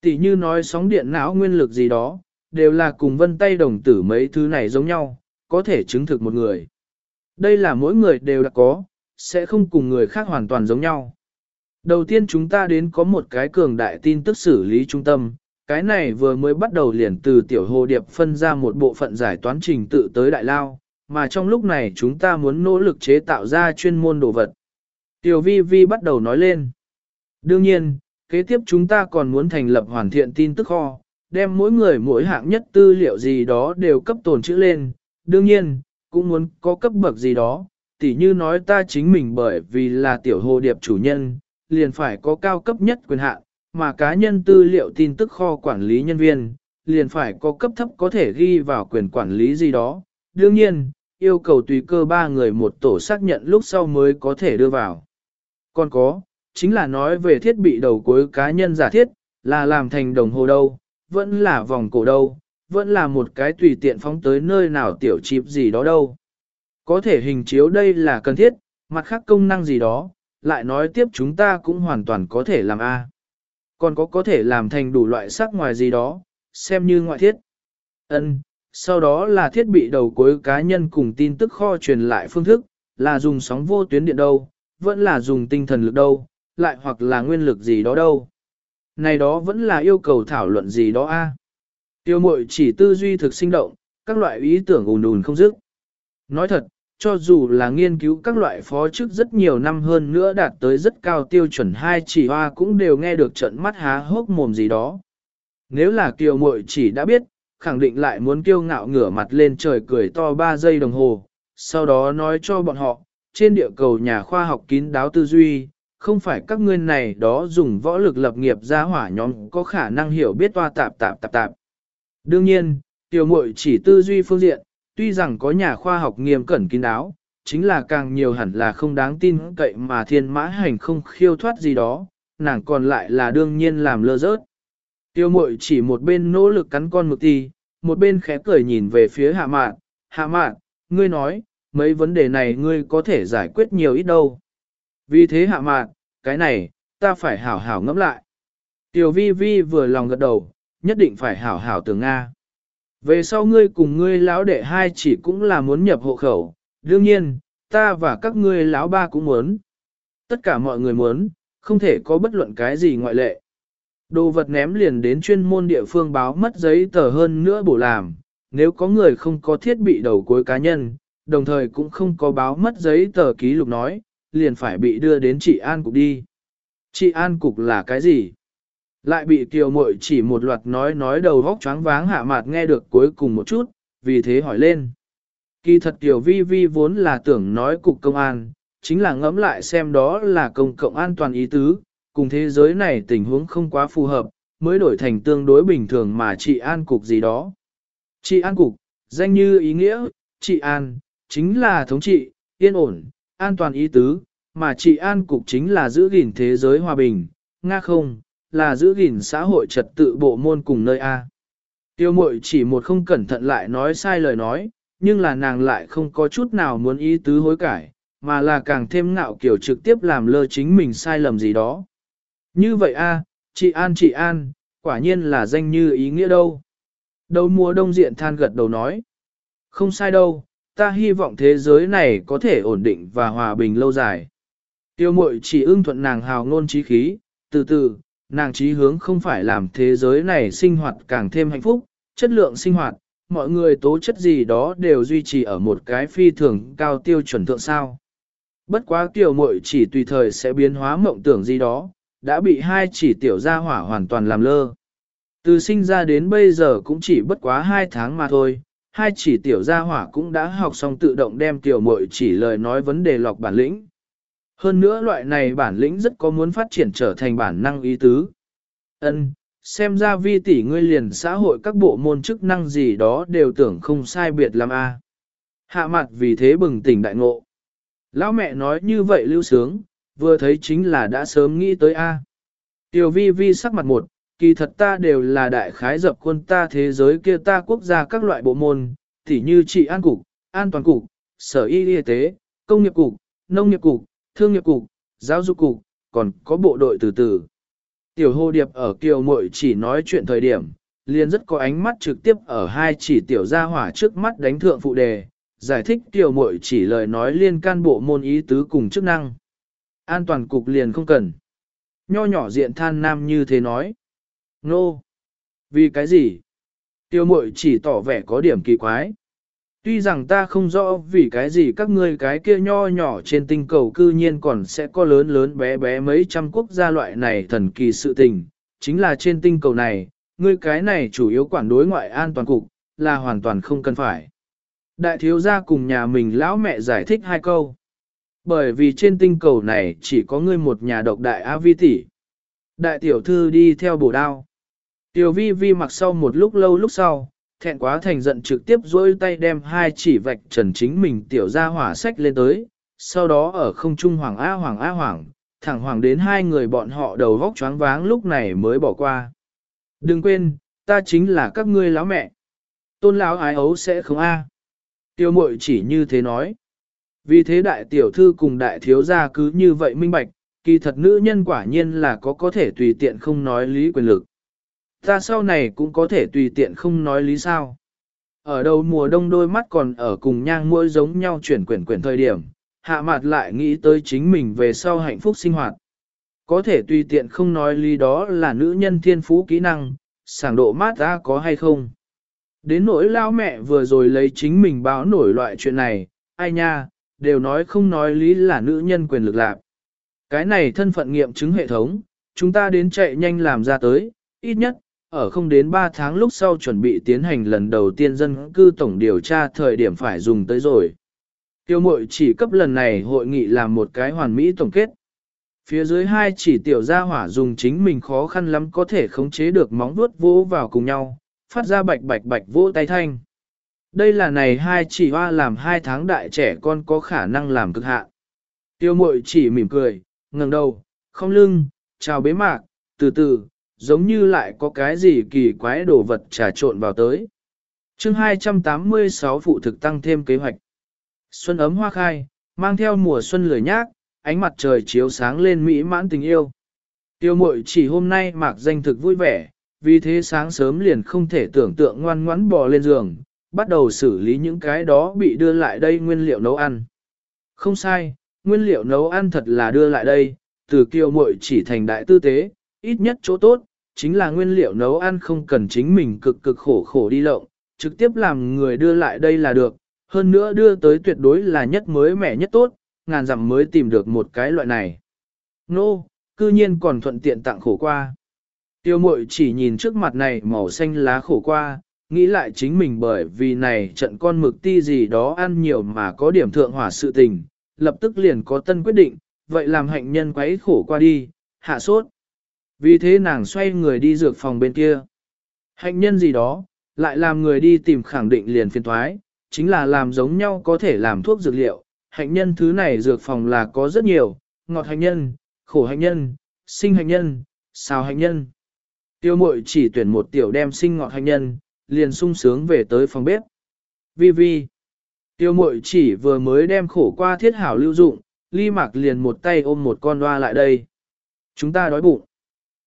Tỷ như nói sóng điện não nguyên lực gì đó, đều là cùng vân tay đồng tử mấy thứ này giống nhau, có thể chứng thực một người. Đây là mỗi người đều đã có, sẽ không cùng người khác hoàn toàn giống nhau. Đầu tiên chúng ta đến có một cái cường đại tin tức xử lý trung tâm, cái này vừa mới bắt đầu liền từ tiểu hồ điệp phân ra một bộ phận giải toán trình tự tới đại lao, mà trong lúc này chúng ta muốn nỗ lực chế tạo ra chuyên môn đồ vật. Tiểu vi vi bắt đầu nói lên. Đương nhiên, kế tiếp chúng ta còn muốn thành lập hoàn thiện tin tức kho, đem mỗi người mỗi hạng nhất tư liệu gì đó đều cấp tồn chữ lên. Đương nhiên, cũng muốn có cấp bậc gì đó, tỉ như nói ta chính mình bởi vì là tiểu hồ điệp chủ nhân, liền phải có cao cấp nhất quyền hạn, mà cá nhân tư liệu tin tức kho quản lý nhân viên, liền phải có cấp thấp có thể ghi vào quyền quản lý gì đó. Đương nhiên, yêu cầu tùy cơ ba người một tổ xác nhận lúc sau mới có thể đưa vào. Còn có, chính là nói về thiết bị đầu cuối cá nhân giả thiết, là làm thành đồng hồ đâu, vẫn là vòng cổ đâu, vẫn là một cái tùy tiện phóng tới nơi nào tiểu chip gì đó đâu. Có thể hình chiếu đây là cần thiết, mặt khác công năng gì đó, lại nói tiếp chúng ta cũng hoàn toàn có thể làm A. Còn có có thể làm thành đủ loại sắc ngoài gì đó, xem như ngoại thiết. Ân, sau đó là thiết bị đầu cuối cá nhân cùng tin tức kho truyền lại phương thức, là dùng sóng vô tuyến điện đâu, vẫn là dùng tinh thần lực đâu, lại hoặc là nguyên lực gì đó đâu. Này đó vẫn là yêu cầu thảo luận gì đó a. Tiêu mội chỉ tư duy thực sinh động, các loại ý tưởng ùn ùn không dứt. Nói thật, cho dù là nghiên cứu các loại phó chức rất nhiều năm hơn nữa đạt tới rất cao tiêu chuẩn hai chỉ hoa cũng đều nghe được trận mắt há hốc mồm gì đó. Nếu là kiều muội chỉ đã biết, khẳng định lại muốn kiêu ngạo ngửa mặt lên trời cười to 3 giây đồng hồ, sau đó nói cho bọn họ, trên địa cầu nhà khoa học kín đáo tư duy, không phải các ngươi này đó dùng võ lực lập nghiệp ra hỏa nhóm có khả năng hiểu biết toa tạp tạp tạp tạp. Đương nhiên, tiểu muội chỉ tư duy phương diện, tuy rằng có nhà khoa học nghiêm cẩn kín đáo, chính là càng nhiều hẳn là không đáng tin cậy mà thiên mã hành không khiêu thoát gì đó, nàng còn lại là đương nhiên làm lơ rớt. Tiêu mội chỉ một bên nỗ lực cắn con mực ti, một bên khẽ cười nhìn về phía hạ mạn, hạ mạn, ngươi nói, mấy vấn đề này ngươi có thể giải quyết nhiều ít đâu. Vì thế hạ mạn, cái này, ta phải hảo hảo ngẫm lại. Tiểu vi vi vừa lòng gật đầu, nhất định phải hảo hảo tưởng Nga. Về sau ngươi cùng ngươi lão đệ hai chỉ cũng là muốn nhập hộ khẩu, đương nhiên, ta và các ngươi lão ba cũng muốn. Tất cả mọi người muốn, không thể có bất luận cái gì ngoại lệ. Đồ vật ném liền đến chuyên môn địa phương báo mất giấy tờ hơn nữa bổ làm, nếu có người không có thiết bị đầu cuối cá nhân, đồng thời cũng không có báo mất giấy tờ ký lục nói, liền phải bị đưa đến trị an cục đi. Trị an cục là cái gì? Lại bị kiều muội chỉ một loạt nói nói đầu vóc choáng váng hạ mạt nghe được cuối cùng một chút, vì thế hỏi lên. Kỳ thật tiểu vi vi vốn là tưởng nói cục công an, chính là ngẫm lại xem đó là công cộng an toàn ý tứ, cùng thế giới này tình huống không quá phù hợp, mới đổi thành tương đối bình thường mà trị an cục gì đó. Trị an cục, danh như ý nghĩa, trị an, chính là thống trị, yên ổn, an toàn ý tứ, mà trị an cục chính là giữ gìn thế giới hòa bình, nga không, là giữ gìn xã hội trật tự bộ môn cùng nơi A. Tiêu mội chỉ một không cẩn thận lại nói sai lời nói, nhưng là nàng lại không có chút nào muốn ý tứ hối cải, mà là càng thêm ngạo kiểu trực tiếp làm lơ chính mình sai lầm gì đó. Như vậy a, chị An chị An, quả nhiên là danh như ý nghĩa đâu. Đầu mùa đông diện than gật đầu nói. Không sai đâu, ta hy vọng thế giới này có thể ổn định và hòa bình lâu dài. Tiêu mội chỉ ưng thuận nàng hào ngôn trí khí, từ từ, nàng trí hướng không phải làm thế giới này sinh hoạt càng thêm hạnh phúc, chất lượng sinh hoạt, mọi người tố chất gì đó đều duy trì ở một cái phi thường cao tiêu chuẩn thượng sao. Bất quá tiểu muội chỉ tùy thời sẽ biến hóa mộng tưởng gì đó, đã bị hai chỉ tiểu gia hỏa hoàn toàn làm lơ. Từ sinh ra đến bây giờ cũng chỉ bất quá hai tháng mà thôi, hai chỉ tiểu gia hỏa cũng đã học xong tự động đem tiểu muội chỉ lời nói vấn đề lọc bản lĩnh. Hơn nữa loại này bản lĩnh rất có muốn phát triển trở thành bản năng ý tứ. Ân, xem ra vi tỷ ngươi liền xã hội các bộ môn chức năng gì đó đều tưởng không sai biệt lắm a. Hạ mặt vì thế bừng tỉnh đại ngộ. Lão mẹ nói như vậy lưu sướng, vừa thấy chính là đã sớm nghĩ tới a. Tiểu vi vi sắc mặt một, kỳ thật ta đều là đại khái dập quân ta thế giới kia ta quốc gia các loại bộ môn, tỉ như trị an cục, an toàn cục, sở y y tế, công nghiệp cục, nông nghiệp cục, thương nghiệp cục, giáo dục cục, còn có bộ đội từ từ. Tiểu hồ điệp ở kiều mội chỉ nói chuyện thời điểm, liền rất có ánh mắt trực tiếp ở hai chỉ tiểu gia hỏa trước mắt đánh thượng phụ đề, giải thích tiểu mội chỉ lời nói liên can bộ môn ý tứ cùng chức năng. An toàn cục liền không cần. Nho nhỏ diện than nam như thế nói. Nô! No. Vì cái gì? Tiêu mội chỉ tỏ vẻ có điểm kỳ quái. Tuy rằng ta không rõ vì cái gì các ngươi cái kia nho nhỏ trên tinh cầu cư nhiên còn sẽ có lớn lớn bé bé mấy trăm quốc gia loại này thần kỳ sự tình, chính là trên tinh cầu này, ngươi cái này chủ yếu quản đối ngoại an toàn cục, là hoàn toàn không cần phải. Đại thiếu gia cùng nhà mình lão mẹ giải thích hai câu. Bởi vì trên tinh cầu này chỉ có ngươi một nhà độc đại A vi tỷ. Đại tiểu thư đi theo bổ đao. Tiểu vi vi mặc sau một lúc lâu lúc sau, thẹn quá thành giận trực tiếp dối tay đem hai chỉ vạch trần chính mình tiểu ra hỏa sách lên tới, sau đó ở không trung hoàng a hoàng a hoàng, thẳng hoàng đến hai người bọn họ đầu vóc choáng váng lúc này mới bỏ qua. Đừng quên, ta chính là các ngươi lão mẹ. Tôn lão ái ấu sẽ không a. Tiêu mội chỉ như thế nói. Vì thế đại tiểu thư cùng đại thiếu gia cứ như vậy minh bạch, kỳ thật nữ nhân quả nhiên là có có thể tùy tiện không nói lý quyền lực. Ta sau này cũng có thể tùy tiện không nói lý sao. Ở đầu mùa đông đôi mắt còn ở cùng nhang mũi giống nhau chuyển quyển quyển thời điểm, hạ mặt lại nghĩ tới chính mình về sau hạnh phúc sinh hoạt. Có thể tùy tiện không nói lý đó là nữ nhân thiên phú kỹ năng, sảng độ mát ra có hay không. Đến nỗi lao mẹ vừa rồi lấy chính mình báo nổi loại chuyện này, ai nha, đều nói không nói lý là nữ nhân quyền lực lạc. Cái này thân phận nghiệm chứng hệ thống, chúng ta đến chạy nhanh làm ra tới, ít nhất, ở không đến 3 tháng lúc sau chuẩn bị tiến hành lần đầu tiên dân cư tổng điều tra thời điểm phải dùng tới rồi. Tiêu mội chỉ cấp lần này hội nghị làm một cái hoàn mỹ tổng kết. Phía dưới hai chỉ tiểu gia hỏa dùng chính mình khó khăn lắm có thể khống chế được móng vuốt vỗ vào cùng nhau, phát ra bạch bạch bạch vỗ tay thanh. Đây là này hai chỉ hoa làm hai tháng đại trẻ con có khả năng làm cực hạn. Tiêu mội chỉ mỉm cười, ngẩng đầu, không lưng, chào bế mạc, từ từ, giống như lại có cái gì kỳ quái đồ vật trà trộn vào tới. chương 286 phụ thực tăng thêm kế hoạch. Xuân ấm hoa khai, mang theo mùa xuân lười nhác, ánh mặt trời chiếu sáng lên mỹ mãn tình yêu. Tiêu mội chỉ hôm nay mạc danh thực vui vẻ, vì thế sáng sớm liền không thể tưởng tượng ngoan ngoãn bò lên giường, bắt đầu xử lý những cái đó bị đưa lại đây nguyên liệu nấu ăn. Không sai, nguyên liệu nấu ăn thật là đưa lại đây, từ kiều muội chỉ thành đại tư tế, ít nhất chỗ tốt, chính là nguyên liệu nấu ăn không cần chính mình cực cực khổ khổ đi lộng, trực tiếp làm người đưa lại đây là được, hơn nữa đưa tới tuyệt đối là nhất mới mẻ nhất tốt, ngàn dặm mới tìm được một cái loại này. Nô, no, cư nhiên còn thuận tiện tặng khổ qua. Tiêu mội chỉ nhìn trước mặt này màu xanh lá khổ qua, nghĩ lại chính mình bởi vì này trận con mực ti gì đó ăn nhiều mà có điểm thượng hỏa sự tình, lập tức liền có tân quyết định, vậy làm hạnh nhân quấy khổ qua đi, hạ sốt. Vì thế nàng xoay người đi dược phòng bên kia. Hạnh nhân gì đó, lại làm người đi tìm khẳng định liền phiền thoái, chính là làm giống nhau có thể làm thuốc dược liệu. Hạnh nhân thứ này dược phòng là có rất nhiều, ngọt hạnh nhân, khổ hạnh nhân, sinh hạnh nhân, xào hạnh nhân. Tiêu mội chỉ tuyển một tiểu đem sinh ngọt hạnh nhân, liền sung sướng về tới phòng bếp. Vi vi. Tiêu mội chỉ vừa mới đem khổ qua thiết hảo lưu dụng, ly mạc liền một tay ôm một con loa lại đây. Chúng ta đói bụng.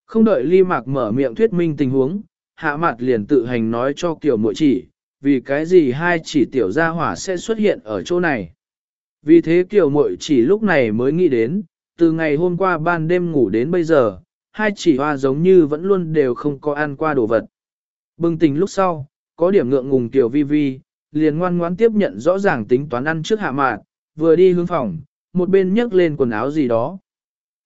Không đợi ly mạc mở miệng thuyết minh tình huống, hạ Mạt liền tự hành nói cho Kiều mội chỉ, vì cái gì hai chỉ tiểu gia hỏa sẽ xuất hiện ở chỗ này. Vì thế Kiều mội chỉ lúc này mới nghĩ đến, từ ngày hôm qua ban đêm ngủ đến bây giờ, hai chỉ hoa giống như vẫn luôn đều không có ăn qua đồ vật. Bừng tỉnh lúc sau, có điểm ngượng ngùng tiểu vi vi, liền ngoan ngoãn tiếp nhận rõ ràng tính toán ăn trước hạ Mạt, vừa đi hướng phòng, một bên nhấc lên quần áo gì đó.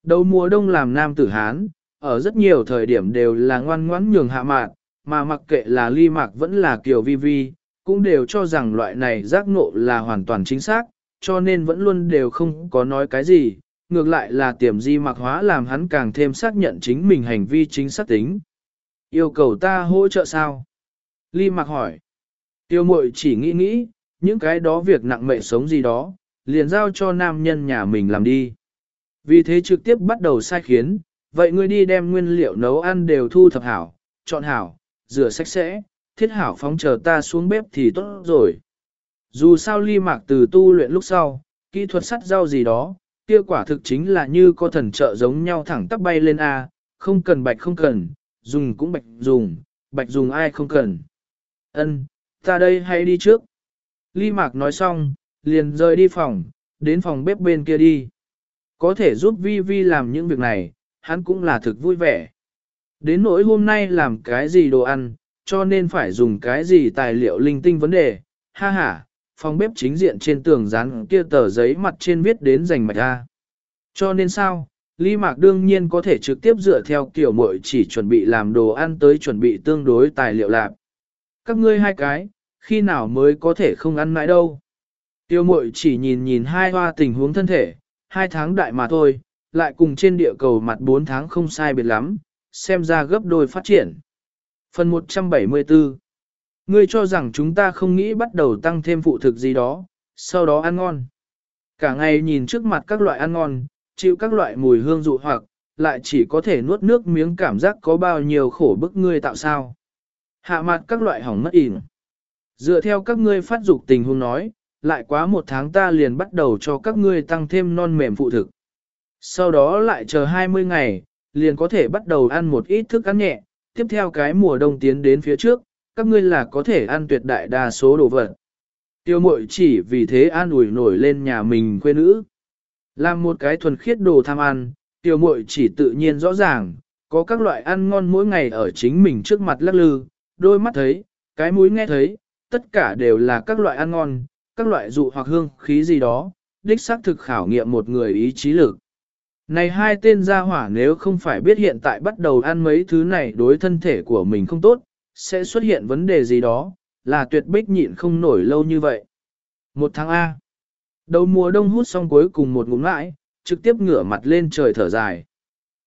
Đầu mùa đông làm nam tử Hán, ở rất nhiều thời điểm đều là ngoan ngoãn nhường hạ mạn, mà mặc kệ là ly mạc vẫn là kiều vi vi, cũng đều cho rằng loại này giác ngộ là hoàn toàn chính xác, cho nên vẫn luôn đều không có nói cái gì, ngược lại là tiềm di mặc hóa làm hắn càng thêm xác nhận chính mình hành vi chính xác tính. Yêu cầu ta hỗ trợ sao? Ly mặc hỏi. Tiêu mội chỉ nghĩ nghĩ, những cái đó việc nặng mệ sống gì đó, liền giao cho nam nhân nhà mình làm đi. Vì thế trực tiếp bắt đầu sai khiến, vậy ngươi đi đem nguyên liệu nấu ăn đều thu thập hảo, chọn hảo, rửa sạch sẽ, thiết hảo phóng chờ ta xuống bếp thì tốt rồi. Dù sao ly mạc từ tu luyện lúc sau, kỹ thuật sắt rau gì đó, kia quả thực chính là như có thần trợ giống nhau thẳng tắp bay lên A, không cần bạch không cần, dùng cũng bạch dùng, bạch dùng ai không cần. Ân, ta đây hay đi trước. Ly Mạc nói xong, liền rời đi phòng, đến phòng bếp bên kia đi. Có thể giúp Vi Vi làm những việc này, hắn cũng là thực vui vẻ. Đến nỗi hôm nay làm cái gì đồ ăn, cho nên phải dùng cái gì tài liệu linh tinh vấn đề, ha ha, phòng bếp chính diện trên tường dán kia tờ giấy mặt trên viết đến dành mạch ra. Cho nên sao, Ly Mạc đương nhiên có thể trực tiếp dựa theo kiểu mội chỉ chuẩn bị làm đồ ăn tới chuẩn bị tương đối tài liệu lạc. Các ngươi hai cái, khi nào mới có thể không ăn mãi đâu. Tiêu mội chỉ nhìn nhìn hai hoa tình huống thân thể, hai tháng đại mà thôi, lại cùng trên địa cầu mặt bốn tháng không sai biệt lắm, xem ra gấp đôi phát triển. Phần 174 Ngươi cho rằng chúng ta không nghĩ bắt đầu tăng thêm phụ thực gì đó, sau đó ăn ngon. Cả ngày nhìn trước mặt các loại ăn ngon, chịu các loại mùi hương dụ hoặc, lại chỉ có thể nuốt nước miếng cảm giác có bao nhiêu khổ bức ngươi tạo sao. Hạ mặt các loại hỏng mất ỉn. Dựa theo các ngươi phát dục tình huống nói, lại quá một tháng ta liền bắt đầu cho các ngươi tăng thêm non mềm phụ thực. Sau đó lại chờ 20 ngày, liền có thể bắt đầu ăn một ít thức ăn nhẹ, tiếp theo cái mùa đông tiến đến phía trước, các ngươi là có thể ăn tuyệt đại đa số đồ vật. Tiêu mội chỉ vì thế an ủi nổi lên nhà mình quê nữ. Làm một cái thuần khiết đồ tham ăn, tiêu mội chỉ tự nhiên rõ ràng, có các loại ăn ngon mỗi ngày ở chính mình trước mặt lắc lư, đôi mắt thấy, cái mũi nghe thấy, tất cả đều là các loại ăn ngon, các loại dụ hoặc hương khí gì đó, đích xác thực khảo nghiệm một người ý chí lực. Này hai tên gia hỏa nếu không phải biết hiện tại bắt đầu ăn mấy thứ này đối thân thể của mình không tốt, sẽ xuất hiện vấn đề gì đó, là tuyệt bích nhịn không nổi lâu như vậy. Một tháng A. Đầu mùa đông hút xong cuối cùng một ngụm lại, trực tiếp ngửa mặt lên trời thở dài.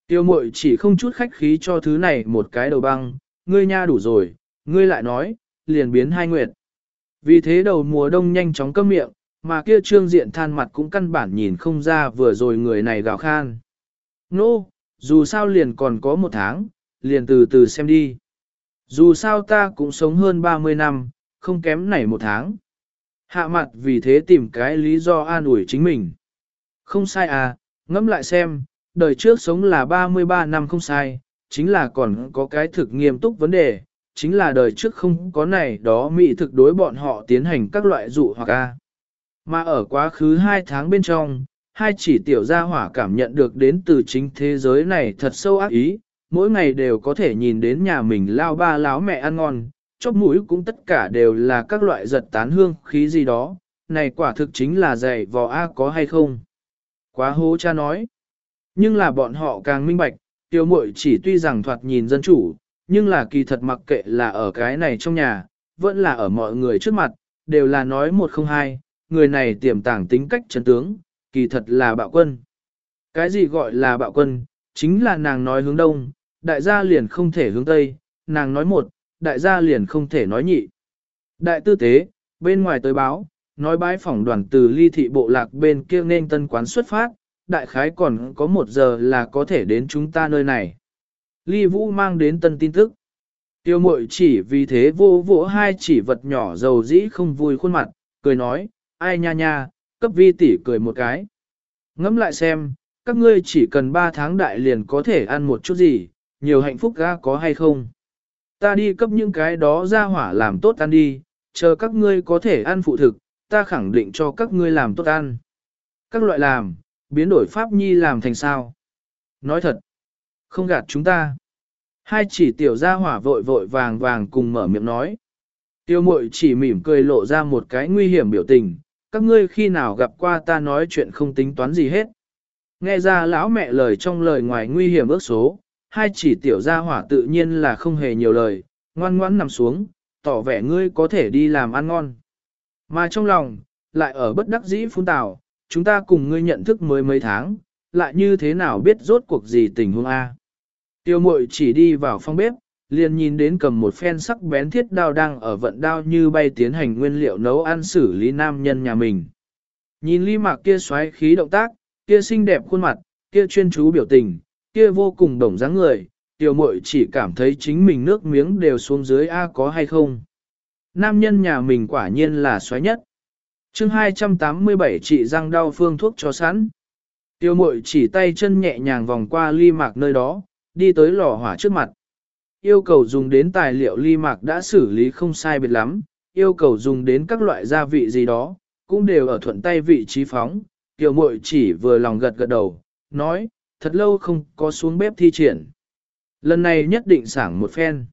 Tiêu mội chỉ không chút khách khí cho thứ này một cái đầu băng, ngươi nha đủ rồi, ngươi lại nói, liền biến hai nguyệt. Vì thế đầu mùa đông nhanh chóng câm miệng, mà kia trương diện than mặt cũng căn bản nhìn không ra vừa rồi người này gào khan. Nô, no, dù sao liền còn có một tháng, liền từ từ xem đi. Dù sao ta cũng sống hơn 30 năm, không kém này một tháng. Hạ mặt vì thế tìm cái lý do an ủi chính mình. Không sai à, ngẫm lại xem, đời trước sống là 33 năm không sai, chính là còn có cái thực nghiêm túc vấn đề, chính là đời trước không có này đó mỹ thực đối bọn họ tiến hành các loại dụ hoặc a. Mà ở quá khứ hai tháng bên trong, hai chỉ tiểu gia hỏa cảm nhận được đến từ chính thế giới này thật sâu ác ý, mỗi ngày đều có thể nhìn đến nhà mình lao ba láo mẹ ăn ngon, chóp mũi cũng tất cả đều là các loại giật tán hương khí gì đó, này quả thực chính là dạy vò A có hay không. Quá hố cha nói. Nhưng là bọn họ càng minh bạch, tiêu muội chỉ tuy rằng thoạt nhìn dân chủ, nhưng là kỳ thật mặc kệ là ở cái này trong nhà, vẫn là ở mọi người trước mặt, đều là nói một không hai, người này tiềm tàng tính cách chấn tướng, kỳ thật là bạo quân. Cái gì gọi là bạo quân, chính là nàng nói hướng đông, đại gia liền không thể hướng tây, nàng nói một, đại gia liền không thể nói nhị. Đại tư tế, bên ngoài tới báo, nói bái phỏng đoàn từ ly thị bộ lạc bên kia nên tân quán xuất phát, đại khái còn có một giờ là có thể đến chúng ta nơi này. Ly Vũ mang đến tân tin tức. Tiêu mội chỉ vì thế vô vỗ hai chỉ vật nhỏ dầu dĩ không vui khuôn mặt, cười nói, ai nha nha, cấp vi tỷ cười một cái. Ngẫm lại xem, các ngươi chỉ cần 3 tháng đại liền có thể ăn một chút gì, nhiều hạnh phúc ga có hay không. Ta đi cấp những cái đó ra hỏa làm tốt ăn đi, chờ các ngươi có thể ăn phụ thực, ta khẳng định cho các ngươi làm tốt ăn. Các loại làm, biến đổi pháp nhi làm thành sao. Nói thật, không gạt chúng ta. Hai chỉ tiểu gia hỏa vội vội vàng vàng cùng mở miệng nói. Tiêu mội chỉ mỉm cười lộ ra một cái nguy hiểm biểu tình, các ngươi khi nào gặp qua ta nói chuyện không tính toán gì hết. Nghe ra lão mẹ lời trong lời ngoài nguy hiểm ước số, hai chỉ tiểu gia hỏa tự nhiên là không hề nhiều lời, ngoan ngoãn nằm xuống, tỏ vẻ ngươi có thể đi làm ăn ngon. Mà trong lòng, lại ở bất đắc dĩ phun tào, chúng ta cùng ngươi nhận thức mới mấy tháng, lại như thế nào biết rốt cuộc gì tình huống A. Tiêu mội chỉ đi vào phòng bếp, liền nhìn đến cầm một phen sắc bén thiết đao đang ở vận đao như bay tiến hành nguyên liệu nấu ăn xử lý nam nhân nhà mình. Nhìn ly mạc kia xoáy khí động tác, kia xinh đẹp khuôn mặt, kia chuyên chú biểu tình, kia vô cùng đồng dáng người, tiểu muội chỉ cảm thấy chính mình nước miếng đều xuống dưới A có hay không. Nam nhân nhà mình quả nhiên là xoáy nhất. chương 287 chị răng đau phương thuốc cho sẵn. Tiêu mội chỉ tay chân nhẹ nhàng vòng qua ly mạc nơi đó, đi tới lò hỏa trước mặt. Yêu cầu dùng đến tài liệu ly mạc đã xử lý không sai biệt lắm, yêu cầu dùng đến các loại gia vị gì đó, cũng đều ở thuận tay vị trí phóng. Tiểu mội chỉ vừa lòng gật gật đầu, nói, thật lâu không có xuống bếp thi triển. Lần này nhất định sảng một phen.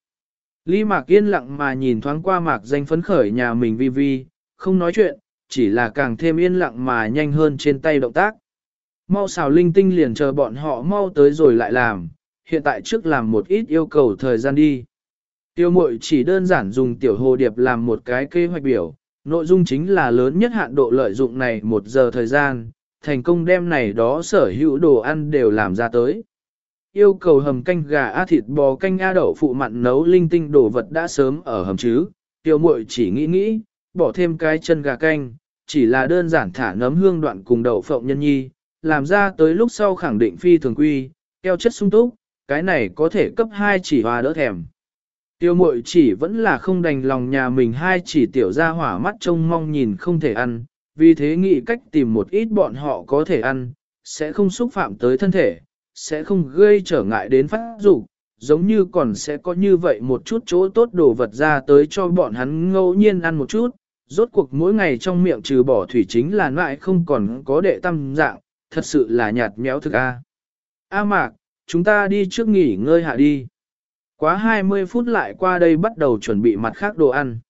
Ly Mạc yên lặng mà nhìn thoáng qua Mạc danh phấn khởi nhà mình vi vi, không nói chuyện, chỉ là càng thêm yên lặng mà nhanh hơn trên tay động tác. Mau xào linh tinh liền chờ bọn họ mau tới rồi lại làm, hiện tại trước làm một ít yêu cầu thời gian đi. Tiêu mội chỉ đơn giản dùng tiểu hồ điệp làm một cái kế hoạch biểu, nội dung chính là lớn nhất hạn độ lợi dụng này một giờ thời gian, thành công đem này đó sở hữu đồ ăn đều làm ra tới. Yêu cầu hầm canh gà á thịt bò canh a đậu phụ mặn nấu linh tinh đồ vật đã sớm ở hầm chứ, tiêu mội chỉ nghĩ nghĩ, bỏ thêm cái chân gà canh, chỉ là đơn giản thả nấm hương đoạn cùng đậu phộng nhân nhi, làm ra tới lúc sau khẳng định phi thường quy, keo chất sung túc, cái này có thể cấp hai chỉ hòa đỡ thèm. Tiêu mội chỉ vẫn là không đành lòng nhà mình hai chỉ tiểu ra hỏa mắt trông mong nhìn không thể ăn, vì thế nghĩ cách tìm một ít bọn họ có thể ăn, sẽ không xúc phạm tới thân thể, sẽ không gây trở ngại đến phát dục giống như còn sẽ có như vậy một chút chỗ tốt đồ vật ra tới cho bọn hắn ngẫu nhiên ăn một chút, rốt cuộc mỗi ngày trong miệng trừ bỏ thủy chính là lại không còn có đệ tâm dạng, thật sự là nhạt méo thực a. A mạc, chúng ta đi trước nghỉ ngơi hạ đi. Quá 20 phút lại qua đây bắt đầu chuẩn bị mặt khác đồ ăn.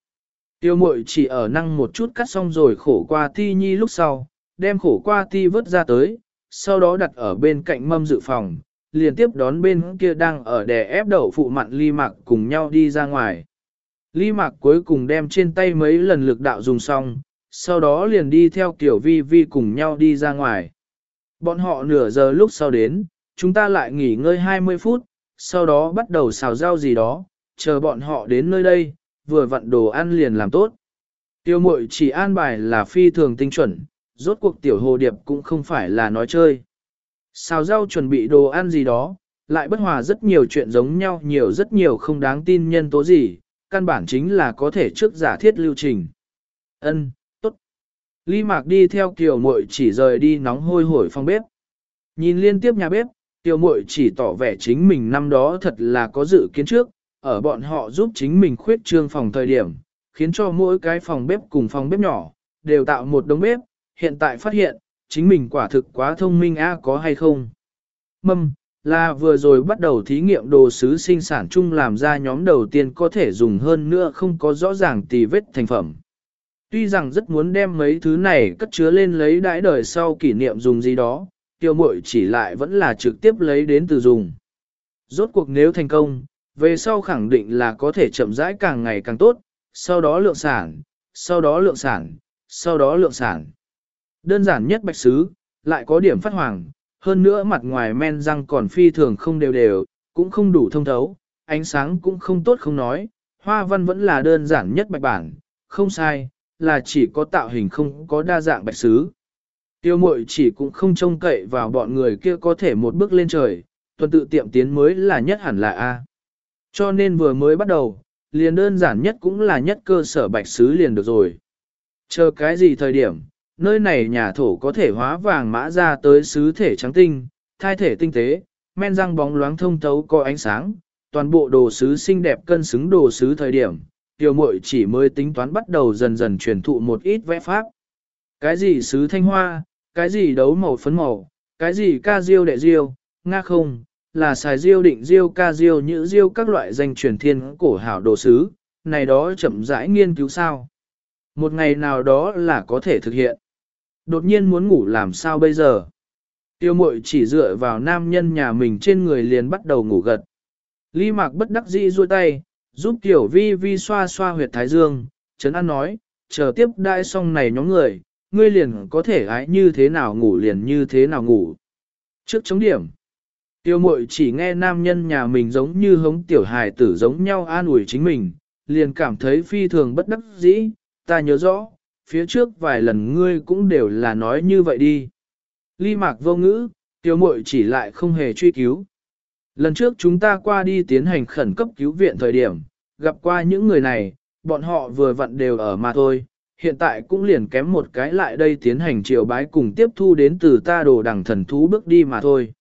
Tiêu mội chỉ ở năng một chút cắt xong rồi khổ qua ti nhi lúc sau, đem khổ qua ti vớt ra tới, sau đó đặt ở bên cạnh mâm dự phòng, liền tiếp đón bên kia đang ở đè ép đậu phụ mặn ly mạc cùng nhau đi ra ngoài. Ly mạc cuối cùng đem trên tay mấy lần lực đạo dùng xong, sau đó liền đi theo kiểu vi vi cùng nhau đi ra ngoài. Bọn họ nửa giờ lúc sau đến, chúng ta lại nghỉ ngơi 20 phút, sau đó bắt đầu xào rau gì đó, chờ bọn họ đến nơi đây, vừa vặn đồ ăn liền làm tốt. Tiêu mội chỉ an bài là phi thường tinh chuẩn, rốt cuộc tiểu hồ điệp cũng không phải là nói chơi. Xào rau chuẩn bị đồ ăn gì đó, lại bất hòa rất nhiều chuyện giống nhau nhiều rất nhiều không đáng tin nhân tố gì, căn bản chính là có thể trước giả thiết lưu trình. Ân, tốt. Ly Mạc đi theo kiểu Muội chỉ rời đi nóng hôi hổi phòng bếp. Nhìn liên tiếp nhà bếp, Tiêu Muội chỉ tỏ vẻ chính mình năm đó thật là có dự kiến trước, ở bọn họ giúp chính mình khuyết trương phòng thời điểm, khiến cho mỗi cái phòng bếp cùng phòng bếp nhỏ, đều tạo một đống bếp, hiện tại phát hiện, chính mình quả thực quá thông minh a có hay không. Mâm, là vừa rồi bắt đầu thí nghiệm đồ sứ sinh sản chung làm ra nhóm đầu tiên có thể dùng hơn nữa không có rõ ràng tì vết thành phẩm. Tuy rằng rất muốn đem mấy thứ này cất chứa lên lấy đãi đời sau kỷ niệm dùng gì đó, tiêu mội chỉ lại vẫn là trực tiếp lấy đến từ dùng. Rốt cuộc nếu thành công, về sau khẳng định là có thể chậm rãi càng ngày càng tốt, sau đó lượng sản, sau đó lượng sản, sau đó lượng sản. Đơn giản nhất bạch sứ, lại có điểm phát hoàng, hơn nữa mặt ngoài men răng còn phi thường không đều đều, cũng không đủ thông thấu, ánh sáng cũng không tốt không nói, hoa văn vẫn là đơn giản nhất bạch bản, không sai, là chỉ có tạo hình không có đa dạng bạch sứ. Tiêu mội chỉ cũng không trông cậy vào bọn người kia có thể một bước lên trời, tuần tự tiệm tiến mới là nhất hẳn là A. Cho nên vừa mới bắt đầu, liền đơn giản nhất cũng là nhất cơ sở bạch sứ liền được rồi. Chờ cái gì thời điểm, nơi này nhà thổ có thể hóa vàng mã ra tới sứ thể trắng tinh, thai thể tinh tế, men răng bóng loáng thông thấu có ánh sáng, toàn bộ đồ sứ xinh đẹp cân xứng đồ sứ thời điểm, tiểu muội chỉ mới tính toán bắt đầu dần dần truyền thụ một ít vẽ pháp. Cái gì sứ thanh hoa, cái gì đấu màu phấn màu, cái gì ca diêu đệ diêu, nga không, là xài diêu định diêu ca diêu nhữ diêu các loại danh truyền thiên cổ hảo đồ sứ, này đó chậm rãi nghiên cứu sao. Một ngày nào đó là có thể thực hiện. Đột nhiên muốn ngủ làm sao bây giờ? Tiêu mội chỉ dựa vào nam nhân nhà mình trên người liền bắt đầu ngủ gật. Ly mạc bất đắc dĩ duỗi tay, giúp tiểu vi vi xoa xoa huyệt thái dương, Trấn An nói, chờ tiếp đại xong này nhóm người, ngươi liền có thể ái như thế nào ngủ liền như thế nào ngủ. Trước chống điểm, tiêu mội chỉ nghe nam nhân nhà mình giống như hống tiểu hài tử giống nhau an ủi chính mình, liền cảm thấy phi thường bất đắc dĩ, ta nhớ rõ, phía trước vài lần ngươi cũng đều là nói như vậy đi. Ly mạc vô ngữ, tiêu mội chỉ lại không hề truy cứu. Lần trước chúng ta qua đi tiến hành khẩn cấp cứu viện thời điểm, gặp qua những người này, bọn họ vừa vặn đều ở mà thôi, hiện tại cũng liền kém một cái lại đây tiến hành triều bái cùng tiếp thu đến từ ta đồ đằng thần thú bước đi mà thôi.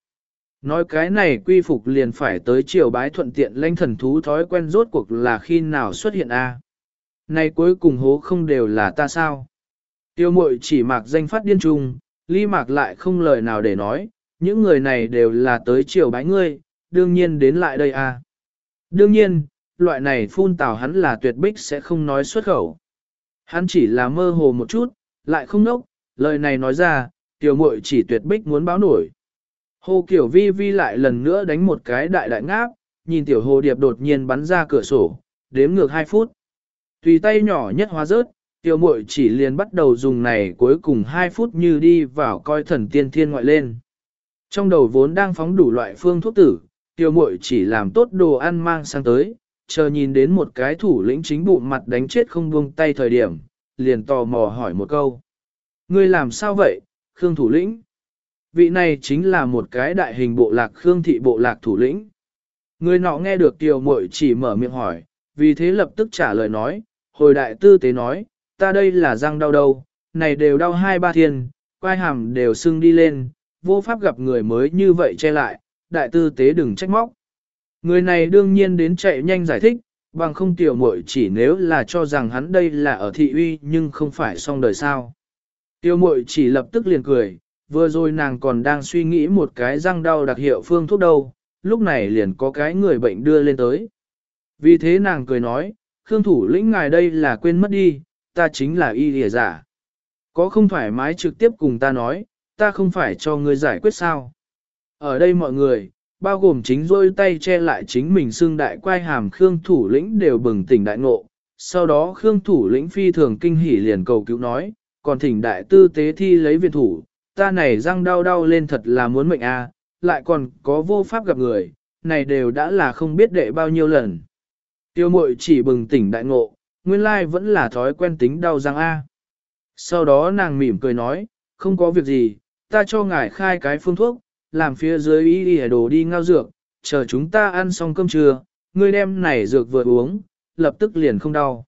Nói cái này quy phục liền phải tới triều bái thuận tiện lãnh thần thú thói quen rốt cuộc là khi nào xuất hiện a? À? Này cuối cùng hố không đều là ta sao? Tiêu mội chỉ mạc danh phát điên trùng ly mạc lại không lời nào để nói, những người này đều là tới triều bái ngươi, đương nhiên đến lại đây a. À? Đương nhiên, loại này phun tào hắn là tuyệt bích sẽ không nói xuất khẩu. Hắn chỉ là mơ hồ một chút, lại không nốc, lời này nói ra, tiểu muội chỉ tuyệt bích muốn báo nổi. Hồ kiểu vi vi lại lần nữa đánh một cái đại đại ngáp, nhìn tiểu hồ điệp đột nhiên bắn ra cửa sổ, đếm ngược 2 phút. Tùy tay nhỏ nhất hóa rớt, tiểu muội chỉ liền bắt đầu dùng này cuối cùng 2 phút như đi vào coi thần tiên thiên ngoại lên. Trong đầu vốn đang phóng đủ loại phương thuốc tử, tiểu muội chỉ làm tốt đồ ăn mang sang tới, chờ nhìn đến một cái thủ lĩnh chính bụng mặt đánh chết không buông tay thời điểm, liền tò mò hỏi một câu. Ngươi làm sao vậy, Khương thủ lĩnh? Vị này chính là một cái đại hình bộ lạc Khương thị bộ lạc thủ lĩnh. Người nọ nghe được tiểu muội chỉ mở miệng hỏi, vì thế lập tức trả lời nói, hồi đại tư tế nói, ta đây là răng đau đâu này đều đau hai ba thiên, quai hàm đều sưng đi lên, vô pháp gặp người mới như vậy che lại, đại tư tế đừng trách móc. Người này đương nhiên đến chạy nhanh giải thích, bằng không tiểu muội chỉ nếu là cho rằng hắn đây là ở thị uy nhưng không phải xong đời sao. Tiểu muội chỉ lập tức liền cười, vừa rồi nàng còn đang suy nghĩ một cái răng đau đặc hiệu phương thuốc đâu, lúc này liền có cái người bệnh đưa lên tới. Vì thế nàng cười nói, Khương thủ lĩnh ngài đây là quên mất đi, ta chính là y lìa giả. Có không thoải mái trực tiếp cùng ta nói, ta không phải cho ngươi giải quyết sao. Ở đây mọi người, bao gồm chính rôi tay che lại chính mình xương đại quai hàm Khương thủ lĩnh đều bừng tỉnh đại ngộ. Sau đó Khương thủ lĩnh phi thường kinh hỉ liền cầu cứu nói, còn thỉnh đại tư tế thi lấy viện thủ, ta này răng đau đau lên thật là muốn mệnh a, à, lại còn có vô pháp gặp người, này đều đã là không biết đệ bao nhiêu lần. Tiêu mội chỉ bừng tỉnh đại ngộ, nguyên lai vẫn là thói quen tính đau răng a. Sau đó nàng mỉm cười nói, không có việc gì, ta cho ngài khai cái phương thuốc, làm phía dưới y đi đồ đi ngao dược, chờ chúng ta ăn xong cơm trưa, ngươi đem này dược vừa uống, lập tức liền không đau.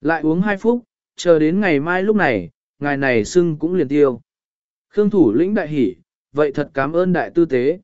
Lại uống 2 phút, chờ đến ngày mai lúc này, ngày này sưng cũng liền tiêu. Khương thủ lĩnh đại hỉ, vậy thật cảm ơn đại tư tế.